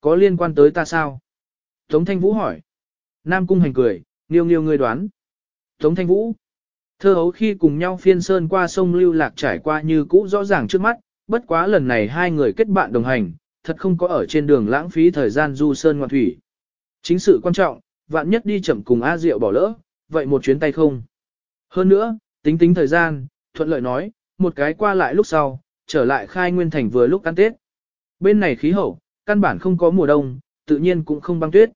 có liên quan tới ta sao? Tống Thanh Vũ hỏi. Nam Cung Hành cười, nghiêu nghiêu ngươi đoán. Tống Thanh Vũ. Thơ hấu khi cùng nhau phiên sơn qua sông Lưu Lạc trải qua như cũ rõ ràng trước mắt, bất quá lần này hai người kết bạn đồng hành, thật không có ở trên đường lãng phí thời gian du sơn ngoạn thủy. Chính sự quan trọng, vạn nhất đi chậm cùng A Diệu bỏ lỡ, vậy một chuyến tay không. Hơn nữa, tính tính thời gian, thuận lợi nói, một cái qua lại lúc sau, trở lại khai nguyên thành vừa lúc ăn Tết. Bên này khí hậu, căn bản không có mùa đông, tự nhiên cũng không băng tuyết.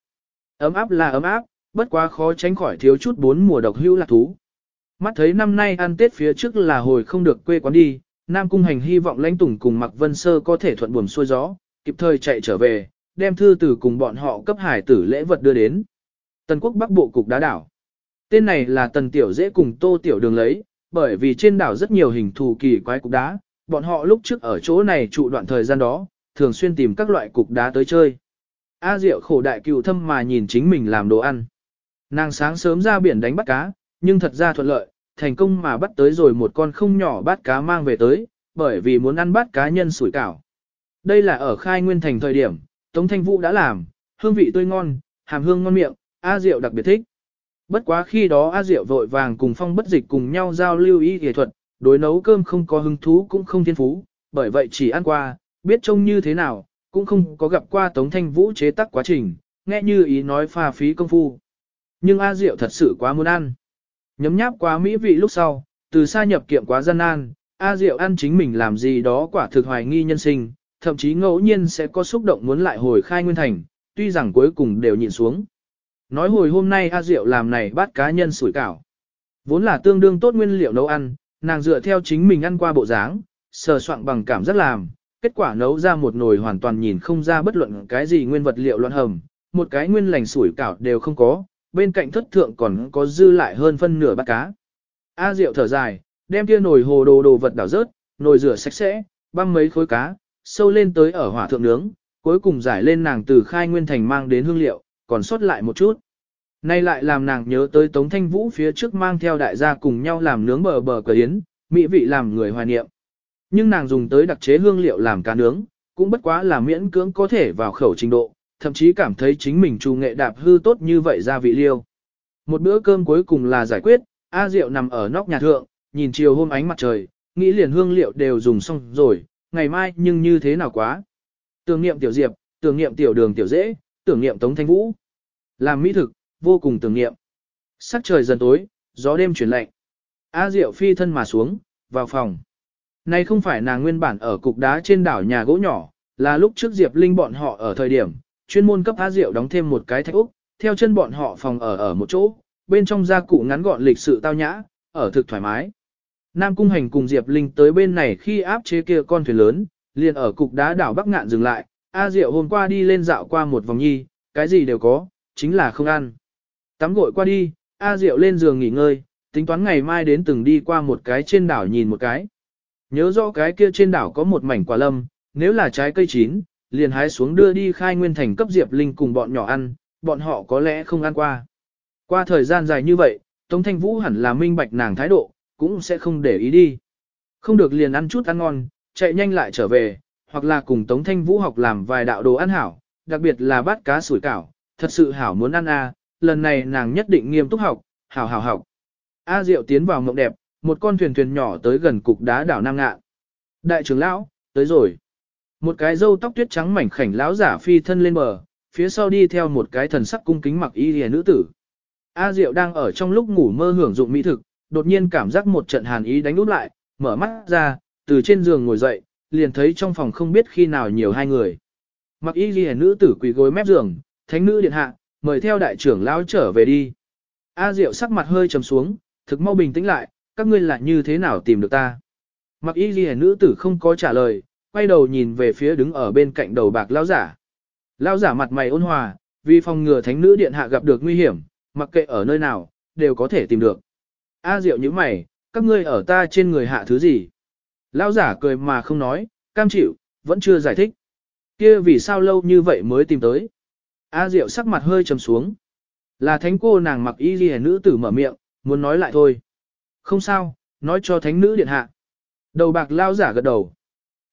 Ấm áp là ấm áp, bất quá khó tránh khỏi thiếu chút bốn mùa độc hữu lạc thú. Mắt thấy năm nay ăn Tết phía trước là hồi không được quê quán đi, Nam Cung Hành hy vọng lãnh tùng cùng Mạc Vân Sơ có thể thuận buồm xuôi gió, kịp thời chạy trở về, đem thư từ cùng bọn họ cấp hải tử lễ vật đưa đến. Tần quốc Bắc Bộ Cục Đá Đảo. Tên này là Tần Tiểu Dễ cùng Tô Tiểu Đường lấy, bởi vì trên đảo rất nhiều hình thù kỳ quái cục đá, bọn họ lúc trước ở chỗ này trụ đoạn thời gian đó, thường xuyên tìm các loại cục đá tới chơi. A Diệu khổ đại cựu thâm mà nhìn chính mình làm đồ ăn. Nàng sáng sớm ra biển đánh bắt cá, nhưng thật ra thuận lợi, thành công mà bắt tới rồi một con không nhỏ bắt cá mang về tới, bởi vì muốn ăn bắt cá nhân sủi cảo. Đây là ở khai nguyên thành thời điểm, Tống Thanh Vũ đã làm, hương vị tươi ngon, hàm hương ngon miệng, A Diệu đặc biệt thích. Bất quá khi đó A Diệu vội vàng cùng phong bất dịch cùng nhau giao lưu y nghệ thuật, đối nấu cơm không có hứng thú cũng không thiên phú, bởi vậy chỉ ăn qua, biết trông như thế nào, cũng không có gặp qua Tống Thanh Vũ chế tác quá trình, nghe như ý nói pha phí công phu. Nhưng A Diệu thật sự quá muốn ăn. Nhấm nháp quá mỹ vị lúc sau, từ xa nhập kiệm quá gian nan, A Diệu ăn chính mình làm gì đó quả thực hoài nghi nhân sinh, thậm chí ngẫu nhiên sẽ có xúc động muốn lại hồi khai nguyên thành, tuy rằng cuối cùng đều nhịn xuống. Nói hồi hôm nay A Diệu làm này bát cá nhân sủi cảo. Vốn là tương đương tốt nguyên liệu nấu ăn, nàng dựa theo chính mình ăn qua bộ dáng, sờ soạn bằng cảm giác làm, kết quả nấu ra một nồi hoàn toàn nhìn không ra bất luận cái gì nguyên vật liệu loạn hầm, một cái nguyên lành sủi cảo đều không có, bên cạnh thất thượng còn có dư lại hơn phân nửa bát cá. A Diệu thở dài, đem kia nồi hồ đồ đồ vật đảo rớt, nồi rửa sạch sẽ, băm mấy khối cá, sâu lên tới ở hỏa thượng nướng, cuối cùng giải lên nàng từ khai nguyên thành mang đến hương liệu, còn sót lại một chút. Nay lại làm nàng nhớ tới Tống Thanh Vũ phía trước mang theo đại gia cùng nhau làm nướng bờ bờ cờ yến, mỹ vị làm người hoài niệm. Nhưng nàng dùng tới đặc chế hương liệu làm cá nướng, cũng bất quá là miễn cưỡng có thể vào khẩu trình độ, thậm chí cảm thấy chính mình trù nghệ đạp hư tốt như vậy ra vị liêu. Một bữa cơm cuối cùng là giải quyết, A Diệu nằm ở nóc nhà thượng, nhìn chiều hôm ánh mặt trời, nghĩ liền hương liệu đều dùng xong rồi, ngày mai nhưng như thế nào quá. Tưởng niệm tiểu diệp, tưởng niệm tiểu đường tiểu dễ, tưởng niệm tống thanh vũ. Làm mỹ thực, vô cùng tưởng niệm. Sắc trời dần tối, gió đêm chuyển lạnh. A Diệu phi thân mà xuống, vào phòng. Này không phải nàng nguyên bản ở cục đá trên đảo nhà gỗ nhỏ, là lúc trước Diệp Linh bọn họ ở thời điểm, chuyên môn cấp A Diệu đóng thêm một cái thạch úc, theo chân bọn họ phòng ở ở một chỗ, bên trong gia cụ ngắn gọn lịch sự tao nhã, ở thực thoải mái. Nam Cung Hành cùng Diệp Linh tới bên này khi áp chế kia con thuyền lớn, liền ở cục đá đảo Bắc Ngạn dừng lại, A Diệu hôm qua đi lên dạo qua một vòng nhi, cái gì đều có, chính là không ăn. Tắm gội qua đi, A Diệu lên giường nghỉ ngơi, tính toán ngày mai đến từng đi qua một cái trên đảo nhìn một cái. Nhớ rõ cái kia trên đảo có một mảnh quả lâm, nếu là trái cây chín, liền hái xuống đưa đi khai nguyên thành cấp Diệp Linh cùng bọn nhỏ ăn, bọn họ có lẽ không ăn qua. Qua thời gian dài như vậy, Tống Thanh Vũ hẳn là minh bạch nàng thái độ, cũng sẽ không để ý đi. Không được liền ăn chút ăn ngon, chạy nhanh lại trở về, hoặc là cùng Tống Thanh Vũ học làm vài đạo đồ ăn hảo, đặc biệt là bát cá sủi cảo, thật sự hảo muốn ăn a, lần này nàng nhất định nghiêm túc học, hảo hảo học. A Diệu tiến vào mộng đẹp, một con thuyền thuyền nhỏ tới gần cục đá đảo Nam Ngạn. Đại trưởng lão, tới rồi. Một cái râu tóc tuyết trắng mảnh khảnh lão giả phi thân lên bờ, phía sau đi theo một cái thần sắc cung kính mặc y liễu nữ tử. A Diệu đang ở trong lúc ngủ mơ hưởng dụng mỹ thực, đột nhiên cảm giác một trận hàn ý đánh nút lại, mở mắt ra, từ trên giường ngồi dậy, liền thấy trong phòng không biết khi nào nhiều hai người. Mặc y liễu nữ tử quỳ gối mép giường, thánh nữ điện hạ, mời theo đại trưởng lão trở về đi. A Diệu sắc mặt hơi trầm xuống, thực mau bình tĩnh lại, các ngươi là như thế nào tìm được ta. Mặc y ghi nữ tử không có trả lời, quay đầu nhìn về phía đứng ở bên cạnh đầu bạc lão giả. Lão giả mặt mày ôn hòa, vì phòng ngừa thánh nữ điện hạ gặp được nguy hiểm, mặc kệ ở nơi nào, đều có thể tìm được. A Diệu như mày, các ngươi ở ta trên người hạ thứ gì? Lão giả cười mà không nói, cam chịu, vẫn chưa giải thích. Kia vì sao lâu như vậy mới tìm tới? A Diệu sắc mặt hơi trầm xuống. Là thánh cô nàng mặc y ghi nữ tử mở miệng, muốn nói lại thôi. Không sao, nói cho thánh nữ điện hạ. Đầu bạc lao giả gật đầu.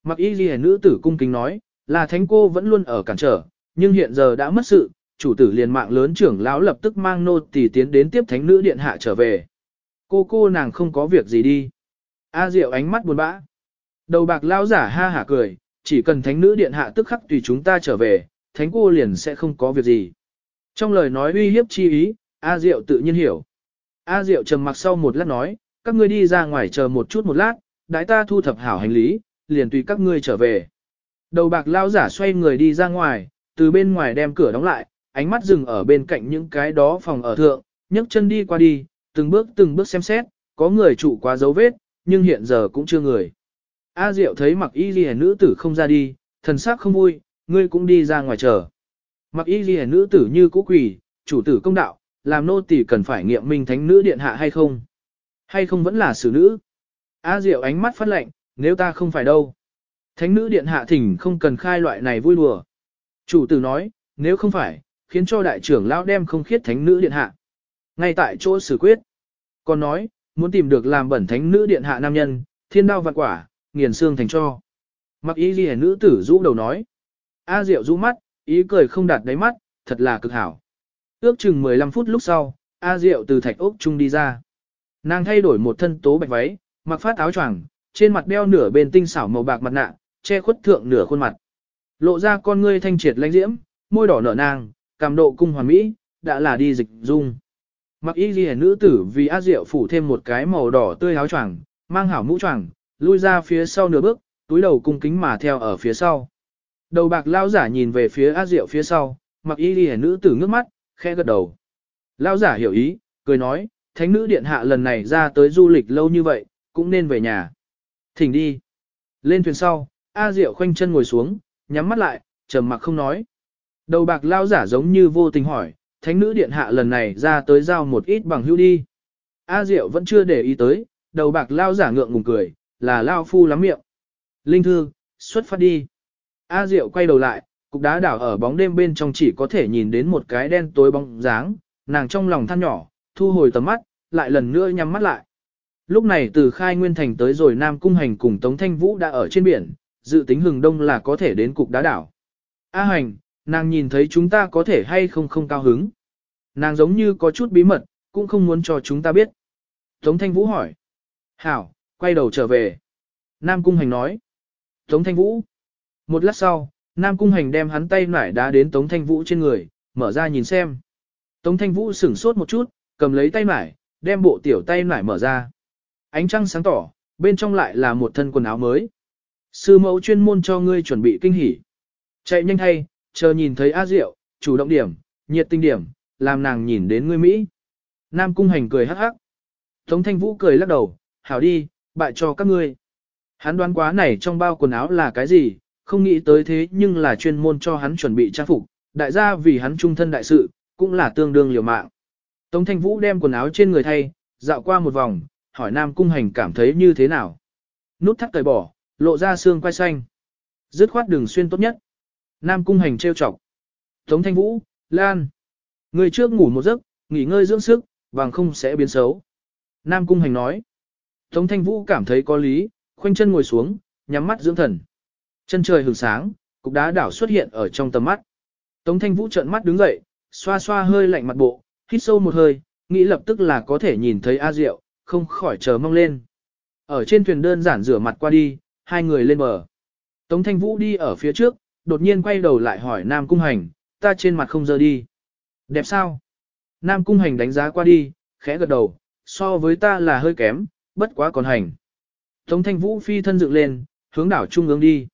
Mặc y ghi nữ tử cung kính nói, là thánh cô vẫn luôn ở cản trở, nhưng hiện giờ đã mất sự, chủ tử liền mạng lớn trưởng lão lập tức mang nô tỳ tiến đến tiếp thánh nữ điện hạ trở về. Cô cô nàng không có việc gì đi. A Diệu ánh mắt buồn bã. Đầu bạc lao giả ha hả cười, chỉ cần thánh nữ điện hạ tức khắc tùy chúng ta trở về, thánh cô liền sẽ không có việc gì. Trong lời nói uy hiếp chi ý, A Diệu tự nhiên hiểu. A Diệu trầm mặc sau một lát nói, các ngươi đi ra ngoài chờ một chút một lát, đãi ta thu thập hảo hành lý, liền tùy các ngươi trở về. Đầu bạc lao giả xoay người đi ra ngoài, từ bên ngoài đem cửa đóng lại, ánh mắt dừng ở bên cạnh những cái đó phòng ở thượng, nhấc chân đi qua đi, từng bước từng bước xem xét, có người trụ quá dấu vết, nhưng hiện giờ cũng chưa người. A Diệu thấy mặc y ghi nữ tử không ra đi, thần sắc không vui, ngươi cũng đi ra ngoài chờ. Mặc y ghi nữ tử như cũ quỷ, chủ tử công đạo, làm nô tỳ cần phải nghiệm minh thánh nữ điện hạ hay không? Hay không vẫn là xử nữ? A Diệu ánh mắt phát lệnh, nếu ta không phải đâu. Thánh nữ điện hạ thỉnh không cần khai loại này vui đùa. Chủ tử nói, nếu không phải, khiến cho đại trưởng lão đem không khiết thánh nữ điện hạ. Ngay tại chỗ xử quyết. Còn nói, muốn tìm được làm bẩn thánh nữ điện hạ nam nhân, thiên đao vạn quả, nghiền xương thành cho. Mặc ý ghi nữ tử rũ đầu nói. A Diệu rũ mắt, ý cười không đạt đáy mắt, thật là cực hảo. Ước chừng 15 phút lúc sau, A Diệu từ thạch ốc trung đi ra. Nàng thay đổi một thân tố bạch váy, mặc phát áo choàng, trên mặt đeo nửa bên tinh xảo màu bạc mặt nạ, che khuất thượng nửa khuôn mặt. Lộ ra con ngươi thanh triệt lãnh diễm, môi đỏ nở nàng, cảm độ cung hoàn mỹ, đã là đi dịch dung. Mặc y ghi nữ tử vì A Diệu phủ thêm một cái màu đỏ tươi áo choàng, mang hảo mũ choàng, lui ra phía sau nửa bước, túi đầu cung kính mà theo ở phía sau. Đầu bạc lao giả nhìn về phía A Diệu phía sau, mặc y ghi nữ tử ngước mắt, khẽ gật đầu. Lao giả hiểu ý, cười nói, thánh nữ điện hạ lần này ra tới du lịch lâu như vậy, cũng nên về nhà. Thỉnh đi. Lên thuyền sau, A Diệu khoanh chân ngồi xuống, nhắm mắt lại, trầm mặc không nói. Đầu bạc lao giả giống như vô tình hỏi, thánh nữ điện hạ lần này ra tới giao một ít bằng hữu đi. A Diệu vẫn chưa để ý tới, đầu bạc lao giả ngượng ngùng cười, là lao phu lắm miệng. Linh thư, xuất phát đi. A Diệu quay đầu lại, cục đá đảo ở bóng đêm bên trong chỉ có thể nhìn đến một cái đen tối bóng dáng, nàng trong lòng than nhỏ, thu hồi tầm mắt, lại lần nữa nhắm mắt lại. Lúc này từ khai nguyên thành tới rồi Nam Cung Hành cùng Tống Thanh Vũ đã ở trên biển, dự tính hừng đông là có thể đến cục đá đảo. A Hành, nàng nhìn thấy chúng ta có thể hay không không cao hứng. Nàng giống như có chút bí mật, cũng không muốn cho chúng ta biết. Tống Thanh Vũ hỏi. Hảo, quay đầu trở về. Nam Cung Hành nói. Tống Thanh Vũ. Một lát sau, Nam Cung Hành đem hắn tay nải đá đến Tống Thanh Vũ trên người, mở ra nhìn xem. Tống Thanh Vũ sửng sốt một chút, cầm lấy tay nải, đem bộ tiểu tay nải mở ra. Ánh trăng sáng tỏ, bên trong lại là một thân quần áo mới. Sư mẫu chuyên môn cho ngươi chuẩn bị kinh hỉ. Chạy nhanh thay, chờ nhìn thấy A Diệu, chủ động điểm, nhiệt tinh điểm, làm nàng nhìn đến ngươi Mỹ. Nam Cung Hành cười hắc hắc. Tống Thanh Vũ cười lắc đầu, hảo đi, bại cho các ngươi. Hắn đoán quá này trong bao quần áo là cái gì, không nghĩ tới thế nhưng là chuyên môn cho hắn chuẩn bị trang phục, đại gia vì hắn trung thân đại sự, cũng là tương đương liều mạng. Tống Thanh Vũ đem quần áo trên người thay, dạo qua một vòng, hỏi Nam Cung Hành cảm thấy như thế nào. Nút thắt cởi bỏ, lộ ra xương quai xanh. Dứt khoát đường xuyên tốt nhất. Nam Cung Hành trêu chọc. Tống Thanh Vũ, Lan. Người trước ngủ một giấc, nghỉ ngơi dưỡng sức, bằng không sẽ biến xấu. Nam Cung Hành nói. Tống Thanh Vũ cảm thấy có lý, khoanh chân ngồi xuống, nhắm mắt dưỡng thần. Chân trời hừng sáng, cục đá đảo xuất hiện ở trong tầm mắt. Tống Thanh Vũ trợn mắt đứng dậy, xoa xoa hơi lạnh mặt bộ, hít sâu một hơi, nghĩ lập tức là có thể nhìn thấy A Diệu, không khỏi chờ mong lên. Ở trên thuyền đơn giản rửa mặt qua đi, hai người lên bờ. Tống Thanh Vũ đi ở phía trước, đột nhiên quay đầu lại hỏi Nam Cung Hành, ta trên mặt không dơ đi. Đẹp sao? Nam Cung Hành đánh giá qua đi, khẽ gật đầu, so với ta là hơi kém, bất quá còn hành. Tống Thanh Vũ phi thân dựng lên, hướng đảo trung ương đi.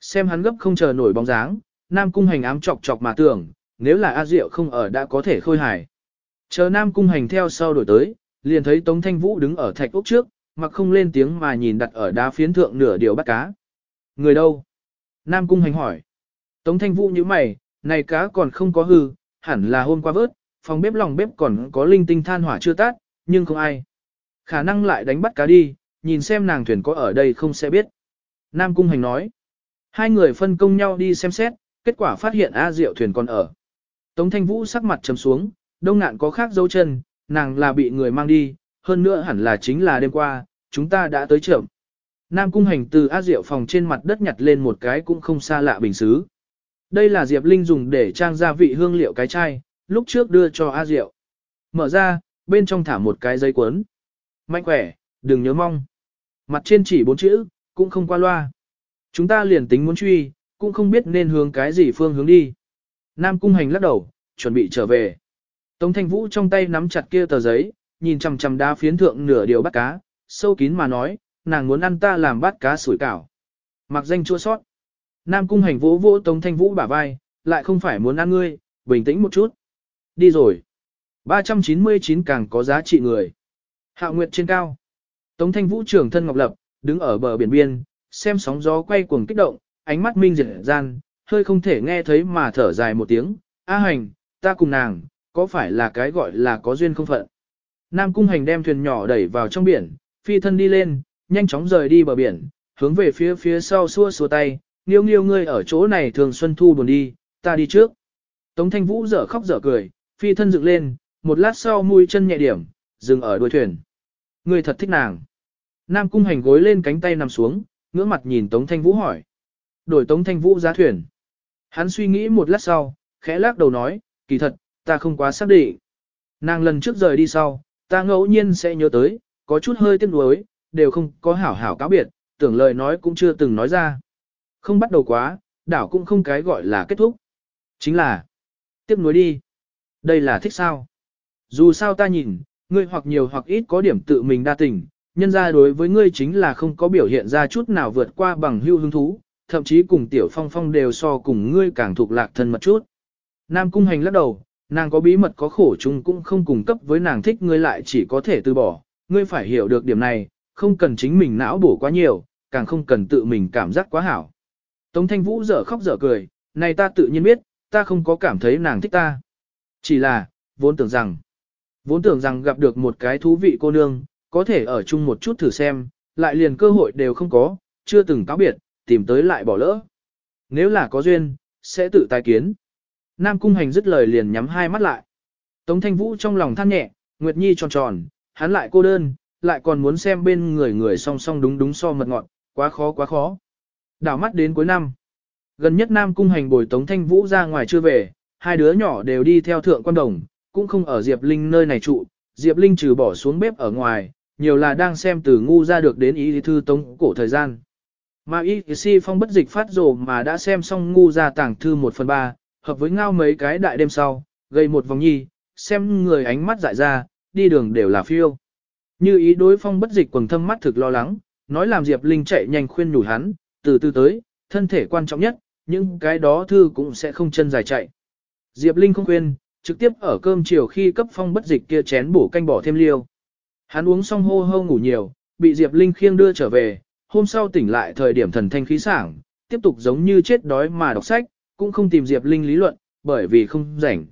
Xem hắn gấp không chờ nổi bóng dáng, Nam Cung Hành ám chọc chọc mà tưởng, nếu là A Diệu không ở đã có thể khôi hài. Chờ Nam Cung Hành theo sau đổi tới, liền thấy Tống Thanh Vũ đứng ở thạch ốc trước, mặc không lên tiếng mà nhìn đặt ở đá phiến thượng nửa điều bắt cá. Người đâu? Nam Cung Hành hỏi. Tống Thanh Vũ như mày, này cá còn không có hư, hẳn là hôm qua vớt, phòng bếp lòng bếp còn có linh tinh than hỏa chưa tắt, nhưng không ai. Khả năng lại đánh bắt cá đi, nhìn xem nàng thuyền có ở đây không sẽ biết. Nam Cung Hành nói. Hai người phân công nhau đi xem xét, kết quả phát hiện A Diệu thuyền còn ở. Tống Thanh Vũ sắc mặt trầm xuống, đông ngạn có khác dấu chân, nàng là bị người mang đi, hơn nữa hẳn là chính là đêm qua, chúng ta đã tới trưởng. Nam Cung Hành từ A Diệu phòng trên mặt đất nhặt lên một cái cũng không xa lạ bình xứ. Đây là Diệp Linh dùng để trang gia vị hương liệu cái chai, lúc trước đưa cho A Diệu. Mở ra, bên trong thả một cái giấy cuốn. Mạnh khỏe, đừng nhớ mong. Mặt trên chỉ bốn chữ, cũng không qua loa. Chúng ta liền tính muốn truy, cũng không biết nên hướng cái gì phương hướng đi. Nam Cung Hành lắc đầu, chuẩn bị trở về. Tống Thanh Vũ trong tay nắm chặt kia tờ giấy, nhìn chằm chằm đá phiến thượng nửa điều bắt cá, sâu kín mà nói, nàng muốn ăn ta làm bắt cá sủi cảo. Mặc danh chua sót. Nam Cung Hành vỗ vỗ Tống Thanh Vũ bả vai, lại không phải muốn ăn ngươi, bình tĩnh một chút. Đi rồi. 399 càng có giá trị người. Hạ Nguyệt trên cao. Tống Thanh Vũ trưởng thân ngọc lập, đứng ở bờ biển biên, xem sóng gió quay cuồng kích động, ánh mắt minh diệt gian, hơi không thể nghe thấy mà thở dài một tiếng, A hành, ta cùng nàng, có phải là cái gọi là có duyên không phận. Nam cung hành đem thuyền nhỏ đẩy vào trong biển, phi thân đi lên, nhanh chóng rời đi bờ biển, hướng về phía phía sau xua xua tay, nghiêu nghiêu ngươi ở chỗ này thường xuân thu buồn đi, ta đi trước. Tống thanh vũ dở khóc dở cười, phi thân dựng lên, một lát sau mũi chân nhẹ điểm, dừng ở đuôi thuyền. Ngươi thật thích nàng. Nam cung hành gối lên cánh tay nằm xuống, ngưỡng mặt nhìn Tống Thanh Vũ hỏi. Đổi Tống Thanh Vũ giá thuyền. Hắn suy nghĩ một lát sau, khẽ lắc đầu nói, kỳ thật, ta không quá xác định. Nàng lần trước rời đi sau, ta ngẫu nhiên sẽ nhớ tới, có chút hơi tiếc nuối, đều không có hảo hảo cáo biệt, tưởng lời nói cũng chưa từng nói ra. Không bắt đầu quá, đảo cũng không cái gọi là kết thúc. Chính là, tiếc nuối đi. Đây là thích sao? Dù sao ta nhìn, ngươi hoặc nhiều hoặc ít có điểm tự mình đa tình, nhân ra đối với ngươi chính là không có biểu hiện ra chút nào vượt qua bằng hưu hứng thú, thậm chí cùng tiểu phong phong đều so cùng ngươi càng thuộc lạc thân mật chút. Nam cung hành lắc đầu, nàng có bí mật có khổ chung cũng không cung cấp với nàng thích ngươi lại chỉ có thể từ bỏ, ngươi phải hiểu được điểm này, không cần chính mình não bổ quá nhiều, càng không cần tự mình cảm giác quá hảo. Tống thanh vũ dở khóc dở cười, này ta tự nhiên biết, ta không có cảm thấy nàng thích ta. Chỉ là, vốn tưởng rằng, vốn tưởng rằng gặp được một cái thú vị cô nương, có thể ở chung một chút thử xem, lại liền cơ hội đều không có, chưa từng cáo biệt, tìm tới lại bỏ lỡ. Nếu là có duyên, sẽ tự tài kiến. Nam Cung Hành dứt lời liền nhắm hai mắt lại. Tống Thanh Vũ trong lòng than nhẹ, Nguyệt Nhi tròn tròn, hắn lại cô đơn, lại còn muốn xem bên người người song song đúng đúng so mật ngọn, quá khó quá khó. Đảo mắt đến cuối năm. Gần nhất Nam Cung Hành bồi Tống Thanh Vũ ra ngoài chưa về, hai đứa nhỏ đều đi theo thượng quan đồng, cũng không ở Diệp Linh nơi này trụ, Diệp Linh trừ bỏ xuống bếp ở ngoài, nhiều là đang xem từ ngu ra được đến ý thư tống cổ thời gian. Mà ý si phong bất dịch phát rồ mà đã xem xong ngu ra tảng thư một phần ba, hợp với ngao mấy cái đại đêm sau, gây một vòng nhi, xem người ánh mắt dại ra, đi đường đều là phiêu. Như ý đối phong bất dịch quần thâm mắt thực lo lắng, nói làm Diệp Linh chạy nhanh khuyên nhủ hắn, từ từ tới, thân thể quan trọng nhất, nhưng cái đó thư cũng sẽ không chân dài chạy. Diệp Linh không khuyên, trực tiếp ở cơm chiều khi cấp phong bất dịch kia chén bổ canh bỏ thêm liêu. Hắn uống xong hô hô ngủ nhiều, bị Diệp Linh khiêng đưa trở về, hôm sau tỉnh lại thời điểm thần thanh khí sảng, tiếp tục giống như chết đói mà đọc sách, cũng không tìm Diệp Linh lý luận, bởi vì không rảnh.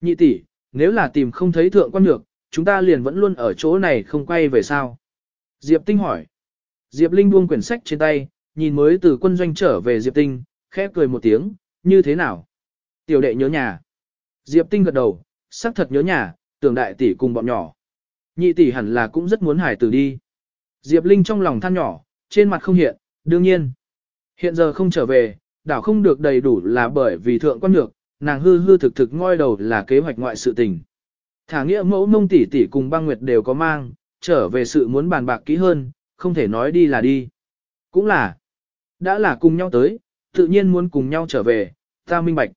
Nhị tỷ, nếu là tìm không thấy thượng quan nhược, chúng ta liền vẫn luôn ở chỗ này không quay về sao? Diệp Tinh hỏi. Diệp Linh buông quyển sách trên tay, nhìn mới từ quân doanh trở về Diệp Tinh, khẽ cười một tiếng, như thế nào? Tiểu đệ nhớ nhà. Diệp Tinh gật đầu, sắc thật nhớ nhà, tưởng đại tỷ cùng bọn nhỏ. Nhị tỷ hẳn là cũng rất muốn hải tử đi. Diệp Linh trong lòng than nhỏ, trên mặt không hiện, đương nhiên. Hiện giờ không trở về, đảo không được đầy đủ là bởi vì thượng quan nhược, nàng hư hư thực thực ngoi đầu là kế hoạch ngoại sự tình. Thả nghĩa mẫu mông tỷ tỷ cùng băng nguyệt đều có mang, trở về sự muốn bàn bạc kỹ hơn, không thể nói đi là đi. Cũng là, đã là cùng nhau tới, tự nhiên muốn cùng nhau trở về, ta minh bạch.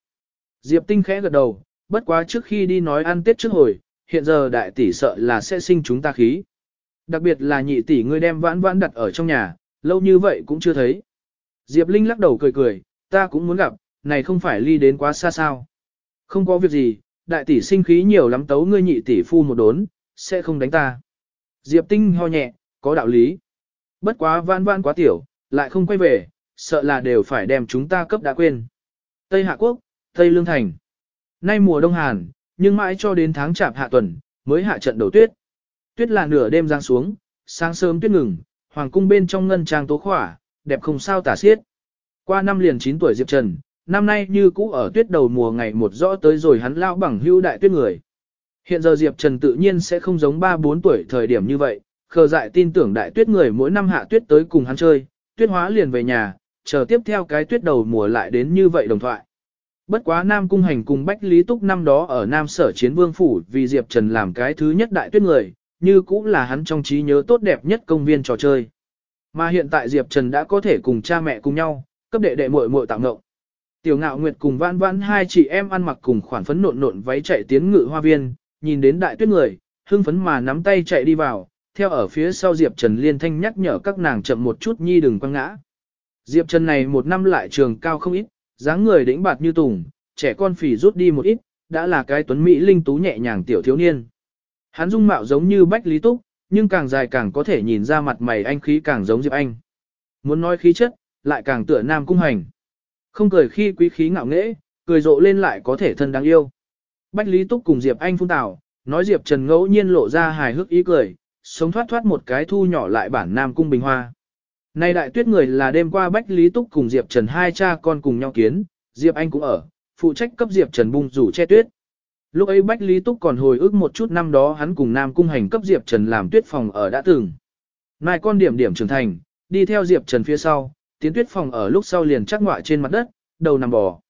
Diệp Tinh khẽ gật đầu, bất quá trước khi đi nói ăn tết trước hồi, hiện giờ đại tỷ sợ là sẽ sinh chúng ta khí. Đặc biệt là nhị tỷ ngươi đem vãn vãn đặt ở trong nhà, lâu như vậy cũng chưa thấy. Diệp Linh lắc đầu cười cười, ta cũng muốn gặp, này không phải ly đến quá xa sao. Không có việc gì, đại tỷ sinh khí nhiều lắm tấu ngươi nhị tỷ phu một đốn, sẽ không đánh ta. Diệp Tinh ho nhẹ, có đạo lý. Bất quá vãn vãn quá tiểu, lại không quay về, sợ là đều phải đem chúng ta cấp đã quên. Tây Hạ Quốc, Tây Lương Thành. Nay mùa đông hàn, nhưng mãi cho đến tháng chạp hạ tuần, mới hạ trận đầu tuyết. Tuyết là nửa đêm giáng xuống, sáng sớm tuyết ngừng, hoàng cung bên trong ngân trang tố khỏa, đẹp không sao tả xiết. Qua năm liền 9 tuổi Diệp Trần, năm nay như cũ ở tuyết đầu mùa ngày một rõ tới rồi hắn lão bằng hưu đại tuyết người. Hiện giờ Diệp Trần tự nhiên sẽ không giống 3-4 tuổi thời điểm như vậy, khờ dại tin tưởng đại tuyết người mỗi năm hạ tuyết tới cùng hắn chơi, tuyết hóa liền về nhà, chờ tiếp theo cái tuyết đầu mùa lại đến như vậy đồng thoại. Bất quá Nam Cung Hành cùng Bách Lý Túc năm đó ở Nam Sở Chiến Vương Phủ vì Diệp Trần làm cái thứ nhất đại tuyết người, như cũng là hắn trong trí nhớ tốt đẹp nhất công viên trò chơi. Mà hiện tại Diệp Trần đã có thể cùng cha mẹ cùng nhau, cấp đệ đệ muội muội tạo ngộng. Tiểu Ngạo Nguyệt cùng Vãn Vãn hai chị em ăn mặc cùng khoản phấn nộn nộn váy chạy tiến ngự hoa viên, nhìn đến đại tuyết người, hưng phấn mà nắm tay chạy đi vào, theo ở phía sau Diệp Trần liên thanh nhắc nhở các nàng chậm một chút nhi đừng quăng ngã. Diệp Trần này một năm lại trường cao không ít, dáng người đĩnh bạt như tùng, trẻ con phì rút đi một ít, đã là cái tuấn mỹ linh tú nhẹ nhàng tiểu thiếu niên. Hắn dung mạo giống như Bách Lý Túc, nhưng càng dài càng có thể nhìn ra mặt mày anh khí càng giống Diệp Anh. Muốn nói khí chất, lại càng tựa nam cung hành. Không cười khi quý khí ngạo nghễ, cười rộ lên lại có thể thân đáng yêu. Bách Lý Túc cùng Diệp Anh phun tào, nói Diệp Trần ngẫu nhiên lộ ra hài hước ý cười, sống thoát thoát một cái thu nhỏ lại bản nam cung bình hoa. Nay đại tuyết người là đêm qua Bách Lý Túc cùng Diệp Trần hai cha con cùng nhau kiến, Diệp Anh cũng ở, phụ trách cấp Diệp Trần bung rủ che tuyết. Lúc ấy Bách Lý Túc còn hồi ức một chút năm đó hắn cùng Nam Cung Hành cấp Diệp Trần làm tuyết phòng ở đã từng. Mai con điểm điểm trưởng thành, đi theo Diệp Trần phía sau, tiến tuyết phòng ở lúc sau liền chắc ngọa trên mặt đất, đầu nằm bò.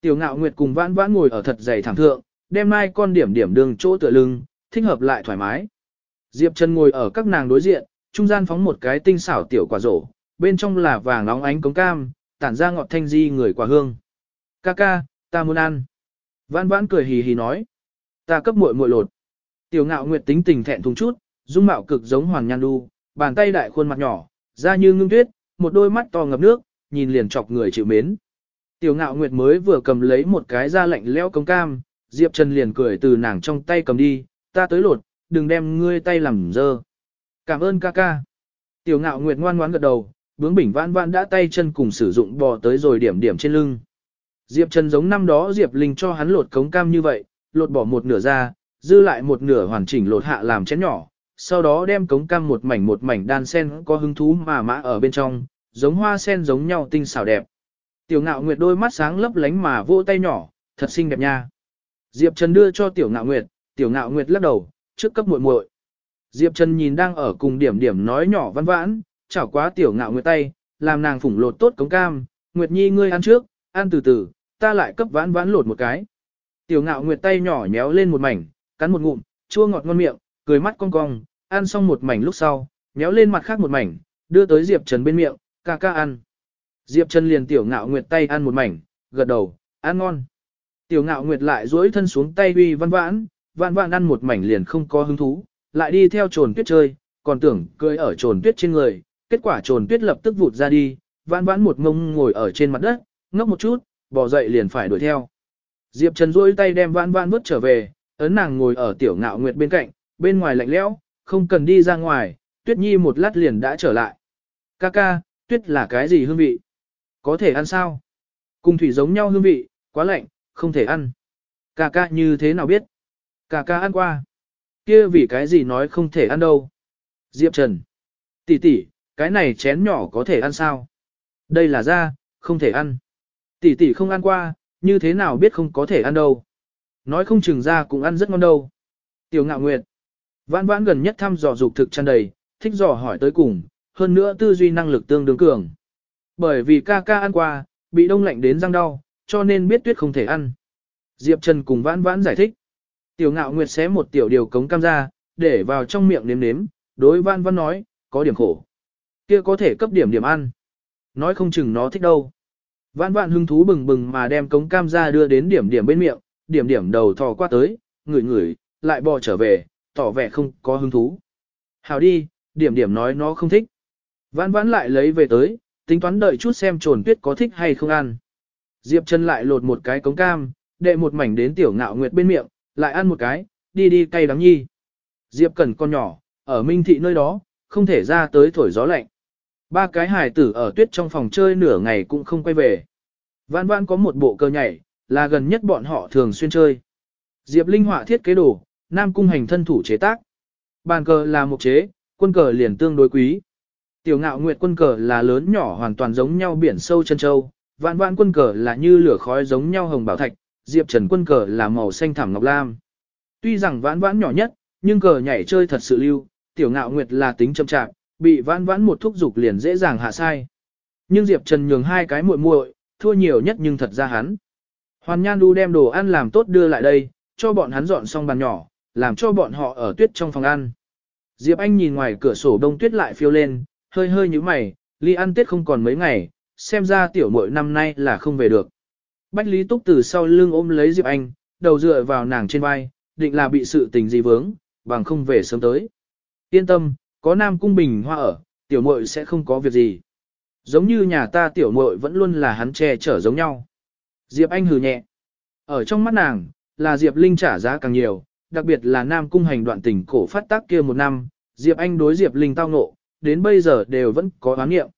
Tiểu Ngạo Nguyệt cùng Vãn Vãn ngồi ở thật dày thảm thượng, đem mai con điểm điểm đường chỗ tựa lưng, thích hợp lại thoải mái. Diệp Trần ngồi ở các nàng đối diện, trung gian phóng một cái tinh xảo tiểu quả rổ, bên trong là vàng nóng ánh cống cam, tản ra ngọt thanh di người quả hương. Ca ca, ta muốn ăn. Vãn vãn cười hì hì nói. Ta cấp muội muội lột. Tiểu ngạo nguyệt tính tình thẹn thùng chút, dung mạo cực giống hoàng nhan đu, bàn tay đại khuôn mặt nhỏ, da như ngưng tuyết, một đôi mắt to ngập nước, nhìn liền chọc người chịu mến. Tiểu ngạo nguyệt mới vừa cầm lấy một cái da lạnh leo cống cam, Diệp Trần liền cười từ nàng trong tay cầm đi, ta tới lột, đừng đem ngươi tay làm dơ. Cảm ơn ca ca. Tiểu ngạo nguyệt ngoan ngoãn gật đầu, bướng bỉnh vãn vãn đã tay chân cùng sử dụng bò tới rồi điểm điểm trên lưng. Diệp Trần giống năm đó Diệp Linh cho hắn lột cống cam như vậy, lột bỏ một nửa ra, dư lại một nửa hoàn chỉnh lột hạ làm chén nhỏ, sau đó đem cống cam một mảnh một mảnh đan sen có hứng thú mà mã ở bên trong, giống hoa sen giống nhau tinh xảo đẹp. Tiểu ngạo nguyệt đôi mắt sáng lấp lánh mà vỗ tay nhỏ, thật xinh đẹp nha. Diệp Trần đưa cho tiểu ngạo nguyệt, tiểu ngạo nguyệt lắc đầu, trước cấp muội muội. Diệp Trần nhìn đang ở cùng điểm điểm nói nhỏ văn vãn, chảo quá tiểu ngạo nguyệt tay, làm nàng phủng lột tốt cống cam, nguyệt nhi ngươi ăn trước, ăn từ từ, ta lại cấp vãn vãn lột một cái. Tiểu ngạo nguyệt tay nhỏ nhéo lên một mảnh, cắn một ngụm, chua ngọt ngon miệng, cười mắt cong cong, ăn xong một mảnh lúc sau, nhéo lên mặt khác một mảnh, đưa tới Diệp Trần bên miệng, ca ca ăn. Diệp Trần liền tiểu ngạo nguyệt tay ăn một mảnh, gật đầu, ăn ngon. Tiểu ngạo nguyệt lại duỗi thân xuống tay uy văn vãn, văn vãn ăn một mảnh liền không có hứng thú, lại đi theo trồn tuyết chơi, còn tưởng cười ở trồn tuyết trên người, kết quả trồn tuyết lập tức vụt ra đi, vãn vãn một ngông ngồi ở trên mặt đất, ngốc một chút, bỏ dậy liền phải đuổi theo. Diệp Trần duỗi tay đem vãn vãn vứt trở về, ấn nàng ngồi ở tiểu ngạo nguyệt bên cạnh, bên ngoài lạnh lẽo, không cần đi ra ngoài, tuyết nhi một lát liền đã trở lại. Ca ca, tuyết là cái gì hương vị? Có thể ăn sao? Cùng thủy giống nhau hương vị, quá lạnh, không thể ăn. Ca ca như thế nào biết? Ca ca ăn qua kia vì cái gì nói không thể ăn đâu? Diệp Trần. tỷ tỷ, cái này chén nhỏ có thể ăn sao? Đây là da, không thể ăn. Tỷ tỷ không ăn qua, như thế nào biết không có thể ăn đâu. Nói không chừng ra cũng ăn rất ngon đâu. Tiểu ngạo nguyệt. Vãn vãn gần nhất thăm dò dục thực tràn đầy, thích dò hỏi tới cùng, hơn nữa tư duy năng lực tương đương cường. Bởi vì ca ca ăn qua, bị đông lạnh đến răng đau, cho nên biết tuyết không thể ăn. Diệp Trần cùng vãn vãn giải thích. Tiểu ngạo nguyệt xé một tiểu điều cống cam ra, để vào trong miệng nếm nếm, đối văn văn nói, có điểm khổ. Kia có thể cấp điểm điểm ăn. Nói không chừng nó thích đâu. Vãn Vạn hứng thú bừng bừng mà đem cống cam ra đưa đến điểm điểm bên miệng, điểm điểm đầu thò qua tới, ngửi ngửi, lại bò trở về, tỏ vẻ không có hứng thú. Hào đi, điểm điểm nói nó không thích. Vãn vãn lại lấy về tới, tính toán đợi chút xem trồn tuyết có thích hay không ăn. Diệp chân lại lột một cái cống cam, đệ một mảnh đến tiểu ngạo nguyệt bên miệng, lại ăn một cái, đi đi cay đắng nhi. Diệp cần con nhỏ, ở minh thị nơi đó, không thể ra tới thổi gió lạnh. Ba cái hài tử ở tuyết trong phòng chơi nửa ngày cũng không quay về. Vãn vãn có một bộ cơ nhảy, là gần nhất bọn họ thường xuyên chơi. Diệp Linh họa thiết kế đồ, Nam Cung hành thân thủ chế tác. Bàn cờ là một chế, quân cờ liền tương đối quý. Tiểu ngạo nguyệt quân cờ là lớn nhỏ hoàn toàn giống nhau biển sâu chân châu, vạn vạn quân cờ là như lửa khói giống nhau hồng bảo thạch, diệp trần quân cờ là màu xanh thảm ngọc lam. Tuy rằng vãn vãn nhỏ nhất, nhưng cờ nhảy chơi thật sự lưu, tiểu ngạo nguyệt là tính chậm chạp, bị vãn vãn một thúc dục liền dễ dàng hạ sai. Nhưng diệp trần nhường hai cái muội muội, thua nhiều nhất nhưng thật ra hắn. Hoàn Nhan Du đem đồ ăn làm tốt đưa lại đây, cho bọn hắn dọn xong bàn nhỏ, làm cho bọn họ ở tuyết trong phòng ăn. Diệp Anh nhìn ngoài cửa sổ đông tuyết lại phiêu lên, hơi hơi như mày, ly ăn tết không còn mấy ngày, xem ra tiểu muội năm nay là không về được. Bách Lý Túc từ sau lưng ôm lấy Diệp Anh, đầu dựa vào nàng trên vai, định là bị sự tình gì vướng, bằng không về sớm tới. Yên tâm, có Nam Cung Bình Hoa ở, tiểu muội sẽ không có việc gì. Giống như nhà ta tiểu muội vẫn luôn là hắn che chở giống nhau. Diệp Anh hừ nhẹ. Ở trong mắt nàng, là Diệp Linh trả giá càng nhiều, đặc biệt là Nam Cung hành đoạn tình cổ phát tác kia một năm, Diệp Anh đối Diệp Linh tao ngộ, đến bây giờ đều vẫn có oán nghiệm.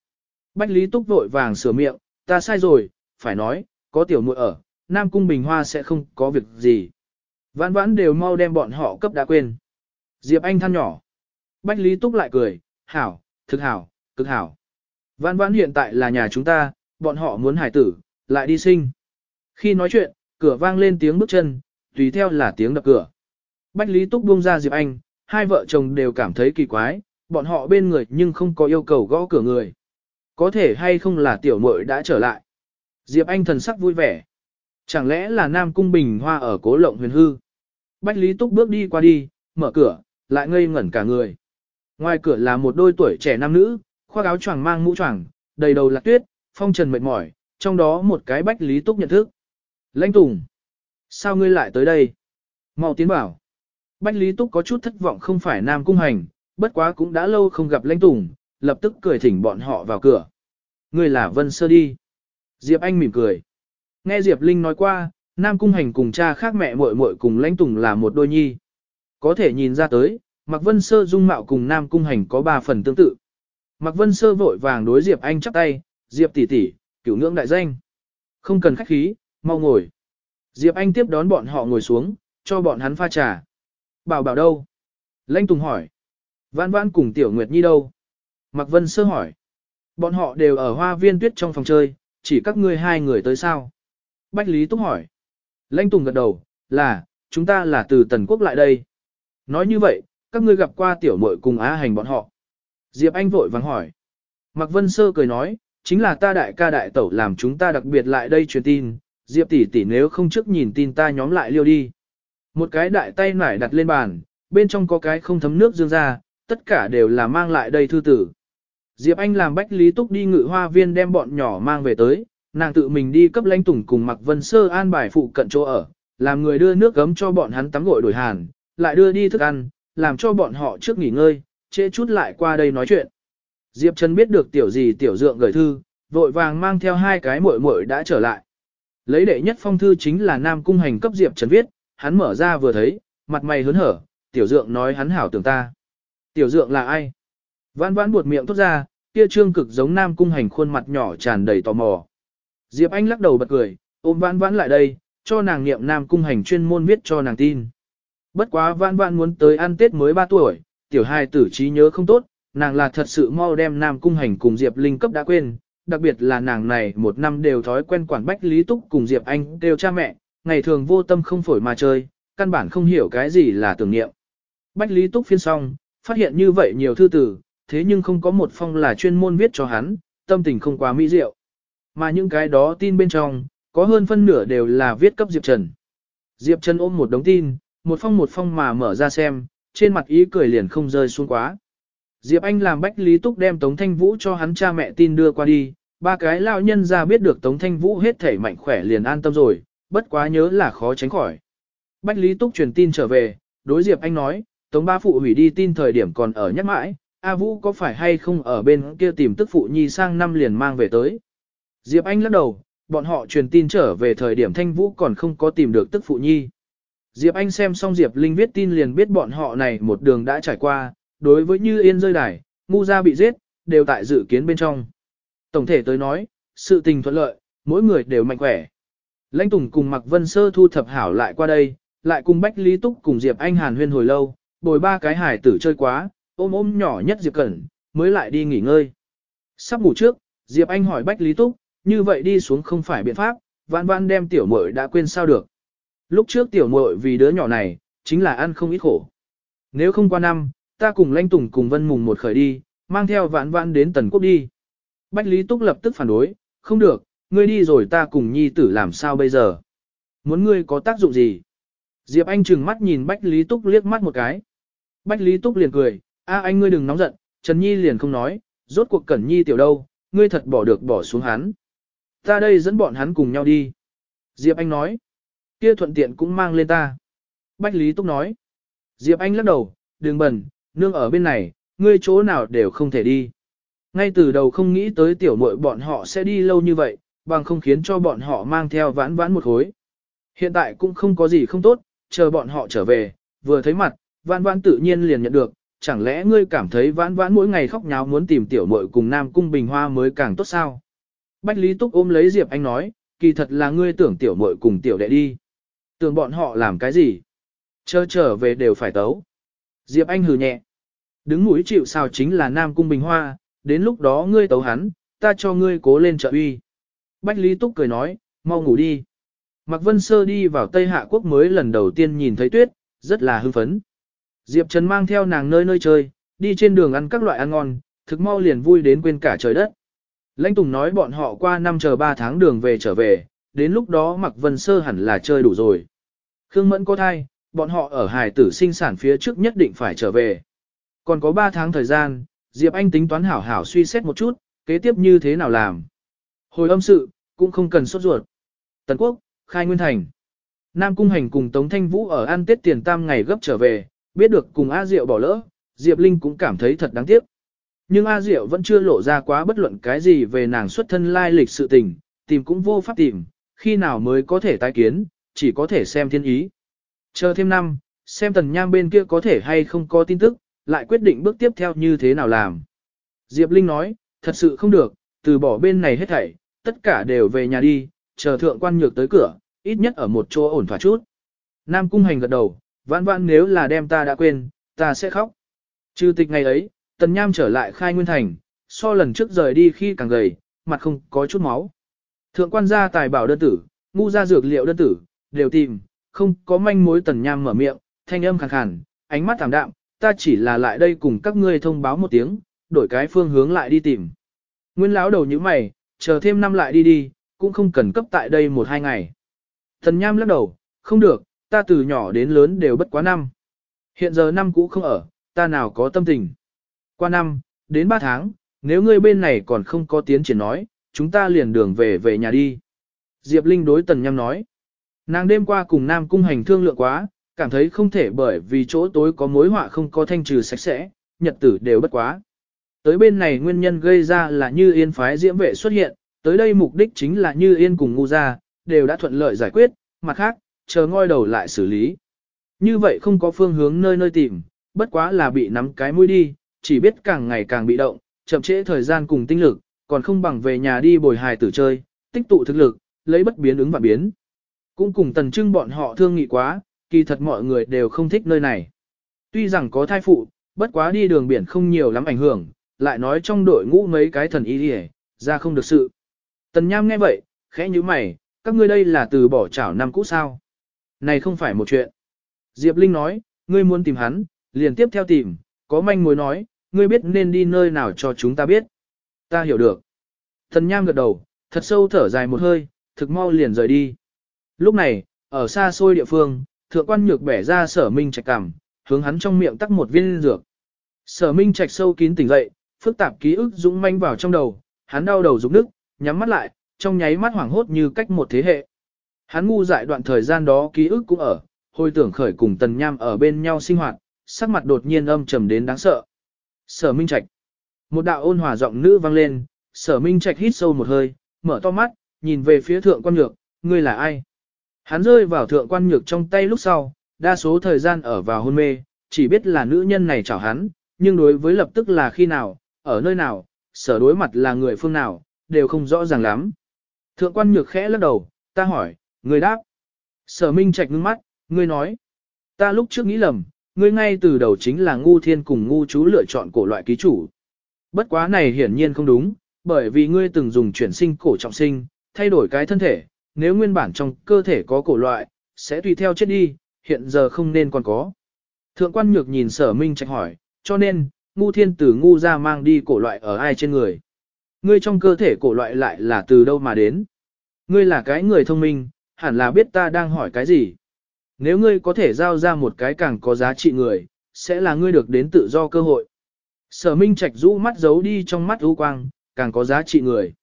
Bách Lý Túc vội vàng sửa miệng, ta sai rồi, phải nói, có tiểu muội ở, Nam Cung Bình Hoa sẽ không có việc gì. Vãn vãn đều mau đem bọn họ cấp đã quên. Diệp Anh than nhỏ. Bách Lý Túc lại cười, hảo, thực hảo, cực hảo. Vãn vãn hiện tại là nhà chúng ta, bọn họ muốn hải tử, lại đi sinh. Khi nói chuyện, cửa vang lên tiếng bước chân, tùy theo là tiếng đập cửa. Bách Lý Túc buông ra Diệp Anh, hai vợ chồng đều cảm thấy kỳ quái, bọn họ bên người nhưng không có yêu cầu gõ cửa người. Có thể hay không là tiểu muội đã trở lại. Diệp Anh thần sắc vui vẻ. Chẳng lẽ là Nam Cung Bình Hoa ở cố lộng huyền hư? Bách Lý Túc bước đi qua đi, mở cửa, lại ngây ngẩn cả người. Ngoài cửa là một đôi tuổi trẻ nam nữ, khoác áo choàng mang mũ choàng, đầy đầu là tuyết, phong trần mệt mỏi, trong đó một cái Bách Lý Túc nhận thức. Lãnh Tùng! Sao ngươi lại tới đây? Mau tiến bảo. Bách Lý Túc có chút thất vọng không phải Nam Cung Hành, bất quá cũng đã lâu không gặp Lãnh Tùng, lập tức cười thỉnh bọn họ vào cửa. Ngươi là Vân Sơ đi. Diệp Anh mỉm cười. Nghe Diệp Linh nói qua, Nam Cung Hành cùng cha khác mẹ muội muội cùng Lãnh Tùng là một đôi nhi. Có thể nhìn ra tới, Mạc Vân Sơ dung mạo cùng Nam Cung Hành có ba phần tương tự. Mạc Vân Sơ vội vàng đối Diệp Anh chắp tay, Diệp tỷ tỷ, cửu ngưỡng đại danh. Không cần khách khí, mau ngồi. Diệp Anh tiếp đón bọn họ ngồi xuống, cho bọn hắn pha trà. Bảo bảo đâu? Lãnh Tùng hỏi. Vãn vãn cùng Tiểu Nguyệt Nhi đâu? Mạc Vân Sơ hỏi. Bọn họ đều ở hoa viên tuyết trong phòng chơi, chỉ các ngươi hai người tới sao? Bách Lý Túc hỏi. Lãnh Tùng gật đầu, là, chúng ta là từ Tần Quốc lại đây. Nói như vậy, các ngươi gặp qua tiểu muội cùng á hành bọn họ. Diệp Anh vội vàng hỏi. Mạc Vân Sơ cười nói, chính là ta đại ca đại tẩu làm chúng ta đặc biệt lại đây truyền tin, Diệp tỷ tỷ nếu không trước nhìn tin ta nhóm lại liêu đi. Một cái đại tay nải đặt lên bàn, bên trong có cái không thấm nước dương ra, tất cả đều là mang lại đây thư tử. Diệp Anh làm Bách Lý Túc đi ngự hoa viên đem bọn nhỏ mang về tới, nàng tự mình đi cấp lãnh tùng cùng Mạc Vân Sơ an bài phụ cận chỗ ở, làm người đưa nước gấm cho bọn hắn tắm gội đổi hàn, lại đưa đi thức ăn, làm cho bọn họ trước nghỉ ngơi, trễ chút lại qua đây nói chuyện. Diệp Trần biết được tiểu gì tiểu dượng gửi thư, vội vàng mang theo hai cái muội muội đã trở lại. Lấy đệ nhất phong thư chính là Nam Cung Hành cấp Diệp Trần viết, hắn mở ra vừa thấy, mặt mày hớn hở, tiểu dượng nói hắn hảo tưởng ta. Tiểu dượng là ai? Vãn vãn buột miệng thốt ra, kia trương cực giống Nam Cung Hành khuôn mặt nhỏ tràn đầy tò mò. Diệp Anh lắc đầu bật cười, ôm vãn vãn lại đây, cho nàng niệm Nam Cung Hành chuyên môn viết cho nàng tin. Bất quá vãn vãn muốn tới ăn Tết mới 3 tuổi, tiểu hai tử trí nhớ không tốt, nàng là thật sự mau đem Nam Cung Hành cùng Diệp Linh cấp đã quên, đặc biệt là nàng này một năm đều thói quen quản Bách Lý Túc cùng Diệp Anh đều cha mẹ, ngày thường vô tâm không phổi mà chơi, căn bản không hiểu cái gì là tưởng niệm. Bách Lý Túc phiên xong, phát hiện như vậy nhiều thư tử, thế nhưng không có một phong là chuyên môn viết cho hắn, tâm tình không quá mỹ diệu. Mà những cái đó tin bên trong, có hơn phân nửa đều là viết cấp Diệp Trần. Diệp Trần ôm một đống tin, một phong một phong mà mở ra xem, trên mặt ý cười liền không rơi xuống quá. Diệp Anh làm Bách Lý Túc đem Tống Thanh Vũ cho hắn cha mẹ tin đưa qua đi, ba cái lao nhân ra biết được Tống Thanh Vũ hết thể mạnh khỏe liền an tâm rồi, bất quá nhớ là khó tránh khỏi. Bách Lý Túc truyền tin trở về, đối Diệp Anh nói, Tống ba phụ hủy đi tin thời điểm còn ở nhắc mãi, A Vũ có phải hay không ở bên kia tìm tức phụ nhi sang năm liền mang về tới. Diệp Anh lắc đầu, bọn họ truyền tin trở về thời điểm Thanh Vũ còn không có tìm được tức phụ nhi. Diệp Anh xem xong Diệp Linh viết tin liền biết bọn họ này một đường đã trải qua, đối với Như Yên rơi đài, ngu gia bị giết, đều tại dự kiến bên trong. Tổng thể tới nói, sự tình thuận lợi, mỗi người đều mạnh khỏe. Lãnh Tùng cùng Mạc Vân Sơ thu thập hảo lại qua đây, lại cùng Bách Lý Túc cùng Diệp Anh Hàn huyên hồi lâu, bồi ba cái hải tử chơi quá, ôm ôm nhỏ nhất Diệp Cẩn, mới lại đi nghỉ ngơi. Sắp ngủ trước, Diệp Anh hỏi Bách Lý Túc, như vậy đi xuống không phải biện pháp, vãn vãn đem tiểu muội đã quên sao được. Lúc trước tiểu muội vì đứa nhỏ này, chính là ăn không ít khổ. Nếu không qua năm, ta cùng Lanh Tùng cùng Vân Mùng một khởi đi, mang theo vãn vãn đến Tần Quốc đi. Bách Lý Túc lập tức phản đối, không được, ngươi đi rồi ta cùng nhi tử làm sao bây giờ. muốn ngươi có tác dụng gì? Diệp Anh trừng mắt nhìn Bách Lý Túc liếc mắt một cái. Bách Lý Túc liền cười, a anh ngươi đừng nóng giận, Trần Nhi liền không nói, rốt cuộc Cẩn Nhi tiểu đâu, ngươi thật bỏ được bỏ xuống hắn. Ta đây dẫn bọn hắn cùng nhau đi. Diệp Anh nói, kia thuận tiện cũng mang lên ta. Bách Lý Túc nói, Diệp Anh lắc đầu, đường bẩn, nương ở bên này, ngươi chỗ nào đều không thể đi. Ngay từ đầu không nghĩ tới tiểu muội bọn họ sẽ đi lâu như vậy, bằng không khiến cho bọn họ mang theo vãn vãn một khối. Hiện tại cũng không có gì không tốt, chờ bọn họ trở về, vừa thấy mặt, vãn vãn tự nhiên liền nhận được, chẳng lẽ ngươi cảm thấy vãn vãn mỗi ngày khóc nháo muốn tìm tiểu muội cùng Nam Cung Bình Hoa mới càng tốt sao? Bách Lý Túc ôm lấy Diệp Anh nói, kỳ thật là ngươi tưởng tiểu muội cùng tiểu đệ đi. Tưởng bọn họ làm cái gì? Chờ trở về đều phải tấu. Diệp Anh hừ nhẹ. Đứng mũi chịu sao chính là Nam Cung Bình Hoa, đến lúc đó ngươi tấu hắn, ta cho ngươi cố lên trợ uy. Bách Lý Túc cười nói, mau ngủ đi. Mạc Vân Sơ đi vào Tây Hạ Quốc mới lần đầu tiên nhìn thấy tuyết, rất là hưng phấn. Diệp Trần mang theo nàng nơi nơi chơi, đi trên đường ăn các loại ăn ngon, thực mau liền vui đến quên cả trời đất. Lãnh Tùng nói bọn họ qua năm chờ 3 tháng đường về trở về, đến lúc đó Mạc Vân Sơ hẳn là chơi đủ rồi. Khương Mẫn có thai, bọn họ ở hài tử sinh sản phía trước nhất định phải trở về. Còn có 3 tháng thời gian, Diệp Anh tính toán hảo hảo suy xét một chút, kế tiếp như thế nào làm. Hồi âm sự, cũng không cần sốt ruột. Tần Quốc, Khai Nguyên Thành. Nam Cung Hành cùng Tống Thanh Vũ ở ăn Tết tiền tam ngày gấp trở về, biết được cùng A Diệu bỏ lỡ, Diệp Linh cũng cảm thấy thật đáng tiếc. Nhưng A Diệu vẫn chưa lộ ra quá bất luận cái gì về nàng xuất thân lai lịch sự tình, tìm cũng vô pháp tìm, khi nào mới có thể tái kiến, chỉ có thể xem thiên ý. Chờ thêm năm, xem tần nham bên kia có thể hay không có tin tức, lại quyết định bước tiếp theo như thế nào làm. Diệp Linh nói, thật sự không được, từ bỏ bên này hết thảy, tất cả đều về nhà đi, chờ thượng quan nhược tới cửa, ít nhất ở một chỗ ổn thỏa chút. Nam Cung Hành gật đầu, vãn vãn nếu là đem ta đã quên, ta sẽ khóc. Trừ tịch ngày ấy, Tần Nham trở lại khai nguyên thành, so lần trước rời đi khi càng gầy, mặt không có chút máu. Thượng quan gia tài bảo đơn tử, ngu gia dược liệu đơn tử, đều tìm, không có manh mối Tần Nham mở miệng, thanh âm khàn khàn, ánh mắt thảm đạm, ta chỉ là lại đây cùng các ngươi thông báo một tiếng, đổi cái phương hướng lại đi tìm. Nguyên lão đầu như mày, chờ thêm năm lại đi đi, cũng không cần cấp tại đây một hai ngày. tần Nham lắc đầu, không được, ta từ nhỏ đến lớn đều bất quá năm. Hiện giờ năm cũ không ở, ta nào có tâm tình. Qua năm, đến ba tháng, nếu ngươi bên này còn không có tiến triển nói, chúng ta liền đường về về nhà đi. Diệp Linh đối Tần Nham nói. Nàng đêm qua cùng Nam Cung hành thương lượng quá, cảm thấy không thể bởi vì chỗ tối có mối họa không có thanh trừ sạch sẽ, nhật tử đều bất quá. Tới bên này nguyên nhân gây ra là như yên phái diễm vệ xuất hiện, tới đây mục đích chính là như yên cùng ngu gia, đều đã thuận lợi giải quyết, mặt khác, chờ ngoi đầu lại xử lý. Như vậy không có phương hướng nơi nơi tìm, bất quá là bị nắm cái mũi đi, chỉ biết càng ngày càng bị động, chậm trễ thời gian cùng tinh lực, còn không bằng về nhà đi bồi hài tử chơi, tích tụ thực lực, lấy bất biến ứng và biến. Cũng cùng tần trưng bọn họ thương nghị quá, kỳ thật mọi người đều không thích nơi này. Tuy rằng có thai phụ, bất quá đi đường biển không nhiều lắm ảnh hưởng, lại nói trong đội ngũ mấy cái thần y đi ra không được sự. Tần Nham nghe vậy, khẽ như mày, các ngươi đây là từ bỏ chảo năm cũ sao. Này không phải một chuyện. Diệp Linh nói, ngươi muốn tìm hắn, liền tiếp theo tìm, có manh mối nói, ngươi biết nên đi nơi nào cho chúng ta biết. Ta hiểu được. Thần Nham gật đầu, thật sâu thở dài một hơi, thực mau liền rời đi. Lúc này, ở xa xôi địa phương, thượng quan nhược bẻ ra sở minh trạch cằm, hướng hắn trong miệng tắc một viên dược. Sở minh trạch sâu kín tỉnh dậy, phức tạp ký ức dũng manh vào trong đầu, hắn đau đầu rụng nước, nhắm mắt lại, trong nháy mắt hoảng hốt như cách một thế hệ. Hắn ngu dại đoạn thời gian đó ký ức cũng ở, hồi tưởng khởi cùng tần nham ở bên nhau sinh hoạt, sắc mặt đột nhiên âm trầm đến đáng sợ. Sở minh trạch. Một đạo ôn hòa giọng nữ vang lên, sở minh trạch hít sâu một hơi, mở to mắt, nhìn về phía thượng quan nhược, ngươi là ai? Hắn rơi vào thượng quan nhược trong tay lúc sau, đa số thời gian ở vào hôn mê, chỉ biết là nữ nhân này chào hắn, nhưng đối với lập tức là khi nào, ở nơi nào, sở đối mặt là người phương nào, đều không rõ ràng lắm. Thượng quan nhược khẽ lắc đầu, ta hỏi, người đáp. Sở minh trạch ngưng mắt, ngươi nói. Ta lúc trước nghĩ lầm, ngươi ngay từ đầu chính là ngu thiên cùng ngu chú lựa chọn cổ loại ký chủ. Bất quá này hiển nhiên không đúng, bởi vì ngươi từng dùng chuyển sinh cổ trọng sinh, thay đổi cái thân thể, nếu nguyên bản trong cơ thể có cổ loại, sẽ tùy theo chết đi, hiện giờ không nên còn có. Thượng quan nhược nhìn sở minh trạch hỏi, cho nên, ngu thiên từ ngu ra mang đi cổ loại ở ai trên người. Ngươi trong cơ thể cổ loại lại là từ đâu mà đến. Ngươi là cái người thông minh, hẳn là biết ta đang hỏi cái gì. Nếu ngươi có thể giao ra một cái càng có giá trị người, sẽ là ngươi được đến tự do cơ hội. Sở Minh Trạch rũ mắt giấu đi trong mắt ưu quang, càng có giá trị người.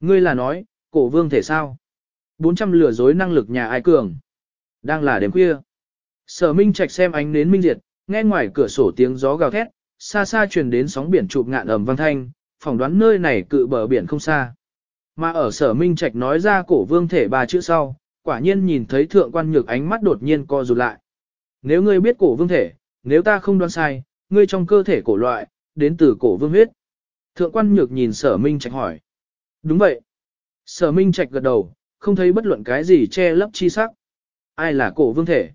Ngươi là nói, cổ vương thể sao? 400 lừa dối năng lực nhà ai cường? Đang là đêm khuya. Sở Minh Trạch xem ánh nến minh diệt, nghe ngoài cửa sổ tiếng gió gào thét, xa xa truyền đến sóng biển chụp ngạn ầm vang thanh, phỏng đoán nơi này cự bờ biển không xa. Mà ở sở Minh Trạch nói ra cổ vương thể ba chữ sau, quả nhiên nhìn thấy thượng quan nhược ánh mắt đột nhiên co rụt lại. Nếu ngươi biết cổ vương thể, nếu ta không đoán sai, ngươi trong cơ thể cổ loại, đến từ cổ vương huyết. Thượng quan nhược nhìn sở Minh Trạch hỏi. Đúng vậy. Sở Minh Trạch gật đầu, không thấy bất luận cái gì che lấp chi sắc. Ai là cổ vương thể?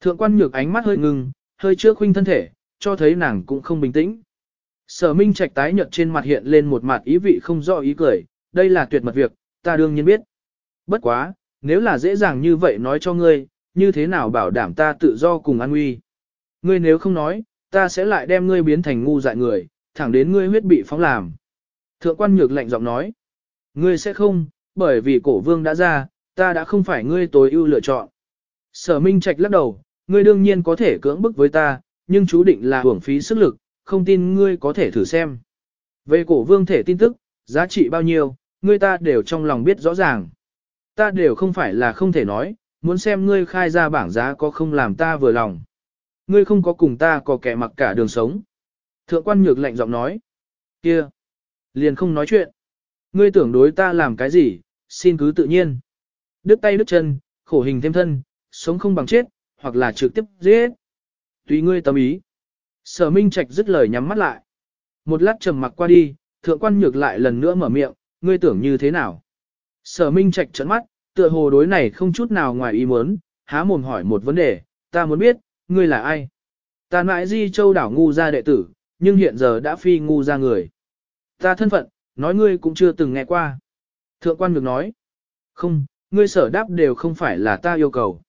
Thượng quan nhược ánh mắt hơi ngừng, hơi trước khuynh thân thể, cho thấy nàng cũng không bình tĩnh. Sở Minh Trạch tái nhợt trên mặt hiện lên một mặt ý vị không rõ ý cười, đây là tuyệt mật việc, ta đương nhiên biết. Bất quá, nếu là dễ dàng như vậy nói cho ngươi, như thế nào bảo đảm ta tự do cùng an nguy. Ngươi nếu không nói, ta sẽ lại đem ngươi biến thành ngu dại người, thẳng đến ngươi huyết bị phóng làm. Thượng quan nhược lạnh giọng nói, ngươi sẽ không, bởi vì cổ vương đã ra, ta đã không phải ngươi tối ưu lựa chọn. Sở Minh Trạch lắc đầu, ngươi đương nhiên có thể cưỡng bức với ta, nhưng chú định là hưởng phí sức lực, không tin ngươi có thể thử xem. Về cổ vương thể tin tức, giá trị bao nhiêu, ngươi ta đều trong lòng biết rõ ràng. Ta đều không phải là không thể nói, muốn xem ngươi khai ra bảng giá có không làm ta vừa lòng. Ngươi không có cùng ta có kẻ mặc cả đường sống. Thượng quan nhược lạnh giọng nói. kia, Liền không nói chuyện. Ngươi tưởng đối ta làm cái gì, xin cứ tự nhiên. Đứt tay đứt chân, khổ hình thêm thân, sống không bằng chết, hoặc là trực tiếp giết. Tùy ngươi tâm ý. Sở Minh Trạch dứt lời nhắm mắt lại. Một lát trầm mặc qua đi, thượng quan nhược lại lần nữa mở miệng, ngươi tưởng như thế nào? Sở Minh Trạch trấn mắt, tựa hồ đối này không chút nào ngoài ý muốn, há mồm hỏi một vấn đề, ta muốn biết, ngươi là ai? Ta mãi di châu đảo ngu ra đệ tử, nhưng hiện giờ đã phi ngu ra người. Ta thân phận, nói ngươi cũng chưa từng nghe qua. Thượng quan ngược nói, không, ngươi sở đáp đều không phải là ta yêu cầu.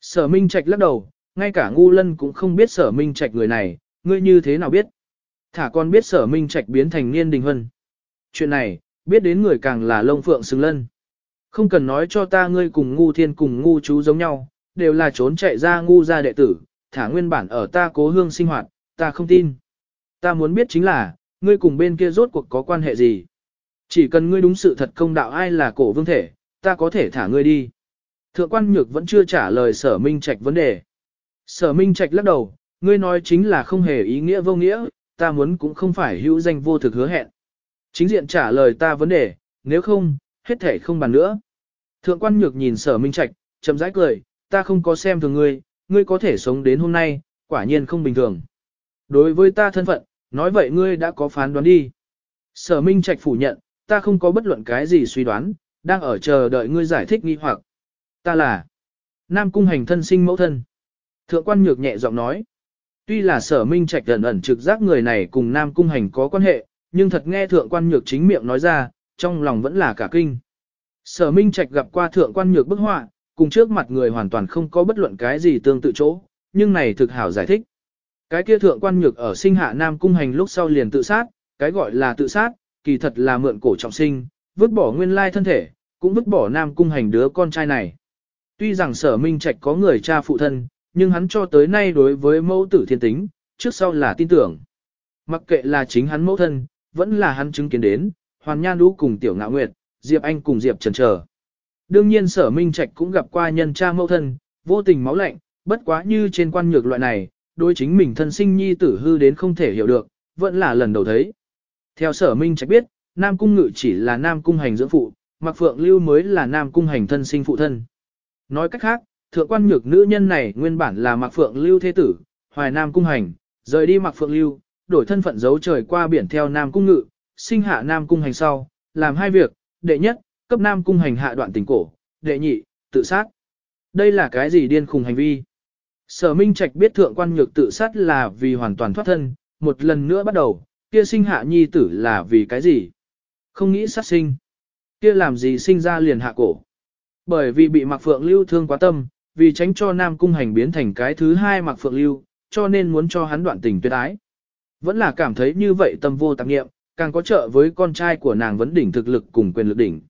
Sở Minh Trạch lắc đầu, ngay cả ngu lân cũng không biết sở Minh Trạch người này, ngươi như thế nào biết? Thả con biết sở Minh Trạch biến thành niên đình hân. Chuyện này, biết đến người càng là lông phượng xứng lân. Không cần nói cho ta ngươi cùng ngu thiên cùng ngu chú giống nhau, đều là trốn chạy ra ngu ra đệ tử, thả nguyên bản ở ta cố hương sinh hoạt, ta không tin. Ta muốn biết chính là, ngươi cùng bên kia rốt cuộc có quan hệ gì. Chỉ cần ngươi đúng sự thật công đạo ai là cổ vương thể, ta có thể thả ngươi đi. Thượng quan nhược vẫn chưa trả lời sở minh trạch vấn đề. Sở minh trạch lắc đầu, ngươi nói chính là không hề ý nghĩa vô nghĩa, ta muốn cũng không phải hữu danh vô thực hứa hẹn. Chính diện trả lời ta vấn đề, nếu không, hết thể không bàn nữa. Thượng quan nhược nhìn sở minh trạch, chậm rãi cười, ta không có xem thường ngươi, ngươi có thể sống đến hôm nay, quả nhiên không bình thường. Đối với ta thân phận, nói vậy ngươi đã có phán đoán đi. Sở minh trạch phủ nhận, ta không có bất luận cái gì suy đoán, đang ở chờ đợi ngươi giải thích nghi hoặc. Ta là Nam Cung hành thân sinh mẫu thân. Thượng quan nhược nhẹ giọng nói. Tuy là sở minh trạch ẩn ẩn trực giác người này cùng Nam Cung hành có quan hệ, nhưng thật nghe thượng quan nhược chính miệng nói ra, trong lòng vẫn là cả kinh. Sở minh trạch gặp qua thượng quan nhược bức họa, cùng trước mặt người hoàn toàn không có bất luận cái gì tương tự chỗ, nhưng này thực hảo giải thích. Cái kia thượng quan nhược ở sinh hạ Nam Cung hành lúc sau liền tự sát, cái gọi là tự sát, kỳ thật là mượn cổ trọng sinh, vứt bỏ nguyên lai thân thể, cũng vứt bỏ Nam Cung hành đứa con trai này. Tuy rằng sở minh trạch có người cha phụ thân, nhưng hắn cho tới nay đối với mẫu tử thiên tính, trước sau là tin tưởng. Mặc kệ là chính hắn mẫu thân, vẫn là hắn chứng kiến đến, Hoàn Nhan Đũ cùng Tiểu Ngạo Nguyệt, Diệp Anh cùng Diệp Trần Trở. Đương nhiên sở minh trạch cũng gặp qua nhân cha mẫu thân, vô tình máu lạnh, bất quá như trên quan nhược loại này, đối chính mình thân sinh nhi tử hư đến không thể hiểu được, vẫn là lần đầu thấy. Theo sở minh trạch biết, Nam Cung Ngự chỉ là Nam Cung hành dưỡng phụ, Mạc Phượng Lưu mới là Nam Cung hành thân sinh phụ thân. Nói cách khác, thượng quan nhược nữ nhân này nguyên bản là Mạc Phượng Lưu thế tử, Hoài Nam Cung hành, rời đi Mạc Phượng Lưu, đổi thân phận giấu trời qua biển theo Nam Cung Ngự, sinh hạ Nam Cung hành sau, làm hai việc, đệ nhất, cấp Nam Cung hành hạ đoạn tình cổ, đệ nhị, tự sát. Đây là cái gì điên khùng hành vi? Sở Minh Trạch biết thượng quan nhược tự sát là vì hoàn toàn thoát thân, một lần nữa bắt đầu, kia sinh hạ nhi tử là vì cái gì? Không nghĩ sát sinh. Kia làm gì sinh ra liền hạ cổ. Bởi vì bị Mạc Phượng Lưu thương quá tâm, vì tránh cho Nam Cung Hành biến thành cái thứ hai Mạc Phượng Lưu, cho nên muốn cho hắn đoạn tình tuyệt ái. Vẫn là cảm thấy như vậy tâm vô tạp nghiệm, càng có trợ với con trai của nàng vấn đỉnh thực lực cùng quyền lực đỉnh.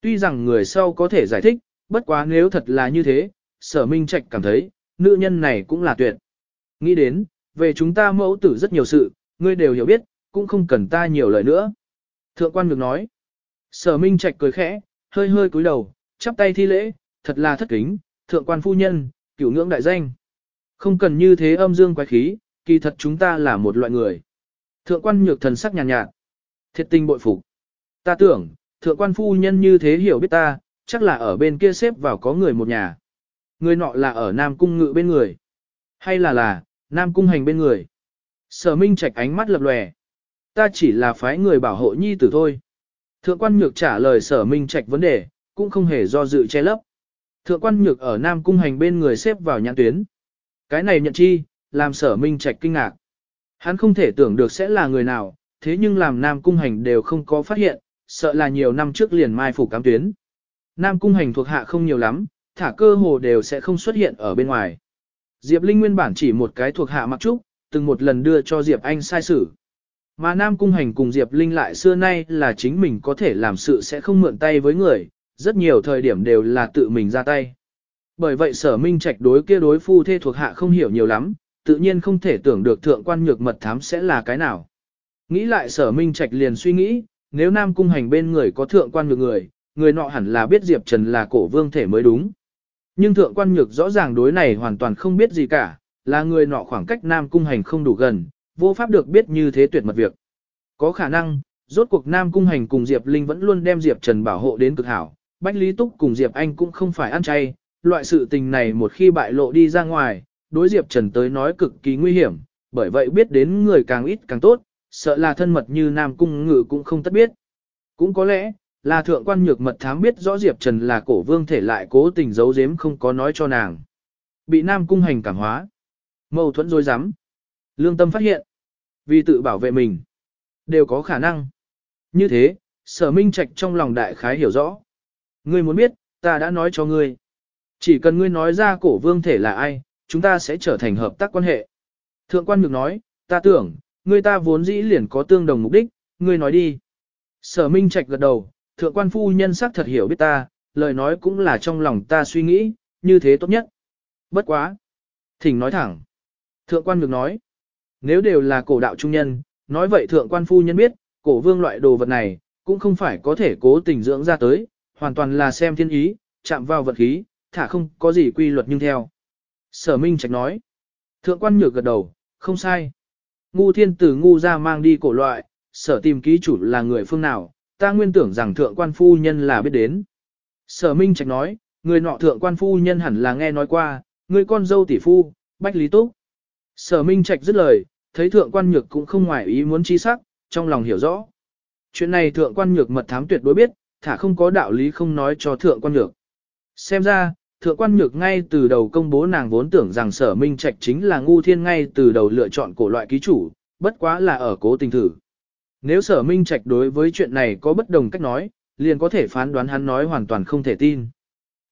Tuy rằng người sau có thể giải thích, bất quá nếu thật là như thế, sở minh trạch cảm thấy, nữ nhân này cũng là tuyệt. Nghĩ đến, về chúng ta mẫu tử rất nhiều sự, ngươi đều hiểu biết, cũng không cần ta nhiều lời nữa. Thượng quan ngược nói, sở minh trạch cười khẽ, hơi hơi cúi đầu, chắp tay thi lễ, thật là thất kính, thượng quan phu nhân, cửu ngưỡng đại danh. Không cần như thế âm dương quái khí, kỳ thật chúng ta là một loại người. Thượng quan nhược thần sắc nhàn nhạt, nhạt, thiệt tình bội phục. Ta tưởng, thượng quan phu nhân như thế hiểu biết ta, chắc là ở bên kia xếp vào có người một nhà. Người nọ là ở Nam Cung ngự bên người. Hay là là, Nam Cung hành bên người. Sở Minh Trạch ánh mắt lập lòe. Ta chỉ là phái người bảo hộ nhi tử thôi. Thượng quan nhược trả lời sở Minh Trạch vấn đề, cũng không hề do dự che lấp. Thượng quan nhược ở Nam Cung hành bên người xếp vào nhãn tuyến. Cái này nhận chi, làm sở Minh Trạch kinh ngạc. Hắn không thể tưởng được sẽ là người nào, thế nhưng làm Nam Cung hành đều không có phát hiện, sợ là nhiều năm trước liền mai phủ cám tuyến. Nam Cung hành thuộc hạ không nhiều lắm, thả cơ hồ đều sẽ không xuất hiện ở bên ngoài. Diệp Linh nguyên bản chỉ một cái thuộc hạ mặc trúc, từng một lần đưa cho Diệp Anh sai sử. Mà Nam Cung Hành cùng Diệp Linh lại xưa nay là chính mình có thể làm sự sẽ không mượn tay với người, rất nhiều thời điểm đều là tự mình ra tay. Bởi vậy sở minh trạch đối kia đối phu thê thuộc hạ không hiểu nhiều lắm, tự nhiên không thể tưởng được thượng quan nhược mật thám sẽ là cái nào. Nghĩ lại sở minh trạch liền suy nghĩ, nếu Nam Cung Hành bên người có thượng quan nhược người, người nọ hẳn là biết Diệp Trần là cổ vương thể mới đúng. Nhưng thượng quan nhược rõ ràng đối này hoàn toàn không biết gì cả, là người nọ khoảng cách Nam Cung Hành không đủ gần, vô pháp được biết như thế tuyệt mật việc. Có khả năng, rốt cuộc Nam Cung Hành cùng Diệp Linh vẫn luôn đem Diệp Trần bảo hộ đến cực hảo, Bách Lý Túc cùng Diệp Anh cũng không phải ăn chay, loại sự tình này một khi bại lộ đi ra ngoài, đối Diệp Trần tới nói cực kỳ nguy hiểm, bởi vậy biết đến người càng ít càng tốt, sợ là thân mật như Nam Cung Ngự cũng không tất biết. Cũng có lẽ, là thượng quan nhược mật thám biết rõ Diệp Trần là cổ vương thể lại cố tình giấu giếm không có nói cho nàng. Bị Nam Cung hành cảm hóa. Mâu thuẫn dối rắm Lương tâm phát hiện. Vì tự bảo vệ mình. Đều có khả năng. Như thế, sở minh trạch trong lòng đại khái hiểu rõ. Ngươi muốn biết, ta đã nói cho ngươi. Chỉ cần ngươi nói ra cổ vương thể là ai, chúng ta sẽ trở thành hợp tác quan hệ. Thượng quan nhược nói, ta tưởng, người ta vốn dĩ liền có tương đồng mục đích, ngươi nói đi. Sở minh trạch gật đầu, thượng quan phu nhân sắc thật hiểu biết ta, lời nói cũng là trong lòng ta suy nghĩ, như thế tốt nhất. Bất quá. Thỉnh nói thẳng. Thượng quan ngược nói. Nếu đều là cổ đạo trung nhân, nói vậy thượng quan phu nhân biết, cổ vương loại đồ vật này, cũng không phải có thể cố tình dưỡng ra tới, hoàn toàn là xem thiên ý, chạm vào vật khí, thả không có gì quy luật nhưng theo. Sở Minh Trạch nói. Thượng quan nhược gật đầu, không sai. Ngu thiên tử ngu ra mang đi cổ loại, sở tìm ký chủ là người phương nào, ta nguyên tưởng rằng thượng quan phu nhân là biết đến. Sở Minh Trạch nói, người nọ thượng quan phu nhân hẳn là nghe nói qua, người con dâu tỷ phu, Bách Lý Túc. Sở Minh Trạch dứt lời, thấy thượng quan nhược cũng không ngoài ý muốn chi sắc, trong lòng hiểu rõ. Chuyện này thượng quan nhược mật thám tuyệt đối biết, thả không có đạo lý không nói cho thượng quan nhược. Xem ra, thượng quan nhược ngay từ đầu công bố nàng vốn tưởng rằng sở minh trạch chính là ngu thiên ngay từ đầu lựa chọn cổ loại ký chủ, bất quá là ở cố tình thử. Nếu sở minh trạch đối với chuyện này có bất đồng cách nói, liền có thể phán đoán hắn nói hoàn toàn không thể tin.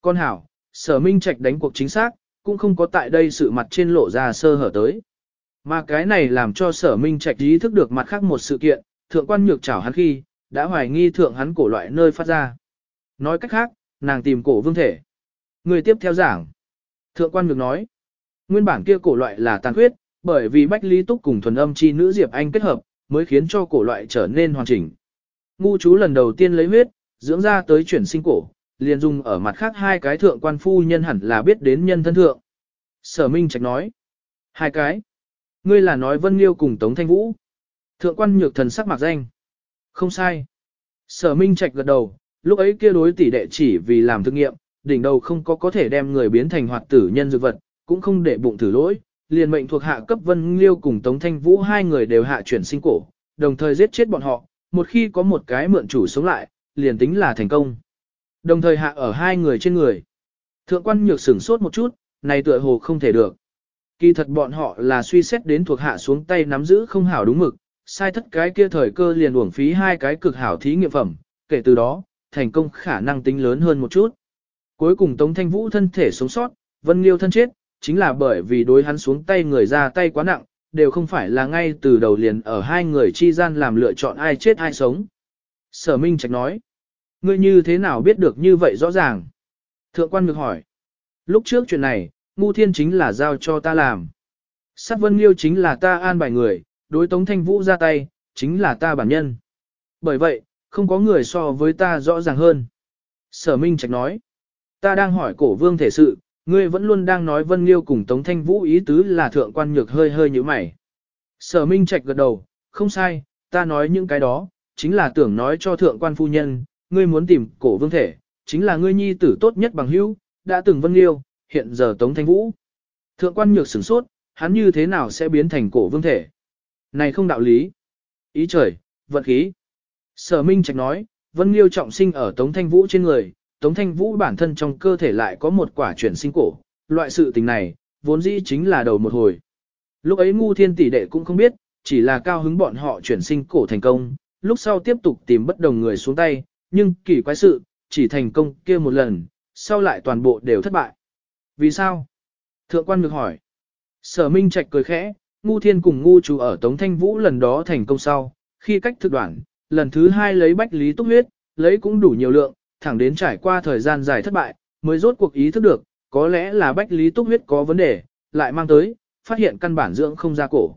Con hảo, sở minh trạch đánh cuộc chính xác, cũng không có tại đây sự mặt trên lộ ra sơ hở tới. Mà cái này làm cho sở minh trạch ý thức được mặt khác một sự kiện, thượng quan nhược chảo hắn khi, đã hoài nghi thượng hắn cổ loại nơi phát ra. Nói cách khác, nàng tìm cổ vương thể. Người tiếp theo giảng. Thượng quan ngược nói, nguyên bản kia cổ loại là tàn khuyết, bởi vì Bách Lý Túc cùng thuần âm chi nữ Diệp Anh kết hợp, mới khiến cho cổ loại trở nên hoàn chỉnh. Ngu chú lần đầu tiên lấy huyết, dưỡng ra tới chuyển sinh cổ, liền dùng ở mặt khác hai cái thượng quan phu nhân hẳn là biết đến nhân thân thượng. Sở Minh Trạch nói, hai cái. Ngươi là nói Vân Liêu cùng Tống Thanh Vũ. Thượng quan nhược thần sắc mặc danh. Không sai. Sở Minh Trạch gật đầu, lúc ấy kia đối tỷ đệ chỉ vì làm thực nghiệm, đỉnh đầu không có có thể đem người biến thành hoạt tử nhân dược vật, cũng không để bụng thử lỗi, liền mệnh thuộc hạ cấp Vân Liêu cùng Tống Thanh Vũ hai người đều hạ chuyển sinh cổ, đồng thời giết chết bọn họ, một khi có một cái mượn chủ sống lại, liền tính là thành công. Đồng thời hạ ở hai người trên người. Thượng quan nhược sửng sốt một chút, này tựa hồ không thể được. Kỳ thật bọn họ là suy xét đến thuộc hạ xuống tay nắm giữ không hảo đúng mực, sai thất cái kia thời cơ liền uổng phí hai cái cực hảo thí nghiệm phẩm, kể từ đó, thành công khả năng tính lớn hơn một chút. Cuối cùng Tống Thanh Vũ thân thể sống sót, Vân Liêu thân chết, chính là bởi vì đối hắn xuống tay người ra tay quá nặng, đều không phải là ngay từ đầu liền ở hai người chi gian làm lựa chọn ai chết ai sống. Sở Minh Trạch nói, ngươi như thế nào biết được như vậy rõ ràng? Thượng quan ngược hỏi. Lúc trước chuyện này, ngu thiên chính là giao cho ta làm. Sát vân liêu chính là ta an bài người, đối tống thanh vũ ra tay, chính là ta bản nhân. Bởi vậy, không có người so với ta rõ ràng hơn. Sở Minh Trạch nói, ta đang hỏi cổ vương thể sự, ngươi vẫn luôn đang nói Vân Liêu cùng Tống Thanh Vũ ý tứ là thượng quan nhược hơi hơi như mày. Sở Minh Trạch gật đầu, không sai, ta nói những cái đó, chính là tưởng nói cho thượng quan phu nhân, ngươi muốn tìm cổ vương thể, chính là ngươi nhi tử tốt nhất bằng hữu, đã từng Vân Liêu, hiện giờ Tống Thanh Vũ. Thượng quan nhược sửng sốt, hắn như thế nào sẽ biến thành cổ vương thể? Này không đạo lý. Ý trời, vận khí. Sở Minh Trạch nói, Vân Liêu trọng sinh ở Tống Thanh Vũ trên người, Tống Thanh Vũ bản thân trong cơ thể lại có một quả chuyển sinh cổ, loại sự tình này, vốn dĩ chính là đầu một hồi. Lúc ấy ngu thiên tỷ đệ cũng không biết, chỉ là cao hứng bọn họ chuyển sinh cổ thành công, lúc sau tiếp tục tìm bất đồng người xuống tay, nhưng kỳ quái sự, chỉ thành công kia một lần, sau lại toàn bộ đều thất bại. Vì sao? Thượng quan được hỏi. Sở Minh Trạch cười khẽ, ngu thiên cùng ngu chủ ở Tống Thanh Vũ lần đó thành công sau, khi cách thực đoạn, lần thứ hai lấy bách lý túc huyết, lấy cũng đủ nhiều lượng, thẳng đến trải qua thời gian dài thất bại, mới rốt cuộc ý thức được, có lẽ là bách lý túc huyết có vấn đề, lại mang tới, phát hiện căn bản dưỡng không ra cổ.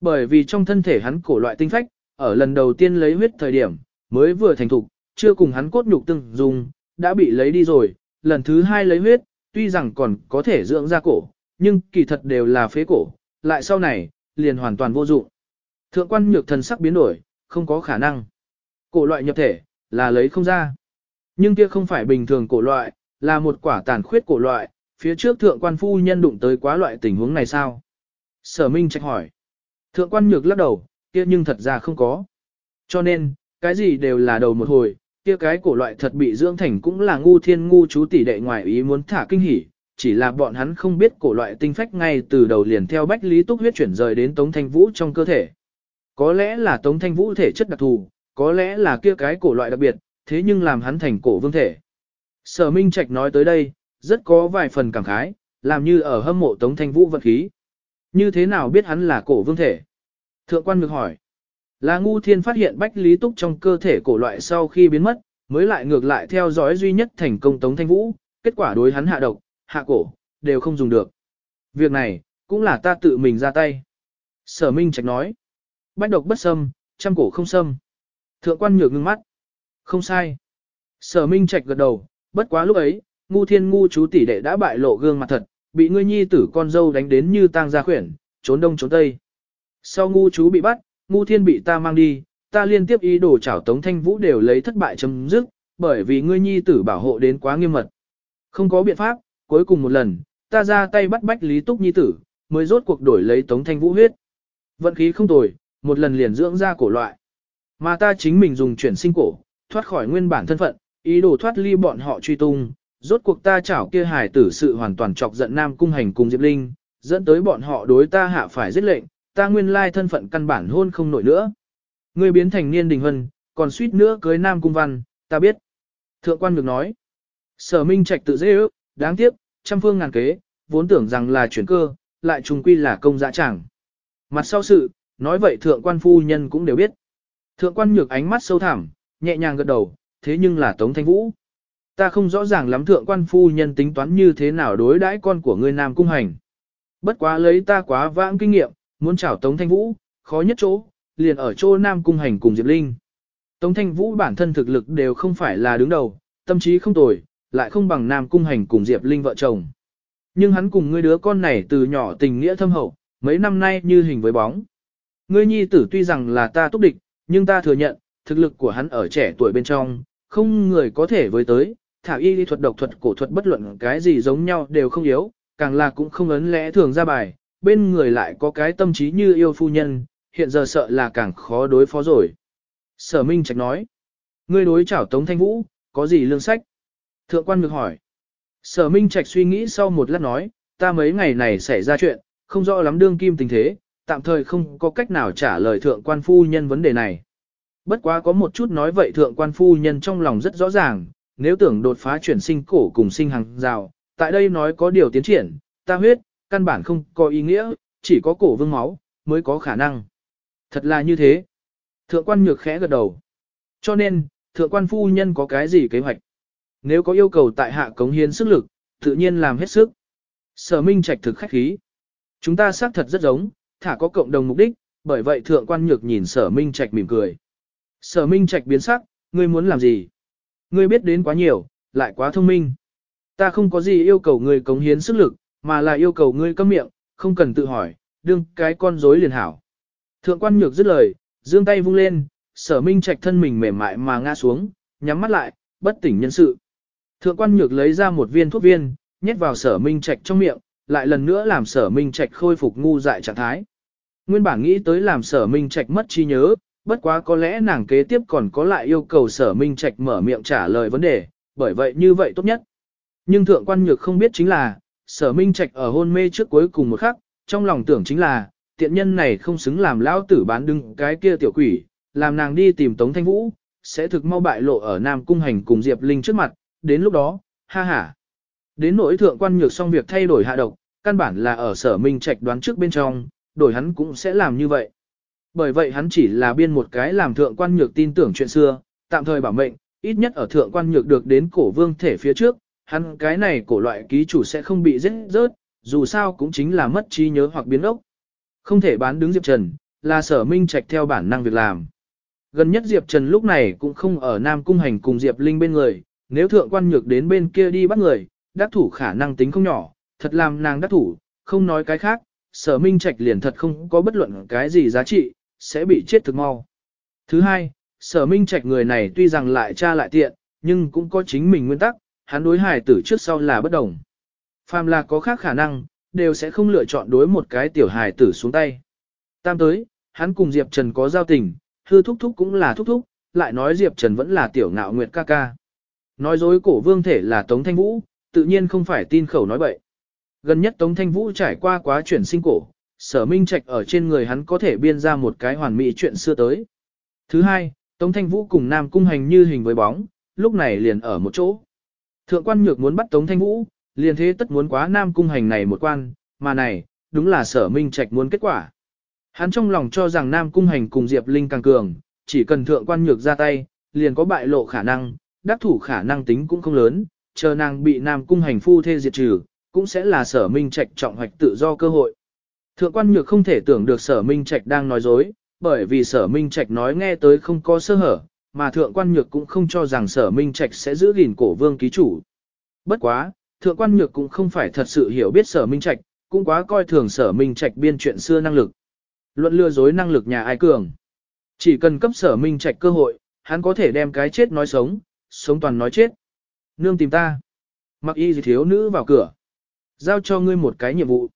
Bởi vì trong thân thể hắn cổ loại tinh phách, ở lần đầu tiên lấy huyết thời điểm, mới vừa thành thục, chưa cùng hắn cốt nhục từng dùng, đã bị lấy đi rồi, lần thứ hai lấy huyết, tuy rằng còn có thể dưỡng ra cổ, nhưng kỳ thật đều là phế cổ, lại sau này, liền hoàn toàn vô dụng. Thượng quan nhược thần sắc biến đổi, không có khả năng. Cổ loại nhập thể, là lấy không ra. Nhưng kia không phải bình thường cổ loại, là một quả tàn khuyết cổ loại, phía trước thượng quan phu nhân đụng tới quá loại tình huống này sao? Sở Minh trách hỏi. Thượng quan nhược lắc đầu, kia nhưng thật ra không có. Cho nên, cái gì đều là đầu một hồi, kia cái cổ loại thật bị dưỡng thành cũng là ngu thiên ngu chú tỷ đệ ngoài ý muốn thả kinh hỉ, chỉ là bọn hắn không biết cổ loại tinh phách ngay từ đầu liền theo bách lý túc huyết chuyển rời đến Tống Thanh Vũ trong cơ thể. Có lẽ là Tống Thanh Vũ thể chất đặc thù, có lẽ là kia cái cổ loại đặc biệt, thế nhưng làm hắn thành cổ vương thể. Sở Minh Trạch nói tới đây, rất có vài phần cảm khái, làm như ở hâm mộ Tống Thanh Vũ vận khí. Như thế nào biết hắn là cổ vương thể? Thượng quan ngược hỏi. Là ngu thiên phát hiện bách lý túc trong cơ thể cổ loại sau khi biến mất, mới lại ngược lại theo dõi duy nhất thành công Tống Thanh Vũ, kết quả đối hắn hạ độc, hạ cổ, đều không dùng được. Việc này, cũng là ta tự mình ra tay. Sở Minh Trạch nói. Bách độc bất xâm, trăm cổ không xâm. Thượng quan nhược ngưng mắt. Không sai. Sở Minh Trạch gật đầu, bất quá lúc ấy, ngu thiên ngu chú tỷ đệ đã bại lộ gương mặt thật, bị ngươi nhi tử con dâu đánh đến như tang gia khuyển, trốn đông trốn tây. Sau ngu chú bị bắt, ngu thiên bị ta mang đi, ta liên tiếp ý đồ chảo tống thanh vũ đều lấy thất bại chấm dứt, bởi vì ngươi nhi tử bảo hộ đến quá nghiêm mật. Không có biện pháp, cuối cùng một lần, ta ra tay bắt bách lý túc nhi tử, mới rốt cuộc đổi lấy tống thanh vũ huyết. Vận khí không tồi, một lần liền dưỡng ra cổ loại. Mà ta chính mình dùng chuyển sinh cổ, thoát khỏi nguyên bản thân phận, ý đồ thoát ly bọn họ truy tung, rốt cuộc ta chảo kia hài tử sự hoàn toàn chọc giận Nam Cung Hành cùng Diệp Linh, dẫn tới bọn họ đối ta hạ phải giết lệnh, ta nguyên lai thân phận căn bản hôn không nổi nữa. Ngươi biến thành niên đình hân, còn suýt nữa cưới Nam Cung Văn, ta biết. Thượng quan được nói. Sở Minh Trạch tự dễ ước, đáng tiếc, trăm phương ngàn kế, vốn tưởng rằng là chuyển cơ, lại trùng quy là công dã chẳng. Mặt sau sự, nói vậy thượng quan phu nhân cũng đều biết. Thượng quan nhược ánh mắt sâu thẳm, nhẹ nhàng gật đầu, thế nhưng là Tống Thanh Vũ. Ta không rõ ràng lắm thượng quan phu nhân tính toán như thế nào đối đãi con của ngươi Nam Cung Hành. Bất quá lấy ta quá vãng kinh nghiệm, muốn chảo Tống Thanh Vũ, khó nhất chỗ, liền ở chỗ Nam Cung Hành cùng Diệp Linh. Tống Thanh Vũ bản thân thực lực đều không phải là đứng đầu, tâm trí không tồi, lại không bằng Nam Cung Hành cùng Diệp Linh vợ chồng. Nhưng hắn cùng ngươi đứa con này từ nhỏ tình nghĩa thâm hậu, mấy năm nay như hình với bóng. Ngươi nhi tử tuy rằng là ta túc địch, nhưng ta thừa nhận, thực lực của hắn ở trẻ tuổi bên trong, không người có thể với tới, thảo y lý thuật độc thuật cổ thuật bất luận cái gì giống nhau đều không yếu, càng là cũng không ấn lẽ thường ra bài, bên người lại có cái tâm trí như yêu phu nhân, hiện giờ sợ là càng khó đối phó rồi. Sở Minh Trạch nói, ngươi đối chảo Tống Thanh Vũ, có gì lương sách? Thượng quan ngược hỏi. Sở Minh Trạch suy nghĩ sau một lát nói, ta mấy ngày này xảy ra chuyện, không rõ lắm đương kim tình thế, tạm thời không có cách nào trả lời thượng quan phu nhân vấn đề này. Bất quá có một chút nói vậy thượng quan phu nhân trong lòng rất rõ ràng, nếu tưởng đột phá chuyển sinh cổ cùng sinh hàng rào, tại đây nói có điều tiến triển, ta huyết, căn bản không có ý nghĩa, chỉ có cổ vương máu, mới có khả năng. Thật là như thế. Thượng quan nhược khẽ gật đầu. Cho nên, thượng quan phu nhân có cái gì kế hoạch? Nếu có yêu cầu tại hạ cống hiến sức lực, tự nhiên làm hết sức. Sở Minh Trạch thực khách khí. Chúng ta xác thật rất giống, thả có cộng đồng mục đích, bởi vậy thượng quan nhược nhìn sở Minh Trạch mỉm cười. Sở Minh Trạch biến sắc, ngươi muốn làm gì? Ngươi biết đến quá nhiều, lại quá thông minh. Ta không có gì yêu cầu ngươi cống hiến sức lực, mà là yêu cầu ngươi câm miệng, không cần tự hỏi, đương cái con rối liền hảo. Thượng quan nhược dứt lời, giương tay vung lên, sở minh trạch thân mình mềm mại mà ngã xuống, nhắm mắt lại, bất tỉnh nhân sự. Thượng quan nhược lấy ra một viên thuốc viên, nhét vào sở minh trạch trong miệng, lại lần nữa làm sở minh trạch khôi phục ngu dại trạng thái. Nguyên bản nghĩ tới làm sở minh trạch mất trí nhớ, bất quá có lẽ nàng kế tiếp còn có lại yêu cầu sở minh trạch mở miệng trả lời vấn đề, bởi vậy như vậy tốt nhất. Nhưng thượng quan nhược không biết chính là, sở minh trạch ở hôn mê trước cuối cùng một khắc, trong lòng tưởng chính là, tiện nhân này không xứng làm lão tử bán đứng cái kia tiểu quỷ, làm nàng đi tìm Tống Thanh Vũ, sẽ thực mau bại lộ ở Nam Cung Hành cùng Diệp Linh trước mặt, đến lúc đó, ha ha. Đến nỗi thượng quan nhược xong việc thay đổi hạ độc, căn bản là ở sở minh trạch đoán trước bên trong, đổi hắn cũng sẽ làm như vậy. Bởi vậy hắn chỉ là biên một cái làm thượng quan nhược tin tưởng chuyện xưa, tạm thời bảo mệnh, ít nhất ở thượng quan nhược được đến cổ vương thể phía trước, hắn cái này cổ loại ký chủ sẽ không bị rớt rớt, dù sao cũng chính là mất trí nhớ hoặc biến ốc. Không thể bán đứng Diệp Trần, là sở minh trạch theo bản năng việc làm. Gần nhất Diệp Trần lúc này cũng không ở Nam Cung Hành cùng Diệp Linh bên người, nếu thượng quan nhược đến bên kia đi bắt người, đắc thủ khả năng tính không nhỏ, thật làm nàng đắc thủ, không nói cái khác, sở minh trạch liền thật không có bất luận cái gì giá trị, sẽ bị chết thực mau. Thứ hai, sở minh trạch người này tuy rằng lại cha lại tiện, nhưng cũng có chính mình nguyên tắc, hắn đối hài tử trước sau là bất đồng. Phàm là có khác khả năng, đều sẽ không lựa chọn đối một cái tiểu hài tử xuống tay. Tam tới, hắn cùng Diệp Trần có giao tình, hư thúc thúc cũng là thúc thúc, lại nói Diệp Trần vẫn là tiểu ngạo nguyệt ca ca. Nói dối cổ vương thể là Tống Thanh Vũ, tự nhiên không phải tin khẩu nói bậy. Gần nhất Tống Thanh Vũ trải qua quá chuyển sinh cổ, sở minh trạch ở trên người hắn có thể biên ra một cái hoàn mỹ chuyện xưa tới. Thứ hai, Tống Thanh Vũ cùng Nam Cung Hành như hình với bóng, lúc này liền ở một chỗ. Thượng quan nhược muốn bắt Tống Thanh Vũ, liền thế tất muốn quá Nam Cung Hành này một quan, mà này, đúng là sở minh trạch muốn kết quả. Hắn trong lòng cho rằng Nam Cung Hành cùng Diệp Linh càng cường, chỉ cần thượng quan nhược ra tay, liền có bại lộ khả năng, đắc thủ khả năng tính cũng không lớn, chờ nàng bị Nam Cung Hành phu thê diệt trừ, cũng sẽ là sở minh trạch trọng hoạch tự do cơ hội. Thượng quan nhược không thể tưởng được sở minh trạch đang nói dối, bởi vì sở minh trạch nói nghe tới không có sơ hở, mà thượng quan nhược cũng không cho rằng sở minh trạch sẽ giữ gìn cổ vương ký chủ. Bất quá, thượng quan nhược cũng không phải thật sự hiểu biết sở minh trạch, cũng quá coi thường sở minh trạch biên chuyện xưa năng lực. Luận lừa dối năng lực nhà ai cường. Chỉ cần cấp sở minh trạch cơ hội, hắn có thể đem cái chết nói sống, sống toàn nói chết. Nương tìm ta. Mặc y gì thiếu nữ vào cửa. Giao cho ngươi một cái nhiệm vụ.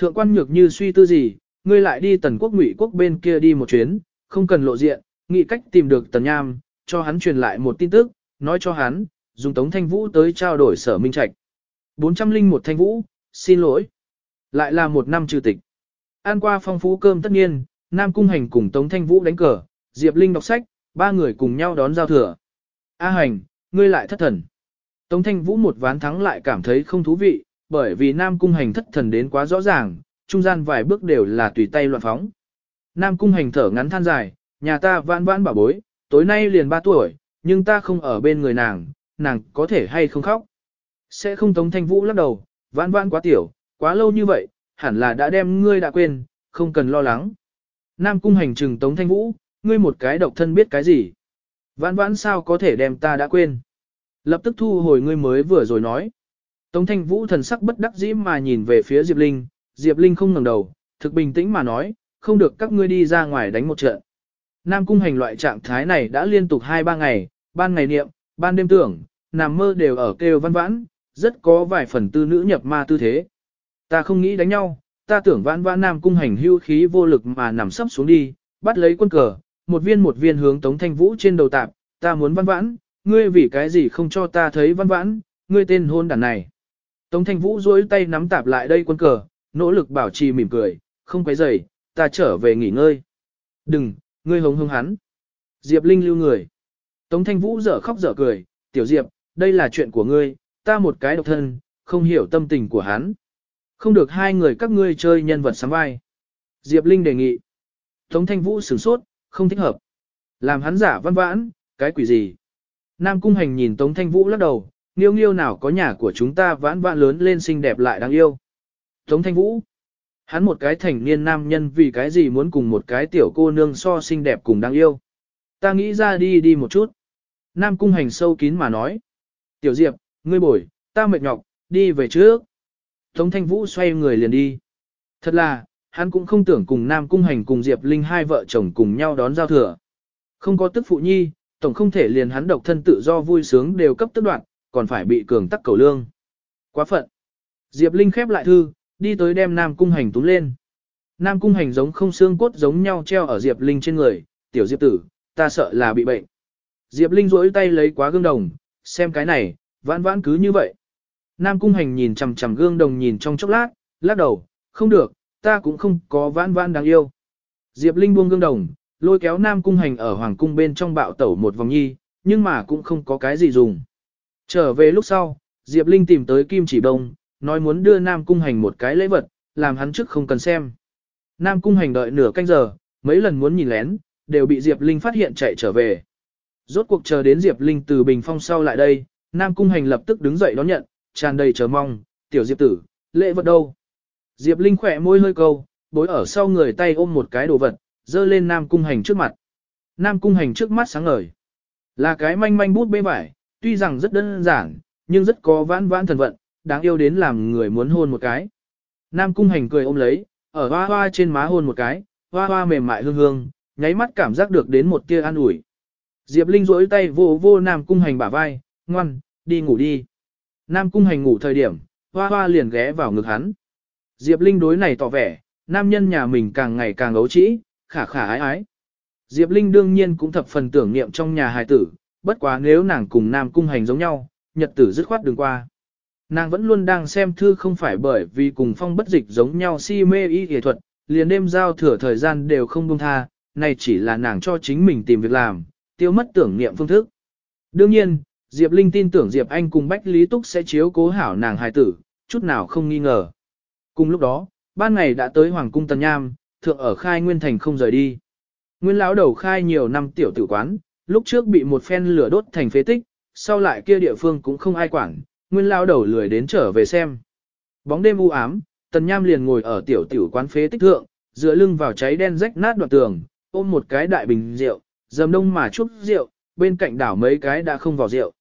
Thượng quan nhược như suy tư gì, ngươi lại đi tần quốc ngụy quốc bên kia đi một chuyến, không cần lộ diện, nghĩ cách tìm được tần nham, cho hắn truyền lại một tin tức, nói cho hắn, dùng tống thanh vũ tới trao đổi sở minh trạch. 401 thanh vũ, xin lỗi. Lại là một năm trừ tịch. Ăn qua phong phú cơm tất nhiên, Nam Cung Hành cùng Tống Thanh Vũ đánh cờ, Diệp Linh đọc sách, ba người cùng nhau đón giao thừa. A Hành, ngươi lại thất thần. Tống Thanh Vũ một ván thắng lại cảm thấy không thú vị, bởi vì Nam Cung Hành thất thần đến quá rõ ràng, trung gian vài bước đều là tùy tay loạn phóng. Nam Cung Hành thở ngắn than dài, nhà ta vãn vãn bảo bối, tối nay liền 3 tuổi, nhưng ta không ở bên người nàng, nàng có thể hay không khóc. Sẽ không Tống Thanh Vũ lắc đầu, vãn vãn quá tiểu, quá lâu như vậy, hẳn là đã đem ngươi đã quên, không cần lo lắng. Nam Cung Hành trừng Tống Thanh Vũ, ngươi một cái độc thân biết cái gì. Vãn vãn sao có thể đem ta đã quên. Lập tức thu hồi ngươi mới vừa rồi nói. Tống Thanh Vũ thần sắc bất đắc dĩ mà nhìn về phía Diệp Linh, Diệp Linh không ngẩng đầu, thực bình tĩnh mà nói, không được các ngươi đi ra ngoài đánh một trận. Nam cung hành loại trạng thái này đã liên tục 2-3 ngày, ban ngày niệm, ban đêm tưởng, nằm mơ đều ở kêu văn vãn, rất có vài phần tư nữ nhập ma tư thế. Ta không nghĩ đánh nhau, ta tưởng vãn vãn Nam cung hành hưu khí vô lực mà nằm sấp xuống đi, bắt lấy quân cờ, một viên một viên hướng Tống Thanh Vũ trên đầu tạp, ta muốn văn vãn, ngươi vì cái gì không cho ta thấy văn vãn, ngươi tên hôn đàn này. Tống Thanh Vũ duỗi tay nắm tạp lại đây quân cờ, nỗ lực bảo trì mỉm cười, không quấy rầy, ta trở về nghỉ ngơi. Đừng, ngươi hống hống hắn. Diệp Linh lưu người. Tống Thanh Vũ dở khóc dở cười, tiểu Diệp, đây là chuyện của ngươi, ta một cái độc thân, không hiểu tâm tình của hắn. Không được hai người các ngươi chơi nhân vật sắm vai. Diệp Linh đề nghị. Tống Thanh Vũ sửng sốt, không thích hợp. Làm hắn giả văn vãn, cái quỷ gì. Nam Cung Hành nhìn Tống Thanh Vũ lắc đầu, nghiêu nghiêu nào có nhà của chúng ta vãn vãn lớn lên xinh đẹp lại đáng yêu. Tống Thanh Vũ, hắn một cái thành niên nam nhân vì cái gì muốn cùng một cái tiểu cô nương so xinh đẹp cùng đáng yêu. Ta nghĩ ra đi đi một chút. Nam cung hành sâu kín mà nói. Tiểu Diệp, ngươi bồi, ta mệt nhọc, đi về trước. Tống Thanh Vũ xoay người liền đi. Thật là, hắn cũng không tưởng cùng Nam Cung Hành cùng Diệp Linh hai vợ chồng cùng nhau đón giao thừa. Không có tức phụ nhi, tổng không thể liền hắn độc thân tự do vui sướng đều cấp tức đoạn, còn phải bị cường tắc cầu lương. Quá phận. Diệp Linh khép lại thư, đi tới đem Nam Cung Hành túm lên. Nam Cung Hành giống không xương cốt giống nhau treo ở Diệp Linh trên người, tiểu Diệp tử, ta sợ là bị bệnh. Diệp Linh rỗi tay lấy quá gương đồng, xem cái này, vãn vãn cứ như vậy. Nam Cung Hành nhìn chằm chằm gương đồng nhìn trong chốc lát, lắc đầu, không được, ta cũng không có vãn vãn đáng yêu. Diệp Linh buông gương đồng, lôi kéo Nam Cung Hành ở Hoàng Cung bên trong bạo tẩu một vòng nhi, nhưng mà cũng không có cái gì dùng. Trở về lúc sau, Diệp Linh tìm tới Kim Chỉ Đông, nói muốn đưa Nam Cung Hành một cái lễ vật, làm hắn trước không cần xem. Nam Cung Hành đợi nửa canh giờ, mấy lần muốn nhìn lén, đều bị Diệp Linh phát hiện chạy trở về. Rốt cuộc chờ đến Diệp Linh từ bình phong sau lại đây, Nam Cung Hành lập tức đứng dậy đón nhận, tràn đầy chờ mong, tiểu Diệp tử, lễ vật đâu? Diệp Linh khỏe môi hơi câu, bối ở sau người tay ôm một cái đồ vật, dơ lên Nam Cung Hành trước mặt. Nam Cung Hành trước mắt sáng ngời. Là cái manh manh bút bê vải, tuy rằng rất đơn giản, nhưng rất có vãn vãn thần vận, đáng yêu đến làm người muốn hôn một cái. Nam Cung Hành cười ôm lấy, ở hoa hoa trên má hôn một cái, hoa hoa mềm mại hương hương, nháy mắt cảm giác được đến một tia an ủi. Diệp Linh rỗi tay vô vô Nam Cung Hành bả vai, ngoan, đi ngủ đi. Nam Cung Hành ngủ thời điểm, hoa hoa liền ghé vào ngực hắn. Diệp Linh đối này tỏ vẻ, nam nhân nhà mình càng ngày càng ấu trĩ, khả khả ái ái. Diệp Linh đương nhiên cũng thập phần tưởng niệm trong nhà hài tử, bất quá nếu nàng cùng Nam Cung Hành giống nhau, nhật tử dứt khoát đường qua. Nàng vẫn luôn đang xem thư không phải bởi vì cùng phong bất dịch giống nhau si mê y nghệ thuật, liền đêm giao thừa thời gian đều không buông tha, này chỉ là nàng cho chính mình tìm việc làm, tiêu mất tưởng niệm phương thức. Đương nhiên, Diệp Linh tin tưởng Diệp Anh cùng Bách Lý Túc sẽ chiếu cố hảo nàng hài tử, chút nào không nghi ngờ. Cùng lúc đó, ban ngày đã tới Hoàng cung Tần Nham, thượng ở khai Nguyên Thành không rời đi. Nguyên lão đầu khai nhiều năm tiểu tử quán, lúc trước bị một phen lửa đốt thành phế tích, sau lại kia địa phương cũng không ai quản, Nguyên lao đầu lười đến trở về xem. Bóng đêm u ám, Tần Nham liền ngồi ở tiểu tiểu quán phế tích thượng, dựa lưng vào cháy đen rách nát đoạn tường, ôm một cái đại bình rượu, dầm đông mà chút rượu, bên cạnh đảo mấy cái đã không vào rượu.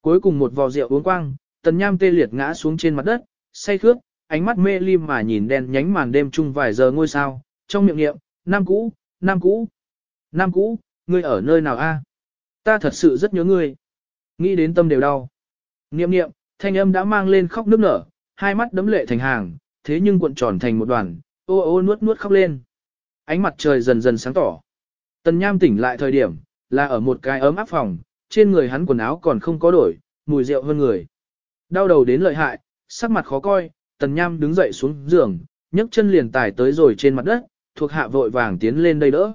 Cuối cùng một vò rượu uống quang, Tần Nham tê liệt ngã xuống trên mặt đất, say khướt, ánh mắt mê lim mà nhìn đen nhánh màn đêm chung vài giờ ngôi sao, trong miệng niệm, nam cũ, nam cũ, nam cũ, ngươi ở nơi nào a? Ta thật sự rất nhớ ngươi. Nghĩ đến tâm đều đau. Niệm niệm, thanh âm đã mang lên khóc nức nở, hai mắt đấm lệ thành hàng, thế nhưng cuộn tròn thành một đoàn, ô ô nuốt nuốt khóc lên. Ánh mặt trời dần dần sáng tỏ. Tần Nham tỉnh lại thời điểm, là ở một cái ấm áp phòng, trên người hắn quần áo còn không có đổi, mùi rượu hơn người. Đau đầu đến lợi hại, sắc mặt khó coi, Tần Nham đứng dậy xuống giường, nhấc chân liền tải tới rồi trên mặt đất, thuộc hạ vội vàng tiến lên đây đỡ.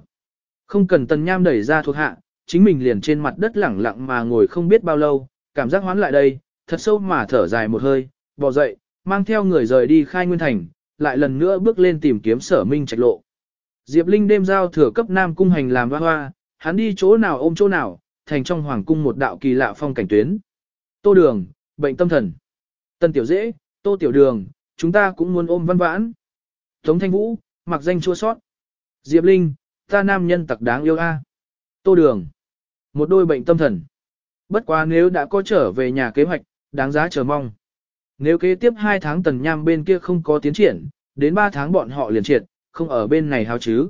Không cần Tần Nham đẩy ra thuộc hạ, chính mình liền trên mặt đất lẳng lặng mà ngồi không biết bao lâu, cảm giác hoán lại đây, thật sâu mà thở dài một hơi, bò dậy, mang theo người rời đi khai nguyên thành, lại lần nữa bước lên tìm kiếm sở minh trạch lộ. Diệp Linh đêm giao thừa cấp Nam cung hành làm hoa hoa, hắn đi chỗ nào ôm chỗ nào, thành trong hoàng cung một đạo kỳ lạ phong cảnh tuyến. Tô đường, bệnh tâm thần. Tân tiểu dễ, tô tiểu đường, chúng ta cũng muốn ôm văn vãn. Tống thanh vũ, mặc danh chua sót. Diệp Linh, ta nam nhân tặc đáng yêu a. Tô đường, một đôi bệnh tâm thần. Bất quá nếu đã có trở về nhà kế hoạch, đáng giá chờ mong. Nếu kế tiếp 2 tháng tần nham bên kia không có tiến triển, đến 3 tháng bọn họ liền triệt, không ở bên này hao chứ.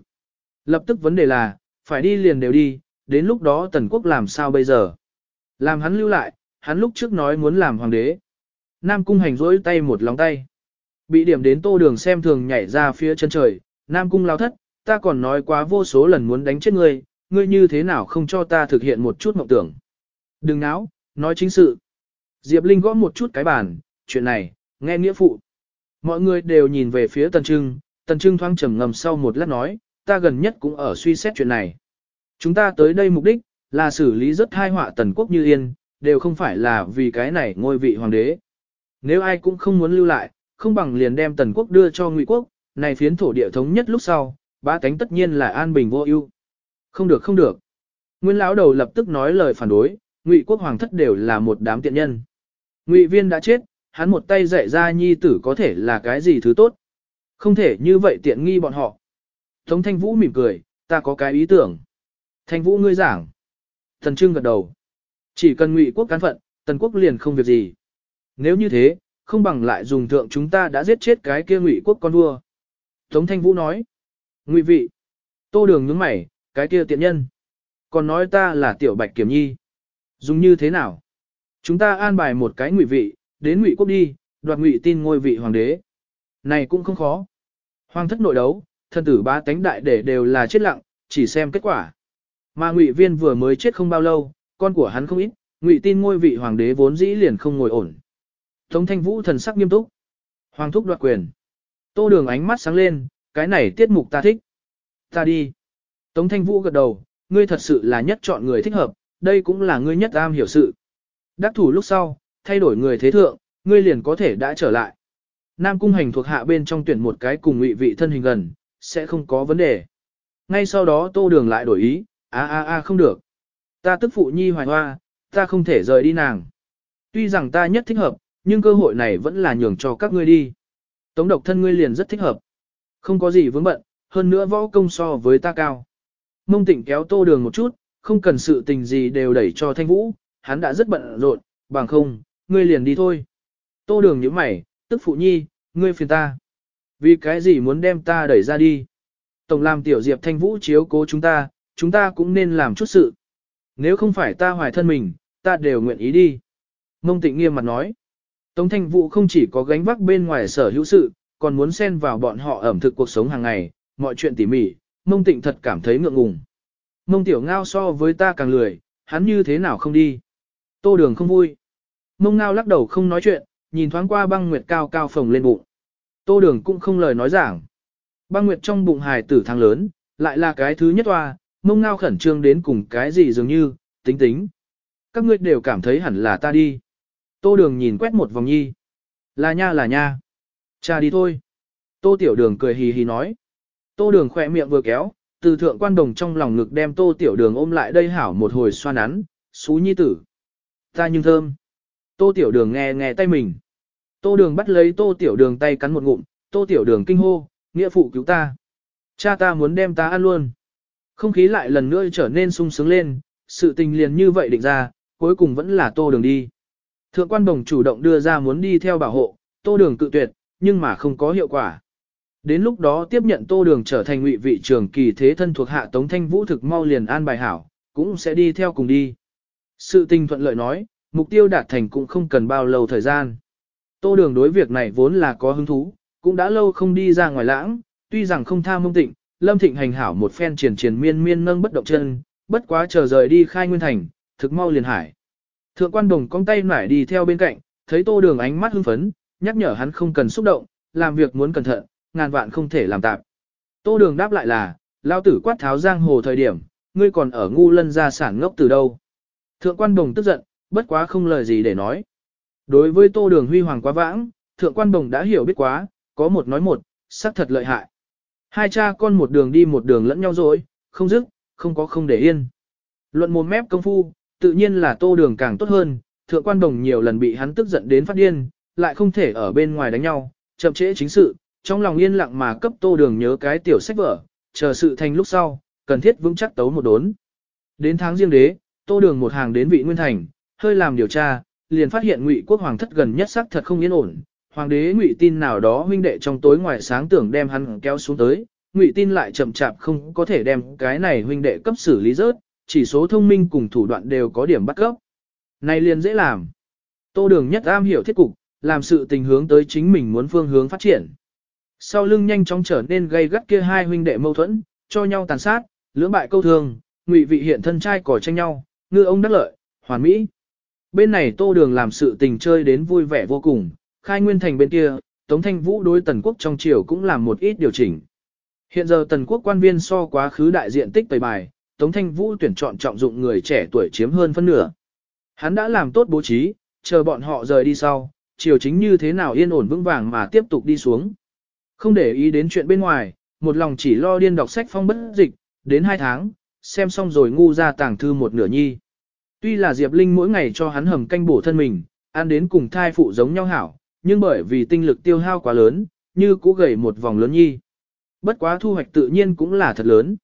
Lập tức vấn đề là, phải đi liền đều đi, đến lúc đó tần quốc làm sao bây giờ? Làm hắn lưu lại, hắn lúc trước nói muốn làm hoàng đế. Nam cung hành rỗi tay một lòng tay. Bị điểm đến tô đường xem thường nhảy ra phía chân trời, Nam cung lao thất, ta còn nói quá vô số lần muốn đánh chết ngươi, ngươi như thế nào không cho ta thực hiện một chút mộng tưởng. Đừng náo, nói chính sự. Diệp Linh gõ một chút cái bàn, chuyện này, nghe nghĩa phụ. Mọi người đều nhìn về phía Tần Trưng, Tần Trưng thoáng trầm ngầm sau một lát nói, ta gần nhất cũng ở suy xét chuyện này. Chúng ta tới đây mục đích, là xử lý rất hai họa Tần Quốc như yên, đều không phải là vì cái này ngôi vị hoàng đế. Nếu ai cũng không muốn lưu lại, không bằng liền đem Tần Quốc đưa cho Ngụy Quốc, này phiến thổ địa thống nhất lúc sau, ba cánh tất nhiên là an bình vô ưu. Không được không được. Nguyên lão đầu lập tức nói lời phản đối, Ngụy Quốc hoàng thất đều là một đám tiện nhân. Ngụy viên đã chết, hắn một tay dạy ra nhi tử có thể là cái gì thứ tốt. Không thể như vậy tiện nghi bọn họ. Tống thanh vũ mỉm cười, ta có cái ý tưởng. Thanh vũ ngươi giảng. Thần trưng gật đầu. Chỉ cần ngụy quốc cán phận, tần quốc liền không việc gì. Nếu như thế, không bằng lại dùng thượng chúng ta đã giết chết cái kia ngụy quốc con vua. Tống thanh vũ nói. Ngụy vị. Tô đường nhướng mày, cái kia tiện nhân. Còn nói ta là tiểu bạch kiểm nhi. Dùng như thế nào? Chúng ta an bài một cái ngụy vị, đến ngụy quốc đi, đoạt ngụy tin ngôi vị hoàng đế. Này cũng không khó. Hoàng thất nội đấu, thân tử ba tánh đại để đều là chết lặng, chỉ xem kết quả. Mà ngụy viên vừa mới chết không bao lâu, con của hắn không ít, ngụy tin ngôi vị hoàng đế vốn dĩ liền không ngồi ổn. Tống thanh vũ thần sắc nghiêm túc. Hoàng thúc đoạt quyền. Tô đường ánh mắt sáng lên, cái này tiết mục ta thích. Ta đi. Tống thanh vũ gật đầu, ngươi thật sự là nhất chọn người thích hợp, đây cũng là ngươi nhất am hiểu sự. Đắc thủ lúc sau, thay đổi người thế thượng, ngươi liền có thể đã trở lại. Nam cung hành thuộc hạ bên trong tuyển một cái cùng ngụy vị thân hình gần, sẽ không có vấn đề. Ngay sau đó tô đường lại đổi ý, a a a không được. Ta tức phụ nhi hoài hoa, ta không thể rời đi nàng. Tuy rằng ta nhất thích hợp, nhưng cơ hội này vẫn là nhường cho các ngươi đi. Tống độc thân ngươi liền rất thích hợp. Không có gì vướng bận, hơn nữa võ công so với ta cao. Mông tịnh kéo tô đường một chút, không cần sự tình gì đều đẩy cho thanh vũ, hắn đã rất bận rộn, bằng không, ngươi liền đi thôi. Tô đường nhíu mày, tức phụ nhi, ngươi phiền ta. Vì cái gì muốn đem ta đẩy ra đi? Tổng làm tiểu diệp thanh vũ chiếu cố chúng ta, chúng ta cũng nên làm chút sự. Nếu không phải ta hoài thân mình, ta đều nguyện ý đi. Mông tịnh nghiêm mặt nói. Tống thanh vũ không chỉ có gánh vác bên ngoài sở hữu sự, còn muốn xen vào bọn họ ẩm thực cuộc sống hàng ngày, mọi chuyện tỉ mỉ, mông tịnh thật cảm thấy ngượng ngùng. Mông tiểu ngao so với ta càng lười, hắn như thế nào không đi. Tô đường không vui. Mông ngao lắc đầu không nói chuyện, nhìn thoáng qua băng nguyệt cao cao phồng lên bụng. Tô đường cũng không lời nói giảng. Băng nguyệt trong bụng hài tử thang lớn, lại là cái thứ nhất toa mông ngao khẩn trương đến cùng cái gì dường như, tính tính. Các ngươi đều cảm thấy hẳn là ta đi. Tô đường nhìn quét một vòng nhi. Là nha là nha. Cha đi thôi. Tô tiểu đường cười hì hì nói. Tô đường khỏe miệng vừa kéo, từ thượng quan đồng trong lòng ngực đem tô tiểu đường ôm lại đây hảo một hồi xoa nắn, xú nhi tử. Ta nhưng thơm. Tô tiểu đường nghe nghe tay mình. Tô đường bắt lấy tô tiểu đường tay cắn một ngụm, tô tiểu đường kinh hô, nghĩa phụ cứu ta. Cha ta muốn đem ta ăn luôn. Không khí lại lần nữa trở nên sung sướng lên, sự tình liền như vậy định ra, cuối cùng vẫn là tô đường đi. Thượng quan đồng chủ động đưa ra muốn đi theo bảo hộ, tô đường cự tuyệt, nhưng mà không có hiệu quả. Đến lúc đó tiếp nhận tô đường trở thành ngụy vị trưởng kỳ thế thân thuộc hạ Tống Thanh Vũ thực mau liền an bài hảo, cũng sẽ đi theo cùng đi. Sự tình thuận lợi nói, mục tiêu đạt thành cũng không cần bao lâu thời gian. Tô đường đối việc này vốn là có hứng thú, cũng đã lâu không đi ra ngoài lãng, tuy rằng không tha mông tịnh, lâm thịnh hành hảo một phen triển triển miên miên nâng bất động chân, bất quá chờ rời đi khai nguyên thành, thực mau liền hải. Thượng quan đồng cong tay nải đi theo bên cạnh, thấy tô đường ánh mắt hưng phấn, nhắc nhở hắn không cần xúc động, làm việc muốn cẩn thận, ngàn vạn không thể làm tạp. Tô đường đáp lại là, lao tử quát tháo giang hồ thời điểm, ngươi còn ở ngu lân gia sản ngốc từ đâu. Thượng quan đồng tức giận, bất quá không lời gì để nói. Đối với tô đường huy hoàng quá vãng, thượng quan đồng đã hiểu biết quá, có một nói một, xác thật lợi hại. Hai cha con một đường đi một đường lẫn nhau rồi, không dứt, không có không để yên. Luận một mép công phu, tự nhiên là tô đường càng tốt hơn, thượng quan đồng nhiều lần bị hắn tức giận đến phát điên, lại không thể ở bên ngoài đánh nhau, chậm trễ chính sự, trong lòng yên lặng mà cấp tô đường nhớ cái tiểu sách vở, chờ sự thành lúc sau, cần thiết vững chắc tấu một đốn. Đến tháng riêng đế, tô đường một hàng đến vị nguyên thành, hơi làm điều tra, liền phát hiện ngụy quốc hoàng thất gần nhất sắc thật không yên ổn. Hoàng đế ngụy tin nào đó huynh đệ trong tối ngoài sáng tưởng đem hắn kéo xuống tới, ngụy tin lại chậm chạp không có thể đem cái này huynh đệ cấp xử lý rớt, chỉ số thông minh cùng thủ đoạn đều có điểm bắt cấp. Này liền dễ làm. Tô đường nhất am hiểu thiết cục, làm sự tình hướng tới chính mình muốn phương hướng phát triển. Sau lưng nhanh chóng trở nên gây gắt kia hai huynh đệ mâu thuẫn, cho nhau tàn sát, lưỡng bại câu thường, ngụy vị hiện thân trai cỏ tranh nhau, ngư ông đắc lợi, hoàn mỹ. Bên này tô đường làm sự tình chơi đến vui vẻ vô cùng, khai nguyên thành bên kia, Tống Thanh Vũ đối tần quốc trong triều cũng làm một ít điều chỉnh. Hiện giờ tần quốc quan viên so quá khứ đại diện tích tẩy bài, Tống Thanh Vũ tuyển chọn trọng dụng người trẻ tuổi chiếm hơn phân nửa. Hắn đã làm tốt bố trí, chờ bọn họ rời đi sau, triều chính như thế nào yên ổn vững vàng mà tiếp tục đi xuống. Không để ý đến chuyện bên ngoài, một lòng chỉ lo điên đọc sách phong bất dịch, đến hai tháng, xem xong rồi ngu ra tàng thư một nửa nhi. Tuy là Diệp Linh mỗi ngày cho hắn hầm canh bổ thân mình, ăn đến cùng thai phụ giống nhau hảo, nhưng bởi vì tinh lực tiêu hao quá lớn, như cũ gầy một vòng lớn nhi. Bất quá thu hoạch tự nhiên cũng là thật lớn.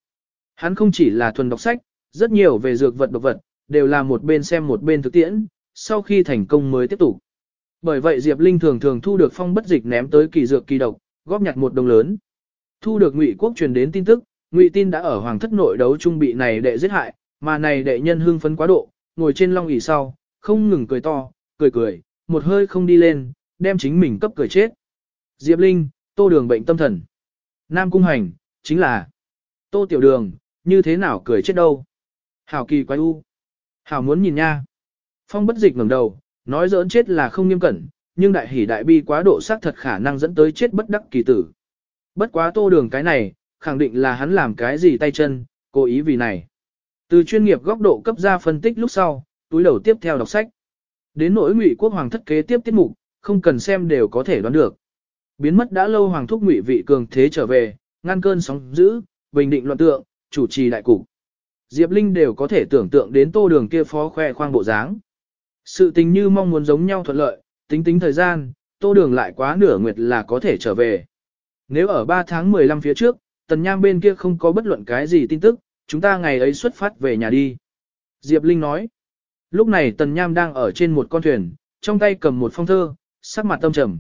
Hắn không chỉ là thuần đọc sách, rất nhiều về dược vật độc vật, đều là một bên xem một bên thực tiễn, sau khi thành công mới tiếp tục. Bởi vậy Diệp Linh thường thường thu được phong bất dịch ném tới kỳ dược kỳ độc, góp nhặt một đồng lớn. Thu được Ngụy quốc truyền đến tin tức, Ngụy tin đã ở hoàng thất nội đấu trung bị này đệ giết hại, mà này đệ nhân hưng phấn quá độ, ngồi trên long ỷ sau, không ngừng cười to, cười cười, một hơi không đi lên, đem chính mình cấp cười chết. Diệp Linh, tô đường bệnh tâm thần. Nam cung hành, chính là tô tiểu đường, như thế nào cười chết đâu. Hảo kỳ quái u. Hảo muốn nhìn nha. Phong bất dịch ngẩng đầu, nói giỡn chết là không nghiêm cẩn, nhưng đại hỉ đại bi quá độ xác thật khả năng dẫn tới chết bất đắc kỳ tử. Bất quá tô đường cái này, khẳng định là hắn làm cái gì tay chân, cố ý vì này. Từ chuyên nghiệp góc độ cấp ra phân tích lúc sau, túi đầu tiếp theo đọc sách. Đến nỗi ngụy quốc hoàng thất kế tiếp tiết mục, không cần xem đều có thể đoán được. Biến mất đã lâu hoàng thúc ngụy vị cường thế trở về, ngăn cơn sóng dữ, bình định loạn tượng, chủ trì đại cục. Diệp Linh đều có thể tưởng tượng đến tô đường kia phó khoe khoang bộ dáng. Sự tình như mong muốn giống nhau thuận lợi, tính tính thời gian, tô đường lại quá nửa nguyệt là có thể trở về. Nếu ở 3 tháng 15 phía trước, tần nham bên kia không có bất luận cái gì tin tức, chúng ta ngày ấy xuất phát về nhà đi. Diệp Linh nói, lúc này tần nham đang ở trên một con thuyền, trong tay cầm một phong thơ, sắc mặt tâm trầm.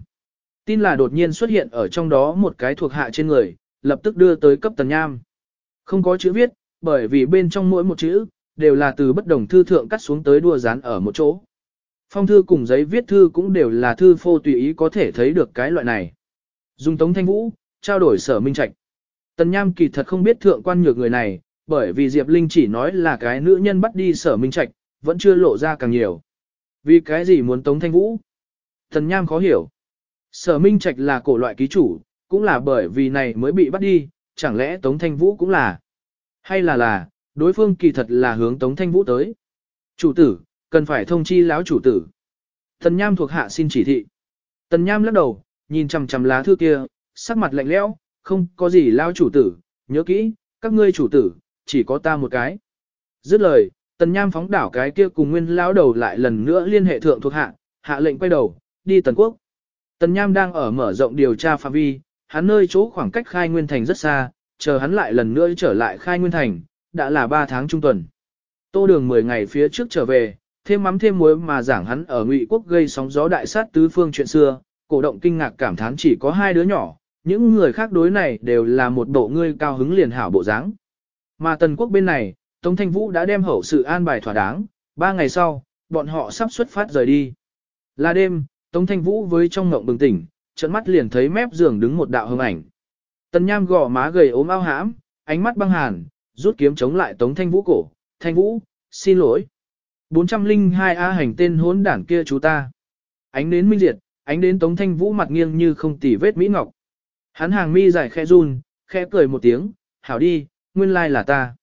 Tin là đột nhiên xuất hiện ở trong đó một cái thuộc hạ trên người, lập tức đưa tới cấp tần nham. Không có chữ viết, bởi vì bên trong mỗi một chữ, đều là từ bất đồng thư thượng cắt xuống tới đua dán ở một chỗ. Phong thư cùng giấy viết thư cũng đều là thư phô tùy ý có thể thấy được cái loại này. Dùng tống thanh vũ, trao đổi sở minh trạch. Tần Nham kỳ thật không biết thượng quan nhược người này, bởi vì Diệp Linh chỉ nói là cái nữ nhân bắt đi sở minh trạch, vẫn chưa lộ ra càng nhiều. Vì cái gì muốn tống thanh vũ? Tần Nham khó hiểu. Sở minh trạch là cổ loại ký chủ, cũng là bởi vì này mới bị bắt đi, chẳng lẽ tống thanh vũ cũng là? Hay là là, đối phương kỳ thật là hướng tống thanh vũ tới? Chủ tử, cần phải thông chi lão chủ tử. Tần Nham thuộc hạ xin chỉ thị. Tần Nham lắc đầu, nhìn chằm chằm lá thư kia, sắc mặt lạnh lẽo, không có gì lão chủ tử, nhớ kỹ, các ngươi chủ tử, chỉ có ta một cái. Dứt lời, Tần Nham phóng đảo cái kia cùng nguyên lão đầu lại lần nữa liên hệ thượng thuộc hạ, hạ lệnh quay đầu, đi Tần Quốc. Tần Nham đang ở mở rộng điều tra phạm vi, hắn nơi chỗ khoảng cách khai nguyên thành rất xa, chờ hắn lại lần nữa trở lại khai nguyên thành, đã là 3 tháng trung tuần. Tô đường 10 ngày phía trước trở về, thêm mắm thêm muối mà giảng hắn ở ngụy quốc gây sóng gió đại sát tứ phương chuyện xưa, cổ động kinh ngạc cảm thán chỉ có hai đứa nhỏ, những người khác đối này đều là một bộ ngươi cao hứng liền hảo bộ dáng. Mà tần quốc bên này, Tống Thanh Vũ đã đem hậu sự an bài thỏa đáng, ba ngày sau, bọn họ sắp xuất phát rời đi. Là đêm, Tống Thanh Vũ với trong ngộng bừng tỉnh, trận mắt liền thấy mép giường đứng một đạo hương ảnh. Tần Nham gò má gầy ốm ao hãm, ánh mắt băng hàn, rút kiếm chống lại Tống Thanh Vũ cổ. Thanh Vũ, xin lỗi. 402 A hành tên hốn đảng kia chú ta. Ánh đến minh diệt, ánh đến Tống Thanh Vũ mặt nghiêng như không tỉ vết mỹ ngọc. Hắn hàng mi dài khẽ run, khẽ cười một tiếng, hảo đi, nguyên lai là ta.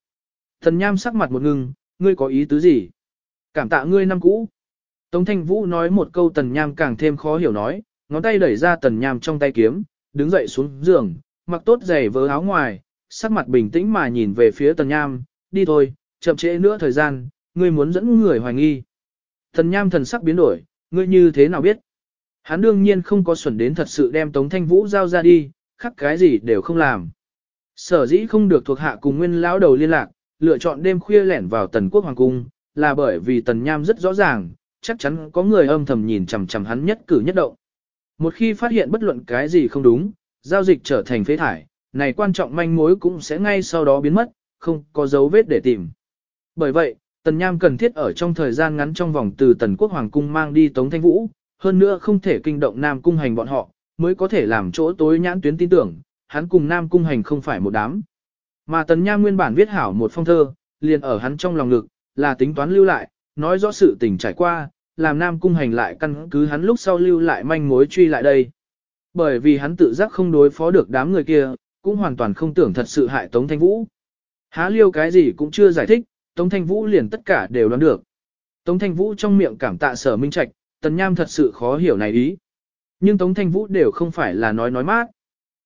Thần Nham sắc mặt một ngưng, ngươi có ý tứ gì? Cảm tạ ngươi năm cũ. Tống Thanh Vũ nói một câu Tần Nham càng thêm khó hiểu nói, ngón tay đẩy ra Tần Nham trong tay kiếm, đứng dậy xuống giường, mặc tốt giày vớ áo ngoài, sắc mặt bình tĩnh mà nhìn về phía Tần Nham, đi thôi, chậm trễ nữa thời gian, ngươi muốn dẫn người hoài nghi. thần Nham thần sắc biến đổi, ngươi như thế nào biết? Hắn đương nhiên không có xuẩn đến thật sự đem Tống Thanh Vũ giao ra đi, khắc cái gì đều không làm. Sở dĩ không được thuộc hạ cùng nguyên lão đầu liên lạc, lựa chọn đêm khuya lẻn vào tần quốc hoàng cung, là bởi vì tần nham rất rõ ràng, chắc chắn có người âm thầm nhìn chằm chằm hắn nhất cử nhất động. Một khi phát hiện bất luận cái gì không đúng, giao dịch trở thành phế thải, này quan trọng manh mối cũng sẽ ngay sau đó biến mất, không có dấu vết để tìm. Bởi vậy, Tần Nham cần thiết ở trong thời gian ngắn trong vòng từ Tần Quốc Hoàng Cung mang đi Tống Thanh Vũ, hơn nữa không thể kinh động Nam Cung hành bọn họ, mới có thể làm chỗ tối nhãn tuyến tin tưởng, hắn cùng Nam Cung hành không phải một đám. Mà Tần Nham nguyên bản viết hảo một phong thơ, liền ở hắn trong lòng ngực, là tính toán lưu lại, nói rõ sự tình trải qua, làm Nam Cung hành lại căn cứ hắn lúc sau lưu lại manh mối truy lại đây. Bởi vì hắn tự giác không đối phó được đám người kia, cũng hoàn toàn không tưởng thật sự hại Tống Thanh Vũ. Há liêu cái gì cũng chưa giải thích, Tống Thanh Vũ liền tất cả đều đoán được. Tống Thanh Vũ trong miệng cảm tạ sở minh trạch, Tần Nham thật sự khó hiểu này ý. Nhưng Tống Thanh Vũ đều không phải là nói nói mát.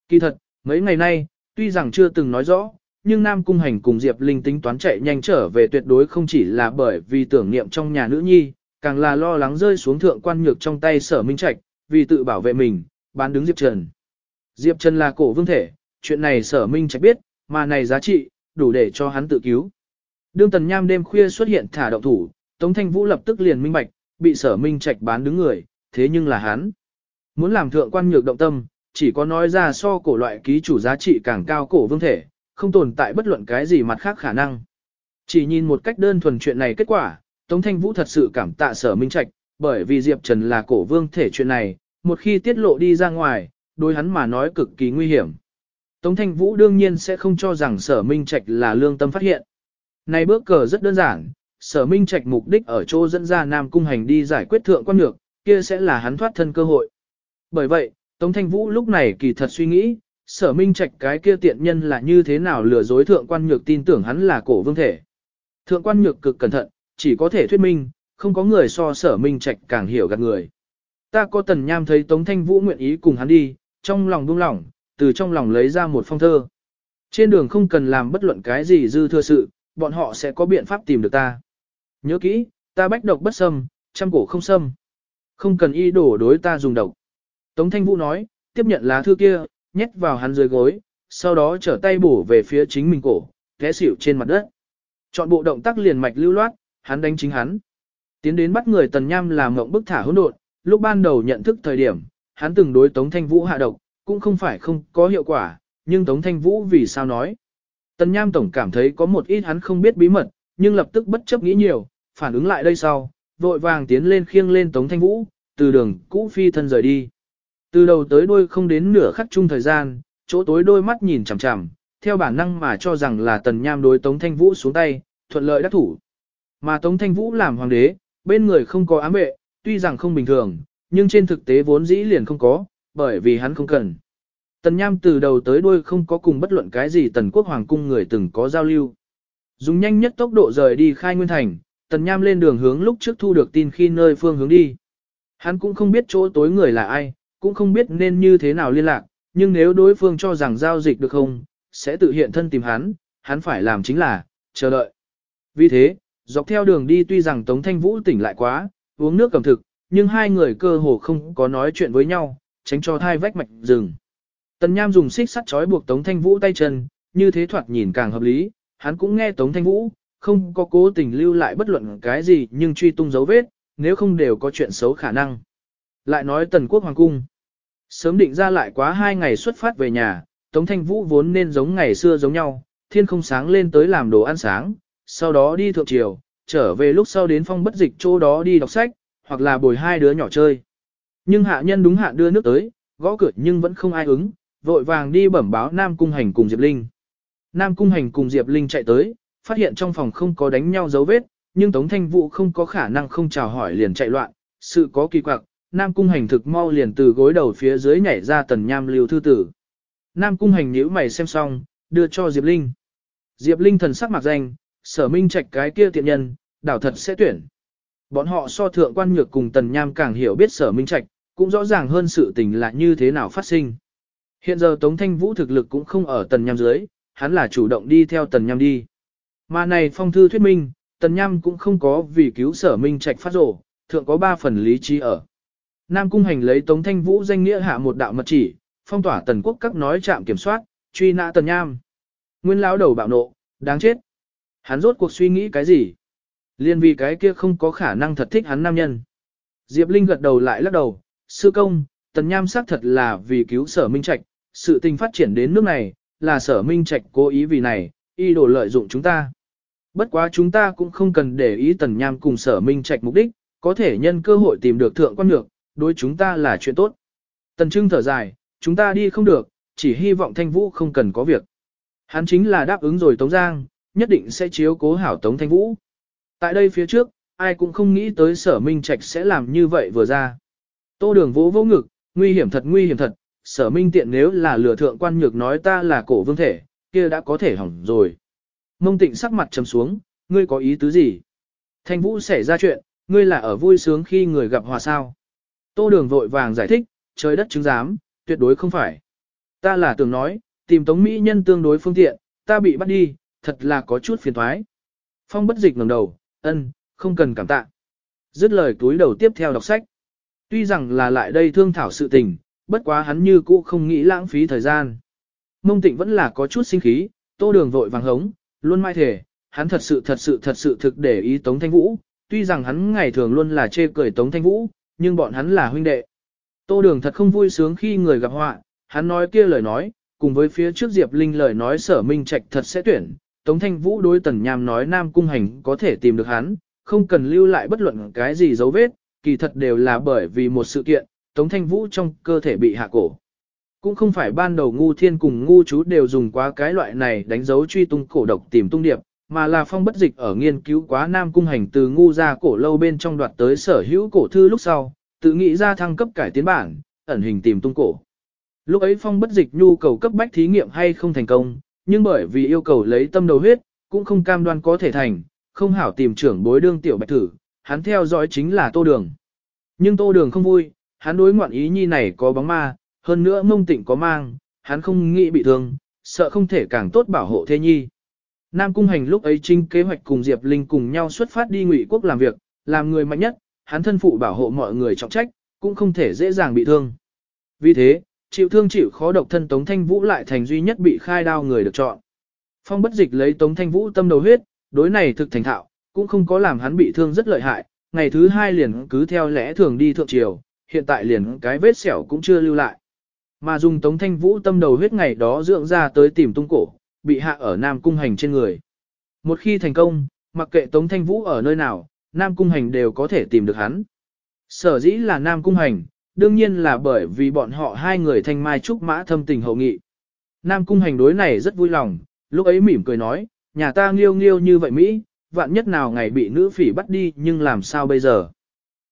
Kỳ thật, mấy ngày nay, tuy rằng chưa từng nói rõ, nhưng Nam Cung Hành cùng Diệp Linh tính toán chạy nhanh trở về tuyệt đối không chỉ là bởi vì tưởng niệm trong nhà nữ nhi, càng là lo lắng rơi xuống thượng quan nhược trong tay sở minh trạch, vì tự bảo vệ mình, bán đứng Diệp Trần. Diệp Trần là cổ vương thể, chuyện này sở minh trạch biết, mà này giá trị, đủ để cho hắn tự cứu. Đương tần nham đêm khuya xuất hiện thả động thủ, Tống Thanh Vũ lập tức liền minh bạch, bị sở minh trạch bán đứng người, thế nhưng là hắn. Muốn làm thượng quan nhược động tâm, chỉ có nói ra so cổ loại ký chủ giá trị càng cao cổ vương thể, không tồn tại bất luận cái gì mặt khác khả năng. Chỉ nhìn một cách đơn thuần chuyện này kết quả, Tống Thanh Vũ thật sự cảm tạ sở minh trạch, bởi vì Diệp Trần là cổ vương thể chuyện này, một khi tiết lộ đi ra ngoài, đối hắn mà nói cực kỳ nguy hiểm. Tống Thanh Vũ đương nhiên sẽ không cho rằng sở minh trạch là lương tâm phát hiện. Này bước cờ rất đơn giản, sở minh trạch mục đích ở chỗ dẫn ra Nam Cung Hành đi giải quyết thượng quan nhược, kia sẽ là hắn thoát thân cơ hội. Bởi vậy, Tống Thanh Vũ lúc này kỳ thật suy nghĩ, sở minh trạch cái kia tiện nhân là như thế nào lừa dối thượng quan nhược tin tưởng hắn là cổ vương thể. Thượng quan nhược cực cẩn thận, chỉ có thể thuyết minh, không có người so sở minh trạch càng hiểu gạt người. Ta có tần nham thấy Tống Thanh Vũ nguyện ý cùng hắn đi, trong lòng buông lỏng, từ trong lòng lấy ra một phong thơ. Trên đường không cần làm bất luận cái gì dư thừa sự, bọn họ sẽ có biện pháp tìm được ta. Nhớ kỹ, ta bách độc bất xâm, trăm cổ không xâm. Không cần y đổ đối ta dùng độc. Tống Thanh Vũ nói, tiếp nhận lá thư kia, nhét vào hắn dưới gối, sau đó trở tay bổ về phía chính mình cổ, té xỉu trên mặt đất. Chọn bộ động tác liền mạch lưu loát, hắn đánh chính hắn. Tiến đến bắt người tần nham làm ngộng bức thả hỗn độn, lúc ban đầu nhận thức thời điểm, hắn từng đối Tống Thanh Vũ hạ độc, cũng không phải không có hiệu quả, nhưng Tống Thanh Vũ vì sao nói. Tần nham tổng cảm thấy có một ít hắn không biết bí mật, nhưng lập tức bất chấp nghĩ nhiều, phản ứng lại đây sau, vội vàng tiến lên khiêng lên Tống Thanh Vũ, từ đường cũ phi thân rời đi. Từ đầu tới đuôi không đến nửa khắc chung thời gian, chỗ tối đôi mắt nhìn chằm chằm, theo bản năng mà cho rằng là Tần Nham đối Tống Thanh Vũ xuống tay, thuận lợi đắc thủ. Mà Tống Thanh Vũ làm hoàng đế, bên người không có ám vệ, tuy rằng không bình thường, nhưng trên thực tế vốn dĩ liền không có, bởi vì hắn không cần. Tần Nham từ đầu tới đuôi không có cùng bất luận cái gì Tần Quốc Hoàng cung người từng có giao lưu. Dùng nhanh nhất tốc độ rời đi khai nguyên thành, Tần Nham lên đường hướng lúc trước thu được tin khi nơi phương hướng đi. Hắn cũng không biết chỗ tối người là ai, cũng không biết nên như thế nào liên lạc, nhưng nếu đối phương cho rằng giao dịch được không, sẽ tự hiện thân tìm hắn, hắn phải làm chính là, chờ đợi. Vì thế, dọc theo đường đi tuy rằng Tống Thanh Vũ tỉnh lại quá, uống nước cầm thực, nhưng hai người cơ hồ không có nói chuyện với nhau, tránh cho thai vách mạch rừng. Tần Nham dùng xích sắt trói buộc Tống Thanh Vũ tay chân, như thế thoạt nhìn càng hợp lý, hắn cũng nghe Tống Thanh Vũ, không có cố tình lưu lại bất luận cái gì nhưng truy tung dấu vết, nếu không đều có chuyện xấu khả năng. Lại nói Tần Quốc Hoàng Cung. Sớm định ra lại quá hai ngày xuất phát về nhà, Tống Thanh Vũ vốn nên giống ngày xưa giống nhau, thiên không sáng lên tới làm đồ ăn sáng, sau đó đi thượng triều, trở về lúc sau đến phong bất dịch chỗ đó đi đọc sách, hoặc là bồi hai đứa nhỏ chơi. Nhưng hạ nhân đúng hạn đưa nước tới, gõ cửa nhưng vẫn không ai ứng, vội vàng đi bẩm báo Nam Cung Hành cùng Diệp Linh. Nam Cung Hành cùng Diệp Linh chạy tới, phát hiện trong phòng không có đánh nhau dấu vết, nhưng Tống Thanh Vũ không có khả năng không chào hỏi liền chạy loạn, sự có kỳ quặc, Nam Cung Hành thực mau liền từ gối đầu phía dưới nhảy ra tần nham lưu thư tử. Nam Cung Hành nhíu mày xem xong, đưa cho Diệp Linh. Diệp Linh thần sắc mặt danh, sở minh trạch cái kia tiện nhân, đảo thật sẽ tuyển. Bọn họ so thượng quan nhược cùng tần nham càng hiểu biết sở minh trạch, cũng rõ ràng hơn sự tình là như thế nào phát sinh. Hiện giờ Tống Thanh Vũ thực lực cũng không ở tần nham dưới, hắn là chủ động đi theo tần nham đi. Mà này phong thư thuyết minh, tần nham cũng không có vì cứu sở minh trạch phát rổ, thượng có ba phần lý trí ở. Nam Cung Hành lấy Tống Thanh Vũ danh nghĩa hạ một đạo mật chỉ, phong tỏa tần quốc các nói trạm kiểm soát, truy nã tần nham. Nguyên lão đầu bạo nộ, đáng chết. Hắn rốt cuộc suy nghĩ cái gì? Liên vì cái kia không có khả năng thật thích hắn nam nhân. Diệp Linh gật đầu lại lắc đầu, sư công, tần nham xác thật là vì cứu sở minh trạch, sự tình phát triển đến nước này, là sở minh trạch cố ý vì này, y đồ lợi dụng chúng ta. Bất quá chúng ta cũng không cần để ý tần nham cùng sở minh trạch mục đích, có thể nhân cơ hội tìm được thượng quan nhược, đối chúng ta là chuyện tốt. Tần Trưng thở dài, chúng ta đi không được, chỉ hy vọng Thanh Vũ không cần có việc. Hắn chính là đáp ứng rồi Tống Giang, nhất định sẽ chiếu cố hảo Tống Thanh Vũ. Tại đây phía trước, ai cũng không nghĩ tới sở minh trạch sẽ làm như vậy vừa ra. Tô đường vỗ vỗ ngực, nguy hiểm thật nguy hiểm thật, sở minh tiện nếu là lừa thượng quan nhược nói ta là cổ vương thể, kia đã có thể hỏng rồi. Mông tịnh sắc mặt trầm xuống, ngươi có ý tứ gì? Thanh Vũ xảy ra chuyện, ngươi là ở vui sướng khi người gặp hòa sao. Tô đường vội vàng giải thích, trời đất chứng giám, tuyệt đối không phải. Ta là tưởng nói, tìm tống mỹ nhân tương đối phương tiện, ta bị bắt đi, thật là có chút phiền thoái. Phong bất dịch ngẩng đầu, ân, không cần cảm tạ. Dứt lời túi đầu tiếp theo đọc sách. Tuy rằng là lại đây thương thảo sự tình, bất quá hắn như cũ không nghĩ lãng phí thời gian. Mông tịnh vẫn là có chút sinh khí, tô đường vội vàng hống, luôn mai thể, hắn thật sự thật sự thật sự thực để ý Tống Thanh Vũ, tuy rằng hắn ngày thường luôn là chê cười Tống Thanh Vũ, nhưng bọn hắn là huynh đệ. Tô đường thật không vui sướng khi người gặp họa, hắn nói kia lời nói, cùng với phía trước Diệp Linh lời nói sở minh trạch thật sẽ tuyển, Tống Thanh Vũ đối tần nham nói Nam Cung Hành có thể tìm được hắn, không cần lưu lại bất luận cái gì dấu vết, kỳ thật đều là bởi vì một sự kiện, Tống Thanh Vũ trong cơ thể bị hạ cổ. Cũng không phải ban đầu ngu thiên cùng ngu chú đều dùng quá cái loại này đánh dấu truy tung cổ độc tìm tung điệp, mà là phong bất dịch ở nghiên cứu quá Nam Cung Hành từ ngu ra cổ lâu bên trong đoạt tới sở hữu cổ thư lúc sau, tự nghĩ ra thăng cấp cải tiến bản, ẩn hình tìm tung cổ. Lúc ấy phong bất dịch nhu cầu cấp bách thí nghiệm hay không thành công, nhưng bởi vì yêu cầu lấy tâm đầu huyết, cũng không cam đoan có thể thành, không hảo tìm trưởng bối đương tiểu bạch thử, hắn theo dõi chính là tô đường. Nhưng tô đường không vui, hắn đối ngoạn ý nhi này có bóng ma, hơn nữa mông tịnh có mang, hắn không nghĩ bị thương, sợ không thể càng tốt bảo hộ thế nhi. Nam Cung Hành lúc ấy trinh kế hoạch cùng Diệp Linh cùng nhau xuất phát đi ngụy quốc làm việc, làm người mạnh nhất, hắn thân phụ bảo hộ mọi người trọng trách, cũng không thể dễ dàng bị thương. Vì thế, chịu thương chịu khó độc thân Tống Thanh Vũ lại thành duy nhất bị khai đao người được chọn. Phong bất dịch lấy Tống Thanh Vũ tâm đầu huyết, đối này thực thành thạo, cũng không có làm hắn bị thương rất lợi hại, ngày thứ hai liền cứ theo lẽ thường đi thượng triều, hiện tại liền cái vết sẹo cũng chưa lưu lại. Mà dùng Tống Thanh Vũ tâm đầu huyết ngày đó dưỡng ra tới tìm tung cổ, bị hạ ở Nam Cung Hành trên người. Một khi thành công, mặc kệ Tống Thanh Vũ ở nơi nào, Nam Cung Hành đều có thể tìm được hắn. Sở dĩ là Nam Cung Hành, đương nhiên là bởi vì bọn họ hai người thanh mai trúc mã thâm tình hậu nghị. Nam Cung Hành đối này rất vui lòng, lúc ấy mỉm cười nói, nhà ta nghiêu nghiêu như vậy Mỹ, vạn nhất nào ngày bị nữ phỉ bắt đi nhưng làm sao bây giờ.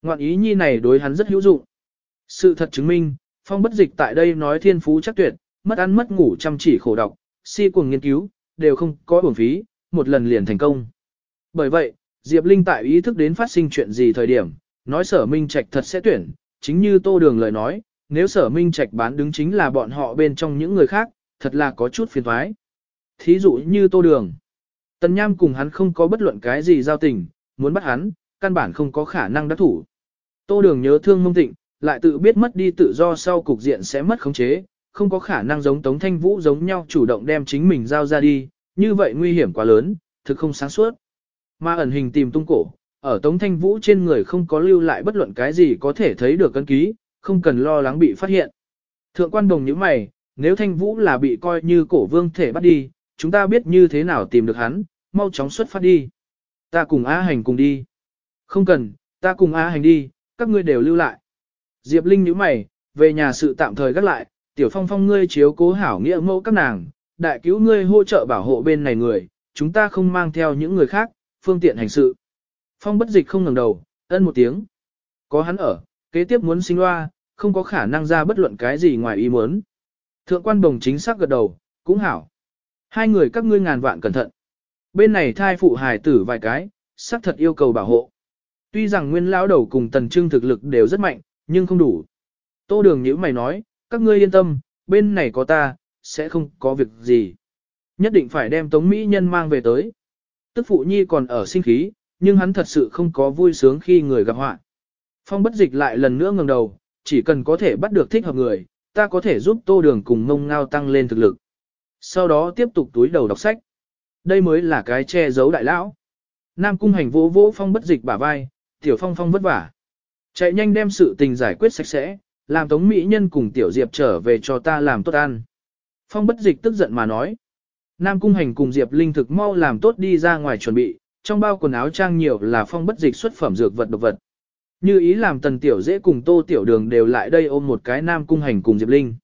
Ngoạn ý nhi này đối hắn rất hữu dụng. Sự thật chứng minh, phong bất dịch tại đây nói thiên phú chắc tuyệt, mất ăn mất ngủ chăm chỉ khổ đọc, si cuồng nghiên cứu, đều không có uổng phí, một lần liền thành công. Bởi vậy, Diệp Linh tại ý thức đến phát sinh chuyện gì thời điểm, nói sở minh trạch thật sẽ tuyển, chính như tô đường lời nói, nếu sở minh trạch bán đứng chính là bọn họ bên trong những người khác, thật là có chút phiền thoái. Thí dụ như tô đường. Tần Nham cùng hắn không có bất luận cái gì giao tình, muốn bắt hắn, căn bản không có khả năng đắc thủ. Tô đường nhớ thương mông tịnh, lại tự biết mất đi tự do sau cục diện sẽ mất khống chế, không có khả năng giống Tống Thanh Vũ giống nhau chủ động đem chính mình giao ra đi, như vậy nguy hiểm quá lớn, thực không sáng suốt. Mà ẩn hình tìm tung cổ, ở Tống Thanh Vũ trên người không có lưu lại bất luận cái gì có thể thấy được cân ký, không cần lo lắng bị phát hiện. Thượng quan đồng như mày, nếu Thanh Vũ là bị coi như cổ vương thể bắt đi, chúng ta biết như thế nào tìm được hắn, mau chóng xuất phát đi. Ta cùng A Hành cùng đi. Không cần, ta cùng A Hành đi, các ngươi đều lưu lại. Diệp Linh nhíu mày, về nhà sự tạm thời gác lại, tiểu phong phong ngươi chiếu cố hảo nghĩa mẫu các nàng, đại cứu ngươi hỗ trợ bảo hộ bên này người, chúng ta không mang theo những người khác, phương tiện hành sự. Phong bất dịch không ngẩng đầu, ân một tiếng. Có hắn ở, kế tiếp muốn sinh loa, không có khả năng ra bất luận cái gì ngoài ý muốn. Thượng quan đồng chính xác gật đầu, cũng hảo. Hai người các ngươi ngàn vạn cẩn thận. Bên này thai phụ hài tử vài cái, xác thật yêu cầu bảo hộ. Tuy rằng nguyên lão đầu cùng tần trưng thực lực đều rất mạnh, nhưng không đủ. Tô đường nhữ mày nói, các ngươi yên tâm, bên này có ta, sẽ không có việc gì. Nhất định phải đem Tống Mỹ Nhân mang về tới. Tức phụ nhi còn ở sinh khí, nhưng hắn thật sự không có vui sướng khi người gặp họa. Phong bất dịch lại lần nữa ngẩng đầu, chỉ cần có thể bắt được thích hợp người, ta có thể giúp tô đường cùng mông ngao tăng lên thực lực. Sau đó tiếp tục túi đầu đọc sách. Đây mới là cái che giấu đại lão. Nam cung hành vỗ vỗ phong bất dịch bả vai, tiểu phong phong vất vả. Chạy nhanh đem sự tình giải quyết sạch sẽ, làm tống mỹ nhân cùng tiểu diệp trở về cho ta làm tốt ăn. Phong bất dịch tức giận mà nói. Nam cung hành cùng diệp linh thực mau làm tốt đi ra ngoài chuẩn bị, trong bao quần áo trang nhiều là phong bất dịch xuất phẩm dược vật độc vật. Như ý làm tần tiểu dễ cùng tô tiểu đường đều lại đây ôm một cái nam cung hành cùng Diệp Linh.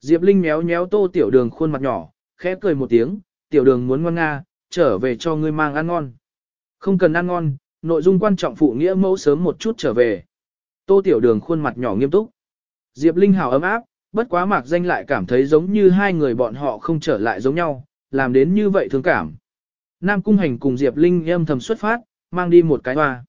Diệp Linh méo méo tô tiểu đường khuôn mặt nhỏ, khẽ cười một tiếng, tiểu đường muốn ngoan nga, trở về cho ngươi mang ăn ngon. Không cần ăn ngon, nội dung quan trọng phụ nghĩa mẫu sớm một chút trở về. Tô tiểu đường khuôn mặt nhỏ nghiêm túc. Diệp Linh hảo ấm áp, bất quá mạc danh lại cảm thấy giống như hai người bọn họ không trở lại giống nhau, làm đến như vậy thương cảm. Nam Cung Hành cùng Diệp Linh âm thầm xuất phát, mang đi một cái hoa.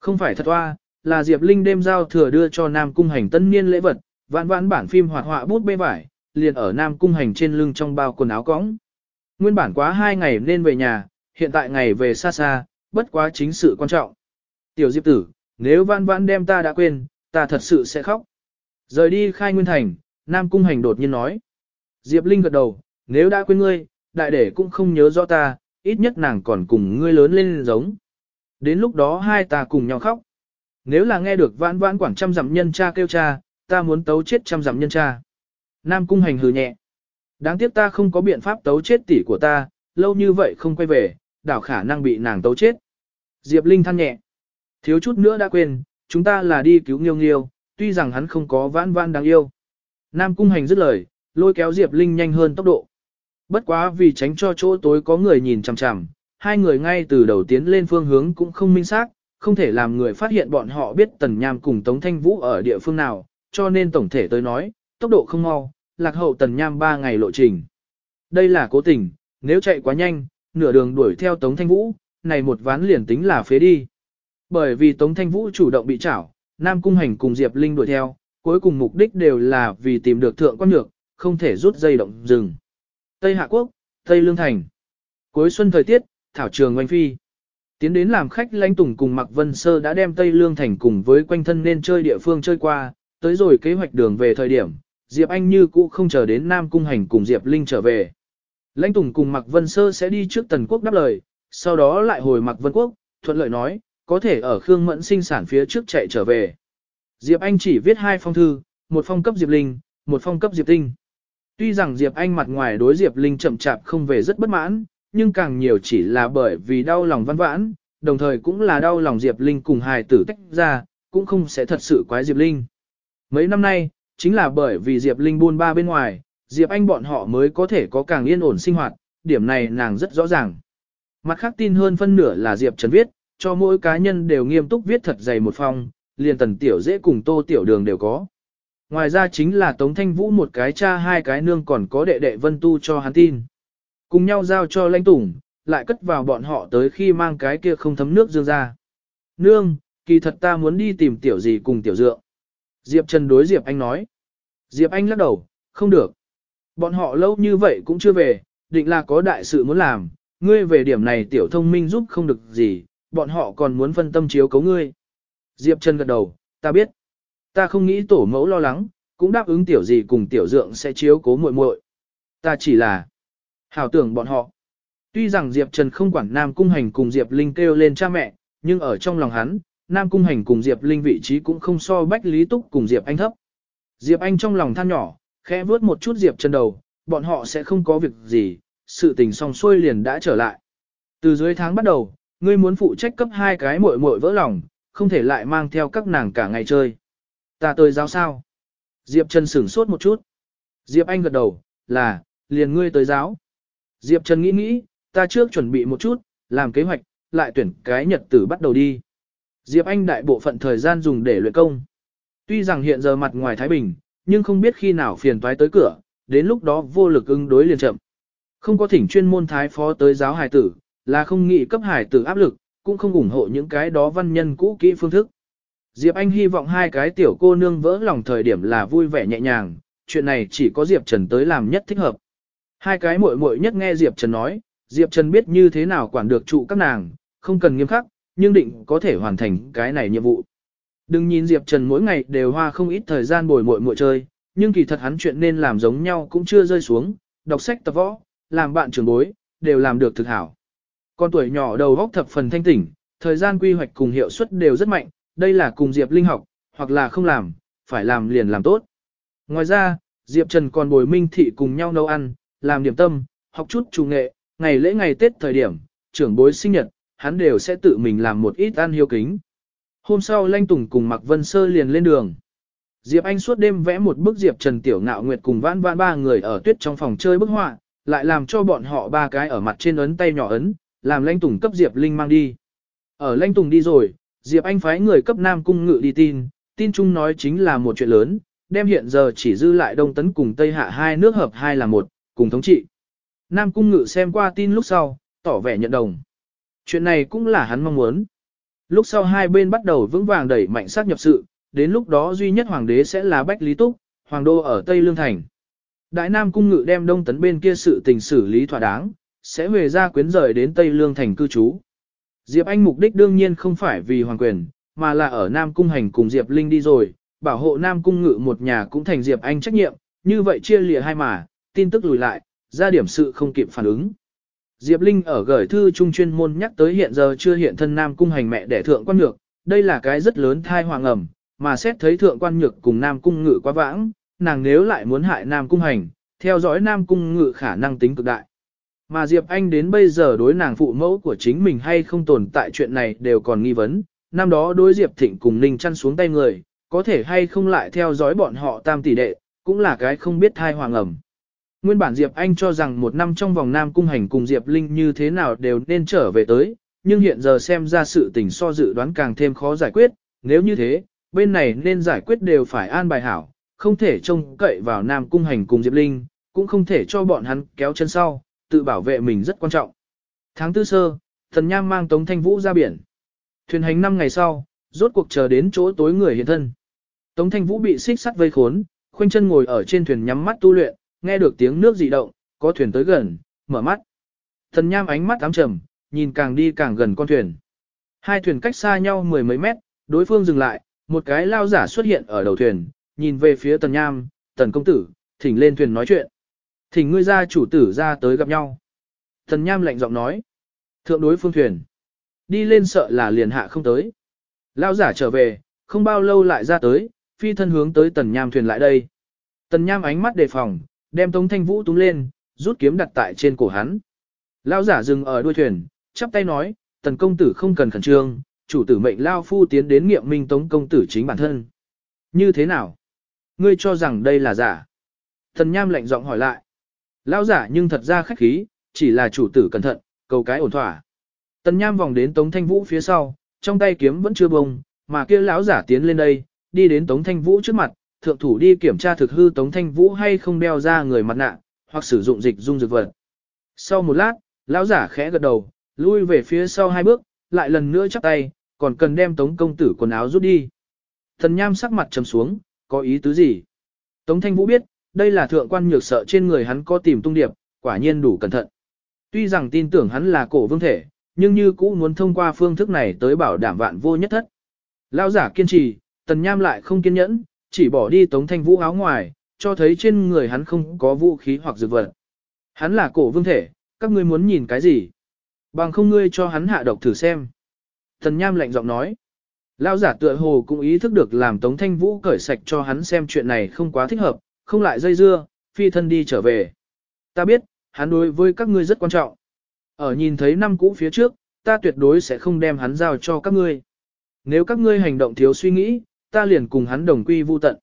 Không phải thật hoa, là Diệp Linh đêm giao thừa đưa cho Nam Cung Hành tân niên lễ vật, vãn vãn bản phim hoạt họa bút bê vải, liền ở Nam Cung Hành trên lưng trong bao quần áo cõng. Nguyên bản quá hai ngày nên về nhà, hiện tại ngày về xa xa, bất quá chính sự quan trọng. Tiểu Diệp tử, nếu vãn vãn đem ta đã quên, ta thật sự sẽ khóc. Rời đi khai nguyên thành, Nam Cung Hành đột nhiên nói. Diệp Linh gật đầu, nếu đã quên ngươi, đại đệ cũng không nhớ rõ ta, ít nhất nàng còn cùng ngươi lớn lên giống. Đến lúc đó hai ta cùng nhau khóc. Nếu là nghe được vãn vãn quảng trăm dặm nhân cha kêu cha, ta muốn tấu chết trăm dặm nhân cha. Nam Cung Hành hừ nhẹ. Đáng tiếc ta không có biện pháp tấu chết tỷ của ta, lâu như vậy không quay về, đảo khả năng bị nàng tấu chết. Diệp Linh than nhẹ. Thiếu chút nữa đã quên, chúng ta là đi cứu nghiêu nghiêu, tuy rằng hắn không có vãn vãn đáng yêu. Nam Cung Hành dứt lời, lôi kéo Diệp Linh nhanh hơn tốc độ. Bất quá vì tránh cho chỗ tối có người nhìn chằm chằm, hai người ngay từ đầu tiến lên phương hướng cũng không minh xác, không thể làm người phát hiện bọn họ biết Tần Nham cùng Tống Thanh Vũ ở địa phương nào, cho nên tổng thể tới nói, tốc độ không mau, lạc hậu Tần Nham 3 ngày lộ trình. Đây là cố tình, nếu chạy quá nhanh, nửa đường đuổi theo Tống Thanh Vũ, này một ván liền tính là phế đi. Bởi vì Tống Thanh Vũ chủ động bị chảo Nam Cung Hành cùng Diệp Linh đuổi theo, cuối cùng mục đích đều là vì tìm được thượng quan nhược, không thể rút dây động rừng. Tây Hạ Quốc, Tây Lương Thành. Cuối xuân thời tiết, thảo trường oanh phi. Tiến đến làm khách lãnh tùng cùng Mạc Vân Sơ đã đem Tây Lương Thành cùng với quanh thân nên chơi địa phương chơi qua, tới rồi kế hoạch đường về thời điểm, Diệp Anh như cũ không chờ đến Nam Cung Hành cùng Diệp Linh trở về. Lãnh Tùng cùng Mạc Vân Sơ sẽ đi trước Tần Quốc đáp lời, sau đó lại hồi Mạc Vân Quốc, thuận lợi nói, có thể ở Khương Mẫn sinh sản phía trước chạy trở về. Diệp Anh chỉ viết hai phong thư, một phong cấp Diệp Linh, một phong cấp Diệp Tinh. Tuy rằng Diệp Anh mặt ngoài đối Diệp Linh chậm chạp không về rất bất mãn, nhưng càng nhiều chỉ là bởi vì đau lòng văn vãn, đồng thời cũng là đau lòng Diệp Linh cùng hài tử tách ra, cũng không sẽ thật sự quái Diệp Linh. Mấy năm nay, chính là bởi vì Diệp Linh buôn ba bên ngoài, Diệp Anh bọn họ mới có thể có càng yên ổn sinh hoạt, điểm này nàng rất rõ ràng. Mặt khác tin hơn phân nửa là Diệp Trần viết, cho mỗi cá nhân đều nghiêm túc viết thật dày một phong, liền tần tiểu dễ cùng tô tiểu đường đều có. Ngoài ra chính là Tống Thanh Vũ một cái cha hai cái nương còn có đệ đệ Vân Tu cho hắn tin. Cùng nhau giao cho lãnh tủng, lại cất vào bọn họ tới khi mang cái kia không thấm nước dương ra. Nương, kỳ thật ta muốn đi tìm tiểu gì cùng tiểu dượng. Diệp Trần đối Diệp Anh nói. Diệp Anh lắc đầu, không được. Bọn họ lâu như vậy cũng chưa về, định là có đại sự muốn làm, ngươi về điểm này tiểu thông minh giúp không được gì, bọn họ còn muốn phân tâm chiếu cấu ngươi. Diệp Trần gật đầu, ta biết. Ta không nghĩ tổ mẫu lo lắng, cũng đáp ứng tiểu gì cùng tiểu dượng sẽ chiếu cố muội muội. Ta chỉ là hảo tưởng bọn họ. Tuy rằng Diệp Trần không quản Nam Cung Hành cùng Diệp Linh kêu lên cha mẹ, nhưng ở trong lòng hắn, Nam Cung Hành cùng Diệp Linh vị trí cũng không so Bách Lý Túc cùng Diệp Anh thấp. Diệp Anh trong lòng than nhỏ, khẽ vướt một chút Diệp Trần đầu, bọn họ sẽ không có việc gì, sự tình xong xuôi liền đã trở lại. Từ dưới tháng bắt đầu, ngươi muốn phụ trách cấp hai cái muội muội vỡ lòng, không thể lại mang theo các nàng cả ngày chơi. Ta tới giáo sao? Diệp Trần sửng sốt một chút. Diệp Anh gật đầu, là, liền ngươi tới giáo. Diệp Trần nghĩ nghĩ, ta trước chuẩn bị một chút, làm kế hoạch, lại tuyển cái nhật tử bắt đầu đi. Diệp Anh đại bộ phận thời gian dùng để luyện công. Tuy rằng hiện giờ mặt ngoài Thái Bình, nhưng không biết khi nào phiền toái tới cửa, đến lúc đó vô lực ứng đối liền chậm. Không có thỉnh chuyên môn thái phó tới giáo hài tử, là không nghĩ cấp hài tử áp lực, cũng không ủng hộ những cái đó văn nhân cũ kỹ phương thức. Diệp Anh hy vọng hai cái tiểu cô nương vỡ lòng thời điểm là vui vẻ nhẹ nhàng, chuyện này chỉ có Diệp Trần tới làm nhất thích hợp. Hai cái muội muội nhất nghe Diệp Trần nói, Diệp Trần biết như thế nào quản được trụ các nàng, không cần nghiêm khắc, nhưng định có thể hoàn thành cái này nhiệm vụ. Đừng nhìn Diệp Trần mỗi ngày đều hoa không ít thời gian bồi muội muội chơi, nhưng kỳ thật hắn chuyện nên làm giống nhau cũng chưa rơi xuống, đọc sách tập võ, làm bạn trưởng bối, đều làm được thực hảo. Con tuổi nhỏ đầu góc thập phần thanh tỉnh, thời gian quy hoạch cùng hiệu suất đều rất mạnh, đây là cùng Diệp Linh học, hoặc là không làm, phải làm liền làm tốt. Ngoài ra, Diệp Trần còn bồi Minh Thị cùng nhau nấu ăn, làm điểm tâm, học chút chủ nghệ, ngày lễ ngày Tết thời điểm, trưởng bối sinh nhật, hắn đều sẽ tự mình làm một ít ăn hiếu kính. Hôm sau Lanh Tùng cùng Mạc Vân Sơ liền lên đường. Diệp Anh suốt đêm vẽ một bức Diệp Trần Tiểu Ngạo Nguyệt cùng vãn vãn ba người ở tuyết trong phòng chơi bức họa, lại làm cho bọn họ ba cái ở mặt trên ấn tay nhỏ ấn, làm Lanh Tùng cấp Diệp Linh mang đi. Ở Lanh Tùng đi rồi, Diệp Anh phái người cấp Nam Cung Ngự đi tin, tin chung nói chính là một chuyện lớn, đem hiện giờ chỉ dư lại Đông Tấn cùng Tây Hạ hai nước hợp hai là một, cùng thống trị. Nam Cung Ngự xem qua tin lúc sau, tỏ vẻ nhận đồng. Chuyện này cũng là hắn mong muốn. Lúc sau hai bên bắt đầu vững vàng đẩy mạnh sát nhập sự, đến lúc đó duy nhất hoàng đế sẽ là Bách Lý Túc, hoàng đô ở Tây Lương Thành. Đại Nam Cung Ngự đem Đông Tấn bên kia sự tình xử lý thỏa đáng, sẽ về ra quyến rời đến Tây Lương Thành cư trú. Diệp Anh mục đích đương nhiên không phải vì hoàng quyền, mà là ở Nam Cung Hành cùng Diệp Linh đi rồi, bảo hộ Nam Cung Ngự một nhà cũng thành Diệp Anh trách nhiệm, như vậy chia lìa hai mà, tin tức lùi lại, ra điểm sự không kịp phản ứng. Diệp Linh ở gửi thư trung chuyên môn nhắc tới hiện giờ chưa hiện thân Nam Cung Hành mẹ đẻ thượng quan nhược, đây là cái rất lớn thai hoàng ẩm, mà xét thấy thượng quan nhược cùng Nam Cung Ngự quá vãng, nàng nếu lại muốn hại Nam Cung Hành, theo dõi Nam Cung Ngự khả năng tính cực đại. Mà Diệp Anh đến bây giờ đối nàng phụ mẫu của chính mình hay không tồn tại chuyện này đều còn nghi vấn, năm đó đối Diệp Thịnh cùng Ninh chăn xuống tay người, có thể hay không lại theo dõi bọn họ tam tỷ đệ, cũng là cái không biết thai hoàng ẩm. Nguyên bản Diệp Anh cho rằng một năm trong vòng Nam Cung Hành cùng Diệp Linh như thế nào đều nên trở về tới, nhưng hiện giờ xem ra sự tình so dự đoán càng thêm khó giải quyết, nếu như thế, bên này nên giải quyết đều phải an bài hảo, không thể trông cậy vào Nam Cung Hành cùng Diệp Linh, cũng không thể cho bọn hắn kéo chân sau, tự bảo vệ mình rất quan trọng. Tháng tư sơ, Thần Nham mang Tống Thanh Vũ ra biển. Thuyền hành 5 ngày sau, rốt cuộc chờ đến chỗ tối người hiện thân. Tống Thanh Vũ bị xích sắt vây khốn, khoanh chân ngồi ở trên thuyền nhắm mắt tu luyện, nghe được tiếng nước dị động, có thuyền tới gần, mở mắt. Thần Nham ánh mắt ám trầm, nhìn càng đi càng gần con thuyền. Hai thuyền cách xa nhau mười mấy mét, đối phương dừng lại, một cái lao giả xuất hiện ở đầu thuyền, nhìn về phía Tần Nham, Tần công tử, thỉnh lên thuyền nói chuyện. Thỉnh ngươi ra chủ tử ra tới gặp nhau. Tần Nham lạnh giọng nói. Thượng đối phương thuyền. Đi lên sợ là liền hạ không tới. Lao giả trở về, không bao lâu lại ra tới, phi thân hướng tới Tần Nham thuyền lại đây. Tần Nham ánh mắt đề phòng, đem Tống Thanh Vũ túm lên, rút kiếm đặt tại trên cổ hắn. Lao giả dừng ở đuôi thuyền, chắp tay nói, Tần công tử không cần khẩn trương, chủ tử mệnh Lao phu tiến đến nghiệm minh Tống công tử chính bản thân. Như thế nào? Ngươi cho rằng đây là giả. Tần Nham lạnh giọng hỏi lại. Lao giả nhưng thật ra khách khí, chỉ là chủ tử cẩn thận, cầu cái ổn thỏa. Tần Nham vòng đến Tống Thanh Vũ phía sau, trong tay kiếm vẫn chưa bông, mà kia lão giả tiến lên đây, đi đến Tống Thanh Vũ trước mặt, thượng thủ đi kiểm tra thực hư Tống Thanh Vũ hay không đeo ra người mặt nạ, hoặc sử dụng dịch dung dược vật. Sau một lát, lão giả khẽ gật đầu, lui về phía sau hai bước, lại lần nữa chắp tay, còn cần đem Tống công tử quần áo rút đi. Thần Nham sắc mặt trầm xuống, có ý tứ gì? Tống Thanh Vũ biết, đây là thượng quan nhược sợ trên người hắn có tìm tung điệp, quả nhiên đủ cẩn thận. Tuy rằng tin tưởng hắn là cổ vương thể, nhưng như cũ muốn thông qua phương thức này tới bảo đảm vạn vô nhất thất. Lão giả kiên trì, tần nham lại không kiên nhẫn, chỉ bỏ đi tống thanh vũ áo ngoài, cho thấy trên người hắn không có vũ khí hoặc dược vật. Hắn là cổ vương thể, các ngươi muốn nhìn cái gì? Bằng không ngươi cho hắn hạ độc thử xem. thần nham lạnh giọng nói. Lão giả tựa hồ cũng ý thức được làm tống thanh vũ cởi sạch cho hắn xem chuyện này không quá thích hợp, không lại dây dưa, phi thân đi trở về. Ta biết, hắn đối với các ngươi rất quan trọng. Ở nhìn thấy năm cũ phía trước, ta tuyệt đối sẽ không đem hắn giao cho các ngươi. Nếu các ngươi hành động thiếu suy nghĩ, ta liền cùng hắn đồng quy vu tận.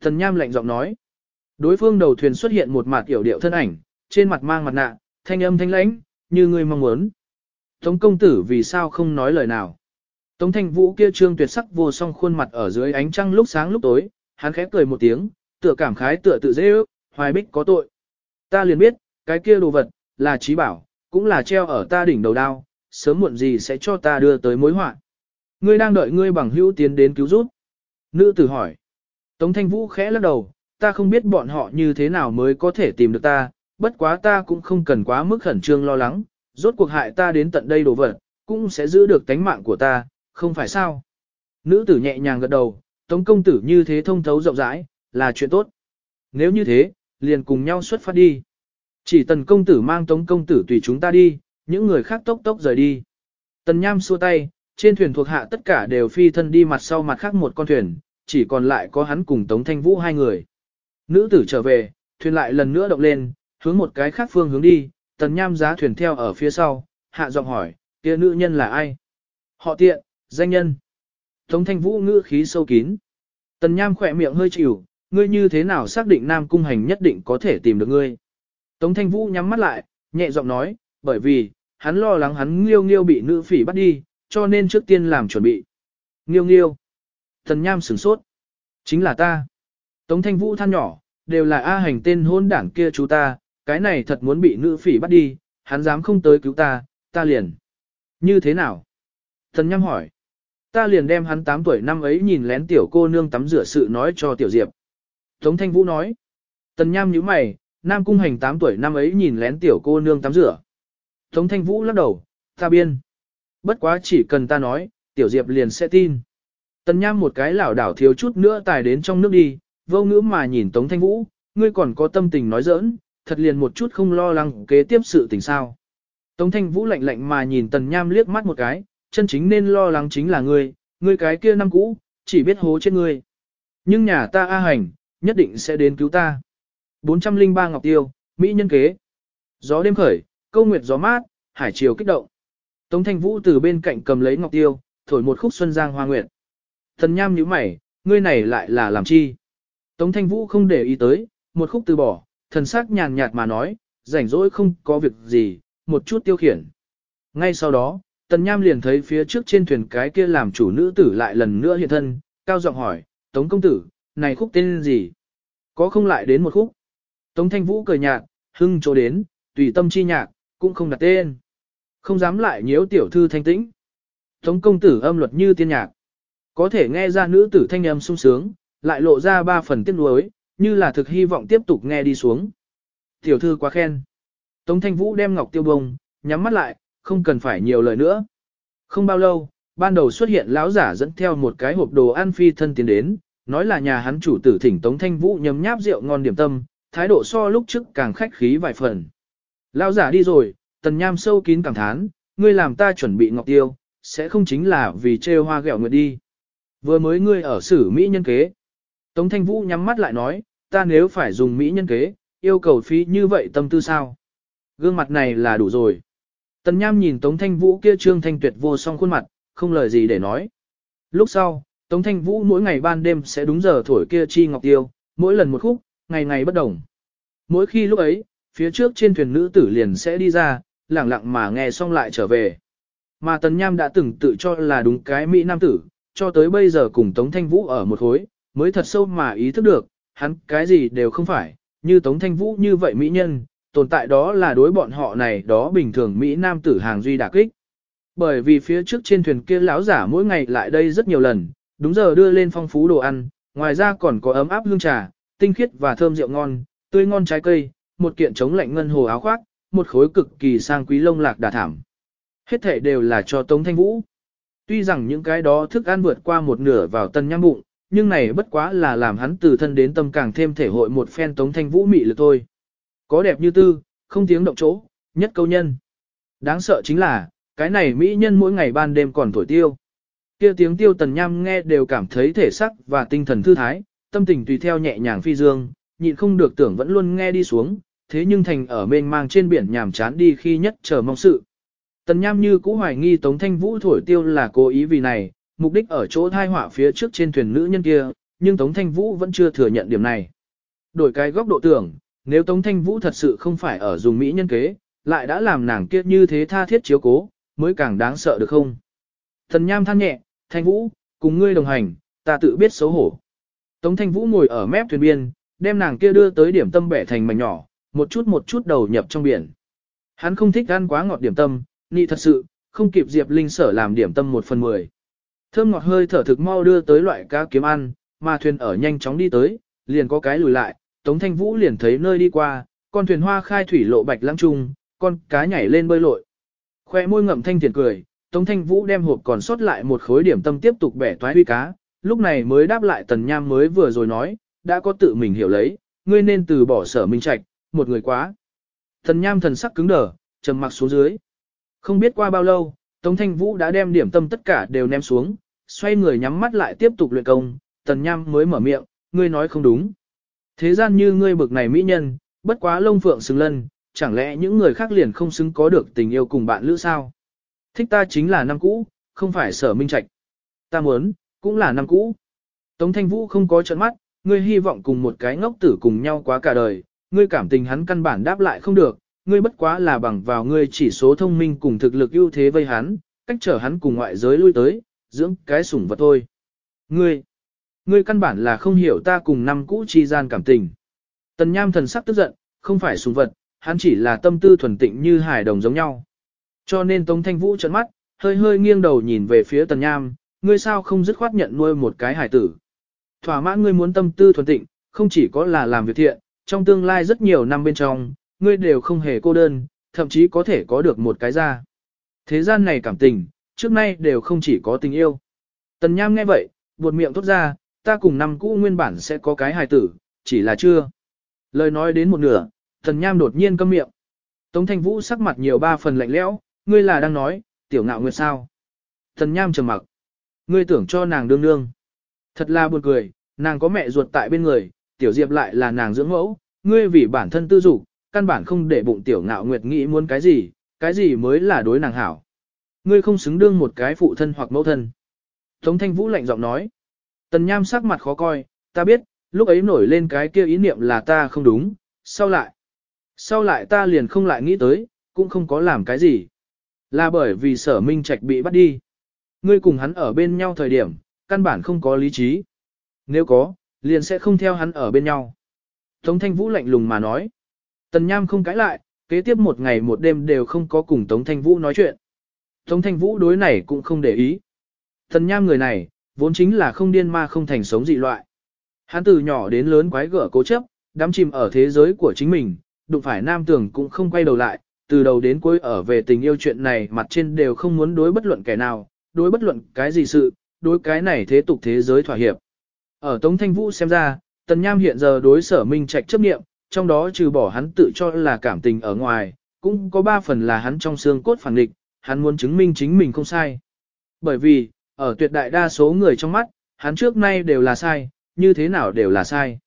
Thần Nham lạnh giọng nói. Đối phương đầu thuyền xuất hiện một mặt tiểu điệu thân ảnh, trên mặt mang mặt nạ, thanh âm thanh lãnh, như người mong muốn. Tống công tử vì sao không nói lời nào? Tống thanh vũ kia trương tuyệt sắc vô song khuôn mặt ở dưới ánh trăng lúc sáng lúc tối, hắn khẽ cười một tiếng, tựa cảm khái tựa tự dễ ước, hoài bích có tội. Ta liền biết, cái kia đồ vật, là trí bảo, cũng là treo ở ta đỉnh đầu đao, sớm muộn gì sẽ cho ta đưa tới mối họa. Ngươi đang đợi ngươi bằng hữu tiến đến cứu giúp. Nữ tử hỏi. Tống thanh vũ khẽ lắc đầu, ta không biết bọn họ như thế nào mới có thể tìm được ta, bất quá ta cũng không cần quá mức khẩn trương lo lắng, rốt cuộc hại ta đến tận đây đồ vật, cũng sẽ giữ được tánh mạng của ta, không phải sao. Nữ tử nhẹ nhàng gật đầu, tống công tử như thế thông thấu rộng rãi, là chuyện tốt. Nếu như thế, liền cùng nhau xuất phát đi. Chỉ tần công tử mang tống công tử tùy chúng ta đi, những người khác tốc tốc rời đi. Tần nham xua tay, trên thuyền thuộc hạ tất cả đều phi thân đi mặt sau mặt khác một con thuyền, chỉ còn lại có hắn cùng tống thanh vũ hai người. Nữ tử trở về, thuyền lại lần nữa động lên, hướng một cái khác phương hướng đi, tần nham giá thuyền theo ở phía sau, hạ giọng hỏi, kia nữ nhân là ai? Họ tiện, danh nhân. Tống thanh vũ ngữ khí sâu kín. Tần nham khỏe miệng hơi chịu, ngươi như thế nào xác định nam cung hành nhất định có thể tìm được ngươi? Tống Thanh Vũ nhắm mắt lại, nhẹ giọng nói, bởi vì, hắn lo lắng hắn nghiêu nghiêu bị nữ phỉ bắt đi, cho nên trước tiên làm chuẩn bị. Nghiêu nghiêu. Thần Nham sửng sốt. Chính là ta. Tống Thanh Vũ than nhỏ, đều là A hành tên hôn đảng kia chú ta, cái này thật muốn bị nữ phỉ bắt đi, hắn dám không tới cứu ta, ta liền. Như thế nào? Thần Nham hỏi. Ta liền đem hắn 8 tuổi năm ấy nhìn lén tiểu cô nương tắm rửa sự nói cho tiểu diệp. Tống Thanh Vũ nói. Tần Nham nhíu mày, Nam Cung Hành 8 tuổi năm ấy nhìn lén tiểu cô nương tắm rửa. Tống Thanh Vũ lắc đầu, ta biên. Bất quá chỉ cần ta nói, tiểu Diệp liền sẽ tin. Tần Nham một cái lảo đảo thiếu chút nữa tài đến trong nước đi, vô ngữ mà nhìn Tống Thanh Vũ, ngươi còn có tâm tình nói giỡn, thật liền một chút không lo lắng kế tiếp sự tình sao. Tống Thanh Vũ lạnh lạnh mà nhìn Tần Nham liếc mắt một cái, chân chính nên lo lắng chính là ngươi, ngươi cái kia năm cũ, chỉ biết hố chết ngươi. Nhưng nhà ta A hành, nhất định sẽ đến cứu ta. 403 Ngọc Tiêu, Mỹ nhân kế. Gió đêm khởi, câu nguyệt gió mát, hải chiều kích động. Tống Thanh Vũ từ bên cạnh cầm lấy Ngọc Tiêu, thổi một khúc xuân giang hoa nguyệt. Thần Nham nhíu mày, ngươi này lại là làm chi? Tống Thanh Vũ không để ý tới, một khúc từ bỏ, thần sắc nhàn nhạt mà nói, rảnh rỗi không có việc gì, một chút tiêu khiển. Ngay sau đó, Tần Nham liền thấy phía trước trên thuyền cái kia làm chủ nữ tử lại lần nữa hiện thân, cao giọng hỏi, Tống công tử, này khúc tên gì? Có không lại đến một khúc? Tống Thanh Vũ cười nhạt, hưng chỗ đến, tùy tâm chi nhạc, cũng không đặt tên. Không dám lại nhiễu tiểu thư thanh tĩnh. Tống công tử âm luật như tiên nhạc. Có thể nghe ra nữ tử thanh âm sung sướng, lại lộ ra ba phần tiếc nuối, như là thực hy vọng tiếp tục nghe đi xuống. Tiểu thư quá khen. Tống Thanh Vũ đem ngọc tiêu bông, nhắm mắt lại, không cần phải nhiều lời nữa. Không bao lâu, ban đầu xuất hiện lão giả dẫn theo một cái hộp đồ ăn phi thân tiến đến, nói là nhà hắn chủ tử thỉnh Tống Thanh Vũ nhấm nháp rượu ngon điểm tâm, thái độ so lúc trước càng khách khí vài phần. Lão giả đi rồi, tần nham sâu kín cảm thán, ngươi làm ta chuẩn bị ngọc tiêu, sẽ không chính là vì trêu hoa ghẹo nguyệt đi. Vừa mới ngươi ở xử Mỹ nhân kế. Tống Thanh Vũ nhắm mắt lại nói, ta nếu phải dùng Mỹ nhân kế, yêu cầu phí như vậy tâm tư sao? Gương mặt này là đủ rồi. Tần Nham nhìn Tống Thanh Vũ kia trương thanh tuyệt vô song khuôn mặt, không lời gì để nói. Lúc sau, Tống Thanh Vũ mỗi ngày ban đêm sẽ đúng giờ thổi kia chi ngọc tiêu, mỗi lần một khúc, ngày ngày bất đồng. Mỗi khi lúc ấy, phía trước trên thuyền nữ tử liền sẽ đi ra, lặng lặng mà nghe xong lại trở về. Mà Tần Nham đã từng tự cho là đúng cái Mỹ Nam tử, cho tới bây giờ cùng Tống Thanh Vũ ở một khối, mới thật sâu mà ý thức được, hắn cái gì đều không phải, như Tống Thanh Vũ như vậy Mỹ nhân, tồn tại đó là đối bọn họ này đó bình thường Mỹ Nam tử hàng duy đả kích. Bởi vì phía trước trên thuyền kia lão giả mỗi ngày lại đây rất nhiều lần, đúng giờ đưa lên phong phú đồ ăn, ngoài ra còn có ấm áp hương trà, tinh khiết và thơm rượu ngon, tươi ngon trái cây, một kiện chống lạnh ngân hồ áo khoác, một khối cực kỳ sang quý lông lạc đà thảm. Hết thể đều là cho Tống Thanh Vũ. Tuy rằng những cái đó thức ăn vượt qua một nửa vào tân nham bụng, nhưng này bất quá là làm hắn từ thân đến tâm càng thêm thể hội một phen Tống Thanh Vũ mị lực thôi. Có đẹp như tư, không tiếng động chỗ, nhất câu nhân. Đáng sợ chính là, cái này mỹ nhân mỗi ngày ban đêm còn thổi tiêu. Kia tiếng tiêu tần nham nghe đều cảm thấy thể sắc và tinh thần thư thái, tâm tình tùy theo nhẹ nhàng phi dương, nhịn không được tưởng vẫn luôn nghe đi xuống, thế nhưng thành ở mênh mang trên biển nhàm chán đi khi nhất chờ mong sự. Tần nham như cũ hoài nghi Tống Thanh Vũ thổi tiêu là cố ý vì này, mục đích ở chỗ thai họa phía trước trên thuyền nữ nhân kia, nhưng Tống Thanh Vũ vẫn chưa thừa nhận điểm này. Đổi cái góc độ tưởng, nếu Tống Thanh Vũ thật sự không phải ở dùng mỹ nhân kế, lại đã làm nàng kia như thế tha thiết chiếu cố, mới càng đáng sợ được không? Thần Nham than nhẹ, Thanh Vũ, cùng ngươi đồng hành, ta tự biết xấu hổ. Tống Thanh Vũ ngồi ở mép thuyền biên, đem nàng kia đưa tới điểm tâm bẻ thành mảnh nhỏ, một chút một chút đầu nhập trong biển. Hắn không thích ăn quá ngọt điểm tâm, nị thật sự, không kịp Diệp Linh sở làm điểm tâm một phần mười. Thơm ngọt hơi thở thực mau đưa tới loại cá kiếm ăn, mà thuyền ở nhanh chóng đi tới, liền có cái lùi lại, Tống Thanh Vũ liền thấy nơi đi qua, con thuyền hoa khai thủy lộ bạch lăng trung, con cá nhảy lên bơi lội. Khoe môi ngậm thanh thiền cười, Tống Thanh Vũ đem hộp còn sót lại một khối điểm tâm tiếp tục bẻ toái huy cá, lúc này mới đáp lại Tần Nham mới vừa rồi nói, đã có tự mình hiểu lấy, ngươi nên từ bỏ sở minh trạch, một người quá. Thần Nham thần sắc cứng đờ, trầm mặc xuống dưới. Không biết qua bao lâu, Tống Thanh Vũ đã đem điểm tâm tất cả đều ném xuống, xoay người nhắm mắt lại tiếp tục luyện công, Tần Nham mới mở miệng, ngươi nói không đúng. Thế gian như ngươi bực này mỹ nhân, bất quá lông phượng xứng lân, chẳng lẽ những người khác liền không xứng có được tình yêu cùng bạn lữ sao? Thích ta chính là năm cũ, không phải sở minh trạch. Ta muốn, cũng là năm cũ. Tống Thanh Vũ không có trận mắt, ngươi hy vọng cùng một cái ngốc tử cùng nhau quá cả đời, ngươi cảm tình hắn căn bản đáp lại không được, ngươi bất quá là bằng vào ngươi chỉ số thông minh cùng thực lực ưu thế vây hắn, cách trở hắn cùng ngoại giới lui tới, dưỡng cái sủng vật thôi. Ngươi, ngươi căn bản là không hiểu ta cùng năm cũ chi gian cảm tình. Tần Nham thần sắc tức giận, không phải sủng vật, hắn chỉ là tâm tư thuần tịnh như hải đồng giống nhau. Cho nên Tống Thanh Vũ trợn mắt, hơi hơi nghiêng đầu nhìn về phía Tần Nham, ngươi sao không dứt khoát nhận nuôi một cái hải tử. Thỏa mãn ngươi muốn tâm tư thuần tịnh, không chỉ có là làm việc thiện, trong tương lai rất nhiều năm bên trong, ngươi đều không hề cô đơn, thậm chí có thể có được một cái ra. Thế gian này cảm tình, trước nay đều không chỉ có tình yêu. Tần Nham nghe vậy, buột miệng thốt ra, ta cùng năm cũ nguyên bản sẽ có cái hài tử, chỉ là chưa. Lời nói đến một nửa, Tần Nham đột nhiên câm miệng. Tống Thanh Vũ sắc mặt nhiều ba phần lạnh lẽo, ngươi là đang nói, tiểu ngạo nguyệt sao? Tần Nham trầm mặc. Ngươi tưởng cho nàng đương đương. Thật là buồn cười, nàng có mẹ ruột tại bên người, tiểu diệp lại là nàng dưỡng mẫu, ngươi vì bản thân tư dục, căn bản không để bụng tiểu ngạo nguyệt nghĩ muốn cái gì, cái gì mới là đối nàng hảo. Ngươi không xứng đương một cái phụ thân hoặc mẫu thân. Tống Thanh Vũ lạnh giọng nói. Tần Nham sắc mặt khó coi, ta biết, lúc ấy nổi lên cái kia ý niệm là ta không đúng, sau lại. Sau lại ta liền không lại nghĩ tới, cũng không có làm cái gì. Là bởi vì sở minh trạch bị bắt đi. Ngươi cùng hắn ở bên nhau thời điểm, căn bản không có lý trí. Nếu có, liền sẽ không theo hắn ở bên nhau. Tống Thanh Vũ lạnh lùng mà nói. Tần Nham không cãi lại, kế tiếp một ngày một đêm đều không có cùng Tống Thanh Vũ nói chuyện. Tống Thanh Vũ đối này cũng không để ý. Tần Nham người này, vốn chính là không điên ma không thành sống dị loại. Hắn từ nhỏ đến lớn quái gở cố chấp, đắm chìm ở thế giới của chính mình, đụng phải nam tưởng cũng không quay đầu lại, từ đầu đến cuối ở về tình yêu chuyện này mặt trên đều không muốn đối bất luận kẻ nào, đối bất luận cái gì sự, đối cái này thế tục thế giới thỏa hiệp. Ở Tống Thanh Vũ xem ra, Tần Nham hiện giờ đối sở minh trạch chấp nghiệm, trong đó trừ bỏ hắn tự cho là cảm tình ở ngoài, cũng có ba phần là hắn trong xương cốt phản địch, hắn muốn chứng minh chính mình không sai. Bởi vì, ở tuyệt đại đa số người trong mắt, hắn trước nay đều là sai, như thế nào đều là sai.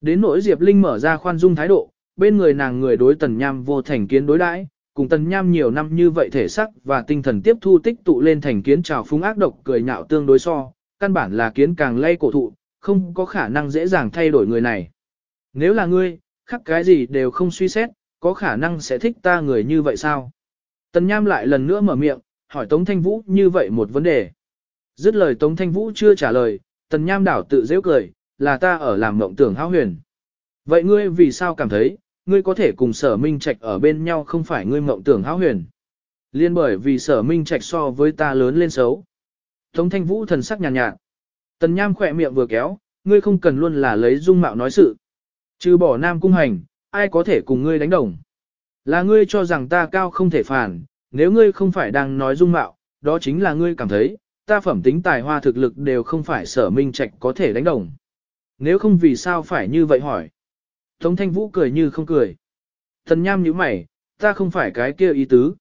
Đến nỗi Diệp Linh mở ra khoan dung thái độ, bên người nàng người đối Tần Nham vô thành kiến đối đãi, cùng Tần Nham nhiều năm như vậy thể sắc và tinh thần tiếp thu tích tụ lên thành kiến trào phúng ác độc cười nhạo tương đối so, căn bản là kiến càng lay cổ thụ, không có khả năng dễ dàng thay đổi người này. Nếu là ngươi, khắc cái gì đều không suy xét, có khả năng sẽ thích ta người như vậy sao? Tần Nham lại lần nữa mở miệng, hỏi Tống Thanh Vũ như vậy một vấn đề. Dứt lời Tống Thanh Vũ chưa trả lời, Tần Nham đảo tự dễ cười, là ta ở làm mộng tưởng hao huyền. Vậy ngươi vì sao cảm thấy, ngươi có thể cùng sở minh trạch ở bên nhau không phải ngươi mộng tưởng hao huyền? Liên bởi vì sở minh trạch so với ta lớn lên xấu. Tống Thanh Vũ thần sắc nhàn nhạt, nhạt. Tần Nham khỏe miệng vừa kéo, ngươi không cần luôn là lấy dung mạo nói sự. Trừ bỏ nam cung hành, ai có thể cùng ngươi đánh đồng. Là ngươi cho rằng ta cao không thể phản, nếu ngươi không phải đang nói dung mạo, đó chính là ngươi cảm thấy, ta phẩm tính tài hoa thực lực đều không phải sở minh trạch có thể đánh đồng. Nếu không vì sao phải như vậy hỏi. Tống thanh vũ cười như không cười. Tần nham nhíu mày, ta không phải cái kia ý tứ.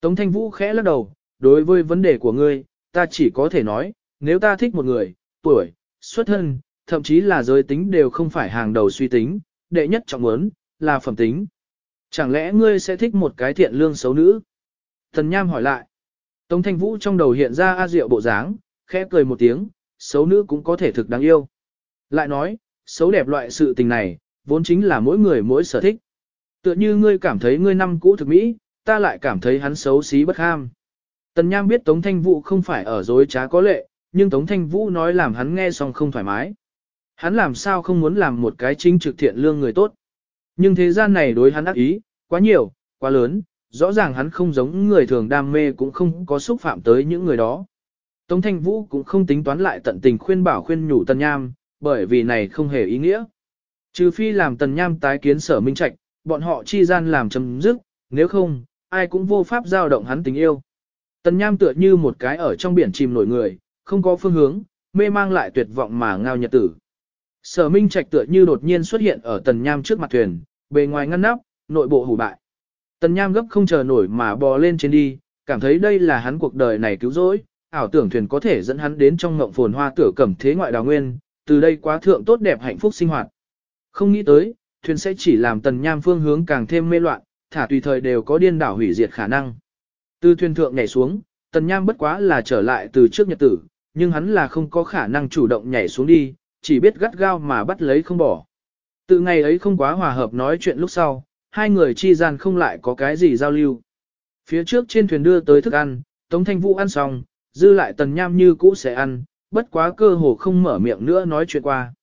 Tống thanh vũ khẽ lắc đầu, đối với vấn đề của ngươi, ta chỉ có thể nói, nếu ta thích một người, tuổi, xuất thân, thậm chí là giới tính đều không phải hàng đầu suy tính, đệ nhất trọng muốn, là phẩm tính. Chẳng lẽ ngươi sẽ thích một cái thiện lương xấu nữ? Thần Nham hỏi lại. Tống Thanh Vũ trong đầu hiện ra A Diệu bộ dáng, khẽ cười một tiếng, xấu nữ cũng có thể thực đáng yêu. Lại nói, xấu đẹp loại sự tình này, vốn chính là mỗi người mỗi sở thích. Tựa như ngươi cảm thấy ngươi năm cũ thực mỹ, ta lại cảm thấy hắn xấu xí bất ham. Tần Nham biết Tống Thanh Vũ không phải ở dối trá có lệ, nhưng Tống Thanh Vũ nói làm hắn nghe xong không thoải mái. Hắn làm sao không muốn làm một cái chính trực thiện lương người tốt. Nhưng thế gian này đối hắn ác ý, quá nhiều, quá lớn, rõ ràng hắn không giống người thường đam mê cũng không có xúc phạm tới những người đó. Tống Thanh Vũ cũng không tính toán lại tận tình khuyên bảo khuyên nhủ Tần Nham, bởi vì này không hề ý nghĩa. Trừ phi làm Tần Nham tái kiến sở minh trạch, bọn họ chi gian làm chấm dứt, nếu không, ai cũng vô pháp giao động hắn tình yêu. Tần Nham tựa như một cái ở trong biển chìm nổi người, không có phương hướng, mê mang lại tuyệt vọng mà ngao nhật tử. Sở Minh Trạch tựa như đột nhiên xuất hiện ở Tần Nham trước mặt thuyền, bề ngoài ngăn nắp, nội bộ hủ bại. Tần Nham gấp không chờ nổi mà bò lên trên đi, cảm thấy đây là hắn cuộc đời này cứu rỗi, ảo tưởng thuyền có thể dẫn hắn đến trong ngộng phồn hoa tử cẩm thế ngoại đào nguyên, từ đây quá thượng tốt đẹp hạnh phúc sinh hoạt. Không nghĩ tới, thuyền sẽ chỉ làm Tần Nham phương hướng càng thêm mê loạn, thả tùy thời đều có điên đảo hủy diệt khả năng. Từ thuyền thượng nhảy xuống, Tần Nham bất quá là trở lại từ trước nhật tử, nhưng hắn là không có khả năng chủ động nhảy xuống đi, chỉ biết gắt gao mà bắt lấy không bỏ. Từ ngày ấy không quá hòa hợp nói chuyện lúc sau, hai người chi gian không lại có cái gì giao lưu. Phía trước trên thuyền đưa tới thức ăn, Tống Thanh Vũ ăn xong, dư lại Tần Nham như cũ sẽ ăn, bất quá cơ hồ không mở miệng nữa nói chuyện qua.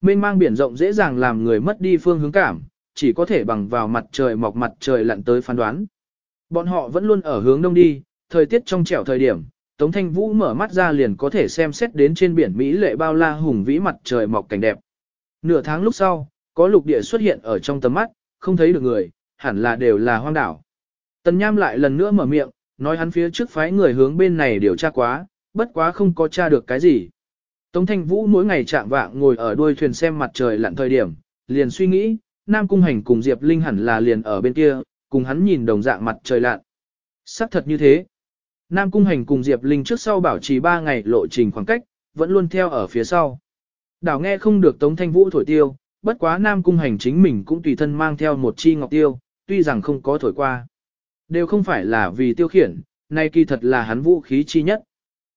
Mênh mang biển rộng dễ dàng làm người mất đi phương hướng cảm, chỉ có thể bằng vào mặt trời mọc mặt trời lặn tới phán đoán. Bọn họ vẫn luôn ở hướng đông đi, thời tiết trong trẻo thời điểm, Tống Thanh Vũ mở mắt ra liền có thể xem xét đến trên biển Mỹ lệ bao la hùng vĩ mặt trời mọc cảnh đẹp. Nửa tháng lúc sau, có lục địa xuất hiện ở trong tầm mắt, không thấy được người, hẳn là đều là hoang đảo. Tần Nham lại lần nữa mở miệng, nói hắn phía trước phái người hướng bên này điều tra quá, bất quá không có tra được cái gì. Tống Thanh Vũ mỗi ngày chạm vạng ngồi ở đuôi thuyền xem mặt trời lặn thời điểm, liền suy nghĩ, Nam Cung Hành cùng Diệp Linh hẳn là liền ở bên kia, cùng hắn nhìn đồng dạng mặt trời lặn. Sắc thật như thế. Nam Cung Hành cùng Diệp Linh trước sau bảo trì 3 ngày lộ trình khoảng cách, vẫn luôn theo ở phía sau. Đảo nghe không được Tống Thanh Vũ thổi tiêu, bất quá Nam Cung Hành chính mình cũng tùy thân mang theo một chi ngọc tiêu, tuy rằng không có thổi qua. Đều không phải là vì tiêu khiển, nay kỳ thật là hắn vũ khí chi nhất.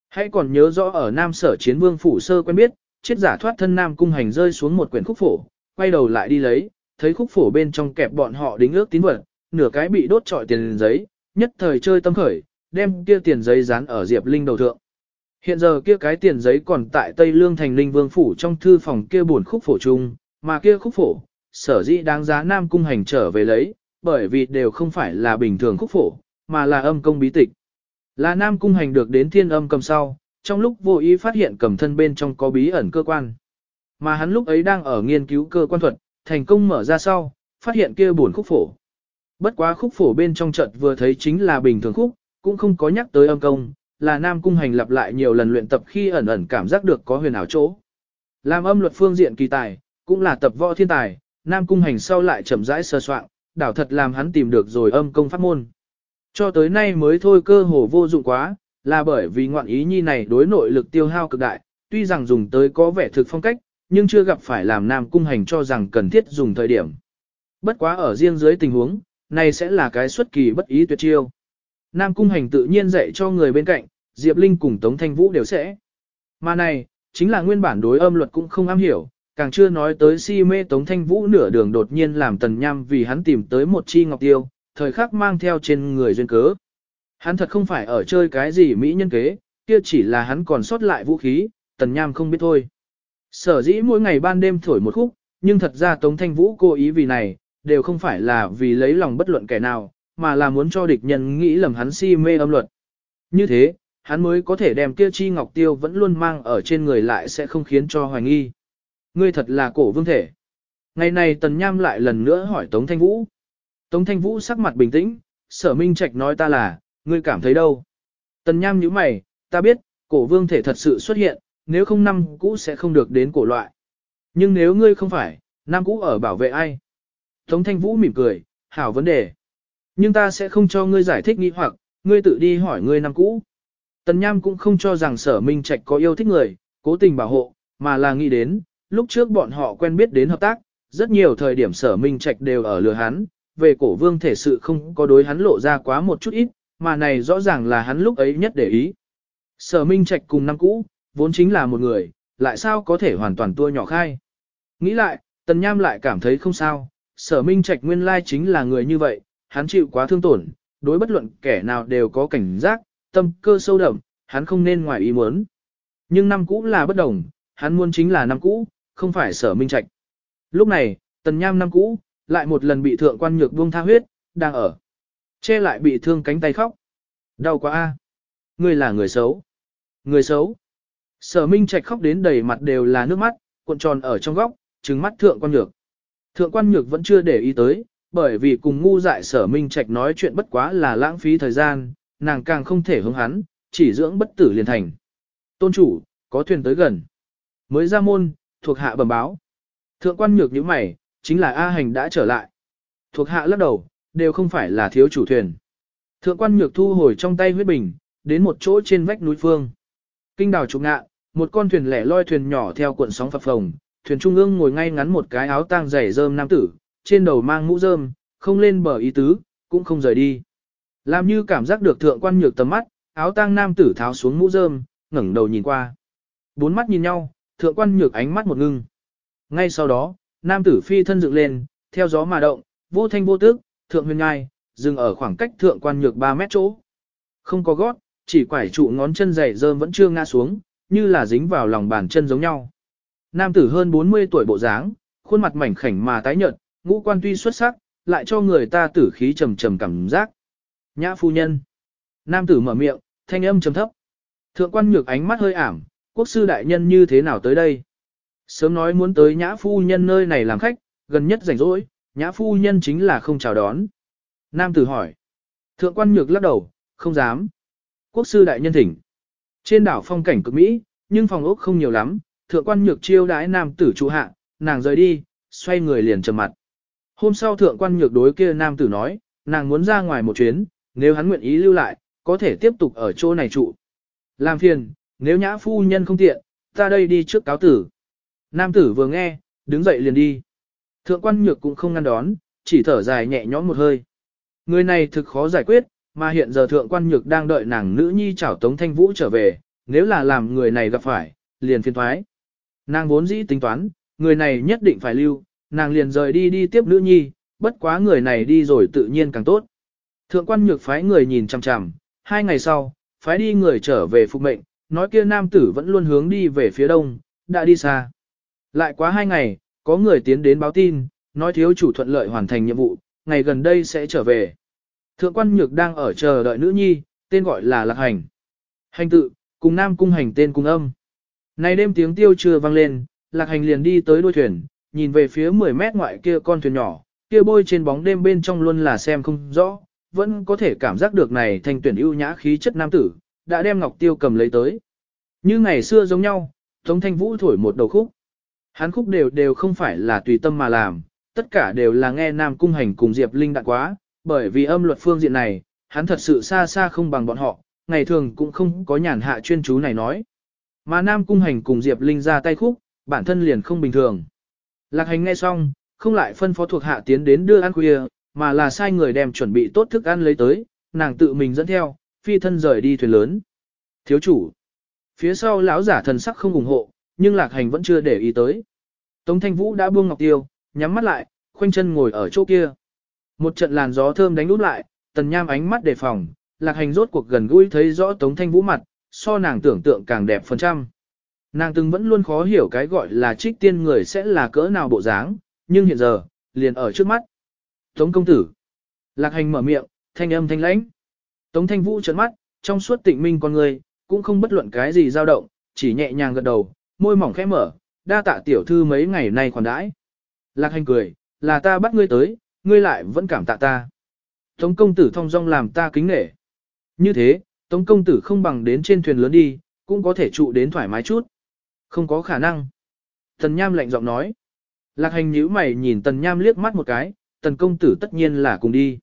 Hãy còn nhớ rõ ở Nam Sở Chiến Vương Phủ Sơ quen biết, chết giả thoát thân Nam Cung Hành rơi xuống một quyển khúc phổ, quay đầu lại đi lấy, thấy khúc phổ bên trong kẹp bọn họ đính ước tín vật, nửa cái bị đốt trọi tiền giấy, nhất thời chơi tâm khởi, đem kia tiền giấy dán ở Diệp Linh đầu thượng. Hiện giờ kia cái tiền giấy còn tại Tây Lương thành Linh Vương phủ trong thư phòng kia buồn khúc phổ chung, mà kia khúc phổ, sở dĩ đáng giá Nam cung hành trở về lấy, bởi vì đều không phải là bình thường khúc phổ, mà là âm công bí tịch. Là Nam cung hành được đến thiên âm cầm sau, trong lúc vô ý phát hiện cầm thân bên trong có bí ẩn cơ quan. Mà hắn lúc ấy đang ở nghiên cứu cơ quan thuật, thành công mở ra sau, phát hiện kia buồn khúc phổ. Bất quá khúc phổ bên trong trận vừa thấy chính là bình thường khúc, cũng không có nhắc tới âm công, là Nam Cung Hành lặp lại nhiều lần luyện tập khi ẩn ẩn cảm giác được có huyền ảo chỗ. Làm âm luật phương diện kỳ tài, cũng là tập võ thiên tài, Nam Cung Hành sau lại chậm rãi sơ soạn, đảo thật làm hắn tìm được rồi âm công pháp môn. Cho tới nay mới thôi cơ hồ vô dụng quá, là bởi vì ngoạn ý nhi này đối nội lực tiêu hao cực đại, tuy rằng dùng tới có vẻ thực phong cách, nhưng chưa gặp phải làm Nam Cung Hành cho rằng cần thiết dùng thời điểm. Bất quá ở riêng dưới tình huống, này sẽ là cái xuất kỳ bất ý tuyệt chiêu. Nam Cung Hành tự nhiên dạy cho người bên cạnh, Diệp Linh cùng Tống Thanh Vũ đều sẽ. Mà này, chính là nguyên bản đối âm luật cũng không am hiểu, càng chưa nói tới si mê Tống Thanh Vũ nửa đường đột nhiên làm tần nham vì hắn tìm tới một chi ngọc tiêu, thời khắc mang theo trên người duyên cớ. Hắn thật không phải ở chơi cái gì mỹ nhân kế, kia chỉ là hắn còn sót lại vũ khí, tần nham không biết thôi. Sở dĩ mỗi ngày ban đêm thổi một khúc, nhưng thật ra Tống Thanh Vũ cố ý vì này, đều không phải là vì lấy lòng bất luận kẻ nào, mà là muốn cho địch nhân nghĩ lầm hắn si mê âm luật. Như thế, hắn mới có thể đem kia chi ngọc tiêu vẫn luôn mang ở trên người lại sẽ không khiến cho hoài nghi. Ngươi thật là cổ vương thể. Ngày này Tần Nham lại lần nữa hỏi Tống Thanh Vũ. Tống Thanh Vũ sắc mặt bình tĩnh, sở minh trạch nói ta là, ngươi cảm thấy đâu. Tần Nham nhíu mày, ta biết, cổ vương thể thật sự xuất hiện, nếu không năm cũ sẽ không được đến cổ loại. Nhưng nếu ngươi không phải, năm cũ ở bảo vệ ai? Tống Thanh Vũ mỉm cười, hảo vấn đề. Nhưng ta sẽ không cho ngươi giải thích nghi hoặc, ngươi tự đi hỏi ngươi năm cũ. Tần Nham cũng không cho rằng sở minh trạch có yêu thích người, cố tình bảo hộ, mà là nghĩ đến, lúc trước bọn họ quen biết đến hợp tác, rất nhiều thời điểm sở minh trạch đều ở lừa hắn, về cổ vương thể sự không có đối hắn lộ ra quá một chút ít, mà này rõ ràng là hắn lúc ấy nhất để ý. Sở minh trạch cùng năm cũ, vốn chính là một người, lại sao có thể hoàn toàn tua nhỏ khai. Nghĩ lại, tần nham lại cảm thấy không sao, sở minh trạch nguyên lai chính là người như vậy, hắn chịu quá thương tổn, đối bất luận kẻ nào đều có cảnh giác, tâm cơ sâu đậm, hắn không nên ngoài ý muốn. Nhưng năm cũ là bất đồng, hắn muốn chính là năm cũ, không phải sở minh trạch. Lúc này, tần nham năm cũ, lại một lần bị thượng quan nhược buông tha huyết, đang ở. Che lại bị thương cánh tay khóc. Đau quá a. Ngươi là người xấu. Người xấu. Sở minh trạch khóc đến đầy mặt đều là nước mắt, cuộn tròn ở trong góc, trừng mắt thượng quan nhược. Thượng quan nhược vẫn chưa để ý tới, bởi vì cùng ngu dại sở minh trạch nói chuyện bất quá là lãng phí thời gian, nàng càng không thể hướng hắn, chỉ dưỡng bất tử liền thành. Tôn chủ, có thuyền tới gần. Mới ra môn, thuộc hạ bẩm báo. Thượng quan nhược như mày, chính là A hành đã trở lại. Thuộc hạ lắc đầu, đều không phải là thiếu chủ thuyền. Thượng quan nhược thu hồi trong tay huyết bình, đến một chỗ trên vách núi phương. Kinh đảo trục ngạ, một con thuyền lẻ loi thuyền nhỏ theo cuộn sóng phập phồng, thuyền trung ương ngồi ngay ngắn một cái áo tang dày rơm nam tử, trên đầu mang mũ rơm, không lên bờ ý tứ, cũng không rời đi. Làm như cảm giác được thượng quan nhược tầm mắt, áo tang nam tử tháo xuống mũ rơm, ngẩng đầu nhìn qua. Bốn mắt nhìn nhau, thượng quan nhược ánh mắt một ngưng. Ngay sau đó, nam tử phi thân dựng lên, theo gió mà động, vô thanh vô tức, thượng huyền ngai, dừng ở khoảng cách thượng quan nhược 3 mét chỗ. Không có gót, chỉ quải trụ ngón chân dày rơm vẫn chưa ngã xuống, như là dính vào lòng bàn chân giống nhau. Nam tử hơn 40 tuổi bộ dáng, khuôn mặt mảnh khảnh mà tái nhợt, ngũ quan tuy xuất sắc, lại cho người ta tử khí trầm trầm cảm giác. Nhã phu nhân. Nam tử mở miệng, thanh âm trầm thấp. Thượng quan nhược ánh mắt hơi ảm, quốc sư đại nhân như thế nào tới đây? Sớm nói muốn tới nhã phu nhân nơi này làm khách, gần nhất rảnh rỗi, nhã phu nhân chính là không chào đón. Nam tử hỏi. Thượng quan nhược lắc đầu, không dám. Quốc sư đại nhân thỉnh. Trên đảo phong cảnh cực Mỹ, nhưng phòng ốc không nhiều lắm, thượng quan nhược chiêu đãi nam tử trụ hạ, nàng rời đi, xoay người liền trầm mặt. Hôm sau thượng quan nhược đối kia nam tử nói, nàng muốn ra ngoài một chuyến, nếu hắn nguyện ý lưu lại, có thể tiếp tục ở chỗ này trụ. Làm phiền, nếu nhã phu nhân không tiện, ta đây đi trước cáo tử. Nam tử vừa nghe, đứng dậy liền đi. Thượng quan nhược cũng không ngăn đón, chỉ thở dài nhẹ nhõm một hơi. Người này thực khó giải quyết, mà hiện giờ thượng quan nhược đang đợi nàng nữ nhi chảo Tống Thanh Vũ trở về, nếu là làm người này gặp phải, liền phiền thoái. Nàng vốn dĩ tính toán, người này nhất định phải lưu, nàng liền rời đi đi tiếp nữ nhi, bất quá người này đi rồi tự nhiên càng tốt. Thượng quan nhược phái người nhìn chằm chằm, hai ngày sau, phái đi người trở về phục mệnh, nói kia nam tử vẫn luôn hướng đi về phía đông, đã đi xa. Lại quá hai ngày, có người tiến đến báo tin, nói thiếu chủ thuận lợi hoàn thành nhiệm vụ, ngày gần đây sẽ trở về. Thượng quan nhược đang ở chờ đợi nữ nhi, tên gọi là Lạc Hành. Hành tự, cùng nam cung hành tên cùng âm. Này đêm tiếng tiêu chưa vang lên, Lạc Hành liền đi tới đuôi thuyền, nhìn về phía 10 mét ngoại kia con thuyền nhỏ, kia bôi trên bóng đêm bên trong luôn là xem không rõ, vẫn có thể cảm giác được này thành tuyển ưu nhã khí chất nam tử, đã đem ngọc tiêu cầm lấy tới. Như ngày xưa giống nhau, Tống Thanh Vũ thổi một đầu khúc. Hắn khúc đều đều không phải là tùy tâm mà làm, tất cả đều là nghe Nam Cung Hành cùng Diệp Linh đạn quá, bởi vì âm luật phương diện này, hắn thật sự xa xa không bằng bọn họ, ngày thường cũng không có nhàn hạ chuyên chú này nói. Mà Nam Cung Hành cùng Diệp Linh ra tay khúc, bản thân liền không bình thường. Lạc Hành nghe xong, không lại phân phó thuộc hạ tiến đến đưa ăn khuya, mà là sai người đem chuẩn bị tốt thức ăn lấy tới, nàng tự mình dẫn theo, phi thân rời đi thuyền lớn. Thiếu chủ. Phía sau lão giả thần sắc không ủng hộ, nhưng Lạc Hành vẫn chưa để ý tới. Tống Thanh Vũ đã buông ngọc tiêu, nhắm mắt lại, khoanh chân ngồi ở chỗ kia. Một trận làn gió thơm đánh út lại, tần nham ánh mắt đề phòng, Lạc Hành rốt cuộc gần gũi thấy rõ Tống Thanh Vũ mặt, so nàng tưởng tượng càng đẹp phần trăm. Nàng từng vẫn luôn khó hiểu cái gọi là trích tiên người sẽ là cỡ nào bộ dáng, nhưng hiện giờ, liền ở trước mắt. Tống công tử. Lạc hành mở miệng, thanh âm thanh lãnh. Tống thanh vũ trấn mắt, trong suốt tịnh minh con người, cũng không bất luận cái gì dao động, chỉ nhẹ nhàng gật đầu, môi mỏng khẽ mở, đa tạ tiểu thư mấy ngày nay còn đãi. Lạc hành cười, là ta bắt ngươi tới, ngươi lại vẫn cảm tạ ta. Tống công tử thong dong làm ta kính nể. Như thế, Tống công tử không bằng đến trên thuyền lớn đi, cũng có thể trụ đến thoải mái chút. Không có khả năng. Tần Nham lạnh giọng nói. Lạc hành nhíu mày nhìn Tần Nham liếc mắt một cái, Tần công tử tất nhiên là cùng đi.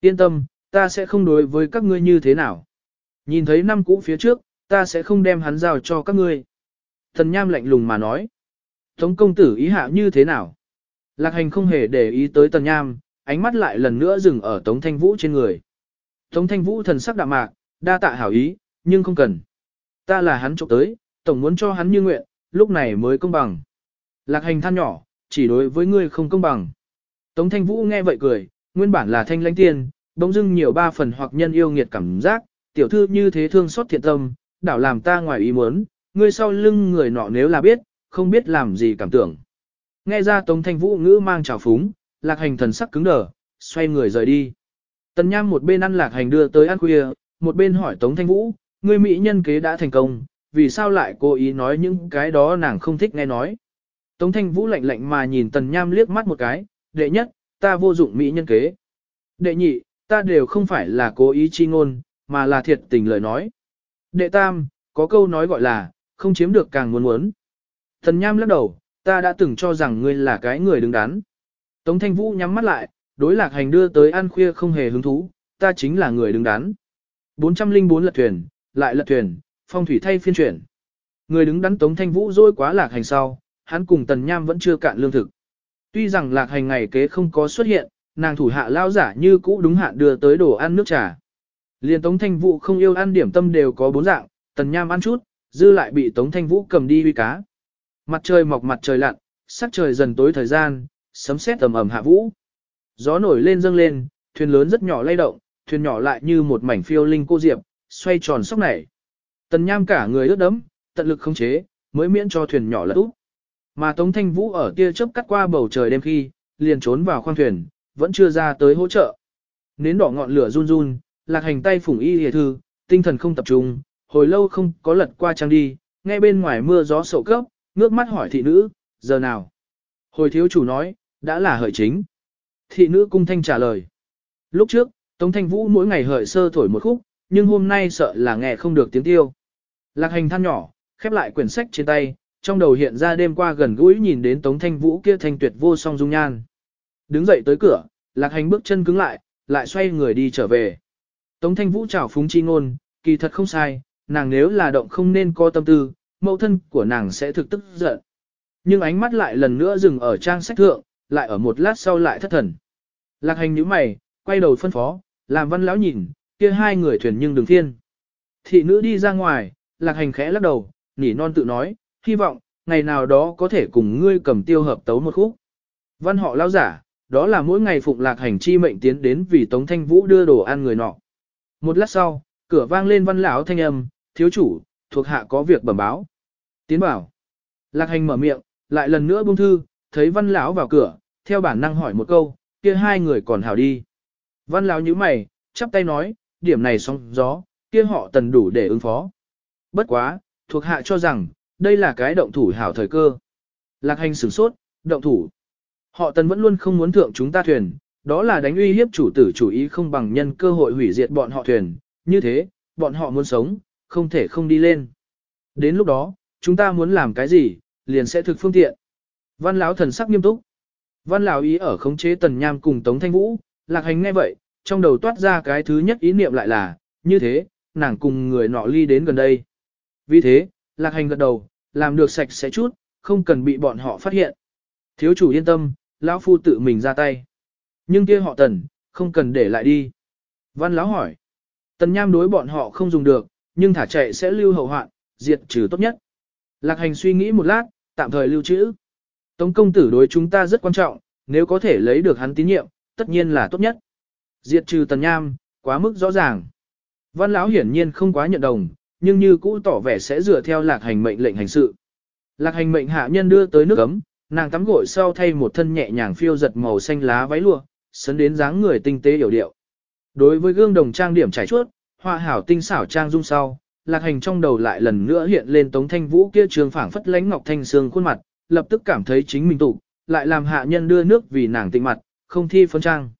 Yên tâm, ta sẽ không đối với các ngươi như thế nào. Nhìn thấy năm cũ phía trước, ta sẽ không đem hắn giao cho các ngươi. Tần Nham lạnh lùng mà nói. Tống công tử ý hạ như thế nào? Lạc hành không hề để ý tới Tần Nham, ánh mắt lại lần nữa dừng ở Tống Thanh Vũ trên người. Tống Thanh Vũ thần sắc đạm mạc, đa tạ hảo ý, nhưng không cần. Ta là hắn trộm tới, tổng muốn cho hắn như nguyện, lúc này mới công bằng. Lạc hành than nhỏ, chỉ đối với ngươi không công bằng. Tống thanh vũ nghe vậy cười, nguyên bản là thanh lãnh tiên, bỗng dưng nhiều ba phần hoặc nhân yêu nghiệt cảm giác, tiểu thư như thế thương xót thiện tâm, đảo làm ta ngoài ý muốn, ngươi sau lưng người nọ nếu là biết, không biết làm gì cảm tưởng. Nghe ra Tống thanh vũ ngữ mang trào phúng, lạc hành thần sắc cứng đờ, xoay người rời đi. Tần nham một bên ăn lạc hành đưa tới ăn khuya, một bên hỏi Tống thanh vũ, ngươi mỹ nhân kế đã thành công, vì sao lại cố ý nói những cái đó nàng không thích nghe nói. Tống thanh vũ lạnh lạnh mà nhìn tần nham liếc mắt một cái, đệ nhất, ta vô dụng mỹ nhân kế. Đệ nhị, ta đều không phải là cố ý chi ngôn, mà là thiệt tình lời nói. Đệ tam, có câu nói gọi là, không chiếm được càng muốn muốn. Tần nham lắc đầu, ta đã từng cho rằng ngươi là cái người đứng đắn. Tống thanh vũ nhắm mắt lại, đối lạc hành đưa tới ăn khuya không hề hứng thú, ta chính là người đứng đắn. 404 lật thuyền, lại lật thuyền, phong thủy thay phiên chuyển. Người đứng đắn Tống Thanh Vũ dối quá lạc hành sau, hắn cùng Tần Nham vẫn chưa cạn lương thực. Tuy rằng lạc hành ngày kế không có xuất hiện, nàng thủ hạ lao giả như cũ đúng hạn đưa tới đồ ăn nước trà. Liên Tống Thanh Vũ không yêu ăn điểm tâm đều có bốn dạng, Tần Nham ăn chút, dư lại bị Tống Thanh Vũ cầm đi huy cá. Mặt trời mọc mặt trời lặn, sắc trời dần tối thời gian, sấm sét tầm ẩm hạ vũ. Gió nổi lên dâng lên, thuyền lớn rất nhỏ lay động, thuyền nhỏ lại như một mảnh phiêu linh cô diệp, xoay tròn sóc nảy. Tần Nham cả người ướt đẫm, tận lực khống chế, mới miễn cho thuyền nhỏ lật úp. Mà Tống Thanh Vũ ở tia chớp cắt qua bầu trời đêm khi, liền trốn vào khoang thuyền, vẫn chưa ra tới hỗ trợ. Nến đỏ ngọn lửa run run, lạc hành tay phủng y hề thư, tinh thần không tập trung, hồi lâu không có lật qua trang đi, nghe bên ngoài mưa gió sậu cấp, ngước mắt hỏi thị nữ, giờ nào? Hồi thiếu chủ nói, đã là hợi chính. Thị nữ cung thanh trả lời. Lúc trước, Tống Thanh Vũ mỗi ngày hợi sơ thổi một khúc, nhưng hôm nay sợ là nghe không được tiếng tiêu. Lạc hành than nhỏ, khép lại quyển sách trên tay, trong đầu hiện ra đêm qua gần gũi nhìn đến Tống Thanh Vũ kia thanh tuyệt vô song dung nhan. Đứng dậy tới cửa, Lạc Hành bước chân cứng lại, lại xoay người đi trở về. Tống Thanh Vũ chảo phúng chi ngôn, kỳ thật không sai, nàng nếu là động không nên có tâm tư, mẫu thân của nàng sẽ thực tức giận. Nhưng ánh mắt lại lần nữa dừng ở trang sách thượng, lại ở một lát sau lại thất thần. Lạc hành nhíu mày, quay đầu phân phó, làm văn lão nhìn, kia hai người thuyền nhưng đừng thiên. Thị nữ đi ra ngoài, lạc hành khẽ lắc đầu, nỉ non tự nói, hy vọng, ngày nào đó có thể cùng ngươi cầm tiêu hợp tấu một khúc. Văn họ lão giả, đó là mỗi ngày phụng lạc hành chi mệnh tiến đến vì Tống Thanh Vũ đưa đồ ăn người nọ. Một lát sau, cửa vang lên văn lão thanh âm, thiếu chủ, thuộc hạ có việc bẩm báo. Tiến bảo. Lạc hành mở miệng, lại lần nữa buông thư, thấy văn lão vào cửa, theo bản năng hỏi một câu, kia hai người còn hảo đi. Văn lão nhíu mày, chắp tay nói, điểm này xong gió, kia họ tần đủ để ứng phó. Bất quá, thuộc hạ cho rằng, đây là cái động thủ hảo thời cơ. Lạc hành sửng sốt, động thủ. Họ tần vẫn luôn không muốn thượng chúng ta thuyền, đó là đánh uy hiếp chủ tử chủ ý không bằng nhân cơ hội hủy diệt bọn họ thuyền, như thế, bọn họ muốn sống, không thể không đi lên. Đến lúc đó, chúng ta muốn làm cái gì, liền sẽ thực phương tiện. Văn lão thần sắc nghiêm túc. Văn lão ý ở khống chế tần nham cùng Tống Thanh Vũ, lạc hành nghe vậy, trong đầu toát ra cái thứ nhất ý niệm lại là, như thế, nàng cùng người nọ ly đến gần đây. Vì thế, lạc hành gật đầu, làm được sạch sẽ chút, không cần bị bọn họ phát hiện. Thiếu chủ yên tâm, lão phu tự mình ra tay. Nhưng kia họ tần, không cần để lại đi. Văn lão hỏi. Tần nham đối bọn họ không dùng được, nhưng thả chạy sẽ lưu hậu hoạn, diệt trừ tốt nhất. Lạc hành suy nghĩ một lát, tạm thời lưu trữ. Tống công tử đối chúng ta rất quan trọng, nếu có thể lấy được hắn tín nhiệm, tất nhiên là tốt nhất. Diệt trừ tần nham, quá mức rõ ràng. Văn lão hiển nhiên không quá nhận đồng, nhưng như cũ tỏ vẻ sẽ dựa theo lạc hành mệnh lệnh hành sự. Lạc hành mệnh hạ nhân đưa tới nước ấm, nàng tắm gội sau thay một thân nhẹ nhàng phiêu giật màu xanh lá váy lụa, sấn đến dáng người tinh tế hiểu điệu. Đối với gương đồng trang điểm trải chuốt, hoa hảo tinh xảo trang dung sau, lạc hành trong đầu lại lần nữa hiện lên tống thanh vũ kia trường phảng phất lánh ngọc thanh xương khuôn mặt, lập tức cảm thấy chính mình tụ, lại làm hạ nhân đưa nước vì nàng tịnh mặt, không thi phấn trang.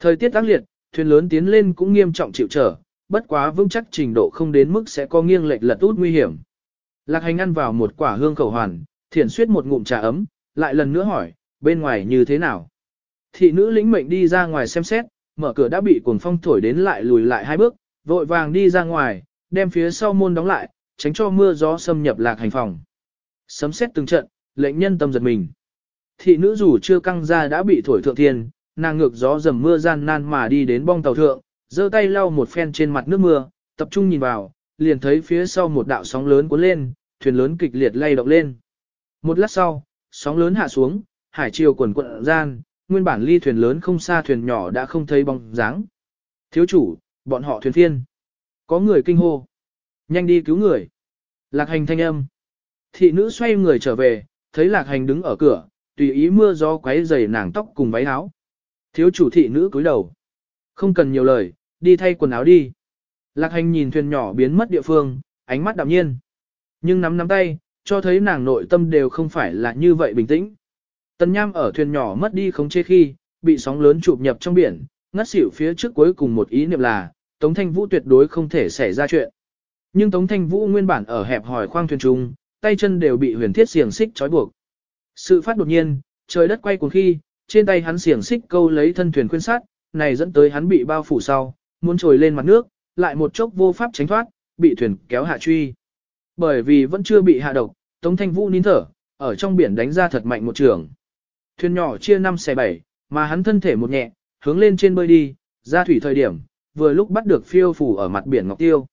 Thời tiết tác liệt, thuyền lớn tiến lên cũng nghiêm trọng chịu trở, bất quá vững chắc trình độ không đến mức sẽ có nghiêng lệch lật út nguy hiểm. Lạc hành ăn vào một quả hương khẩu hoàn, thiển suyết một ngụm trà ấm, lại lần nữa hỏi, bên ngoài như thế nào? Thị nữ lĩnh mệnh đi ra ngoài xem xét, mở cửa đã bị cuồng phong thổi đến lại lùi lại hai bước, vội vàng đi ra ngoài, đem phía sau môn đóng lại, tránh cho mưa gió xâm nhập lạc hành phòng. Sấm xét từng trận, lệnh nhân tâm giật mình. Thị nữ dù chưa căng ra đã bị thổi thượng thiên, nàng ngược gió dầm mưa gian nan mà đi đến bong tàu thượng, giơ tay lau một phen trên mặt nước mưa, tập trung nhìn vào, liền thấy phía sau một đạo sóng lớn cuốn lên, thuyền lớn kịch liệt lay động lên. Một lát sau, sóng lớn hạ xuống, hải chiều quần quận gian, nguyên bản ly thuyền lớn không xa thuyền nhỏ đã không thấy bóng dáng. Thiếu chủ, bọn họ thuyền phiên. Có người kinh hô. Nhanh đi cứu người. Lạc hành thanh âm. Thị nữ xoay người trở về, thấy lạc hành đứng ở cửa, tùy ý mưa gió quấy dày nàng tóc cùng váy áo. Thiếu chủ thị nữ cúi đầu. Không cần nhiều lời, đi thay quần áo đi. Lạc hành nhìn thuyền nhỏ biến mất địa phương, ánh mắt đạm nhiên. Nhưng nắm nắm tay, cho thấy nàng nội tâm đều không phải là như vậy bình tĩnh. Tần Nham ở thuyền nhỏ mất đi không chế khi, bị sóng lớn chụp nhập trong biển, ngất xỉu phía trước cuối cùng một ý niệm là, Tống Thanh Vũ tuyệt đối không thể xảy ra chuyện. Nhưng Tống Thanh Vũ nguyên bản ở hẹp hỏi khoang thuyền trung, tay chân đều bị huyền thiết xiềng xích trói buộc. Sự phát đột nhiên, trời đất quay cuồng khi, trên tay hắn xiềng xích câu lấy thân thuyền khuyên sát, này dẫn tới hắn bị bao phủ sau, muốn trồi lên mặt nước, lại một chốc vô pháp tránh thoát, bị thuyền kéo hạ truy. Bởi vì vẫn chưa bị hạ độc, Tống Thanh Vũ nín thở, ở trong biển đánh ra thật mạnh một trường. Thuyền nhỏ chia 5 xe 7, mà hắn thân thể một nhẹ, hướng lên trên bơi đi, ra thủy thời điểm, vừa lúc bắt được phiêu phủ ở mặt biển Ngọc Tiêu.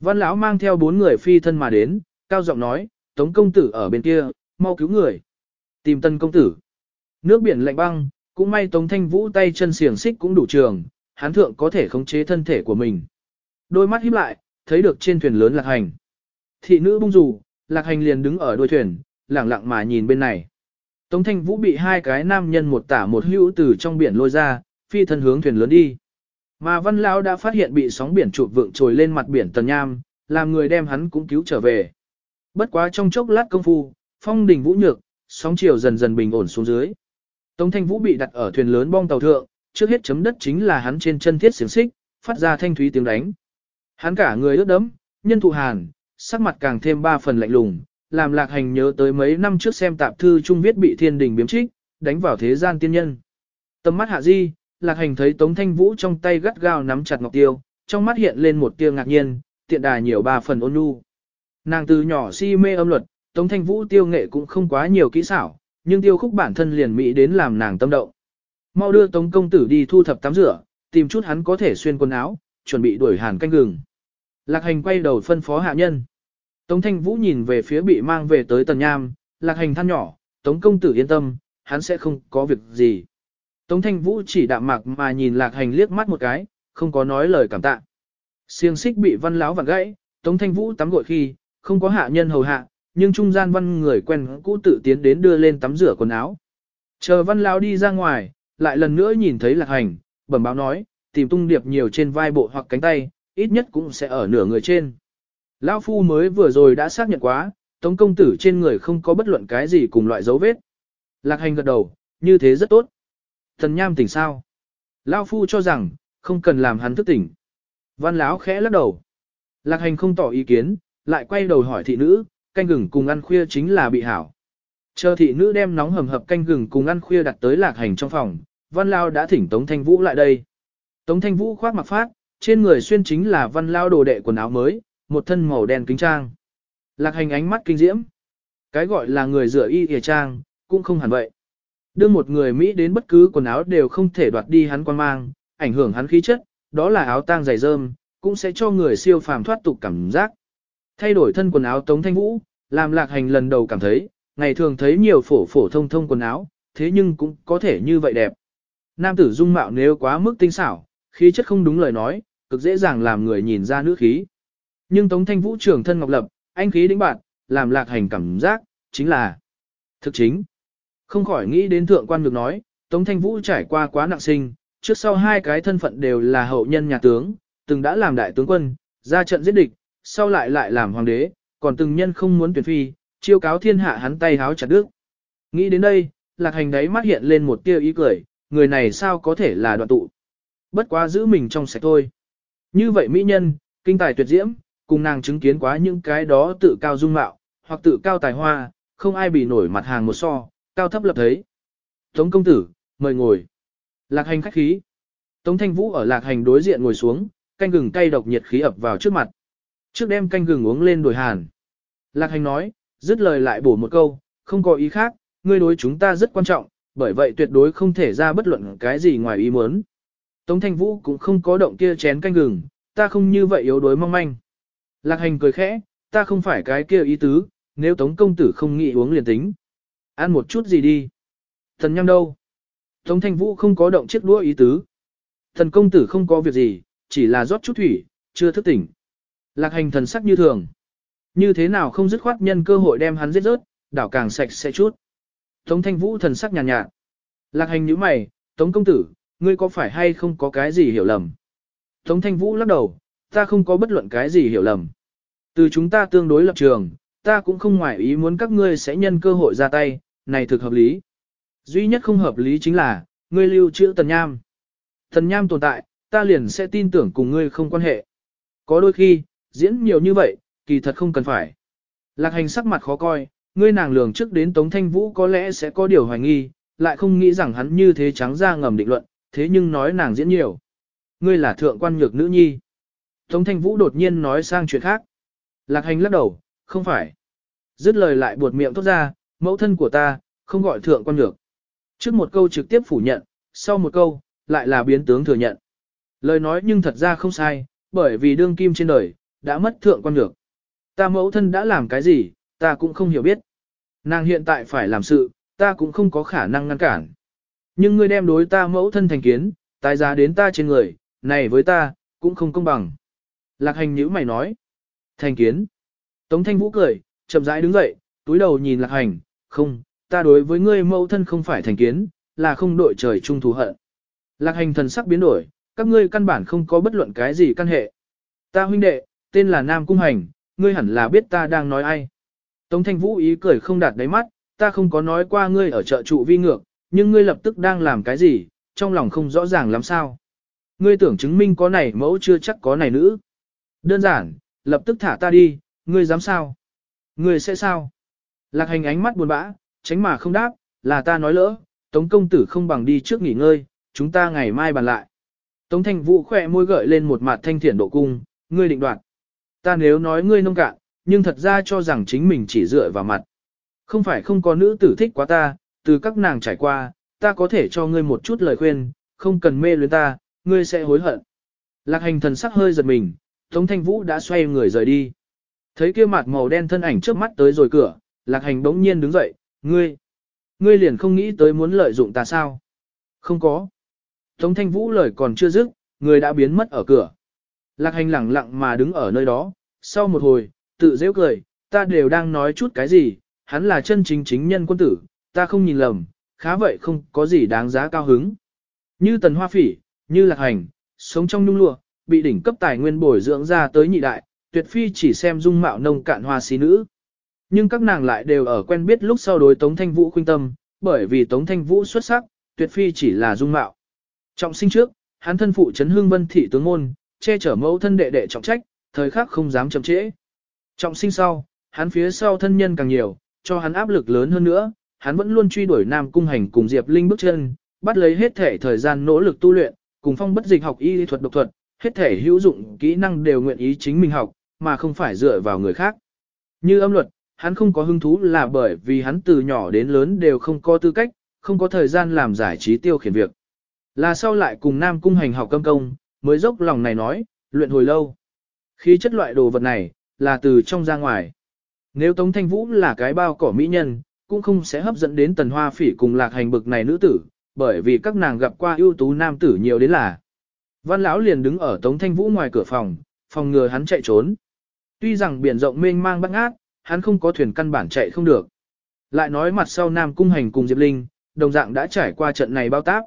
Văn lão mang theo bốn người phi thân mà đến, cao giọng nói, Tống công tử ở bên kia, mau cứu người. Tìm tân công tử. Nước biển lạnh băng, cũng may Tống Thanh Vũ tay chân xiềng xích cũng đủ trường, hắn thượng có thể khống chế thân thể của mình. Đôi mắt híp lại, thấy được trên thuyền lớn lạc hành. Thị nữ bung dù, lạc hành liền đứng ở đuôi thuyền, lặng lặng mà nhìn bên này. Tống Thanh Vũ bị hai cái nam nhân một tả một hữu từ trong biển lôi ra, phi thân hướng thuyền lớn đi. Mà Văn Lão đã phát hiện bị sóng biển chụp vượng trồi lên mặt biển Tần Nham, làm người đem hắn cũng cứu trở về. Bất quá trong chốc lát công phu, phong đình vũ nhược, sóng chiều dần dần bình ổn xuống dưới. Tống Thanh Vũ bị đặt ở thuyền lớn bong tàu thượng, trước hết chấm đất chính là hắn trên chân thiết xiềng xích, phát ra thanh thúy tiếng đánh. Hắn cả người ướt đẫm, nhân thụ hàn, sắc mặt càng thêm ba phần lạnh lùng, làm lạc hành nhớ tới mấy năm trước xem tạp thư trung viết bị thiên đình biếm trích, đánh vào thế gian tiên nhân. Tầm mắt hạ di, lạc hành thấy Tống Thanh Vũ trong tay gắt gao nắm chặt ngọc tiêu, trong mắt hiện lên một tia ngạc nhiên, tiện đà nhiều ba phần ôn nhu. Nàng từ nhỏ si mê âm luật, Tống Thanh Vũ tiêu nghệ cũng không quá nhiều kỹ xảo, nhưng tiêu khúc bản thân liền mỹ đến làm nàng tâm động. Mau đưa Tống công tử đi thu thập tắm rửa, tìm chút hắn có thể xuyên quần áo, chuẩn bị đuổi hàn canh gừng. Lạc hành quay đầu phân phó hạ nhân. Tống Thanh Vũ nhìn về phía bị mang về tới Tần Nham, lạc hành than nhỏ, Tống công tử yên tâm, hắn sẽ không có việc gì. Tống Thanh Vũ chỉ đạm mạc mà nhìn lạc hành liếc mắt một cái, không có nói lời cảm tạ. Siêng xích bị văn láo vặn gãy, Tống Thanh Vũ tắm gội khi, không có hạ nhân hầu hạ, nhưng trung gian văn người quen cũ tự tiến đến đưa lên tắm rửa quần áo. Chờ văn lão đi ra ngoài, lại lần nữa nhìn thấy lạc hành, bẩm báo nói, tìm tung điệp nhiều trên vai bộ hoặc cánh tay, ít nhất cũng sẽ ở nửa người trên. Lão phu mới vừa rồi đã xác nhận quá, tống công tử trên người không có bất luận cái gì cùng loại dấu vết. Lạc hành gật đầu, như thế rất tốt. Thần nham tỉnh sao? Lão phu cho rằng, không cần làm hắn thức tỉnh. Văn lão khẽ lắc đầu. Lạc hành không tỏ ý kiến, lại quay đầu hỏi thị nữ, canh gừng cùng ăn khuya chính là bị hảo. Chờ thị nữ đem nóng hầm hập canh gừng cùng ăn khuya đặt tới lạc hành trong phòng, văn lao đã thỉnh Tống Thanh Vũ lại đây. Tống Thanh Vũ khoác mặc phát, trên người xuyên chính là văn lao đồ đệ quần áo mới, một thân màu đen kính trang. Lạc hành ánh mắt kinh diễm. Cái gọi là người rửa y hề trang, cũng không hẳn vậy. Đưa một người Mỹ đến bất cứ quần áo đều không thể đoạt đi hắn quan mang, ảnh hưởng hắn khí chất, đó là áo tang dày rơm, cũng sẽ cho người siêu phàm thoát tục cảm giác. Thay đổi thân quần áo Tống Thanh Vũ, làm lạc hành lần đầu cảm thấy, ngày thường thấy nhiều phổ phổ thông thông quần áo, thế nhưng cũng có thể như vậy đẹp. Nam tử dung mạo nếu quá mức tinh xảo, khí chất không đúng lời nói, cực dễ dàng làm người nhìn ra nữ khí. Nhưng Tống Thanh Vũ trưởng thân ngọc lập, anh khí đĩnh bạn, làm lạc hành cảm giác, chính là thực chính. Không khỏi nghĩ đến thượng quan được nói, Tống Thanh Vũ trải qua quá nặng sinh, trước sau hai cái thân phận đều là hậu nhân nhà tướng, từng đã làm đại tướng quân, ra trận giết địch, sau lại lại làm hoàng đế, còn từng nhân không muốn tuyển phi, chiêu cáo thiên hạ hắn tay háo chặt đứt. Nghĩ đến đây, lạc hành đấy mắt hiện lên một tia ý cười, người này sao có thể là đoạn tụ. Bất quá giữ mình trong sạch thôi. Như vậy mỹ nhân, kinh tài tuyệt diễm, cùng nàng chứng kiến quá những cái đó tự cao dung mạo, hoặc tự cao tài hoa, không ai bị nổi mặt hàng một so, cao thấp lập thấy. Tống công tử, mời ngồi. Lạc hành khách khí. Tống thanh vũ ở lạc hành đối diện ngồi xuống, canh gừng cay độc nhiệt khí ập vào trước mặt. Trước đem canh gừng uống lên đổi hàn. Lạc hành nói, dứt lời lại bổ một câu, không có ý khác, ngươi đối chúng ta rất quan trọng, bởi vậy tuyệt đối không thể ra bất luận cái gì ngoài ý muốn. Tống thanh vũ cũng không có động kia chén canh gừng, ta không như vậy yếu đuối mong manh. Lạc hành cười khẽ, ta không phải cái kia ý tứ, nếu tống công tử không nghĩ uống liền tính. Ăn một chút gì đi. Thần nhăm đâu? Tống thanh vũ không có động chiếc đũa ý tứ. Thần công tử không có việc gì, chỉ là rót chút thủy, chưa thức tỉnh. Lạc hành thần sắc như thường. Như thế nào không dứt khoát nhân cơ hội đem hắn giết rớt, đảo càng sạch sẽ chút. Tống thanh vũ thần sắc nhàn nhạt, nhạt. Lạc hành nhíu mày, Tống công tử, ngươi có phải hay không có cái gì hiểu lầm? Tống thanh vũ lắc đầu, ta không có bất luận cái gì hiểu lầm. Từ chúng ta tương đối lập trường, ta cũng không ngoại ý muốn các ngươi sẽ nhân cơ hội ra tay, này thực hợp lý. Duy nhất không hợp lý chính là, ngươi lưu trữ tần nham. Tần nham tồn tại, ta liền sẽ tin tưởng cùng ngươi không quan hệ. Có đôi khi, diễn nhiều như vậy, kỳ thật không cần phải. Lạc hành sắc mặt khó coi, ngươi nàng lường trước đến Tống Thanh Vũ có lẽ sẽ có điều hoài nghi, lại không nghĩ rằng hắn như thế trắng ra ngầm định luận, thế nhưng nói nàng diễn nhiều. Ngươi là thượng quan nhược nữ nhi. Tống Thanh Vũ đột nhiên nói sang chuyện khác. Lạc hành lắc đầu, không phải. Dứt lời lại buột miệng thốt ra, mẫu thân của ta, không gọi thượng quan nhược. Trước một câu trực tiếp phủ nhận, sau một câu, lại là biến tướng thừa nhận. Lời nói nhưng thật ra không sai, bởi vì đương kim trên đời, đã mất thượng quan nhược. Ta mẫu thân đã làm cái gì, ta cũng không hiểu biết. Nàng hiện tại phải làm sự, ta cũng không có khả năng ngăn cản. Nhưng ngươi đem đối ta mẫu thân thành kiến, tái giá đến ta trên người, này với ta, cũng không công bằng. Lạc hành nhữ mày nói. Thành kiến. Tống thanh vũ cười, chậm rãi đứng dậy, túi đầu nhìn lạc hành, không, ta đối với ngươi mẫu thân không phải thành kiến, là không đội trời chung thù hận. Lạc hành thần sắc biến đổi, các ngươi căn bản không có bất luận cái gì căn hệ. Ta huynh đệ, tên là Nam Cung Hành, ngươi hẳn là biết ta đang nói ai. Tống Thanh Vũ ý cười không đạt đáy mắt, ta không có nói qua ngươi ở chợ trụ vi ngược, nhưng ngươi lập tức đang làm cái gì, trong lòng không rõ ràng lắm sao. Ngươi tưởng chứng minh có này mẫu chưa chắc có này nữ. Đơn giản, lập tức thả ta đi, ngươi dám sao? Ngươi sẽ sao? Lạc hành ánh mắt buồn bã, tránh mà không đáp, là ta nói lỡ, Tống công tử không bằng đi trước nghỉ ngơi, chúng ta ngày mai bàn lại. Tống thanh vũ khỏe môi gợi lên một mặt thanh thiện độ cung, ngươi định đoạt. Ta nếu nói ngươi nông cạn, nhưng thật ra cho rằng chính mình chỉ dựa vào mặt. Không phải không có nữ tử thích quá ta, từ các nàng trải qua, ta có thể cho ngươi một chút lời khuyên, không cần mê luyến ta, ngươi sẽ hối hận. Lạc hành thần sắc hơi giật mình, Tống Thanh Vũ đã xoay người rời đi. Thấy kia mặt màu đen thân ảnh trước mắt tới rồi cửa, Lạc hành bỗng nhiên đứng dậy, ngươi, ngươi liền không nghĩ tới muốn lợi dụng ta sao? Không có. Tống Thanh Vũ lời còn chưa dứt, người đã biến mất ở cửa. Lạc hành lẳng lặng mà đứng ở nơi đó, sau một hồi, tự dễ cười, ta đều đang nói chút cái gì, hắn là chân chính chính nhân quân tử, ta không nhìn lầm, khá vậy không có gì đáng giá cao hứng. Như tần hoa phỉ, như lạc hành, sống trong nhung lụa, bị đỉnh cấp tài nguyên bồi dưỡng ra tới nhị đại, tuyệt phi chỉ xem dung mạo nông cạn hoa xí nữ. Nhưng các nàng lại đều ở quen biết lúc sau đối Tống Thanh Vũ khuyên tâm, bởi vì Tống Thanh Vũ xuất sắc, tuyệt phi chỉ là dung mạo. Trọng sinh trước, hắn thân phụ chấn hương vân thị tướng môn, che chở mẫu thân đệ đệ trọng trách, thời khắc không dám chậm trễ. Trọng sinh sau, hắn phía sau thân nhân càng nhiều, cho hắn áp lực lớn hơn nữa, hắn vẫn luôn truy đuổi Nam Cung Hành cùng Diệp Linh bước chân, bắt lấy hết thể thời gian nỗ lực tu luyện, cùng phong bất dịch học y thuật độc thuật, hết thể hữu dụng kỹ năng đều nguyện ý chính mình học, mà không phải dựa vào người khác. Như âm luật, hắn không có hứng thú là bởi vì hắn từ nhỏ đến lớn đều không có tư cách, không có thời gian làm giải trí tiêu khiển việc. Là sau lại cùng Nam Cung Hành học câm công, mới dốc lòng này nói, luyện hồi lâu. khí chất loại đồ vật này, là từ trong ra ngoài. Nếu Tống Thanh Vũ là cái bao cỏ mỹ nhân, cũng không sẽ hấp dẫn đến tần hoa phỉ cùng lạc hành bực này nữ tử, bởi vì các nàng gặp qua ưu tú nam tử nhiều đến là. Văn lão liền đứng ở Tống Thanh Vũ ngoài cửa phòng, phòng ngừa hắn chạy trốn. Tuy rằng biển rộng mênh mang bắt ngát, hắn không có thuyền căn bản chạy không được. Lại nói mặt sau Nam Cung Hành cùng Diệp Linh, đồng dạng đã trải qua trận này bao tác.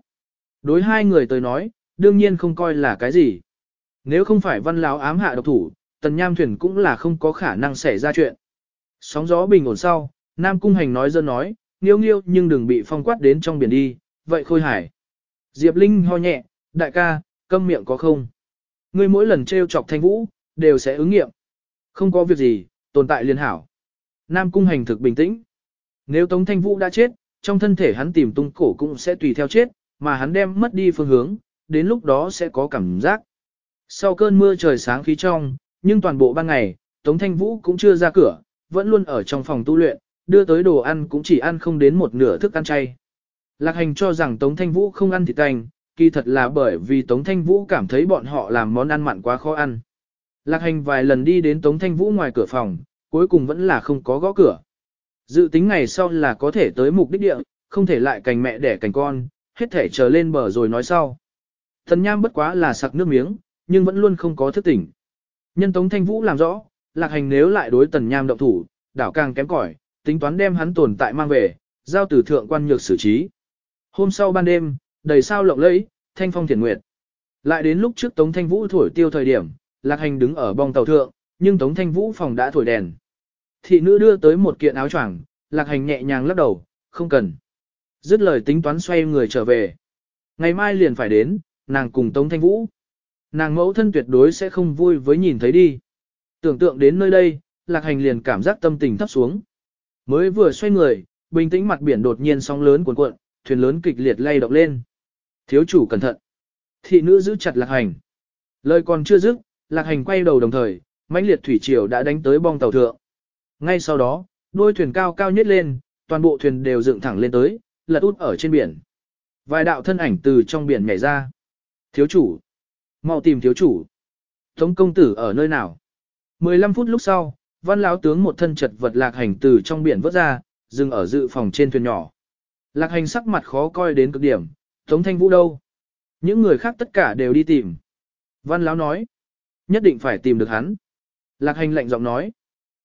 Đối hai người tới nói, đương nhiên không coi là cái gì. Nếu không phải văn lão ám hạ độc thủ, tần nham thuyền cũng là không có khả năng xảy ra chuyện. Sóng gió bình ổn sau, Nam Cung Hành nói dơ nói, nghiêu nghiêu nhưng đừng bị phong quát đến trong biển đi, vậy khôi hải. Diệp Linh ho nhẹ, đại ca, câm miệng có không? Ngươi mỗi lần trêu chọc thanh vũ, đều sẽ ứng nghiệm. Không có việc gì, tồn tại liên hảo. Nam Cung Hành thực bình tĩnh. Nếu Tống Thanh Vũ đã chết, trong thân thể hắn tìm tung cổ cũng sẽ tùy theo chết, mà hắn đem mất đi phương hướng, đến lúc đó sẽ có cảm giác. Sau cơn mưa trời sáng khí trong, nhưng toàn bộ ban ngày, Tống Thanh Vũ cũng chưa ra cửa, vẫn luôn ở trong phòng tu luyện, đưa tới đồ ăn cũng chỉ ăn không đến một nửa thức ăn chay. Lạc hành cho rằng Tống Thanh Vũ không ăn thịt tành, kỳ thật là bởi vì Tống Thanh Vũ cảm thấy bọn họ làm món ăn mặn quá khó ăn. Lạc hành vài lần đi đến Tống Thanh Vũ ngoài cửa phòng, cuối cùng vẫn là không có gõ cửa. Dự tính ngày sau là có thể tới mục đích địa, không thể lại cành mẹ đẻ cành con, hết thể chờ lên bờ rồi nói sau. Thần nham bất quá là sặc nước miếng, nhưng vẫn luôn không có thức tỉnh. Nhân Tống Thanh Vũ làm rõ, lạc hành nếu lại đối tần nham động thủ, đảo càng kém cỏi, tính toán đem hắn tồn tại mang về, giao tử thượng quan nhược xử trí. Hôm sau ban đêm, đầy sao lộng lẫy, thanh phong thiền nguyệt. Lại đến lúc trước Tống Thanh Vũ thổi tiêu thời điểm, lạc hành đứng ở bong tàu thượng, nhưng Tống Thanh Vũ phòng đã thổi đèn. Thị nữ đưa tới một kiện áo choàng, lạc hành nhẹ nhàng lắc đầu, không cần. Dứt lời tính toán xoay người trở về. Ngày mai liền phải đến, nàng cùng Tống Thanh Vũ. Nàng mẫu thân tuyệt đối sẽ không vui với nhìn thấy đi. Tưởng tượng đến nơi đây, lạc hành liền cảm giác tâm tình thấp xuống. Mới vừa xoay người, bình tĩnh mặt biển đột nhiên sóng lớn cuộn cuộn, thuyền lớn kịch liệt lay động lên. Thiếu chủ cẩn thận. Thị nữ giữ chặt lạc hành. Lời còn chưa dứt, lạc hành quay đầu đồng thời, mãnh liệt thủy triều đã đánh tới bong tàu thượng. Ngay sau đó, đuôi thuyền cao cao nhất lên, toàn bộ thuyền đều dựng thẳng lên tới, lật út ở trên biển. Vài đạo thân ảnh từ trong biển nhảy ra. Thiếu chủ. mau tìm thiếu chủ. Tống công tử ở nơi nào? 15 phút lúc sau, văn lão tướng một thân chật vật lạc hành từ trong biển vớt ra, dừng ở dự phòng trên thuyền nhỏ. Lạc hành sắc mặt khó coi đến cực điểm, Tống Thanh Vũ đâu? Những người khác tất cả đều đi tìm. Văn lão nói, nhất định phải tìm được hắn. Lạc hành lạnh giọng nói,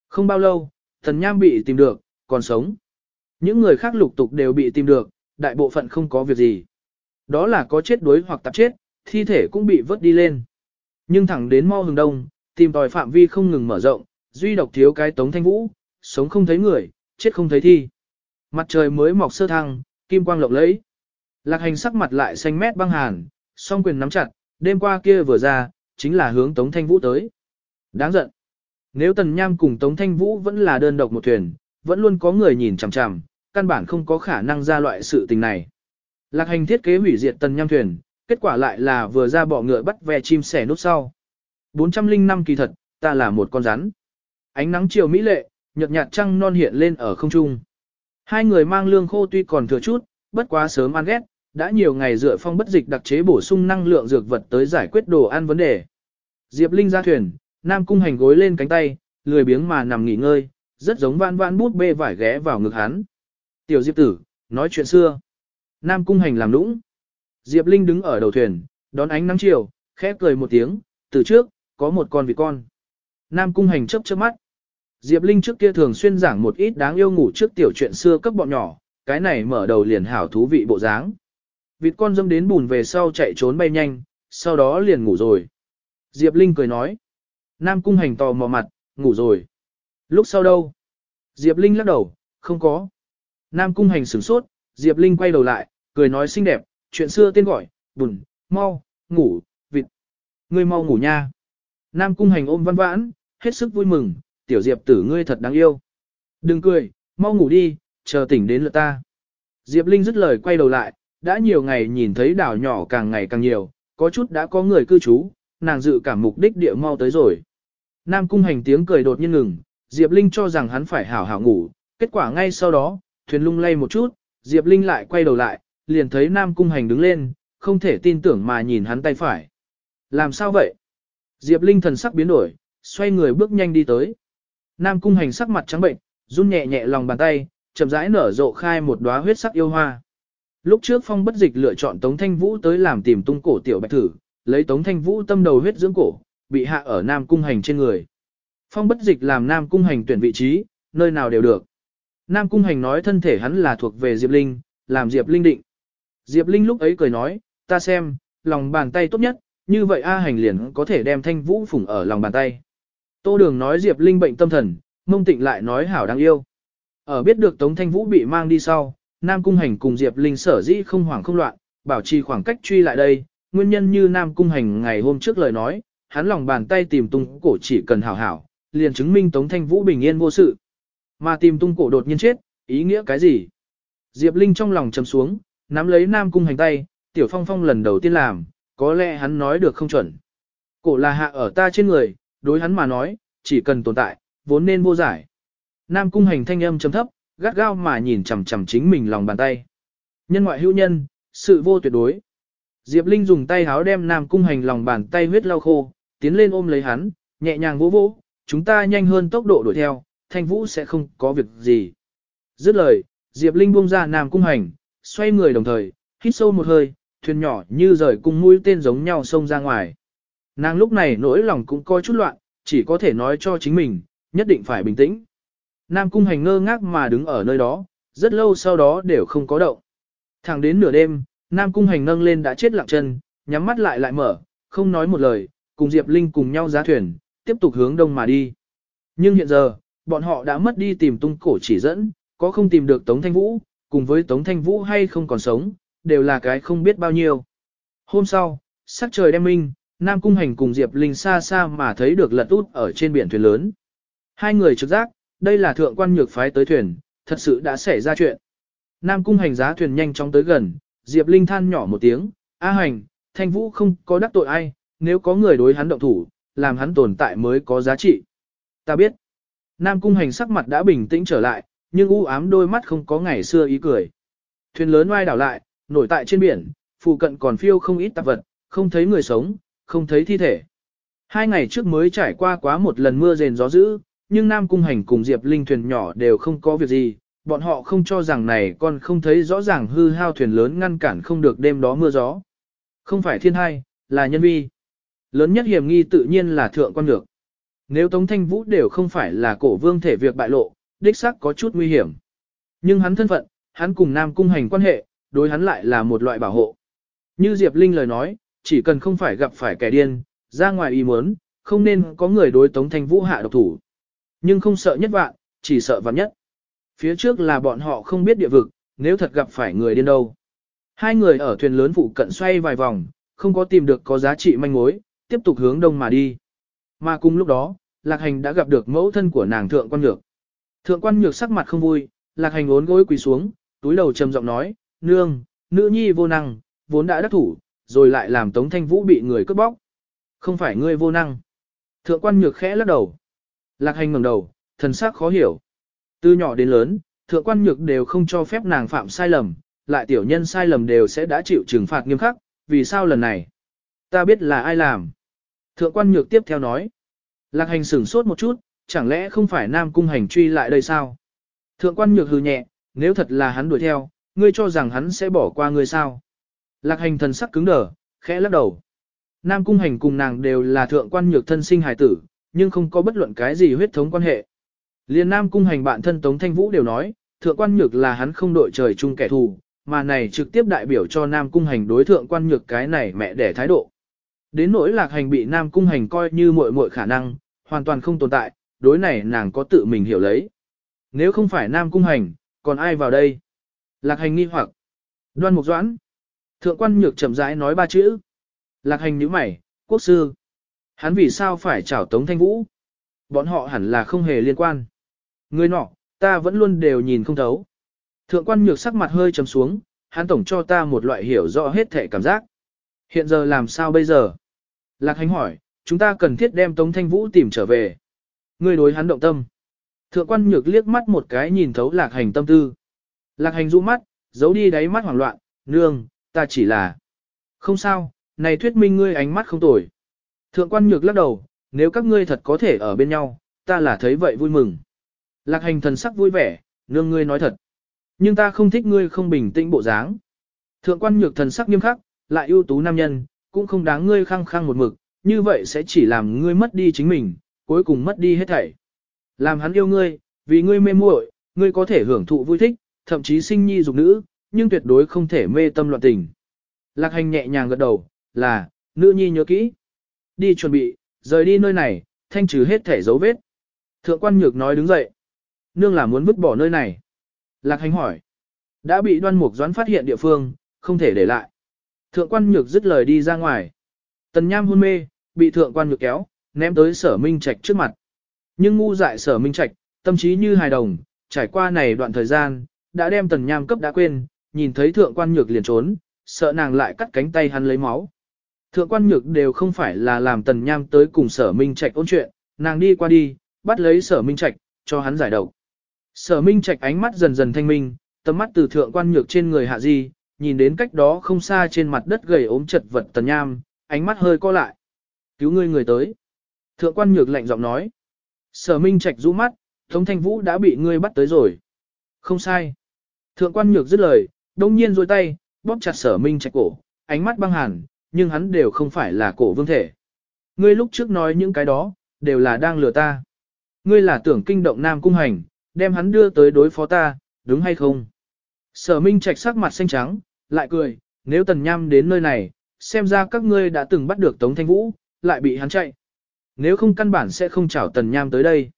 không bao lâu, thần nham bị tìm được, còn sống. Những người khác lục tục đều bị tìm được, đại bộ phận không có việc gì. Đó là có chết đuối hoặc tạp chết, thi thể cũng bị vớt đi lên. Nhưng thẳng đến mau hừng đông, tìm tòi phạm vi không ngừng mở rộng, duy độc thiếu cái tống thanh vũ, sống không thấy người, chết không thấy thi. Mặt trời mới mọc sơ thăng, kim quang lộng lẫy. Lạc hành sắc mặt lại xanh mét băng hàn, song quyền nắm chặt, đêm qua kia vừa ra, chính là hướng tống thanh vũ tới. Đáng giận. Nếu Tần Nham cùng Tống Thanh Vũ vẫn là đơn độc một thuyền, vẫn luôn có người nhìn chằm chằm, căn bản không có khả năng ra loại sự tình này. Lạc hành thiết kế hủy diệt Tần Nham thuyền, kết quả lại là vừa ra bọ ngựa bắt ve chim sẻ nút sau. 405 kỳ thật, ta là một con rắn. Ánh nắng chiều mỹ lệ, nhợt nhạt trăng non hiện lên ở không trung. Hai người mang lương khô tuy còn thừa chút, bất quá sớm ăn ghét, đã nhiều ngày dựa phong bất dịch đặc chế bổ sung năng lượng dược vật tới giải quyết đồ ăn vấn đề. Diệp Linh ra thuyền, Nam Cung Hành gối lên cánh tay, lười biếng mà nằm nghỉ ngơi, rất giống vãn vãn bút bê vải ghé vào ngực hắn. Tiểu Diệp tử, nói chuyện xưa. Nam Cung Hành làm lũng. Diệp Linh đứng ở đầu thuyền, đón ánh nắng chiều, khẽ cười một tiếng, từ trước, có một con vịt con. Nam Cung Hành chớp chớp mắt. Diệp Linh trước kia thường xuyên giảng một ít đáng yêu ngủ trước tiểu chuyện xưa cấp bọn nhỏ, cái này mở đầu liền hảo thú vị bộ dáng. Vịt con dâm đến bùn về sau chạy trốn bay nhanh, sau đó liền ngủ rồi. Diệp Linh cười nói. Nam Cung Hành tò mò mặt, ngủ rồi. Lúc sau đâu? Diệp Linh lắc đầu, không có. Nam Cung Hành sửng sốt, Diệp Linh quay đầu lại, cười nói xinh đẹp, chuyện xưa tên gọi, bùn, mau, ngủ, vịt. Ngươi mau ngủ nha. Nam Cung Hành ôm văn vãn, hết sức vui mừng, tiểu Diệp tử ngươi thật đáng yêu. Đừng cười, mau ngủ đi, chờ tỉnh đến lượt ta. Diệp Linh dứt lời quay đầu lại, đã nhiều ngày nhìn thấy đảo nhỏ càng ngày càng nhiều, có chút đã có người cư trú, nàng dự cảm mục đích địa mau tới rồi. Nam cung hành tiếng cười đột nhiên ngừng, Diệp Linh cho rằng hắn phải hảo hảo ngủ, kết quả ngay sau đó, thuyền lung lay một chút, Diệp Linh lại quay đầu lại, liền thấy Nam cung hành đứng lên, không thể tin tưởng mà nhìn hắn tay phải. Làm sao vậy? Diệp Linh thần sắc biến đổi, xoay người bước nhanh đi tới. Nam cung hành sắc mặt trắng bệnh, run nhẹ nhẹ lòng bàn tay, chậm rãi nở rộ khai một đóa huyết sắc yêu hoa. Lúc trước phong bất dịch lựa chọn Tống Thanh Vũ tới làm tìm tung cổ tiểu bạch thử, lấy Tống Thanh Vũ tâm đầu huyết dưỡng cổ, bị hạ ở Nam Cung Hành trên người. Phong bất dịch làm Nam Cung Hành tuyển vị trí, nơi nào đều được. Nam Cung Hành nói thân thể hắn là thuộc về Diệp Linh, làm Diệp Linh định. Diệp Linh lúc ấy cười nói, ta xem, lòng bàn tay tốt nhất, như vậy A Hành liền có thể đem Thanh Vũ phủng ở lòng bàn tay. Tô Đường nói Diệp Linh bệnh tâm thần, mông tịnh lại nói hảo đáng yêu. Ở biết được Tống Thanh Vũ bị mang đi sau, Nam Cung Hành cùng Diệp Linh sở dĩ không hoảng không loạn, bảo trì khoảng cách truy lại đây, nguyên nhân như Nam Cung Hành ngày hôm trước lời nói, hắn lòng bàn tay tìm tung cổ chỉ cần hảo hảo, liền chứng minh Tống Thanh Vũ bình yên vô sự. Mà tìm tung cổ đột nhiên chết, ý nghĩa cái gì? Diệp Linh trong lòng trầm xuống, nắm lấy Nam Cung Hành tay, Tiểu Phong Phong lần đầu tiên làm, có lẽ hắn nói được không chuẩn. Cổ là hạ ở ta trên người, đối hắn mà nói, chỉ cần tồn tại, vốn nên vô giải. Nam Cung Hành thanh âm trầm thấp, gắt gao mà nhìn chằm chằm chính mình lòng bàn tay. Nhân ngoại hữu nhân, sự vô tuyệt đối. Diệp Linh dùng tay háo đem Nam Cung Hành lòng bàn tay huyết lau khô, tiến lên ôm lấy hắn, nhẹ nhàng vỗ vỗ, chúng ta nhanh hơn tốc độ đuổi theo, Thanh Vũ sẽ không có việc gì. Dứt lời, Diệp Linh buông ra Nam Cung Hành, xoay người đồng thời, hít sâu một hơi, thuyền nhỏ như rời cung mũi tên giống nhau xông ra ngoài. Nàng lúc này nỗi lòng cũng coi chút loạn, chỉ có thể nói cho chính mình, nhất định phải bình tĩnh. Nam Cung Hành ngơ ngác mà đứng ở nơi đó, rất lâu sau đó đều không có động. Thẳng đến nửa đêm, Nam Cung Hành nâng lên đã chết lặng chân, nhắm mắt lại lại mở, không nói một lời, cùng Diệp Linh cùng nhau giá thuyền, tiếp tục hướng đông mà đi. Nhưng hiện giờ, bọn họ đã mất đi tìm tung cổ chỉ dẫn, có không tìm được Tống Thanh Vũ, cùng với Tống Thanh Vũ hay không còn sống, đều là cái không biết bao nhiêu. Hôm sau, sắc trời đem minh, Nam Cung Hành cùng Diệp Linh xa xa mà thấy được lật út ở trên biển thuyền lớn. Hai người trực giác, đây là thượng quan nhược phái tới thuyền, thật sự đã xảy ra chuyện. Nam cung hành giá thuyền nhanh chóng tới gần, Diệp Linh than nhỏ một tiếng, A hành, thanh vũ không có đắc tội ai, nếu có người đối hắn động thủ, làm hắn tồn tại mới có giá trị. Ta biết. Nam cung hành sắc mặt đã bình tĩnh trở lại, nhưng u ám đôi mắt không có ngày xưa ý cười. Thuyền lớn oai đảo lại, nổi tại trên biển, phụ cận còn phiêu không ít tạp vật, không thấy người sống, không thấy thi thể. Hai ngày trước mới trải qua quá một lần mưa rền gió dữ, nhưng Nam Cung Hành cùng Diệp Linh thuyền nhỏ đều không có việc gì, bọn họ không cho rằng này còn không thấy rõ ràng hư hao thuyền lớn ngăn cản không được đêm đó mưa gió. Không phải thiên hai, là nhân vi. Lớn nhất hiểm nghi tự nhiên là thượng quan được. Nếu Tống Thanh Vũ đều không phải là cổ vương thể việc bại lộ, đích xác có chút nguy hiểm. Nhưng hắn thân phận, hắn cùng Nam Cung Hành quan hệ, đối hắn lại là một loại bảo hộ. Như Diệp Linh lời nói, chỉ cần không phải gặp phải kẻ điên, ra ngoài ý muốn, không nên có người đối Tống Thanh Vũ hạ độc thủ. Nhưng không sợ nhất vạn, chỉ sợ vạn nhất. Phía trước là bọn họ không biết địa vực, nếu thật gặp phải người điên đâu. Hai người ở thuyền lớn phụ cận xoay vài vòng, không có tìm được có giá trị manh mối, tiếp tục hướng đông mà đi. Mà cùng lúc đó, lạc hành đã gặp được mẫu thân của nàng thượng quan nhược. Thượng quan nhược sắc mặt không vui, lạc hành ốn gối quỳ xuống, túi đầu trầm giọng nói, nương, nữ nhi vô năng, vốn đã đắc thủ, rồi lại làm tống thanh vũ bị người cướp bóc. Không phải ngươi vô năng. Thượng quan nhược khẽ lắc đầu. Lạc hành ngẩng đầu, thần sắc khó hiểu. Từ nhỏ đến lớn, thượng quan nhược đều không cho phép nàng phạm sai lầm, lại tiểu nhân sai lầm đều sẽ đã chịu trừng phạt nghiêm khắc, vì sao lần này? Ta biết là ai làm. Thượng quan nhược tiếp theo nói. Lạc hành sửng sốt một chút, chẳng lẽ không phải nam cung hành truy lại đây sao? Thượng quan nhược hừ nhẹ, nếu thật là hắn đuổi theo, ngươi cho rằng hắn sẽ bỏ qua ngươi sao? Lạc hành thần sắc cứng đờ, khẽ lắc đầu. Nam cung hành cùng nàng đều là thượng quan nhược thân sinh hài tử, nhưng không có bất luận cái gì huyết thống quan hệ. Liên Nam cung hành bạn thân Tống Thanh Vũ đều nói, thượng quan nhược là hắn không đội trời chung kẻ thù, mà này trực tiếp đại biểu cho Nam cung hành đối thượng quan nhược cái này mẹ đẻ thái độ. Đến nỗi lạc hành bị Nam cung hành coi như muội muội khả năng, hoàn toàn không tồn tại, đối này nàng có tự mình hiểu lấy. Nếu không phải Nam cung hành, còn ai vào đây? Lạc hành nghi hoặc. Đoan mục doãn. Thượng quan nhược chậm rãi nói ba chữ. Lạc hành nhíu mày, quốc sư. Hắn vì sao phải chảo Tống Thanh Vũ? Bọn họ hẳn là không hề liên quan. Người nọ, ta vẫn luôn đều nhìn không thấu. Thượng quan nhược sắc mặt hơi trầm xuống, hắn tổng cho ta một loại hiểu rõ hết thể cảm giác. Hiện giờ làm sao bây giờ? Lạc hành hỏi, chúng ta cần thiết đem Tống Thanh Vũ tìm trở về ngươi đối hắn động tâm. Thượng quan nhược liếc mắt một cái nhìn thấu lạc hành tâm tư. Lạc hành rũ mắt, giấu đi đáy mắt hoảng loạn, nương, ta chỉ là... Không sao, này thuyết minh ngươi ánh mắt không tồi. Thượng quan nhược lắc đầu, nếu các ngươi thật có thể ở bên nhau, ta là thấy vậy vui mừng. Lạc hành thần sắc vui vẻ, nương ngươi nói thật. Nhưng ta không thích ngươi không bình tĩnh bộ dáng. Thượng quan nhược thần sắc nghiêm khắc, lại ưu tú nam nhân, cũng không đáng ngươi khăng khăng một mực, như vậy sẽ chỉ làm ngươi mất đi chính mình, cuối cùng mất đi hết thảy. Làm hắn yêu ngươi, vì ngươi mê muội, ngươi có thể hưởng thụ vui thích, thậm chí sinh nhi dục nữ, nhưng tuyệt đối không thể mê tâm loạn tình. Lạc hành nhẹ nhàng gật đầu, là, nữ nhi nhớ kỹ. Đi chuẩn bị, rời đi nơi này, thanh trừ hết thảy dấu vết. Thượng quan nhược nói đứng dậy. Nương là muốn vứt bỏ nơi này. Lạc hành hỏi. Đã bị đoan mục doãn phát hiện địa phương, không thể để lại. Thượng quan nhược dứt lời đi ra ngoài. Tần nham hôn mê, bị thượng quan nhược kéo, ném tới sở minh trạch trước mặt. Nhưng ngu dại sở minh trạch, tâm trí như hài đồng, trải qua này đoạn thời gian, đã đem tần nham cấp đã quên, nhìn thấy thượng quan nhược liền trốn, sợ nàng lại cắt cánh tay hắn lấy máu. Thượng quan nhược đều không phải là làm tần nham tới cùng sở minh trạch ôn chuyện, nàng đi qua đi, bắt lấy sở minh trạch, cho hắn giải độc. Sở minh trạch ánh mắt dần dần thanh minh, tầm mắt từ thượng quan nhược trên người hạ di, nhìn đến cách đó không xa trên mặt đất gầy ốm chật vật tần nham, ánh mắt hơi co lại. Cứu ngươi người tới. Thượng quan nhược lạnh giọng nói. Sở minh trạch rũ mắt, Tống Thanh Vũ đã bị ngươi bắt tới rồi. Không sai. Thượng quan nhược dứt lời, đông nhiên rôi tay, bóp chặt sở minh trạch cổ, ánh mắt băng hàn, nhưng hắn đều không phải là cổ vương thể. Ngươi lúc trước nói những cái đó, đều là đang lừa ta. Ngươi là tưởng kinh động nam cung hành, đem hắn đưa tới đối phó ta, đúng hay không? Sở minh trạch sắc mặt xanh trắng, lại cười, nếu tần nham đến nơi này, xem ra các ngươi đã từng bắt được Tống Thanh Vũ, lại bị hắn chạy. Nếu không căn bản sẽ không chào tần nham tới đây.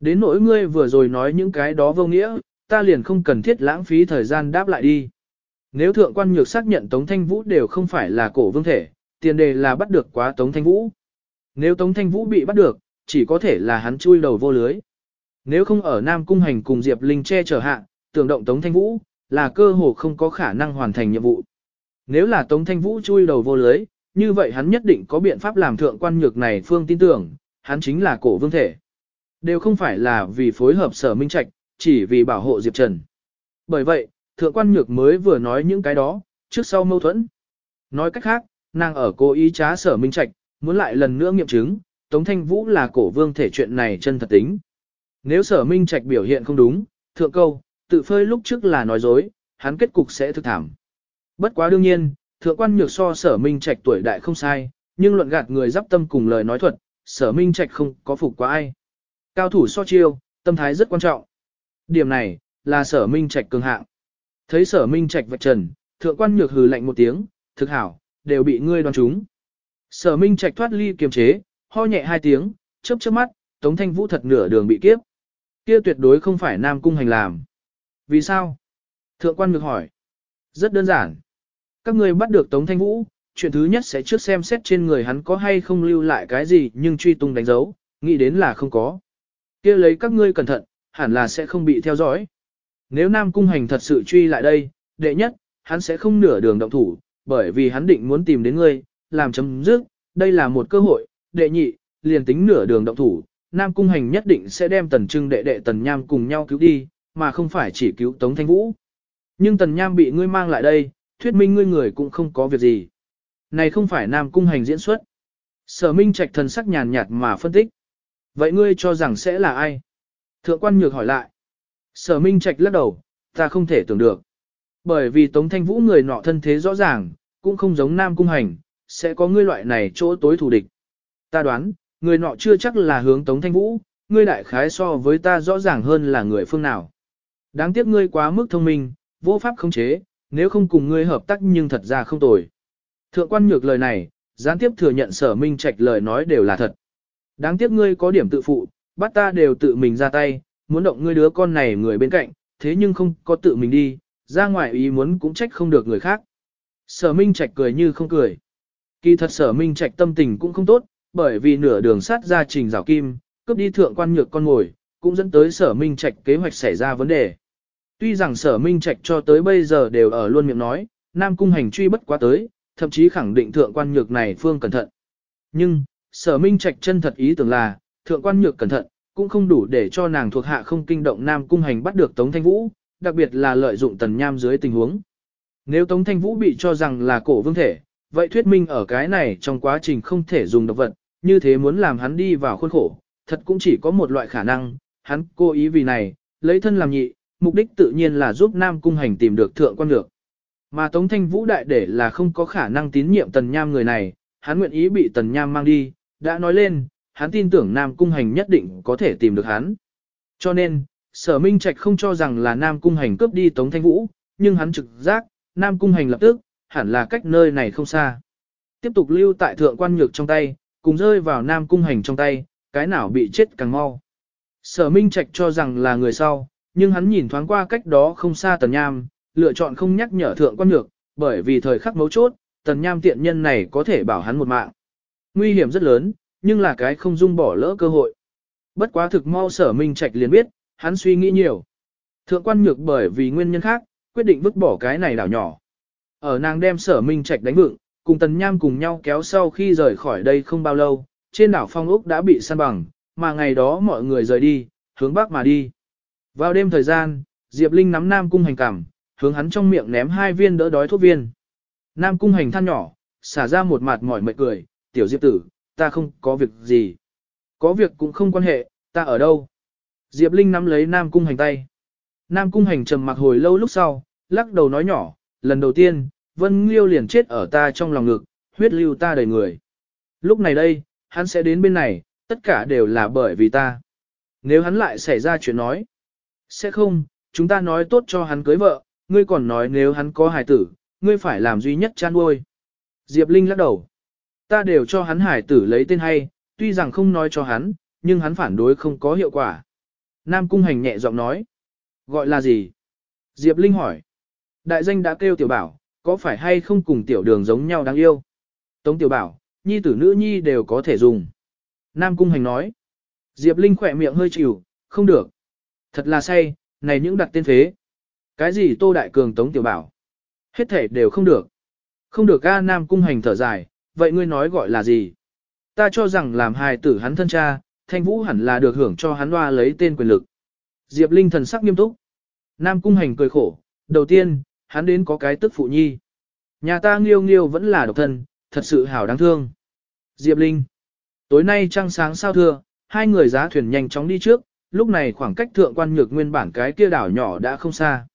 Đến nỗi ngươi vừa rồi nói những cái đó vô nghĩa, ta liền không cần thiết lãng phí thời gian đáp lại đi. Nếu thượng quan nhược xác nhận Tống Thanh Vũ đều không phải là cổ vương thể, tiền đề là bắt được quá Tống Thanh Vũ. Nếu Tống Thanh Vũ bị bắt được, chỉ có thể là hắn chui đầu vô lưới. Nếu không ở Nam Cung Hành cùng Diệp Linh che chở hạ, tưởng động Tống Thanh Vũ, là cơ hồ không có khả năng hoàn thành nhiệm vụ. Nếu là Tống Thanh Vũ chui đầu vô lưới, như vậy hắn nhất định có biện pháp làm thượng quan nhược này phương tin tưởng, hắn chính là cổ vương thể. Đều không phải là vì phối hợp sở minh trạch, chỉ vì bảo hộ Diệp Trần. Bởi vậy, thượng quan nhược mới vừa nói những cái đó, trước sau mâu thuẫn. Nói cách khác, nàng ở cố ý trá sở minh trạch, muốn lại lần nữa nghiệm chứng, Tống Thanh Vũ là cổ vương thể chuyện này chân thật tính. Nếu sở minh trạch biểu hiện không đúng, thượng câu, tự phơi lúc trước là nói dối, hắn kết cục sẽ thực thảm. Bất quá đương nhiên, thượng quan nhược so sở minh trạch tuổi đại không sai, nhưng luận gạt người giáp tâm cùng lời nói thuật, sở minh trạch không có phục quá ai. Cao thủ so chiêu, tâm thái rất quan trọng. Điểm này, là sở minh trạch cường hạng. Thấy sở minh trạch vạch trần, thượng quan nhược hừ lạnh một tiếng, thực hảo, đều bị ngươi đoán trúng. Sở minh trạch thoát ly kiềm chế, ho nhẹ hai tiếng, chớp chớp mắt, tống thanh vũ thật nửa đường bị kiếp. Kia tuyệt đối không phải nam cung hành làm. Vì sao? Thượng quan nhược hỏi. Rất đơn giản. Các ngươi bắt được tống thanh vũ, chuyện thứ nhất sẽ trước xem xét trên người hắn có hay không lưu lại cái gì nhưng truy tung đánh dấu, nghĩ đến là không có. kia lấy các ngươi cẩn thận, hẳn là sẽ không bị theo dõi. Nếu Nam Cung Hành thật sự truy lại đây, đệ nhất, hắn sẽ không nửa đường động thủ, bởi vì hắn định muốn tìm đến ngươi, làm chấm dứt, đây là một cơ hội, đệ nhị, liền tính nửa đường động thủ, Nam Cung Hành nhất định sẽ đem Tần Trưng đệ đệ Tần Nham cùng nhau cứu đi, mà không phải chỉ cứu Tống Thanh Vũ. Nhưng Tần Nham bị ngươi mang lại đây, thuyết minh ngươi người cũng không có việc gì. Này không phải Nam Cung Hành diễn xuất. Sở Minh Trạch thần sắc nhàn nhạt mà phân tích. Vậy ngươi cho rằng sẽ là ai? Thượng quan nhược hỏi lại. Sở Minh Trạch lắc đầu, ta không thể tưởng được. Bởi vì Tống Thanh Vũ người nọ thân thế rõ ràng, cũng không giống Nam Cung Hành, sẽ có ngươi loại này chỗ tối thù địch. Ta đoán, người nọ chưa chắc là hướng Tống Thanh Vũ, ngươi đại khái so với ta rõ ràng hơn là người phương nào. Đáng tiếc ngươi quá mức thông minh, vô pháp khống chế, nếu không cùng ngươi hợp tác nhưng thật ra không tồi. Thượng quan nhược lời này, gián tiếp thừa nhận sở minh trạch lời nói đều là thật. Đáng tiếc ngươi có điểm tự phụ, bắt ta đều tự mình ra tay, muốn động ngươi đứa con này người bên cạnh, thế nhưng không có tự mình đi, ra ngoài ý muốn cũng trách không được người khác. Sở minh trạch cười như không cười. Kỳ thật sở minh trạch tâm tình cũng không tốt, bởi vì nửa đường sát ra trình rào kim, cướp đi thượng quan nhược con ngồi, cũng dẫn tới sở minh trạch kế hoạch xảy ra vấn đề. Tuy rằng sở minh trạch cho tới bây giờ đều ở luôn miệng nói, Nam Cung hành truy bất quá tới, thậm chí khẳng định thượng quan nhược này phương cẩn thận. Nhưng, sở minh trạch chân thật ý tưởng là, thượng quan nhược cẩn thận, cũng không đủ để cho nàng thuộc hạ không kinh động Nam Cung hành bắt được Tống Thanh Vũ, đặc biệt là lợi dụng tần nham dưới tình huống. Nếu Tống Thanh Vũ bị cho rằng là cổ vương thể, vậy thuyết minh ở cái này trong quá trình không thể dùng độc vật, như thế muốn làm hắn đi vào khuôn khổ, thật cũng chỉ có một loại khả năng, hắn cố ý vì này, lấy thân làm nhị, mục đích tự nhiên là giúp Nam Cung Hành tìm được thượng quan lược. Mà Tống Thanh Vũ đại để là không có khả năng tín nhiệm Tần Nham người này, hắn nguyện ý bị Tần Nham mang đi, đã nói lên, hắn tin tưởng Nam Cung Hành nhất định có thể tìm được hắn. Cho nên, Sở Minh Trạch không cho rằng là Nam Cung Hành cướp đi Tống Thanh Vũ, nhưng hắn trực giác, Nam Cung Hành lập tức, hẳn là cách nơi này không xa. Tiếp tục lưu tại thượng quan nhược trong tay, cùng rơi vào Nam Cung Hành trong tay, cái nào bị chết càng mau. Sở Minh Trạch cho rằng là người sau, nhưng hắn nhìn thoáng qua cách đó không xa Tần Nham, lựa chọn không nhắc nhở thượng quan nhược, bởi vì thời khắc mấu chốt, Tần Nham tiện nhân này có thể bảo hắn một mạng. Nguy hiểm rất lớn, nhưng là cái không dung bỏ lỡ cơ hội. Bất quá thực mau sở Minh Trạch liền biết, hắn suy nghĩ nhiều. Thượng quan nhược bởi vì nguyên nhân khác, quyết định vứt bỏ cái này đảo nhỏ. Ở nàng đem sở Minh Trạch đánh vựng, cùng Tần Nham cùng nhau kéo sau khi rời khỏi đây không bao lâu, trên đảo Phong ốc đã bị săn bằng, mà ngày đó mọi người rời đi, hướng bắc mà đi. Vào đêm thời gian, Diệp Linh nắm Nam Cung Hành cảm, hướng hắn trong miệng ném hai viên đỡ đói thuốc viên. Nam Cung Hành than nhỏ, xả ra một mặt mỏi mệt cười, tiểu Diệp tử, ta không có việc gì. Có việc cũng không quan hệ, ta ở đâu. Diệp Linh nắm lấy Nam Cung Hành tay. Nam Cung Hành trầm mặc hồi lâu lúc sau, lắc đầu nói nhỏ, lần đầu tiên, Vân Liêu liền chết ở ta trong lòng ngực, huyết lưu ta đầy người. Lúc này đây, hắn sẽ đến bên này, tất cả đều là bởi vì ta. Nếu hắn lại xảy ra chuyện nói, sẽ không, chúng ta nói tốt cho hắn cưới vợ, ngươi còn nói nếu hắn có hài tử, ngươi phải làm duy nhất chăn nuôi. Diệp Linh lắc đầu. Ta đều cho hắn hải tử lấy tên hay, tuy rằng không nói cho hắn, nhưng hắn phản đối không có hiệu quả. Nam Cung Hành nhẹ giọng nói. Gọi là gì? Diệp Linh hỏi. Đại danh đã kêu tiểu bảo, có phải hay không cùng tiểu đường giống nhau đáng yêu? Tống tiểu bảo, nhi tử nữ nhi đều có thể dùng. Nam Cung Hành nói. Diệp Linh khỏe miệng hơi chịu, không được. Thật là say, này những đặt tên phế. Cái gì Tô Đại Cường Tống Tiểu Bảo? Hết thể đều không được. Không được A Nam Cung Hành thở dài, vậy ngươi nói gọi là gì? Ta cho rằng làm hài tử hắn thân cha, Thanh Vũ hẳn là được hưởng cho hắn loa lấy tên quyền lực. Diệp Linh thần sắc nghiêm túc. Nam Cung Hành cười khổ, đầu tiên, hắn đến có cái tức phụ nhi. Nhà ta nghiêu nghiêu vẫn là độc thân, thật sự hảo đáng thương. Diệp Linh. Tối nay trăng sáng sao thưa, hai người giá thuyền nhanh chóng đi trước, lúc này khoảng cách thượng quan nhược nguyên bản cái kia đảo nhỏ đã không xa.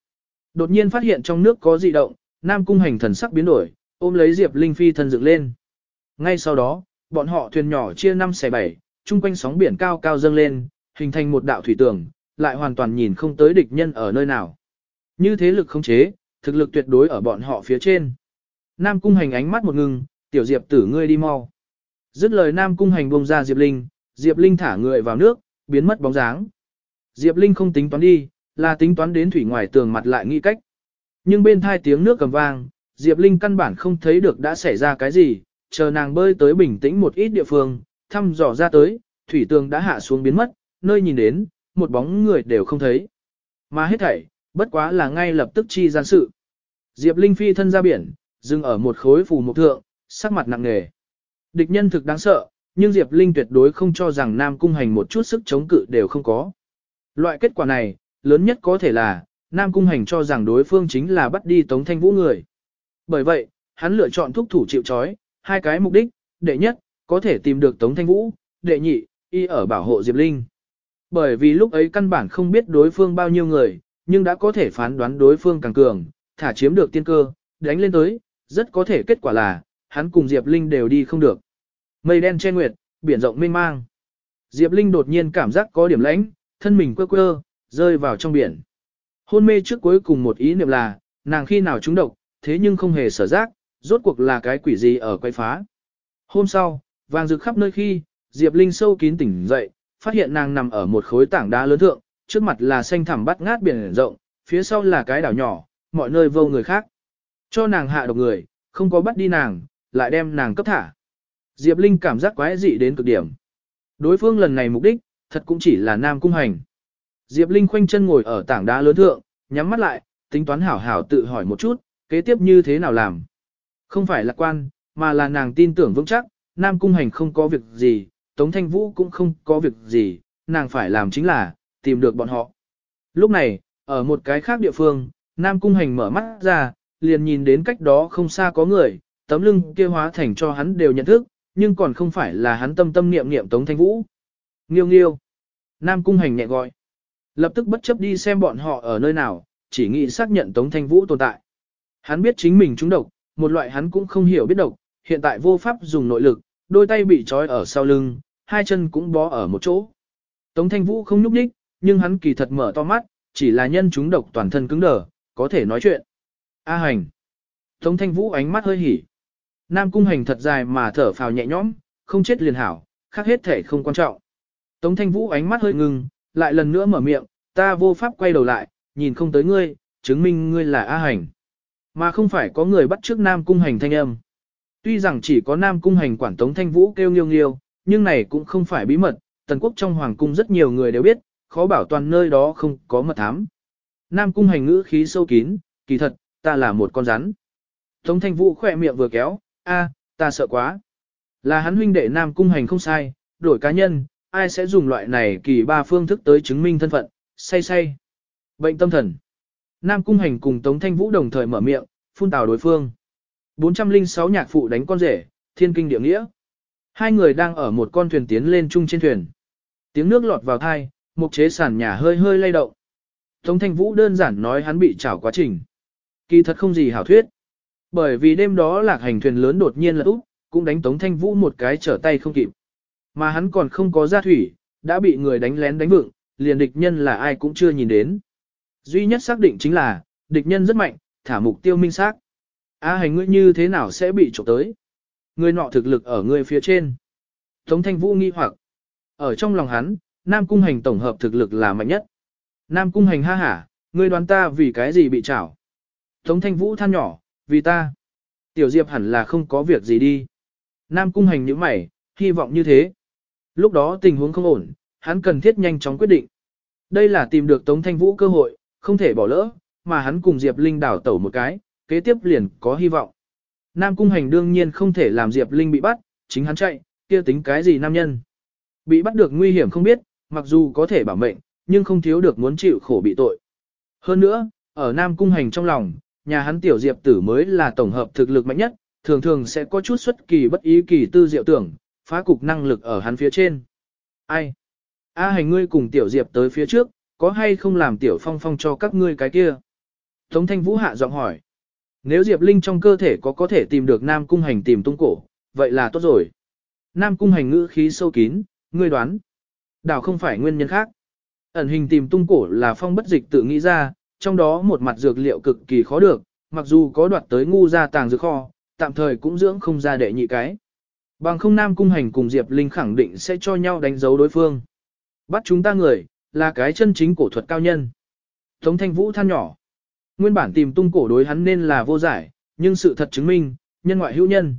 Đột nhiên phát hiện trong nước có dị động, Nam Cung Hành thần sắc biến đổi, ôm lấy Diệp Linh phi thân dựng lên. Ngay sau đó, bọn họ thuyền nhỏ chia năm xẻ bảy, chung quanh sóng biển cao cao dâng lên, hình thành một đạo thủy tường, lại hoàn toàn nhìn không tới địch nhân ở nơi nào. Như thế lực không chế, thực lực tuyệt đối ở bọn họ phía trên. Nam Cung Hành ánh mắt một ngừng, tiểu Diệp tử ngươi đi mau. Dứt lời Nam Cung Hành buông ra Diệp Linh, Diệp Linh thả người vào nước, biến mất bóng dáng. Diệp Linh không tính toán đi, là tính toán đến thủy ngoài tường mặt lại nghĩ cách. Nhưng bên thai tiếng nước cầm vang, Diệp Linh căn bản không thấy được đã xảy ra cái gì, chờ nàng bơi tới bình tĩnh một ít địa phương, thăm dò ra tới, thủy tường đã hạ xuống biến mất, nơi nhìn đến, một bóng người đều không thấy. Mà hết thảy, bất quá là ngay lập tức chi gian sự. Diệp Linh phi thân ra biển, dừng ở một khối phù mục thượng, sắc mặt nặng nề. Địch nhân thực đáng sợ, nhưng Diệp Linh tuyệt đối không cho rằng Nam Cung Hành một chút sức chống cự đều không có. Loại kết quả này, lớn nhất có thể là, Nam Cung Hành cho rằng đối phương chính là bắt đi Tống Thanh Vũ người. Bởi vậy, hắn lựa chọn thúc thủ chịu trói, hai cái mục đích, đệ nhất, có thể tìm được Tống Thanh Vũ, đệ nhị, y ở bảo hộ Diệp Linh. Bởi vì lúc ấy căn bản không biết đối phương bao nhiêu người, nhưng đã có thể phán đoán đối phương càng cường, thả chiếm được tiên cơ, đánh lên tới, rất có thể kết quả là, hắn cùng Diệp Linh đều đi không được. Mây đen che nguyệt, biển rộng mênh mang. Diệp Linh đột nhiên cảm giác có điểm lãnh, thân mình quơ quơ, rơi vào trong biển. Hôn mê trước cuối cùng một ý niệm là, nàng khi nào trúng độc, thế nhưng không hề sở giác, rốt cuộc là cái quỷ gì ở quay phá. Hôm sau, vàng rực khắp nơi khi, Diệp Linh sâu kín tỉnh dậy, phát hiện nàng nằm ở một khối tảng đá lớn thượng, trước mặt là xanh thẳm bắt ngát biển rộng, phía sau là cái đảo nhỏ, mọi nơi vô người khác. Cho nàng hạ độc người, không có bắt đi nàng, lại đem nàng cấp thả. Diệp Linh cảm giác quái dị đến cực điểm. Đối phương lần này mục đích, thật cũng chỉ là nam cung hành. Diệp Linh khoanh chân ngồi ở tảng đá lớn thượng, nhắm mắt lại, tính toán hảo hảo tự hỏi một chút, kế tiếp như thế nào làm. Không phải lạc quan, mà là nàng tin tưởng vững chắc, nam cung hành không có việc gì, Tống Thanh Vũ cũng không có việc gì, nàng phải làm chính là, tìm được bọn họ. Lúc này, ở một cái khác địa phương, Nam Cung Hành mở mắt ra, liền nhìn đến cách đó không xa có người, tấm lưng kia hóa thành cho hắn đều nhận thức, nhưng còn không phải là hắn tâm tâm niệm niệm Tống Thanh Vũ. Nghiêu nghiêu. Nam Cung Hành nhẹ gọi. Lập tức bất chấp đi xem bọn họ ở nơi nào, chỉ nghĩ xác nhận Tống Thanh Vũ tồn tại. Hắn biết chính mình trúng độc, một loại hắn cũng không hiểu biết độc, hiện tại vô pháp dùng nội lực, đôi tay bị trói ở sau lưng, hai chân cũng bó ở một chỗ. Tống Thanh Vũ không nhúc nhích, nhưng hắn kỳ thật mở to mắt, chỉ là nhân chúng độc toàn thân cứng đờ, có thể nói chuyện. A hành. Tống Thanh Vũ ánh mắt hơi hỉ. Nam cung hành thật dài mà thở phào nhẹ nhõm, không chết liền hảo, khác hết thể không quan trọng. Tống Thanh Vũ ánh mắt hơi ngừng, lại lần nữa mở miệng, ta vô pháp quay đầu lại, nhìn không tới ngươi, chứng minh ngươi là A hành. Mà không phải có người bắt trước Nam cung hành thanh âm. Tuy rằng chỉ có Nam cung hành quản Tống Thanh Vũ kêu nghiêu nghiêu, nhưng này cũng không phải bí mật, tần quốc trong hoàng cung rất nhiều người đều biết, khó bảo toàn nơi đó không có mật thám. Nam cung hành ngữ khí sâu kín, kỳ thật, ta là một con rắn. Tống thanh vũ khỏe miệng vừa kéo, a, ta sợ quá. Là hắn huynh đệ Nam cung hành không sai, đổi cá nhân, ai sẽ dùng loại này kỳ ba phương thức tới chứng minh thân phận, say say. Bệnh tâm thần. Nam cung hành cùng Tống thanh vũ đồng thời mở miệng, phun tào đối phương. 406 nhạc phụ đánh con rể, thiên kinh địa nghĩa. Hai người đang ở một con thuyền tiến lên chung trên thuyền. Tiếng nước lọt vào thai, Mục chế sàn nhà hơi hơi lay động. Tống Thanh Vũ đơn giản nói hắn bị trảo quá trình. Kỳ thật không gì hảo thuyết. Bởi vì đêm đó lạc hành thuyền lớn đột nhiên là úp, cũng đánh Tống Thanh Vũ một cái trở tay không kịp. Mà hắn còn không có ra thủy, đã bị người đánh lén đánh vựng, liền địch nhân là ai cũng chưa nhìn đến. Duy nhất xác định chính là, địch nhân rất mạnh, thả mục tiêu minh xác. A hành ngươi như thế nào sẽ bị trộm tới? Người nọ thực lực ở người phía trên. Tống Thanh Vũ nghi hoặc. Ở trong lòng hắn, Nam Cung Hành tổng hợp thực lực là mạnh nhất. Nam Cung Hành ha hả, ngươi đoán ta vì cái gì bị trảo. Tống Thanh Vũ than nhỏ, vì ta. Tiểu Diệp hẳn là không có việc gì đi. Nam Cung Hành nhíu mày, hy vọng như thế. Lúc đó tình huống không ổn, hắn cần thiết nhanh chóng quyết định. Đây là tìm được Tống Thanh Vũ cơ hội, không thể bỏ lỡ, mà hắn cùng Diệp Linh đảo tẩu một cái, kế tiếp liền có hy vọng. Nam Cung Hành đương nhiên không thể làm Diệp Linh bị bắt, chính hắn chạy, kia tính cái gì nam nhân. Bị bắt được nguy hiểm không biết, mặc dù có thể bảo mệnh, nhưng không thiếu được muốn chịu khổ bị tội. Hơn nữa, ở Nam Cung Hành trong lòng, nhà hắn tiểu Diệp tử mới là tổng hợp thực lực mạnh nhất, thường thường sẽ có chút xuất kỳ bất ý kỳ tư diệu tưởng, phá cục năng lực ở hắn phía trên. Ai? A hành ngươi cùng tiểu Diệp tới phía trước, có hay không làm tiểu phong phong cho các ngươi cái kia? Tống Thanh Vũ hạ giọng hỏi. Nếu Diệp Linh trong cơ thể có có thể tìm được Nam Cung Hành tìm tung cổ, vậy là tốt rồi. Nam Cung Hành ngữ khí sâu kín, ngươi đoán. Đảo không phải nguyên nhân khác. Ẩn hình tìm tung cổ là phong bất dịch tự nghĩ ra, trong đó một mặt dược liệu cực kỳ khó được, mặc dù có đoạt tới ngu ra tàng dược kho, tạm thời cũng dưỡng không ra đệ nhị cái. Bằng không Nam Cung Hành cùng Diệp Linh khẳng định sẽ cho nhau đánh dấu đối phương. Bắt chúng ta người, là cái chân chính cổ thuật cao nhân. Tống Thanh Vũ than nhỏ. Nguyên bản tìm tung cổ đối hắn nên là vô giải, nhưng sự thật chứng minh, nhân ngoại hữu nhân.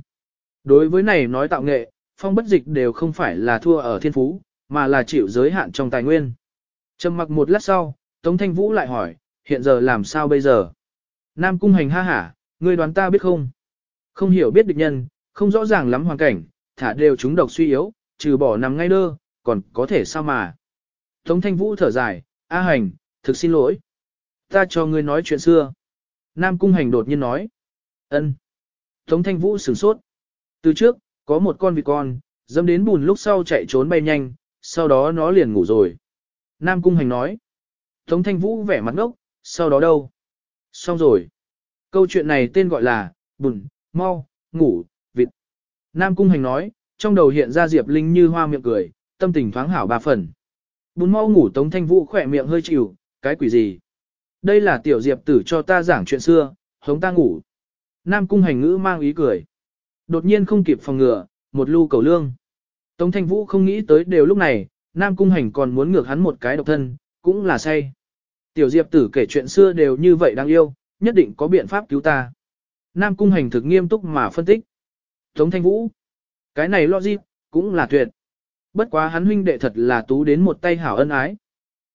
Đối với này nói tạo nghệ, phong bất dịch đều không phải là thua ở thiên phú, mà là chịu giới hạn trong tài nguyên. Trầm mặc một lát sau, Tống Thanh Vũ lại hỏi, hiện giờ làm sao bây giờ? Nam Cung Hành ha hả, ngươi đoán ta biết không? Không hiểu biết địch nhân, không rõ ràng lắm hoàn cảnh, thả đều chúng độc suy yếu, trừ bỏ nằm ngay đơ, còn có thể sao mà. Tống Thanh Vũ thở dài, A Hành, thực xin lỗi. Ta cho ngươi nói chuyện xưa. Nam Cung Hành đột nhiên nói. ân. Tống Thanh Vũ sửng sốt. Từ trước, có một con vịt con, dâm đến bùn lúc sau chạy trốn bay nhanh, sau đó nó liền ngủ rồi. Nam Cung Hành nói. Tống Thanh Vũ vẻ mặt ngốc, sau đó đâu? Xong rồi. Câu chuyện này tên gọi là, bùn, mau, ngủ, vịt. Nam Cung Hành nói, trong đầu hiện ra Diệp Linh như hoa miệng cười, tâm tình thoáng hảo ba phần. Bùn mau ngủ Tống Thanh Vũ khỏe miệng hơi chịu, cái quỷ gì? Đây là tiểu Diệp tử cho ta giảng chuyện xưa, hống ta ngủ. Nam Cung Hành ngữ mang ý cười. Đột nhiên không kịp phòng ngừa, một lưu cầu lương. Tống Thanh Vũ không nghĩ tới đều lúc này, Nam Cung Hành còn muốn ngược hắn một cái độc thân, cũng là say. Tiểu Diệp tử kể chuyện xưa đều như vậy đáng yêu, nhất định có biện pháp cứu ta. Nam Cung Hành thực nghiêm túc mà phân tích. Tống Thanh Vũ, cái này lo gì, cũng là tuyệt. Bất quá hắn huynh đệ thật là tú đến một tay hảo ân ái.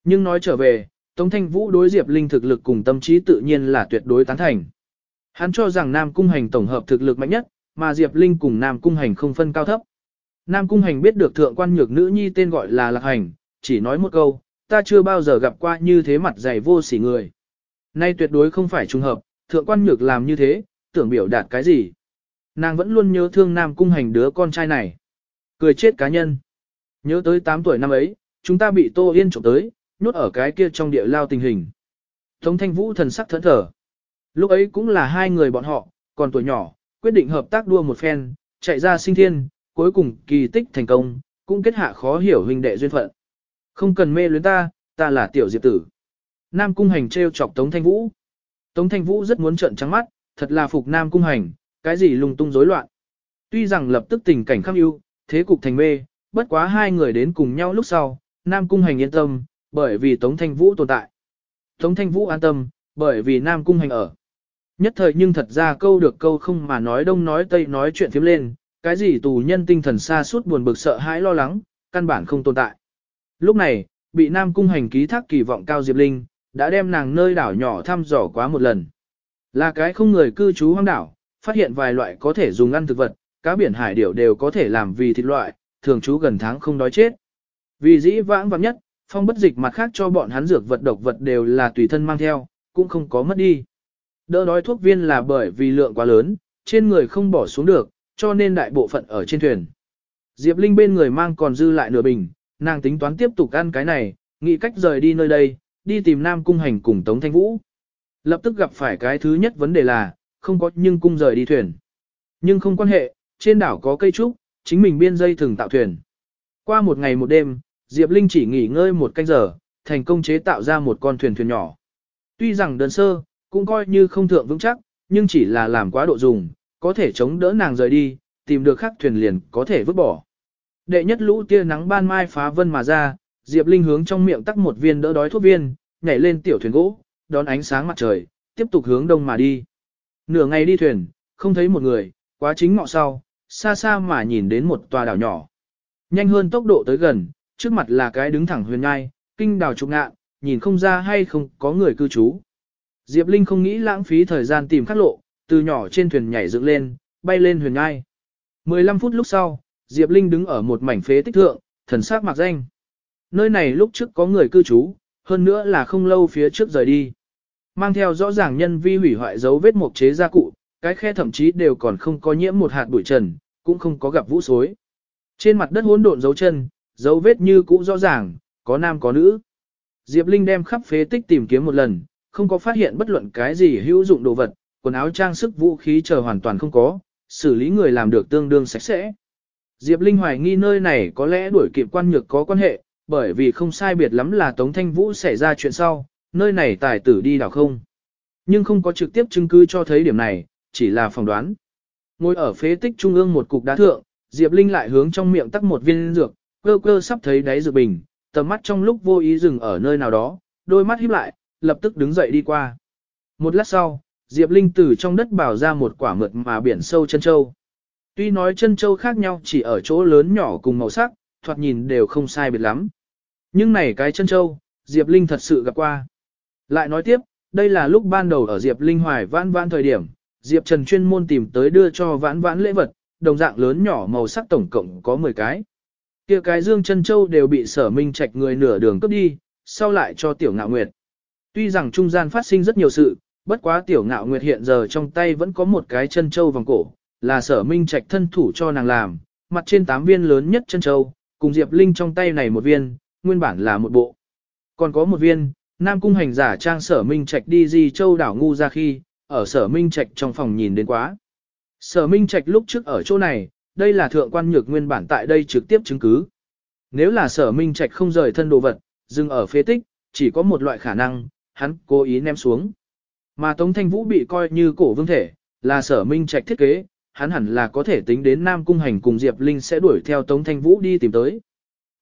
Nhưng nói trở về, Tống Thanh Vũ đối Diệp Linh thực lực cùng tâm trí tự nhiên là tuyệt đối tán thành. Hắn cho rằng Nam Cung Hành tổng hợp thực lực mạnh nhất, mà Diệp Linh cùng Nam Cung Hành không phân cao thấp. Nam Cung Hành biết được thượng quan nhược nữ nhi tên gọi là Lạc Hành, chỉ nói một câu, ta chưa bao giờ gặp qua như thế mặt dày vô sỉ người. Nay tuyệt đối không phải trùng hợp, thượng quan nhược làm như thế, tưởng biểu đạt cái gì. Nàng vẫn luôn nhớ thương Nam Cung Hành đứa con trai này. Cười chết cá nhân. Nhớ tới 8 tuổi năm ấy, chúng ta bị Tô Yên trộm tới, nhốt ở cái kia trong địa lao tình hình. Tống Thanh Vũ thần sắc thẫn thở. Lúc ấy cũng là hai người bọn họ, còn tuổi nhỏ, quyết định hợp tác đua một phen, chạy ra sinh thiên, cuối cùng kỳ tích thành công, cũng kết hạ khó hiểu huynh đệ duyên phận. Không cần mê luyến ta, ta là tiểu diệp tử. Nam Cung Hành treo chọc Tống Thanh Vũ. Tống Thanh Vũ rất muốn trợn trắng mắt, thật là phục Nam Cung Hành, cái gì lung tung rối loạn. Tuy rằng lập tức tình cảnh khắc ưu, thế cục thành mê, bất quá hai người đến cùng nhau lúc sau, Nam Cung Hành yên tâm, bởi vì Tống Thanh Vũ tồn tại. Tống Thanh Vũ an tâm, bởi vì Nam Cung Hành ở. Nhất thời nhưng thật ra câu được câu không mà nói đông nói tây nói chuyện phiếm lên, cái gì tù nhân tinh thần xa suốt buồn bực sợ hãi lo lắng, căn bản không tồn tại. Lúc này, bị Nam Cung hành ký thác kỳ vọng cao Diệp Linh, đã đem nàng nơi đảo nhỏ thăm dò quá một lần. Là cái không người cư trú hoang đảo, phát hiện vài loại có thể dùng ăn thực vật, cá biển hải điểu đều có thể làm vì thịt loại, thường trú gần tháng không đói chết. Vì dĩ vãng vắng nhất, phong bất dịch mặt khác cho bọn hắn dược vật độc vật đều là tùy thân mang theo, cũng không có mất đi. Đỡ đói thuốc viên là bởi vì lượng quá lớn, trên người không bỏ xuống được, cho nên đại bộ phận ở trên thuyền. Diệp Linh bên người mang còn dư lại nửa bình, nàng tính toán tiếp tục ăn cái này, nghĩ cách rời đi nơi đây, đi tìm Nam Cung Hành cùng Tống Thanh Vũ. Lập tức gặp phải cái thứ nhất vấn đề là, không có nhưng cung rời đi thuyền. Nhưng không quan hệ, trên đảo có cây trúc, chính mình biên dây thường tạo thuyền. Qua một ngày một đêm, Diệp Linh chỉ nghỉ ngơi một canh giờ, thành công chế tạo ra một con thuyền thuyền nhỏ. Tuy rằng đơn sơ, cũng coi như không thượng vững chắc, nhưng chỉ là làm quá độ dùng, có thể chống đỡ nàng rời đi, tìm được khắc thuyền liền có thể vứt bỏ. Đệ nhất lũ tia nắng ban mai phá vân mà ra, Diệp Linh hướng trong miệng tắc một viên đỡ đói thuốc viên, nhảy lên tiểu thuyền gỗ, đón ánh sáng mặt trời, tiếp tục hướng đông mà đi. Nửa ngày đi thuyền, không thấy một người, quá chính ngọ sau, xa xa mà nhìn đến một tòa đảo nhỏ. Nhanh hơn tốc độ tới gần, trước mặt là cái đứng thẳng huyền ngai, kinh đảo trục ngạn, nhìn không ra hay không có người cư trú. Diệp Linh không nghĩ lãng phí thời gian tìm khắc lộ, từ nhỏ trên thuyền nhảy dựng lên, bay lên huyền ngai. 15 phút lúc sau, Diệp Linh đứng ở một mảnh phế tích thượng, thần sắc mặc danh. Nơi này lúc trước có người cư trú, hơn nữa là không lâu phía trước rời đi. Mang theo rõ ràng nhân vi hủy hoại dấu vết mộc chế gia cụ, cái khe thậm chí đều còn không có nhiễm một hạt bụi trần, cũng không có gặp vũ xối. Trên mặt đất hỗn độn dấu chân, dấu vết như cũ rõ ràng, có nam có nữ. Diệp Linh đem khắp phế tích tìm kiếm một lần, không có phát hiện bất luận cái gì hữu dụng đồ vật, quần áo trang sức vũ khí chờ hoàn toàn không có, xử lý người làm được tương đương sạch sẽ. Diệp Linh hoài nghi nơi này có lẽ đuổi kịp quan nhược có quan hệ, bởi vì không sai biệt lắm là Tống Thanh Vũ xảy ra chuyện sau, nơi này tài tử đi đảo không. Nhưng không có trực tiếp chứng cứ cho thấy điểm này, chỉ là phỏng đoán. Ngồi ở phế tích trung ương một cục đá thượng, Diệp Linh lại hướng trong miệng tắc một viên dược, cơ cơ sắp thấy đáy dược bình, tầm mắt trong lúc vô ý dừng ở nơi nào đó, đôi mắt híp lại, lập tức đứng dậy đi qua. Một lát sau, Diệp Linh từ trong đất bảo ra một quả mượt mà biển sâu chân châu. Tuy nói chân châu khác nhau chỉ ở chỗ lớn nhỏ cùng màu sắc, thoạt nhìn đều không sai biệt lắm. Nhưng này cái chân châu, Diệp Linh thật sự gặp qua. Lại nói tiếp, đây là lúc ban đầu ở Diệp Linh hoài vãn vãn thời điểm, Diệp Trần chuyên môn tìm tới đưa cho vãn vãn lễ vật, đồng dạng lớn nhỏ màu sắc tổng cộng có 10 cái. Kia cái dương chân châu đều bị sở minh trạch người nửa đường cướp đi, sau lại cho tiểu ngạo nguyệt. Tuy rằng trung gian phát sinh rất nhiều sự, bất quá tiểu ngạo nguyệt hiện giờ trong tay vẫn có một cái chân châu vòng cổ, là sở minh trạch thân thủ cho nàng làm, mặt trên tám viên lớn nhất chân châu, cùng Diệp Linh trong tay này một viên, nguyên bản là một bộ. Còn có một viên, Nam Cung hành giả trang sở minh trạch đi di châu đảo ngu ra khi, ở sở minh trạch trong phòng nhìn đến quá. Sở minh trạch lúc trước ở chỗ này, đây là thượng quan nhược nguyên bản tại đây trực tiếp chứng cứ. Nếu là sở minh trạch không rời thân đồ vật, dừng ở phế tích, chỉ có một loại khả năng, hắn cố ý ném xuống. Mà Tống Thanh Vũ bị coi như cổ vương thể, là sở minh trạch thiết kế, hắn hẳn là có thể tính đến Nam Cung Hành cùng Diệp Linh sẽ đuổi theo Tống Thanh Vũ đi tìm tới.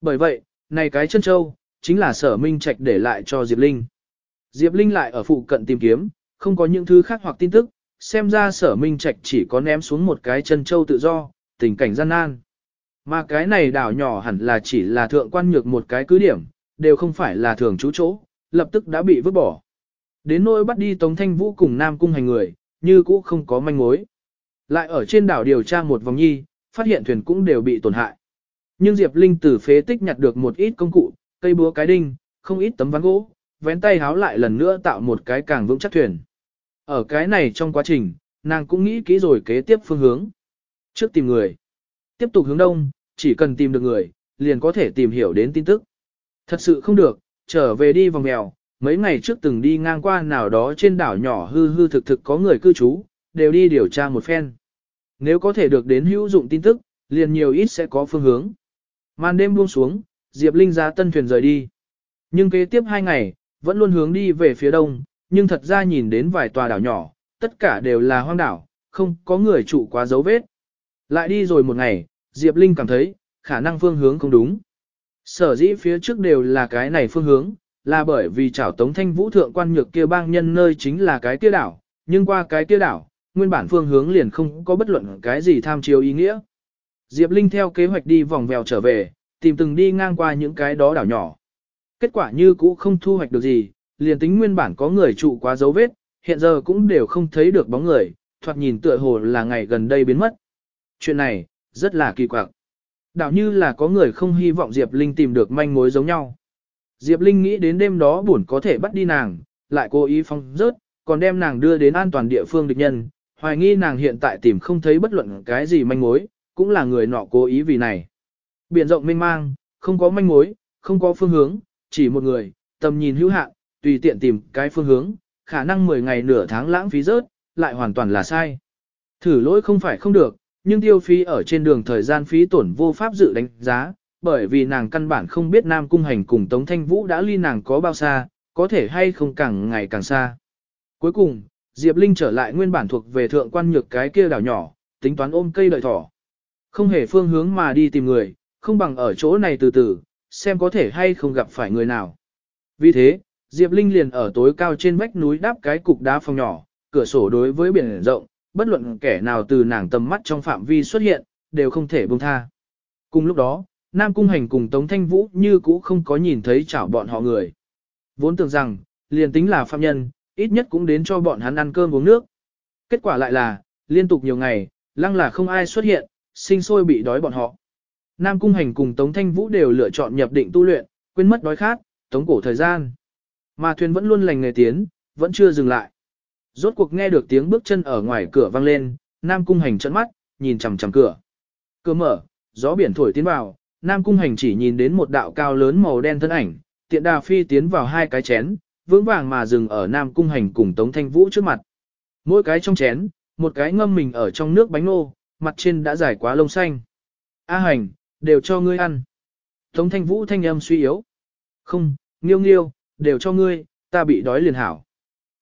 Bởi vậy, này cái chân châu, chính là sở minh trạch để lại cho Diệp Linh. Diệp Linh lại ở phụ cận tìm kiếm, không có những thứ khác hoặc tin tức, xem ra sở minh trạch chỉ có ném xuống một cái chân châu tự do, tình cảnh gian nan. Mà cái này đảo nhỏ hẳn là chỉ là thượng quan nhược một cái cứ điểm, đều không phải là thường trú chỗ, lập tức đã bị vứt bỏ. Đến nỗi bắt đi Tống Thanh Vũ cùng Nam Cung hành người, như cũ không có manh mối. Lại ở trên đảo điều tra một vòng nhi, phát hiện thuyền cũng đều bị tổn hại. Nhưng Diệp Linh từ phế tích nhặt được một ít công cụ, cây búa cái đinh, không ít tấm ván gỗ, vén tay háo lại lần nữa tạo một cái càng vững chắc thuyền. Ở cái này trong quá trình, nàng cũng nghĩ kỹ rồi kế tiếp phương hướng. Trước tìm người. Tiếp tục hướng đông, chỉ cần tìm được người, liền có thể tìm hiểu đến tin tức. Thật sự không được, trở về đi vòng mèo, mấy ngày trước từng đi ngang qua nào đó trên đảo nhỏ hư hư thực thực có người cư trú, đều đi điều tra một phen. Nếu có thể được đến hữu dụng tin tức, liền nhiều ít sẽ có phương hướng. Màn đêm buông xuống, Diệp Linh ra tân thuyền rời đi. Nhưng kế tiếp hai ngày, vẫn luôn hướng đi về phía đông, nhưng thật ra nhìn đến vài tòa đảo nhỏ, tất cả đều là hoang đảo, không có người trụ quá dấu vết. Lại đi rồi một ngày, Diệp Linh cảm thấy, khả năng phương hướng không đúng. Sở dĩ phía trước đều là cái này phương hướng, là bởi vì chảo tống thanh vũ thượng quan nhược kia bang nhân nơi chính là cái kia đảo, nhưng qua cái kia đảo, nguyên bản phương hướng liền không có bất luận cái gì tham chiếu ý nghĩa. Diệp Linh theo kế hoạch đi vòng vèo trở về, tìm từng đi ngang qua những cái đó đảo nhỏ. Kết quả như cũ không thu hoạch được gì, liền tính nguyên bản có người trụ quá dấu vết, hiện giờ cũng đều không thấy được bóng người, thoạt nhìn tựa hồ là ngày gần đây biến mất. Chuyện này, rất là kỳ quặc. Đảo như là có người không hy vọng Diệp Linh tìm được manh mối giống nhau. Diệp Linh nghĩ đến đêm đó buồn có thể bắt đi nàng, lại cố ý phong rớt, còn đem nàng đưa đến an toàn địa phương địch nhân, hoài nghi nàng hiện tại tìm không thấy bất luận cái gì manh mối, cũng là người nọ cố ý vì này. Biển rộng mênh mang, không có manh mối, không có phương hướng, chỉ một người, tầm nhìn hữu hạn, tùy tiện tìm cái phương hướng, khả năng 10 ngày nửa tháng lãng phí rớt, lại hoàn toàn là sai. Thử lỗi không phải không được, nhưng tiêu phí ở trên đường thời gian phí tổn vô pháp dự đánh giá, bởi vì nàng căn bản không biết Nam Cung Hành cùng Tống Thanh Vũ đã ly nàng có bao xa, có thể hay không càng ngày càng xa. Cuối cùng, Diệp Linh trở lại nguyên bản thuộc về thượng quan nhược cái kia đảo nhỏ, tính toán ôm cây đợi thỏ. Không hề phương hướng mà đi tìm người, không bằng ở chỗ này từ từ, xem có thể hay không gặp phải người nào. Vì thế, Diệp Linh liền ở tối cao trên vách núi đáp cái cục đá phòng nhỏ, cửa sổ đối với biển rộng, bất luận kẻ nào từ nàng tầm mắt trong phạm vi xuất hiện, đều không thể buông tha. Cùng lúc đó, Nam Cung Hành cùng Tống Thanh Vũ như cũ không có nhìn thấy chảo bọn họ người. Vốn tưởng rằng, liền tính là phạm nhân, ít nhất cũng đến cho bọn hắn ăn cơm uống nước. Kết quả lại là, liên tục nhiều ngày, lăng là không ai xuất hiện, sinh sôi bị đói bọn họ. Nam Cung Hành cùng Tống Thanh Vũ đều lựa chọn nhập định tu luyện, quên mất đói khát, tống cổ thời gian. Mà thuyền vẫn luôn lành nghề tiến, vẫn chưa dừng lại. Rốt cuộc nghe được tiếng bước chân ở ngoài cửa vang lên, Nam Cung Hành trợn mắt, nhìn chằm chằm cửa. Cửa mở, gió biển thổi tiến vào, Nam Cung Hành chỉ nhìn đến một đạo cao lớn màu đen thân ảnh, tiện đà phi tiến vào hai cái chén, vững vàng mà dừng ở Nam Cung Hành cùng Tống Thanh Vũ trước mặt. Mỗi cái trong chén, một cái ngâm mình ở trong nước bánh nô, mặt trên đã dài quá lông xanh. A Hành, đều cho ngươi ăn. Tống Thanh Vũ thanh âm suy yếu. Không, nghiêu nghiêu, đều cho ngươi, ta bị đói liền hảo.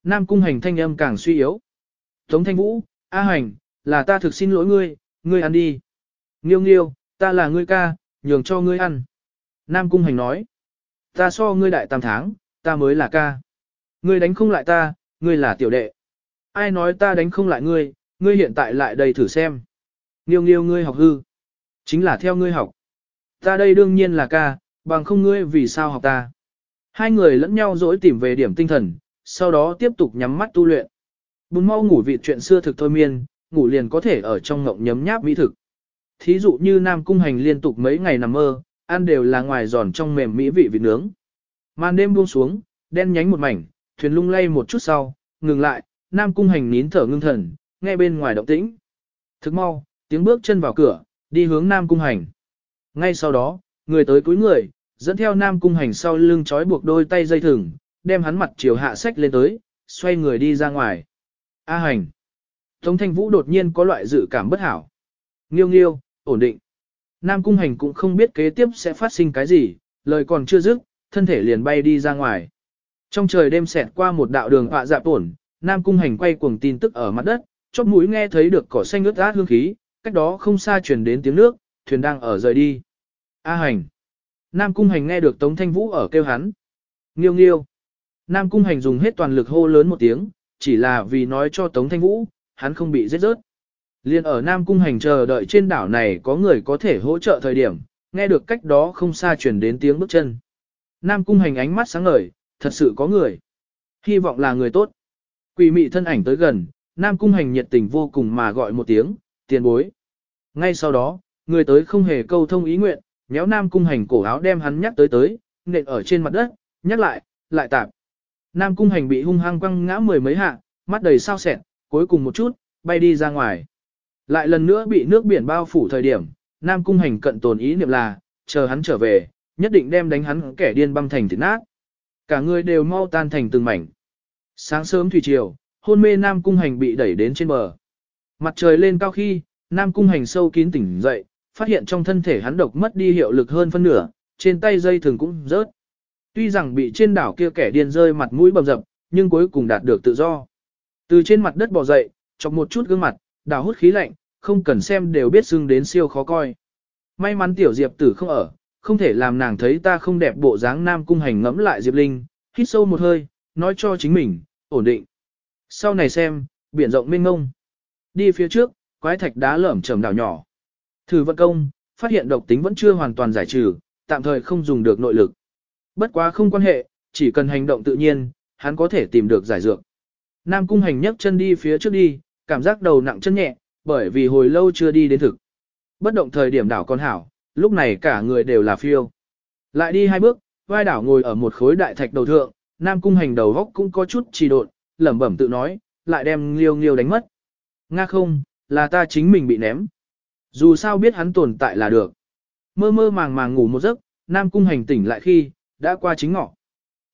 Nam Cung Hành thanh âm càng suy yếu. Tống Thanh Vũ, A Hành, là ta thực xin lỗi ngươi, ngươi ăn đi. Nghiêu nghiêu, ta là ngươi ca, nhường cho ngươi ăn. Nam Cung Hành nói. Ta so ngươi đại tam tháng, ta mới là ca. Ngươi đánh không lại ta, ngươi là tiểu đệ. Ai nói ta đánh không lại ngươi, ngươi hiện tại lại đây thử xem. Nghiêu nghiêu ngươi học hư. Chính là theo ngươi học. Ta đây đương nhiên là ca, bằng không ngươi vì sao học ta. Hai người lẫn nhau dỗi tìm về điểm tinh thần, sau đó tiếp tục nhắm mắt tu luyện. Bùn mau ngủ vị chuyện xưa thực thôi miên, ngủ liền có thể ở trong ngộng nhấm nháp mỹ thực. Thí dụ như Nam Cung Hành liên tục mấy ngày nằm mơ, ăn đều là ngoài giòn trong mềm mỹ vị vị nướng. Màn đêm buông xuống, đen nhánh một mảnh, thuyền lung lay một chút sau, ngừng lại, Nam Cung Hành nín thở ngưng thần, nghe bên ngoài động tĩnh. Thức mau, tiếng bước chân vào cửa, đi hướng Nam Cung Hành. Ngay sau đó, người tới cuối người, dẫn theo Nam Cung Hành sau lưng trói buộc đôi tay dây thừng, đem hắn mặt chiều hạ sách lên tới, xoay người đi ra ngoài. A Hành. Tống Thanh Vũ đột nhiên có loại dự cảm bất hảo. Nghiêu nghiêu, ổn định. Nam Cung Hành cũng không biết kế tiếp sẽ phát sinh cái gì, lời còn chưa dứt, thân thể liền bay đi ra ngoài. Trong trời đêm xẹt qua một đạo đường họa dạ tổn, Nam Cung Hành quay cuồng tin tức ở mặt đất, chóp mũi nghe thấy được cỏ xanh ướt át hương khí, cách đó không xa truyền đến tiếng nước, thuyền đang ở rời đi. A Hành. Nam Cung Hành nghe được Tống Thanh Vũ ở kêu hắn. Nghiêu nghiêu. Nam Cung Hành dùng hết toàn lực hô lớn một tiếng, chỉ là vì nói cho Tống Thanh Vũ, hắn không bị giết rớt. Liên ở Nam Cung Hành chờ đợi trên đảo này có người có thể hỗ trợ thời điểm, nghe được cách đó không xa truyền đến tiếng bước chân. Nam Cung Hành ánh mắt sáng ngời, thật sự có người. Hy vọng là người tốt. Quỷ mị thân ảnh tới gần, Nam Cung Hành nhiệt tình vô cùng mà gọi một tiếng, tiền bối. Ngay sau đó, người tới không hề câu thông ý nguyện, nhéo Nam Cung Hành cổ áo đem hắn nhắc tới tới, nện ở trên mặt đất, nhắc lại, lại tạp. Nam Cung Hành bị hung hăng quăng ngã mười mấy hạ, mắt đầy sao sẹn, cuối cùng một chút, bay đi ra ngoài. Lại lần nữa bị nước biển bao phủ thời điểm, Nam Cung Hành cận tồn ý niệm là, chờ hắn trở về, nhất định đem đánh hắn kẻ điên băng thành thịt nát. Cả người đều mau tan thành từng mảnh. Sáng sớm thủy triều, hôn mê Nam Cung Hành bị đẩy đến trên bờ. Mặt trời lên cao khi, Nam Cung Hành sâu kín tỉnh dậy, phát hiện trong thân thể hắn độc mất đi hiệu lực hơn phân nửa, trên tay dây thường cũng rớt. Tuy rằng bị trên đảo kia kẻ điên rơi mặt mũi bầm dập, nhưng cuối cùng đạt được tự do. Từ trên mặt đất bò dậy, chọc một chút gương mặt, đào hút khí lạnh, không cần xem đều biết xưng đến siêu khó coi. May mắn tiểu Diệp tử không ở, không thể làm nàng thấy ta không đẹp bộ dáng nam cung hành ngẫm lại Diệp Linh, hít sâu một hơi, nói cho chính mình, ổn định. Sau này xem, biển rộng mênh ngông. Đi phía trước, quái thạch đá lởm chởm đảo nhỏ. Thử vận công, phát hiện độc tính vẫn chưa hoàn toàn giải trừ, tạm thời không dùng được nội lực. Bất quá không quan hệ, chỉ cần hành động tự nhiên, hắn có thể tìm được giải dược. Nam cung hành nhấc chân đi phía trước đi, cảm giác đầu nặng chân nhẹ, bởi vì hồi lâu chưa đi đến thực. Bất động thời điểm đảo con hảo, lúc này cả người đều là phiêu. Lại đi hai bước, vai đảo ngồi ở một khối đại thạch đầu thượng, Nam cung hành đầu góc cũng có chút trì độn, lẩm bẩm tự nói, lại đem liêu liêu đánh mất. Nga không, là ta chính mình bị ném. Dù sao biết hắn tồn tại là được. Mơ mơ màng màng ngủ một giấc, Nam cung hành tỉnh lại khi, đã qua chính ngọ.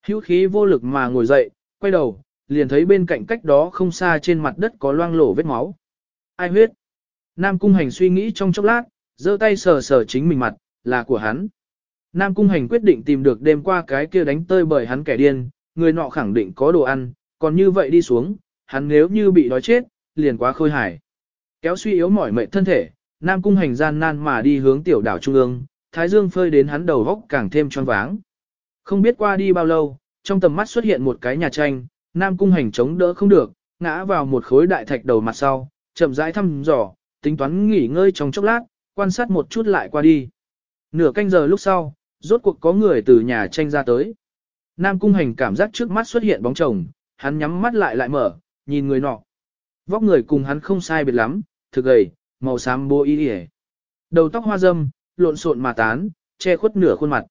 Hữu khí vô lực mà ngồi dậy, quay đầu, liền thấy bên cạnh cách đó không xa trên mặt đất có loang lổ vết máu. Ai huyết? Nam cung hành suy nghĩ trong chốc lát, giơ tay sờ sờ chính mình mặt, là của hắn. Nam cung hành quyết định tìm được đêm qua cái kia đánh tơi bởi hắn kẻ điên, người nọ khẳng định có đồ ăn, còn như vậy đi xuống, hắn nếu như bị đói chết, liền quá khôi hài. Kéo suy yếu mỏi mệt thân thể, Nam cung hành gian nan mà đi hướng tiểu đảo trung ương, thái dương phơi đến hắn đầu góc càng thêm choáng váng. Không biết qua đi bao lâu, trong tầm mắt xuất hiện một cái nhà tranh, Nam cung hành chống đỡ không được, ngã vào một khối đại thạch đầu mặt sau, chậm rãi thăm dò, tính toán nghỉ ngơi trong chốc lát, quan sát một chút lại qua đi. Nửa canh giờ lúc sau, rốt cuộc có người từ nhà tranh ra tới. Nam cung hành cảm giác trước mắt xuất hiện bóng chồng, hắn nhắm mắt lại lại mở, nhìn người nọ. Vóc người cùng hắn không sai biệt lắm, thực gầy, màu xám bô y yể. Đầu tóc hoa râm lộn xộn mà tán, che khuất nửa khuôn mặt.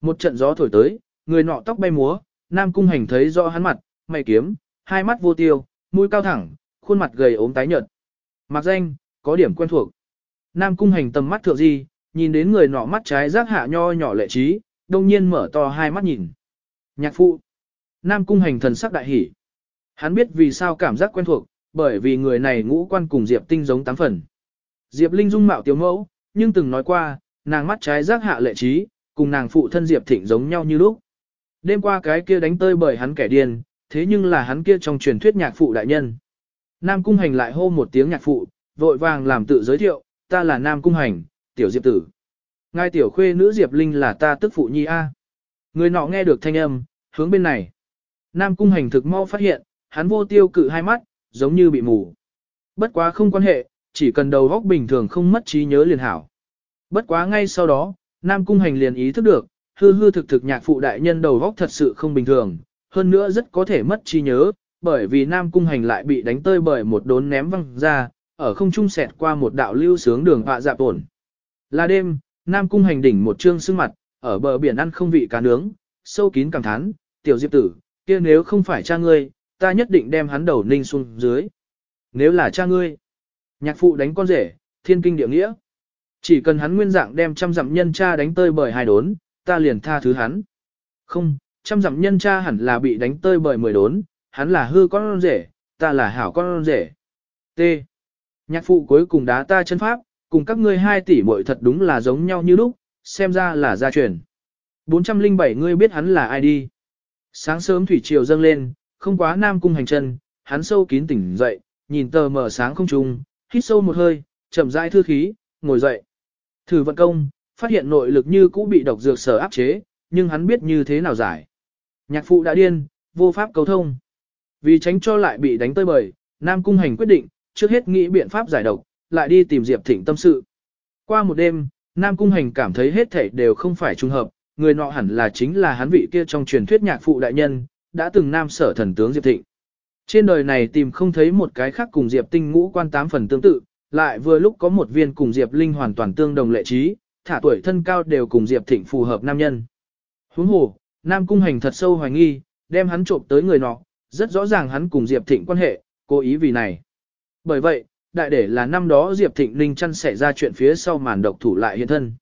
Một trận gió thổi tới, người nọ tóc bay múa, Nam cung hành thấy rõ hắn mặt, mày kiếm, hai mắt vô tiêu, mũi cao thẳng, khuôn mặt gầy ốm tái nhợt. Mặc danh, có điểm quen thuộc. Nam cung hành tầm mắt thượng di, nhìn đến người nọ mắt trái giác hạ nho nhỏ lệ trí, đông nhiên mở to hai mắt nhìn. Nhạc phụ. Nam cung hành thần sắc đại hỉ. Hắn biết vì sao cảm giác quen thuộc, bởi vì người này ngũ quan cùng Diệp Tinh giống tám phần. Diệp Linh dung mạo tiểu mẫu, nhưng từng nói qua, nàng mắt trái giác hạ lệ trí, cùng nàng phụ thân Diệp Thịnh giống nhau như lúc. Đêm qua cái kia đánh tơi bởi hắn kẻ điên, thế nhưng là hắn kia trong truyền thuyết nhạc phụ đại nhân. Nam Cung Hành lại hô một tiếng nhạc phụ, vội vàng làm tự giới thiệu, ta là Nam Cung Hành, tiểu Diệp tử. Ngài tiểu khuê nữ Diệp Linh là ta tức phụ nhi A. Người nọ nghe được thanh âm, hướng bên này. Nam Cung Hành thực mau phát hiện, hắn vô tiêu cự hai mắt, giống như bị mù. Bất quá không quan hệ, chỉ cần đầu góc bình thường không mất trí nhớ liền hảo. Bất quá ngay sau đó, Nam Cung Hành liền ý thức được, hư hư thực thực nhạc phụ đại nhân đầu góc thật sự không bình thường, hơn nữa rất có thể mất trí nhớ, bởi vì Nam Cung Hành lại bị đánh tơi bởi một đốn ném văng ra, ở không trung xẹt qua một đạo lưu sướng đường họa dạp ổn. Là đêm, Nam Cung Hành đỉnh một trương sưng mặt, ở bờ biển ăn không vị cá nướng, sâu kín cảm thán, tiểu diệp tử, kia nếu không phải cha ngươi, ta nhất định đem hắn đầu ninh xuống dưới. Nếu là cha ngươi, nhạc phụ đánh con rể, thiên kinh địa nghĩa. Chỉ cần hắn nguyên dạng đem trăm dặm nhân cha đánh tơi bởi hai đốn, ta liền tha thứ hắn. Không, trăm dặm nhân cha hẳn là bị đánh tơi bởi mười đốn, hắn là hư con rể, ta là hảo con rể. T. Nhạc phụ cuối cùng đá ta chân pháp, cùng các ngươi hai tỷ muội thật đúng là giống nhau như lúc, xem ra là gia truyền. 407 ngươi biết hắn là ai đi. Sáng sớm thủy triều dâng lên, không quá nam cung hành chân, hắn sâu kín tỉnh dậy, nhìn tờ mở sáng không trùng, hít sâu một hơi, chậm rãi thư khí, ngồi dậy. Thử vận công, phát hiện nội lực như cũ bị độc dược sở áp chế, nhưng hắn biết như thế nào giải. Nhạc phụ đã điên, vô pháp cầu thông. Vì tránh cho lại bị đánh tơi bời, Nam Cung Hành quyết định, trước hết nghĩ biện pháp giải độc, lại đi tìm Diệp Thịnh tâm sự. Qua một đêm, Nam Cung Hành cảm thấy hết thảy đều không phải trùng hợp, người nọ hẳn là chính là hắn vị kia trong truyền thuyết nhạc phụ đại nhân, đã từng nam sở thần tướng Diệp Thịnh. Trên đời này tìm không thấy một cái khác cùng Diệp Tinh ngũ quan tám phần tương tự, lại vừa lúc có một viên cùng Diệp Linh hoàn toàn tương đồng lệ trí, thả tuổi thân cao đều cùng Diệp Thịnh phù hợp nam nhân. Huống hồ, Nam Cung Hành thật sâu hoài nghi, đem hắn trộm tới người nọ, rất rõ ràng hắn cùng Diệp Thịnh quan hệ, cố ý vì này. Bởi vậy, đại để là năm đó Diệp Thịnh Ninh chăn xảy ra chuyện phía sau màn độc thủ lại hiện thân.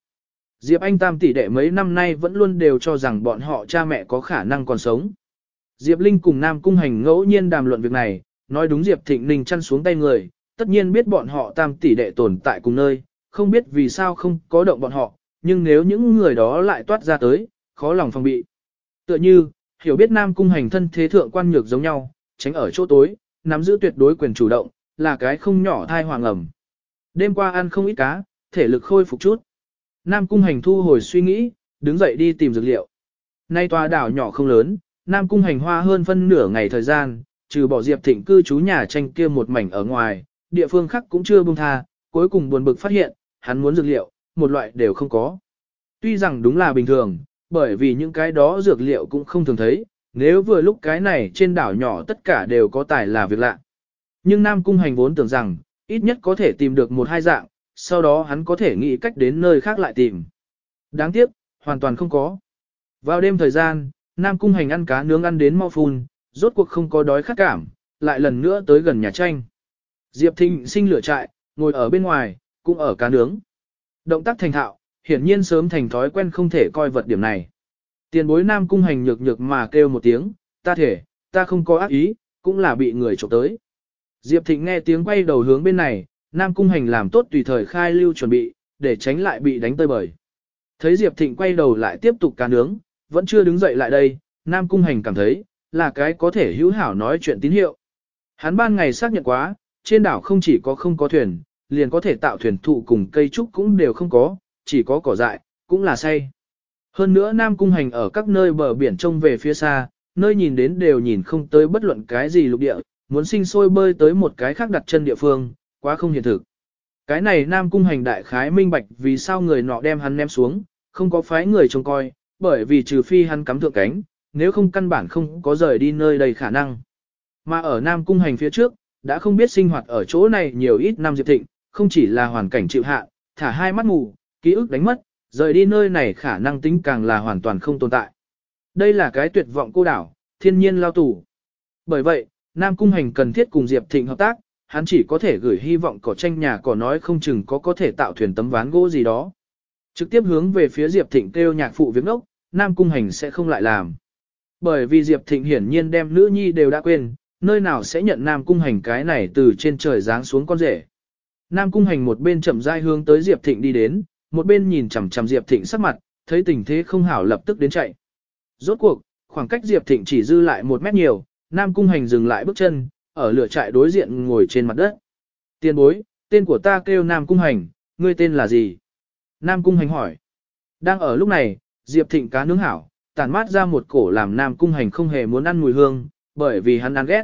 Diệp Anh Tam tỷ đệ mấy năm nay vẫn luôn đều cho rằng bọn họ cha mẹ có khả năng còn sống. Diệp Linh cùng Nam Cung Hành ngẫu nhiên đàm luận việc này, nói đúng Diệp Thịnh Ninh chăn xuống tay người, tất nhiên biết bọn họ Tam tỷ đệ tồn tại cùng nơi, không biết vì sao không có động bọn họ, nhưng nếu những người đó lại toát ra tới, khó lòng phòng bị. Tựa như, hiểu biết Nam Cung Hành thân thế thượng quan nhược giống nhau, tránh ở chỗ tối, nắm giữ tuyệt đối quyền chủ động, là cái không nhỏ thai hoàng ẩm. Đêm qua ăn không ít cá, thể lực khôi phục chút. Nam Cung Hành thu hồi suy nghĩ, đứng dậy đi tìm dược liệu. Nay tòa đảo nhỏ không lớn, Nam Cung Hành hoa hơn phân nửa ngày thời gian, trừ bỏ Diệp Thịnh cư trú nhà tranh kia một mảnh ở ngoài, địa phương khác cũng chưa buông tha, cuối cùng buồn bực phát hiện, hắn muốn dược liệu, một loại đều không có. Tuy rằng đúng là bình thường, bởi vì những cái đó dược liệu cũng không thường thấy, nếu vừa lúc cái này trên đảo nhỏ tất cả đều có tài là việc lạ. Nhưng Nam Cung Hành vốn tưởng rằng, ít nhất có thể tìm được một hai dạng, sau đó hắn có thể nghĩ cách đến nơi khác lại tìm. Đáng tiếc, hoàn toàn không có. Vào đêm thời gian, Nam Cung Hành ăn cá nướng ăn đến mau phun, rốt cuộc không có đói khát cảm, lại lần nữa tới gần nhà tranh. Diệp Thịnh sinh lửa trại, ngồi ở bên ngoài, cũng ở cá nướng. Động tác thành thạo, hiển nhiên sớm thành thói quen không thể coi vật điểm này. Tiền bối Nam Cung Hành nhược nhược mà kêu một tiếng, ta thể, ta không có ác ý, cũng là bị người chụp tới. Diệp Thịnh nghe tiếng quay đầu hướng bên này, Nam Cung Hành làm tốt tùy thời khai lưu chuẩn bị, để tránh lại bị đánh tơi bời. Thấy Diệp Thịnh quay đầu lại tiếp tục cá nướng, vẫn chưa đứng dậy lại đây, Nam Cung Hành cảm thấy, là cái có thể hữu hảo nói chuyện tín hiệu. Hắn ban ngày xác nhận quá, trên đảo không chỉ có không có thuyền, liền có thể tạo thuyền thụ cùng cây trúc cũng đều không có, chỉ có cỏ dại, cũng là say. Hơn nữa Nam Cung Hành ở các nơi bờ biển trông về phía xa, nơi nhìn đến đều nhìn không tới bất luận cái gì lục địa, muốn sinh sôi bơi tới một cái khác đặt chân địa phương, quá không hiện thực. Cái này Nam Cung Hành đại khái minh bạch vì sao người nọ đem hắn ném xuống, không có phái người trông coi, bởi vì trừ phi hắn cắm thượng cánh, nếu không căn bản không có rời đi nơi đầy khả năng. Mà ở Nam Cung Hành phía trước, đã không biết sinh hoạt ở chỗ này nhiều ít năm Diệp Thịnh, không chỉ là hoàn cảnh chịu hạ, thả hai mắt mù, ký ức đánh mất, rời đi nơi này khả năng tính càng là hoàn toàn không tồn tại. Đây là cái tuyệt vọng cô đảo, thiên nhiên lao tù. Bởi vậy, Nam Cung Hành cần thiết cùng Diệp Thịnh hợp tác, hắn chỉ có thể gửi hy vọng cỏ tranh nhà cỏ nói không chừng có có thể tạo thuyền tấm ván gỗ gì đó. Trực tiếp hướng về phía Diệp Thịnh kêu nhạc phụ việc ốc, Nam Cung Hành sẽ không lại làm. Bởi vì Diệp Thịnh hiển nhiên đem nữ nhi đều đã quên, nơi nào sẽ nhận Nam Cung Hành cái này từ trên trời giáng xuống con rể. Nam Cung Hành một bên chậm rãi hướng tới Diệp Thịnh đi đến, một bên nhìn chằm chằm Diệp Thịnh sắc mặt, thấy tình thế không hảo lập tức đến chạy. Rốt cuộc, khoảng cách Diệp Thịnh chỉ dư lại một mét nhiều, Nam Cung Hành dừng lại bước chân, ở lửa trại đối diện ngồi trên mặt đất. Tiên bối, tên của ta kêu Nam Cung Hành, ngươi tên là gì? Nam Cung Hành hỏi. Đang ở lúc này, Diệp Thịnh cá nướng hảo, tản mát ra một cổ làm Nam Cung Hành không hề muốn ăn mùi hương, bởi vì hắn ăn ghét.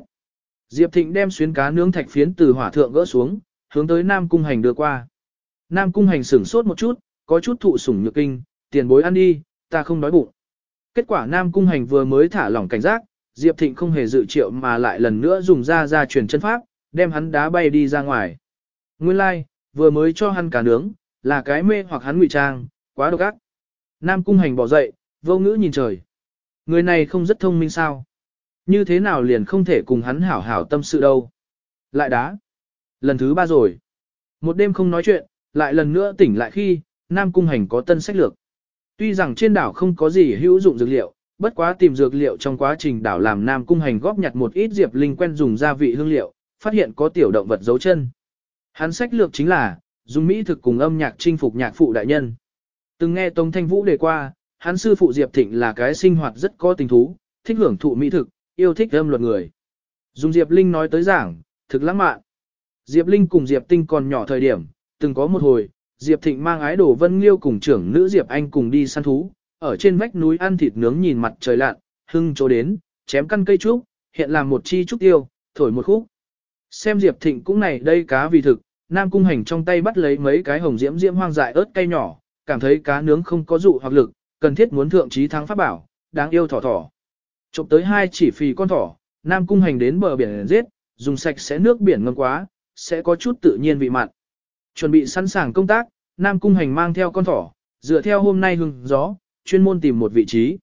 Diệp Thịnh đem xuyến cá nướng thạch phiến từ hỏa thượng gỡ xuống, hướng tới Nam Cung Hành đưa qua. Nam Cung Hành sửng sốt một chút, có chút thụ sủng nhược kinh, tiền bối ăn đi, ta không đói bụng. Kết quả Nam Cung Hành vừa mới thả lỏng cảnh giác, Diệp Thịnh không hề dự triệu mà lại lần nữa dùng ra ra truyền chân pháp, đem hắn đá bay đi ra ngoài. Nguyên lai, like, vừa mới cho hắn cả nướng, là cái mê hoặc hắn ngụy trang, quá độc ác. Nam Cung Hành bỏ dậy, vô ngữ nhìn trời. Người này không rất thông minh sao? Như thế nào liền không thể cùng hắn hảo hảo tâm sự đâu? Lại đá. Lần thứ ba rồi. Một đêm không nói chuyện, lại lần nữa tỉnh lại khi, Nam Cung Hành có tân sách lược. Tuy rằng trên đảo không có gì hữu dụng dược liệu, bất quá tìm dược liệu trong quá trình đảo làm Nam Cung Hành góp nhặt một ít diệp linh quen dùng gia vị hương liệu, phát hiện có tiểu động vật dấu chân. Hắn sách lược chính là, dùng mỹ thực cùng âm nhạc chinh phục nhạc phụ đại nhân. Từng nghe Tống Thanh Vũ đề qua, hắn sư phụ Diệp Thịnh là cái sinh hoạt rất có tình thú, thích hưởng thụ mỹ thực, yêu thích âm luật người. Dùng Diệp Linh nói tới giảng, thực lãng mạn. Diệp Linh cùng Diệp Tinh còn nhỏ thời điểm, từng có một hồi, Diệp Thịnh mang ái đồ Vân Liêu cùng trưởng nữ Diệp Anh cùng đi săn thú, ở trên vách núi ăn thịt nướng nhìn mặt trời lặn, hưng chỗ đến, chém căn cây trúc, hiện làm một chi trúc tiêu, thổi một khúc. Xem Diệp Thịnh cũng này đây cá vì thực, Nam Cung Hành trong tay bắt lấy mấy cái hồng diễm diễm hoang dại ớt cay nhỏ, cảm thấy cá nướng không có dụ hoặc lực, cần thiết muốn thượng trí thắng pháp bảo, đáng yêu thỏ thỏ. Chụp tới hai chỉ phì con thỏ, Nam Cung Hành đến bờ biển giết, dùng sạch sẽ nước biển ngâm quá, sẽ có chút tự nhiên vị mặn. Chuẩn bị sẵn sàng công tác, Nam Cung Hành mang theo con thỏ, dựa theo hôm nay hương gió, chuyên môn tìm một vị trí.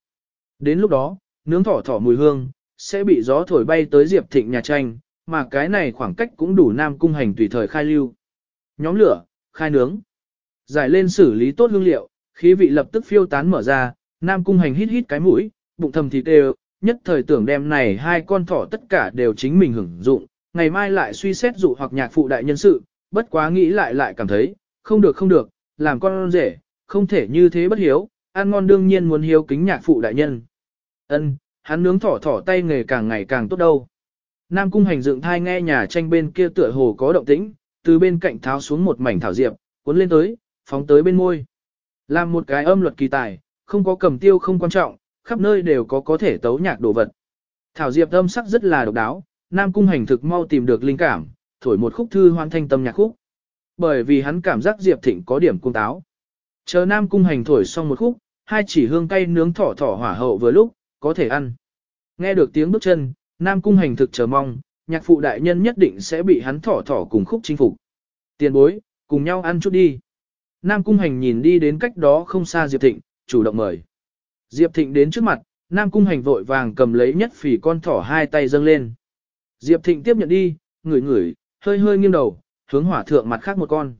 Đến lúc đó, nướng thỏ thỏ mùi hương, sẽ bị gió thổi bay tới Diệp Thịnh nhà tranh, mà cái này khoảng cách cũng đủ Nam Cung Hành tùy thời khai lưu. Nhóm lửa, khai nướng. Giải lên xử lý tốt hương liệu, khí vị lập tức phiêu tán mở ra, Nam Cung Hành hít hít cái mũi, bụng thầm thịt đều, nhất thời tưởng đem này hai con thỏ tất cả đều chính mình hưởng dụng, ngày mai lại suy xét dụ hoặc nhạc phụ đại nhân sự, bất quá nghĩ lại lại cảm thấy, không được không được, làm con rể, không thể như thế bất hiếu, ăn ngon đương nhiên muốn hiếu kính nhạc phụ đại nhân. Ân, hắn nướng thỏ thỏ tay nghề càng ngày càng tốt đâu. Nam cung hành dựng thai nghe nhà tranh bên kia tựa hồ có động tĩnh, từ bên cạnh tháo xuống một mảnh thảo diệp, cuốn lên tới, phóng tới bên môi. Làm một cái âm luật kỳ tài, không có cầm tiêu không quan trọng, khắp nơi đều có có thể tấu nhạc đồ vật. Thảo diệp âm sắc rất là độc đáo, Nam cung hành thực mau tìm được linh cảm, thổi một khúc thư hoan thanh tâm nhạc khúc. Bởi vì hắn cảm giác Diệp Thịnh có điểm cung táo. Chờ Nam cung hành thổi xong một khúc, hai chỉ hương cay nướng thỏ thỏ hỏa hậu vừa lúc, có thể ăn. Nghe được tiếng bước chân, Nam cung hành thực chờ mong, nhạc phụ đại nhân nhất định sẽ bị hắn thỏ thỏ cùng khúc chinh phục. Tiền bối, cùng nhau ăn chút đi. Nam cung hành nhìn đi đến cách đó không xa Diệp Thịnh, chủ động mời. Diệp Thịnh đến trước mặt, Nam cung hành vội vàng cầm lấy nhất phỉ con thỏ hai tay dâng lên. Diệp Thịnh tiếp nhận đi, ngửi ngửi, hơi hơi nghiêng đầu, hướng hỏa thượng mặt khác một con.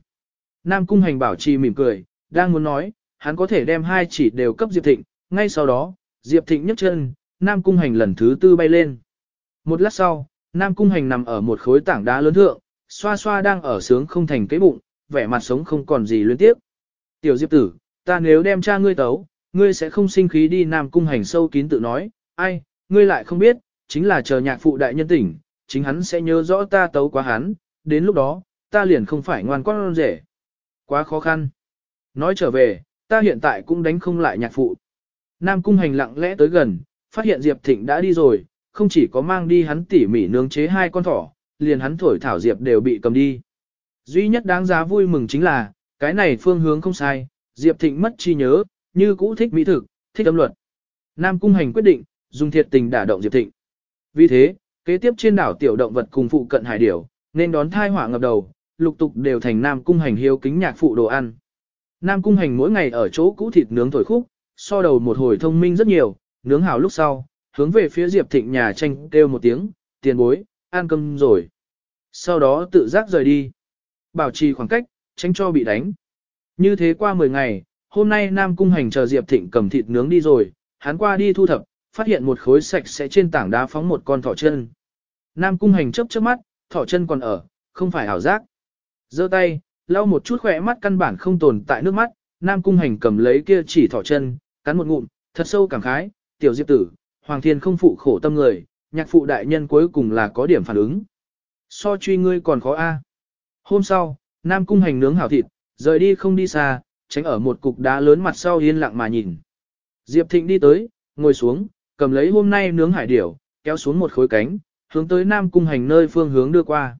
Nam cung hành bảo trì mỉm cười, đang muốn nói, hắn có thể đem hai chỉ đều cấp Diệp Thịnh, ngay sau đó, Diệp Thịnh nhấc chân, Nam cung hành lần thứ tư bay lên. Một lát sau, Nam cung hành nằm ở một khối tảng đá lớn thượng, xoa xoa đang ở sướng không thành cái bụng, vẻ mặt sống không còn gì luyến tiếp. Tiểu Diệp tử, ta nếu đem cha ngươi tấu, ngươi sẽ không sinh khí đi Nam cung hành sâu kín tự nói, ai, ngươi lại không biết, chính là chờ nhạc phụ đại nhân tỉnh, chính hắn sẽ nhớ rõ ta tấu quá hắn, đến lúc đó, ta liền không phải ngoan con rể. Quá khó khăn. Nói trở về, ta hiện tại cũng đánh không lại nhạc phụ. Nam cung hành lặng lẽ tới gần, phát hiện Diệp Thịnh đã đi rồi, không chỉ có mang đi hắn tỉ mỉ nướng chế hai con thỏ, liền hắn thổi thảo Diệp đều bị cầm đi. Duy nhất đáng giá vui mừng chính là, cái này phương hướng không sai, Diệp Thịnh mất chi nhớ, như cũ thích mỹ thực, thích âm luật. Nam cung hành quyết định, dùng thiệt tình đả động Diệp Thịnh. Vì thế, kế tiếp trên đảo tiểu động vật cùng phụ cận hải điểu, nên đón thai họa ngập đầu, lục tục đều thành Nam cung hành hiếu kính nhạc phụ đồ ăn. Nam cung hành mỗi ngày ở chỗ cũ thịt nướng thổi khúc, so đầu một hồi thông minh rất nhiều, nướng hảo lúc sau, hướng về phía Diệp Thịnh nhà tranh kêu một tiếng, tiền bối, ăn cơm rồi. Sau đó tự giác rời đi. Bảo trì khoảng cách, tránh cho bị đánh. Như thế qua 10 ngày, hôm nay Nam Cung Hành chờ Diệp Thịnh cầm thịt nướng đi rồi, hắn qua đi thu thập, phát hiện một khối sạch sẽ trên tảng đá phóng một con thỏ chân. Nam Cung Hành chớp chớp mắt, thỏ chân còn ở, không phải ảo giác. giơ tay, lau một chút khỏe mắt căn bản không tồn tại nước mắt, Nam Cung Hành cầm lấy kia chỉ thỏ chân, cắn một ngụm, thật sâu cảm khái, tiểu diệp tử, Hoàng Thiên không phụ khổ tâm người, nhạc phụ đại nhân cuối cùng là có điểm phản ứng. So truy ngươi còn khó a. Hôm sau, Nam Cung Hành nướng hảo thịt, rời đi không đi xa, tránh ở một cục đá lớn mặt sau yên lặng mà nhìn. Diệp Thịnh đi tới, ngồi xuống, cầm lấy hôm nay nướng hải điểu, kéo xuống một khối cánh, hướng tới Nam Cung Hành nơi phương hướng đưa qua.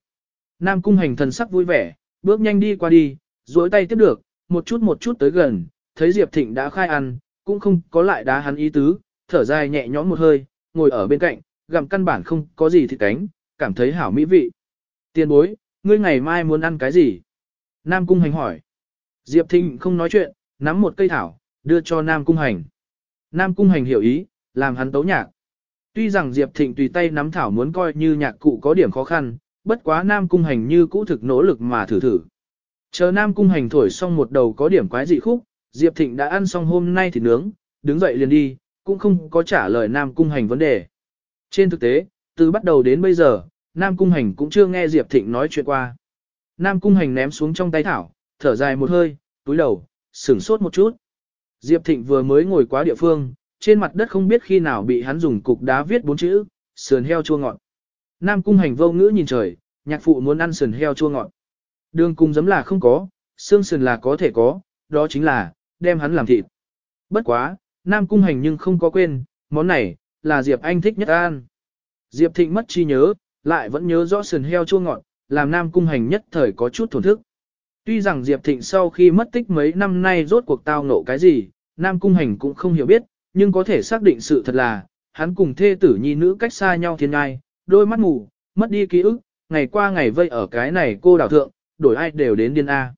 Nam Cung Hành thần sắc vui vẻ, bước nhanh đi qua đi, duỗi tay tiếp được, một chút một chút tới gần, thấy Diệp Thịnh đã khai ăn, cũng không có lại đá hắn ý tứ, thở dài nhẹ nhõm một hơi, ngồi ở bên cạnh, gặm căn bản không có gì thịt cánh, cảm thấy hảo mỹ vị. Tiên bối, ngươi ngày mai muốn ăn cái gì? Nam Cung Hành hỏi. Diệp Thịnh không nói chuyện, nắm một cây thảo, đưa cho Nam Cung Hành. Nam Cung Hành hiểu ý, làm hắn tấu nhạc. Tuy rằng Diệp Thịnh tùy tay nắm thảo muốn coi như nhạc cụ có điểm khó khăn, bất quá Nam Cung Hành như cũ thực nỗ lực mà thử thử. Chờ Nam Cung Hành thổi xong một đầu có điểm quái dị khúc, Diệp Thịnh đã ăn xong hôm nay thì nướng, đứng dậy liền đi, cũng không có trả lời Nam Cung Hành vấn đề. Trên thực tế, từ bắt đầu đến bây giờ, Nam Cung Hành cũng chưa nghe Diệp Thịnh nói chuyện qua. Nam Cung Hành ném xuống trong tay thảo, thở dài một hơi, túi đầu, sửng sốt một chút. Diệp Thịnh vừa mới ngồi qua địa phương, trên mặt đất không biết khi nào bị hắn dùng cục đá viết bốn chữ, sườn heo chua ngọt. Nam Cung Hành vô ngữ nhìn trời, nhạc phụ muốn ăn sườn heo chua ngọt. Đường cung giấm là không có, xương sườn là có thể có, đó chính là, đem hắn làm thịt. Bất quá, Nam Cung Hành nhưng không có quên, món này, là Diệp Anh thích nhất ăn. Diệp Thịnh mất chi nhớ, lại vẫn nhớ rõ sườn heo chua ngọt, làm Nam Cung Hành nhất thời có chút thổn thức. Tuy rằng Diệp Thịnh sau khi mất tích mấy năm nay rốt cuộc tao ngộ cái gì, Nam Cung Hành cũng không hiểu biết, nhưng có thể xác định sự thật là, hắn cùng thê tử nhi nữ cách xa nhau thiên ngai, đôi mắt mù, mất đi ký ức, ngày qua ngày vây ở cái này cô đảo thượng, đổi ai đều đến điên A.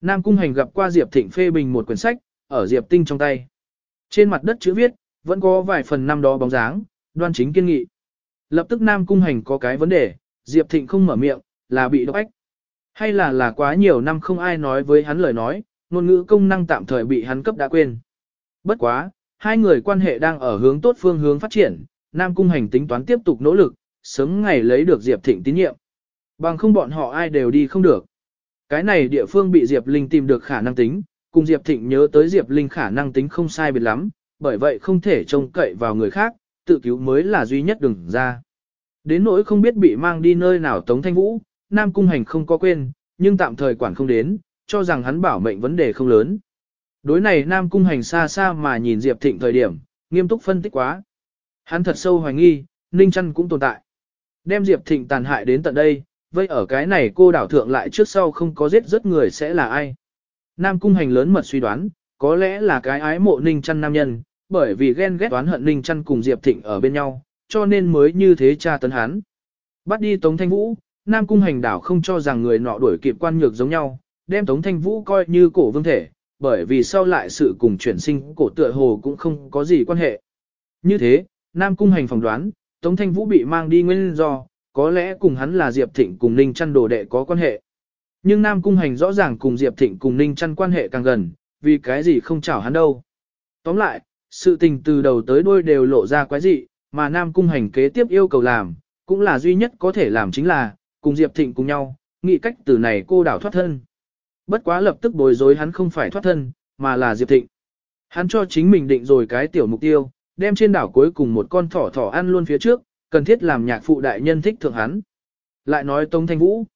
Nam Cung Hành gặp qua Diệp Thịnh phê bình một quyển sách, ở Diệp Tinh trong tay. Trên mặt đất chữ viết, vẫn có vài phần năm đó bóng dáng, đoan chính kiên nghị. Lập tức Nam Cung Hành có cái vấn đề, Diệp Thịnh không mở miệng, là bị độc ách. Hay là là quá nhiều năm không ai nói với hắn lời nói, ngôn ngữ công năng tạm thời bị hắn cấp đã quên. Bất quá, hai người quan hệ đang ở hướng tốt phương hướng phát triển, Nam Cung Hành tính toán tiếp tục nỗ lực, sớm ngày lấy được Diệp Thịnh tín nhiệm. Bằng không bọn họ ai đều đi không được. Cái này địa phương bị Diệp Linh tìm được khả năng tính, cùng Diệp Thịnh nhớ tới Diệp Linh khả năng tính không sai biệt lắm, bởi vậy không thể trông cậy vào người khác, tự cứu mới là duy nhất đừng ra. Đến nỗi không biết bị mang đi nơi nào Tống Thanh Vũ, Nam Cung Hành không có quên, nhưng tạm thời quản không đến, cho rằng hắn bảo mệnh vấn đề không lớn. Đối này Nam Cung Hành xa xa mà nhìn Diệp Thịnh thời điểm, nghiêm túc phân tích quá. Hắn thật sâu hoài nghi, Ninh Trăn cũng tồn tại. Đem Diệp Thịnh tàn hại đến tận đây, vậy ở cái này cô đảo thượng lại trước sau không có giết rất người sẽ là ai. Nam Cung Hành lớn mật suy đoán, có lẽ là cái ái mộ Ninh Trăn nam nhân, bởi vì ghen ghét toán hận Ninh Trăn cùng Diệp Thịnh ở bên nhau, cho nên mới như thế tra tấn hắn. Bắt đi Tống Thanh Vũ, Nam Cung Hành đảo không cho rằng người nọ đuổi kịp quan nhược giống nhau, đem Tống Thanh Vũ coi như cổ vương thể, bởi vì sau lại sự cùng chuyển sinh cổ tựa hồ cũng không có gì quan hệ. Như thế, Nam Cung Hành phỏng đoán, Tống Thanh Vũ bị mang đi nguyên do, có lẽ cùng hắn là Diệp Thịnh cùng Ninh Trăn đồ đệ có quan hệ. Nhưng Nam Cung Hành rõ ràng cùng Diệp Thịnh cùng Ninh Trăn quan hệ càng gần, vì cái gì không chảo hắn đâu. Tóm lại, sự tình từ đầu tới đuôi đều lộ ra quái dị, mà Nam Cung Hành kế tiếp yêu cầu làm, cũng là duy nhất có thể làm chính là, cùng Diệp Thịnh cùng nhau, nghĩ cách từ này cô đảo thoát thân. Bất quá lập tức bối rối hắn không phải thoát thân, mà là Diệp Thịnh. Hắn cho chính mình định rồi cái tiểu mục tiêu, đem trên đảo cuối cùng một con thỏ thỏ ăn luôn phía trước, cần thiết làm nhạc phụ đại nhân thích thượng hắn. Lại nói Tống Thanh Vũ.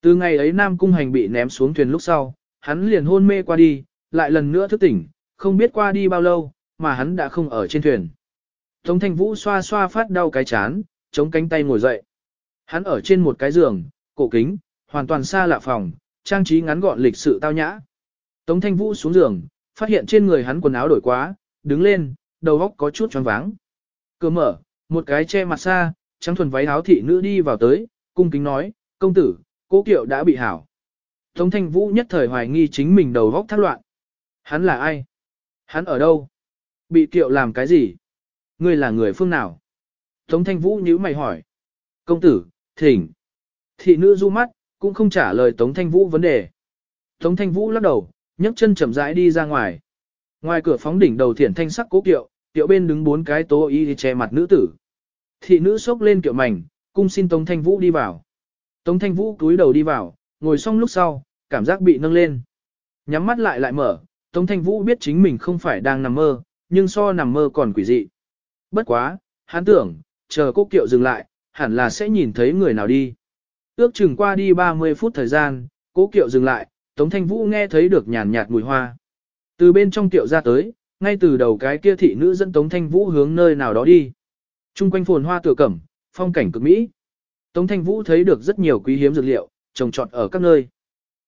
Từ ngày ấy Nam Cung Hành bị ném xuống thuyền lúc sau, hắn liền hôn mê qua đi, lại lần nữa thức tỉnh, không biết qua đi bao lâu, mà hắn đã không ở trên thuyền. Tống Thanh Vũ xoa xoa phát đau cái chán, chống cánh tay ngồi dậy. Hắn ở trên một cái giường, cổ kính, hoàn toàn xa lạ phòng, trang trí ngắn gọn lịch sự tao nhã. Tống Thanh Vũ xuống giường, phát hiện trên người hắn quần áo đổi quá, đứng lên, đầu óc có chút choáng váng. Cửa mở, một cái che mặt xa, trắng thuần váy áo thị nữ đi vào tới, cung kính nói, công tử, cố kiệu đã bị hảo. Tống Thanh Vũ nhất thời hoài nghi chính mình đầu óc thác loạn. Hắn là ai? Hắn ở đâu? Bị kiệu làm cái gì? Ngươi là người phương nào? Tống Thanh Vũ nhíu mày hỏi. Công tử, thỉnh. Thị nữ du mắt, cũng không trả lời Tống Thanh Vũ vấn đề. Tống Thanh Vũ lắc đầu, nhấc chân chậm rãi đi ra ngoài. Ngoài cửa phóng đỉnh đầu thiển thanh sắc cố kiệu, kiệu bên đứng bốn cái tố y che mặt nữ tử. Thị nữ xốc lên kiệu mảnh, cung xin Tống Thanh Vũ đi vào. Tống Thanh Vũ cúi đầu đi vào, ngồi xong lúc sau, cảm giác bị nâng lên. Nhắm mắt lại lại mở, Tống Thanh Vũ biết chính mình không phải đang nằm mơ, nhưng so nằm mơ còn quỷ dị. Bất quá, hắn tưởng, chờ cô kiệu dừng lại, hẳn là sẽ nhìn thấy người nào đi. Ước chừng qua đi 30 phút thời gian, cố kiệu dừng lại, Tống Thanh Vũ nghe thấy được nhàn nhạt mùi hoa. Từ bên trong kiệu ra tới, ngay từ đầu cái kia thị nữ dẫn Tống Thanh Vũ hướng nơi nào đó đi. Trung quanh phồn hoa tựa cẩm, phong cảnh cực mỹ. Tống Thanh Vũ thấy được rất nhiều quý hiếm dược liệu, trồng trọt ở các nơi.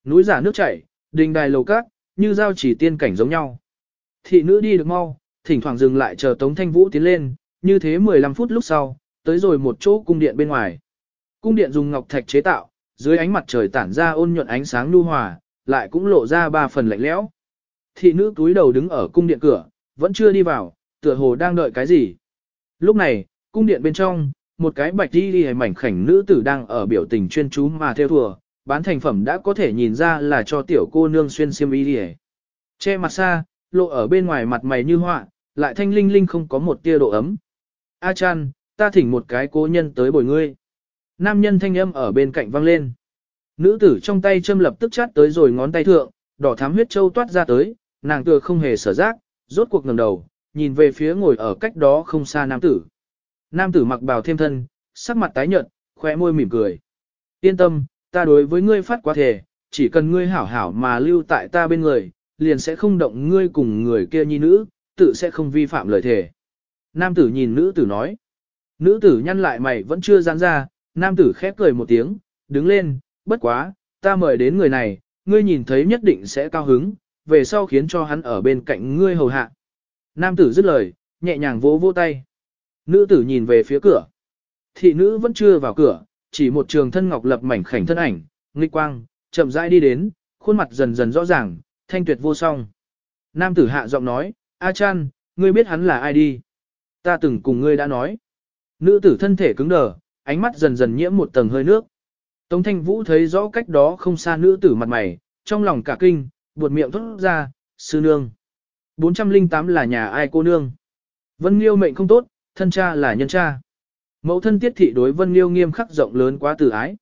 Núi giả nước chảy, đình đài lầu cát, như giao chỉ tiên cảnh giống nhau. Thị nữ đi được mau, thỉnh thoảng dừng lại chờ Tống Thanh Vũ tiến lên, như thế 15 phút lúc sau, tới rồi một chỗ cung điện bên ngoài. Cung điện dùng ngọc thạch chế tạo, dưới ánh mặt trời tản ra ôn nhuận ánh sáng nhu hòa, lại cũng lộ ra ba phần lạnh lẽo. Thị nữ túi đầu đứng ở cung điện cửa, vẫn chưa đi vào, tựa hồ đang đợi cái gì. Lúc này, cung điện bên trong, một cái bạch đi đi mảnh khảnh nữ tử đang ở biểu tình chuyên chú mà theo thùa, bán thành phẩm đã có thể nhìn ra là cho tiểu cô nương xuyên xiêm y đi Che mặt xa, lộ ở bên ngoài mặt mày như họa, lại thanh linh linh không có một tia độ ấm. A chan, ta thỉnh một cái cố nhân tới bồi ngươi. Nam nhân thanh âm ở bên cạnh vang lên. Nữ tử trong tay châm lập tức chát tới rồi ngón tay thượng, đỏ thám huyết châu toát ra tới, nàng tựa không hề sở giác, rốt cuộc ngẩng đầu, nhìn về phía ngồi ở cách đó không xa nam tử. Nam tử mặc bào thêm thân, sắc mặt tái nhợt, khóe môi mỉm cười. Yên tâm, ta đối với ngươi phát quá thể, chỉ cần ngươi hảo hảo mà lưu tại ta bên người, liền sẽ không động ngươi cùng người kia nhi nữ, tự sẽ không vi phạm lời thề. Nam tử nhìn nữ tử nói. Nữ tử nhăn lại mày vẫn chưa giãn ra, nam tử khép cười một tiếng, đứng lên, bất quá, ta mời đến người này, ngươi nhìn thấy nhất định sẽ cao hứng, về sau khiến cho hắn ở bên cạnh ngươi hầu hạ. Nam tử dứt lời, nhẹ nhàng vỗ vỗ tay. Nữ tử nhìn về phía cửa. Thị nữ vẫn chưa vào cửa, chỉ một trường thân ngọc lập mảnh khảnh thân ảnh, nghịch quang, chậm rãi đi đến, khuôn mặt dần dần rõ ràng, thanh tuyệt vô song. Nam tử hạ giọng nói, A Chan, ngươi biết hắn là ai đi? Ta từng cùng ngươi đã nói. Nữ tử thân thể cứng đờ, ánh mắt dần dần nhiễm một tầng hơi nước. Tống thanh vũ thấy rõ cách đó không xa nữ tử mặt mày, trong lòng cả kinh, buột miệng thốt ra, sư nương. 408 là nhà ai cô nương? Vân Liêu mệnh không tốt, thân cha là nhân cha. Mẫu thân tiết thị đối Vân Liêu nghiêm khắc rộng lớn quá từ ái.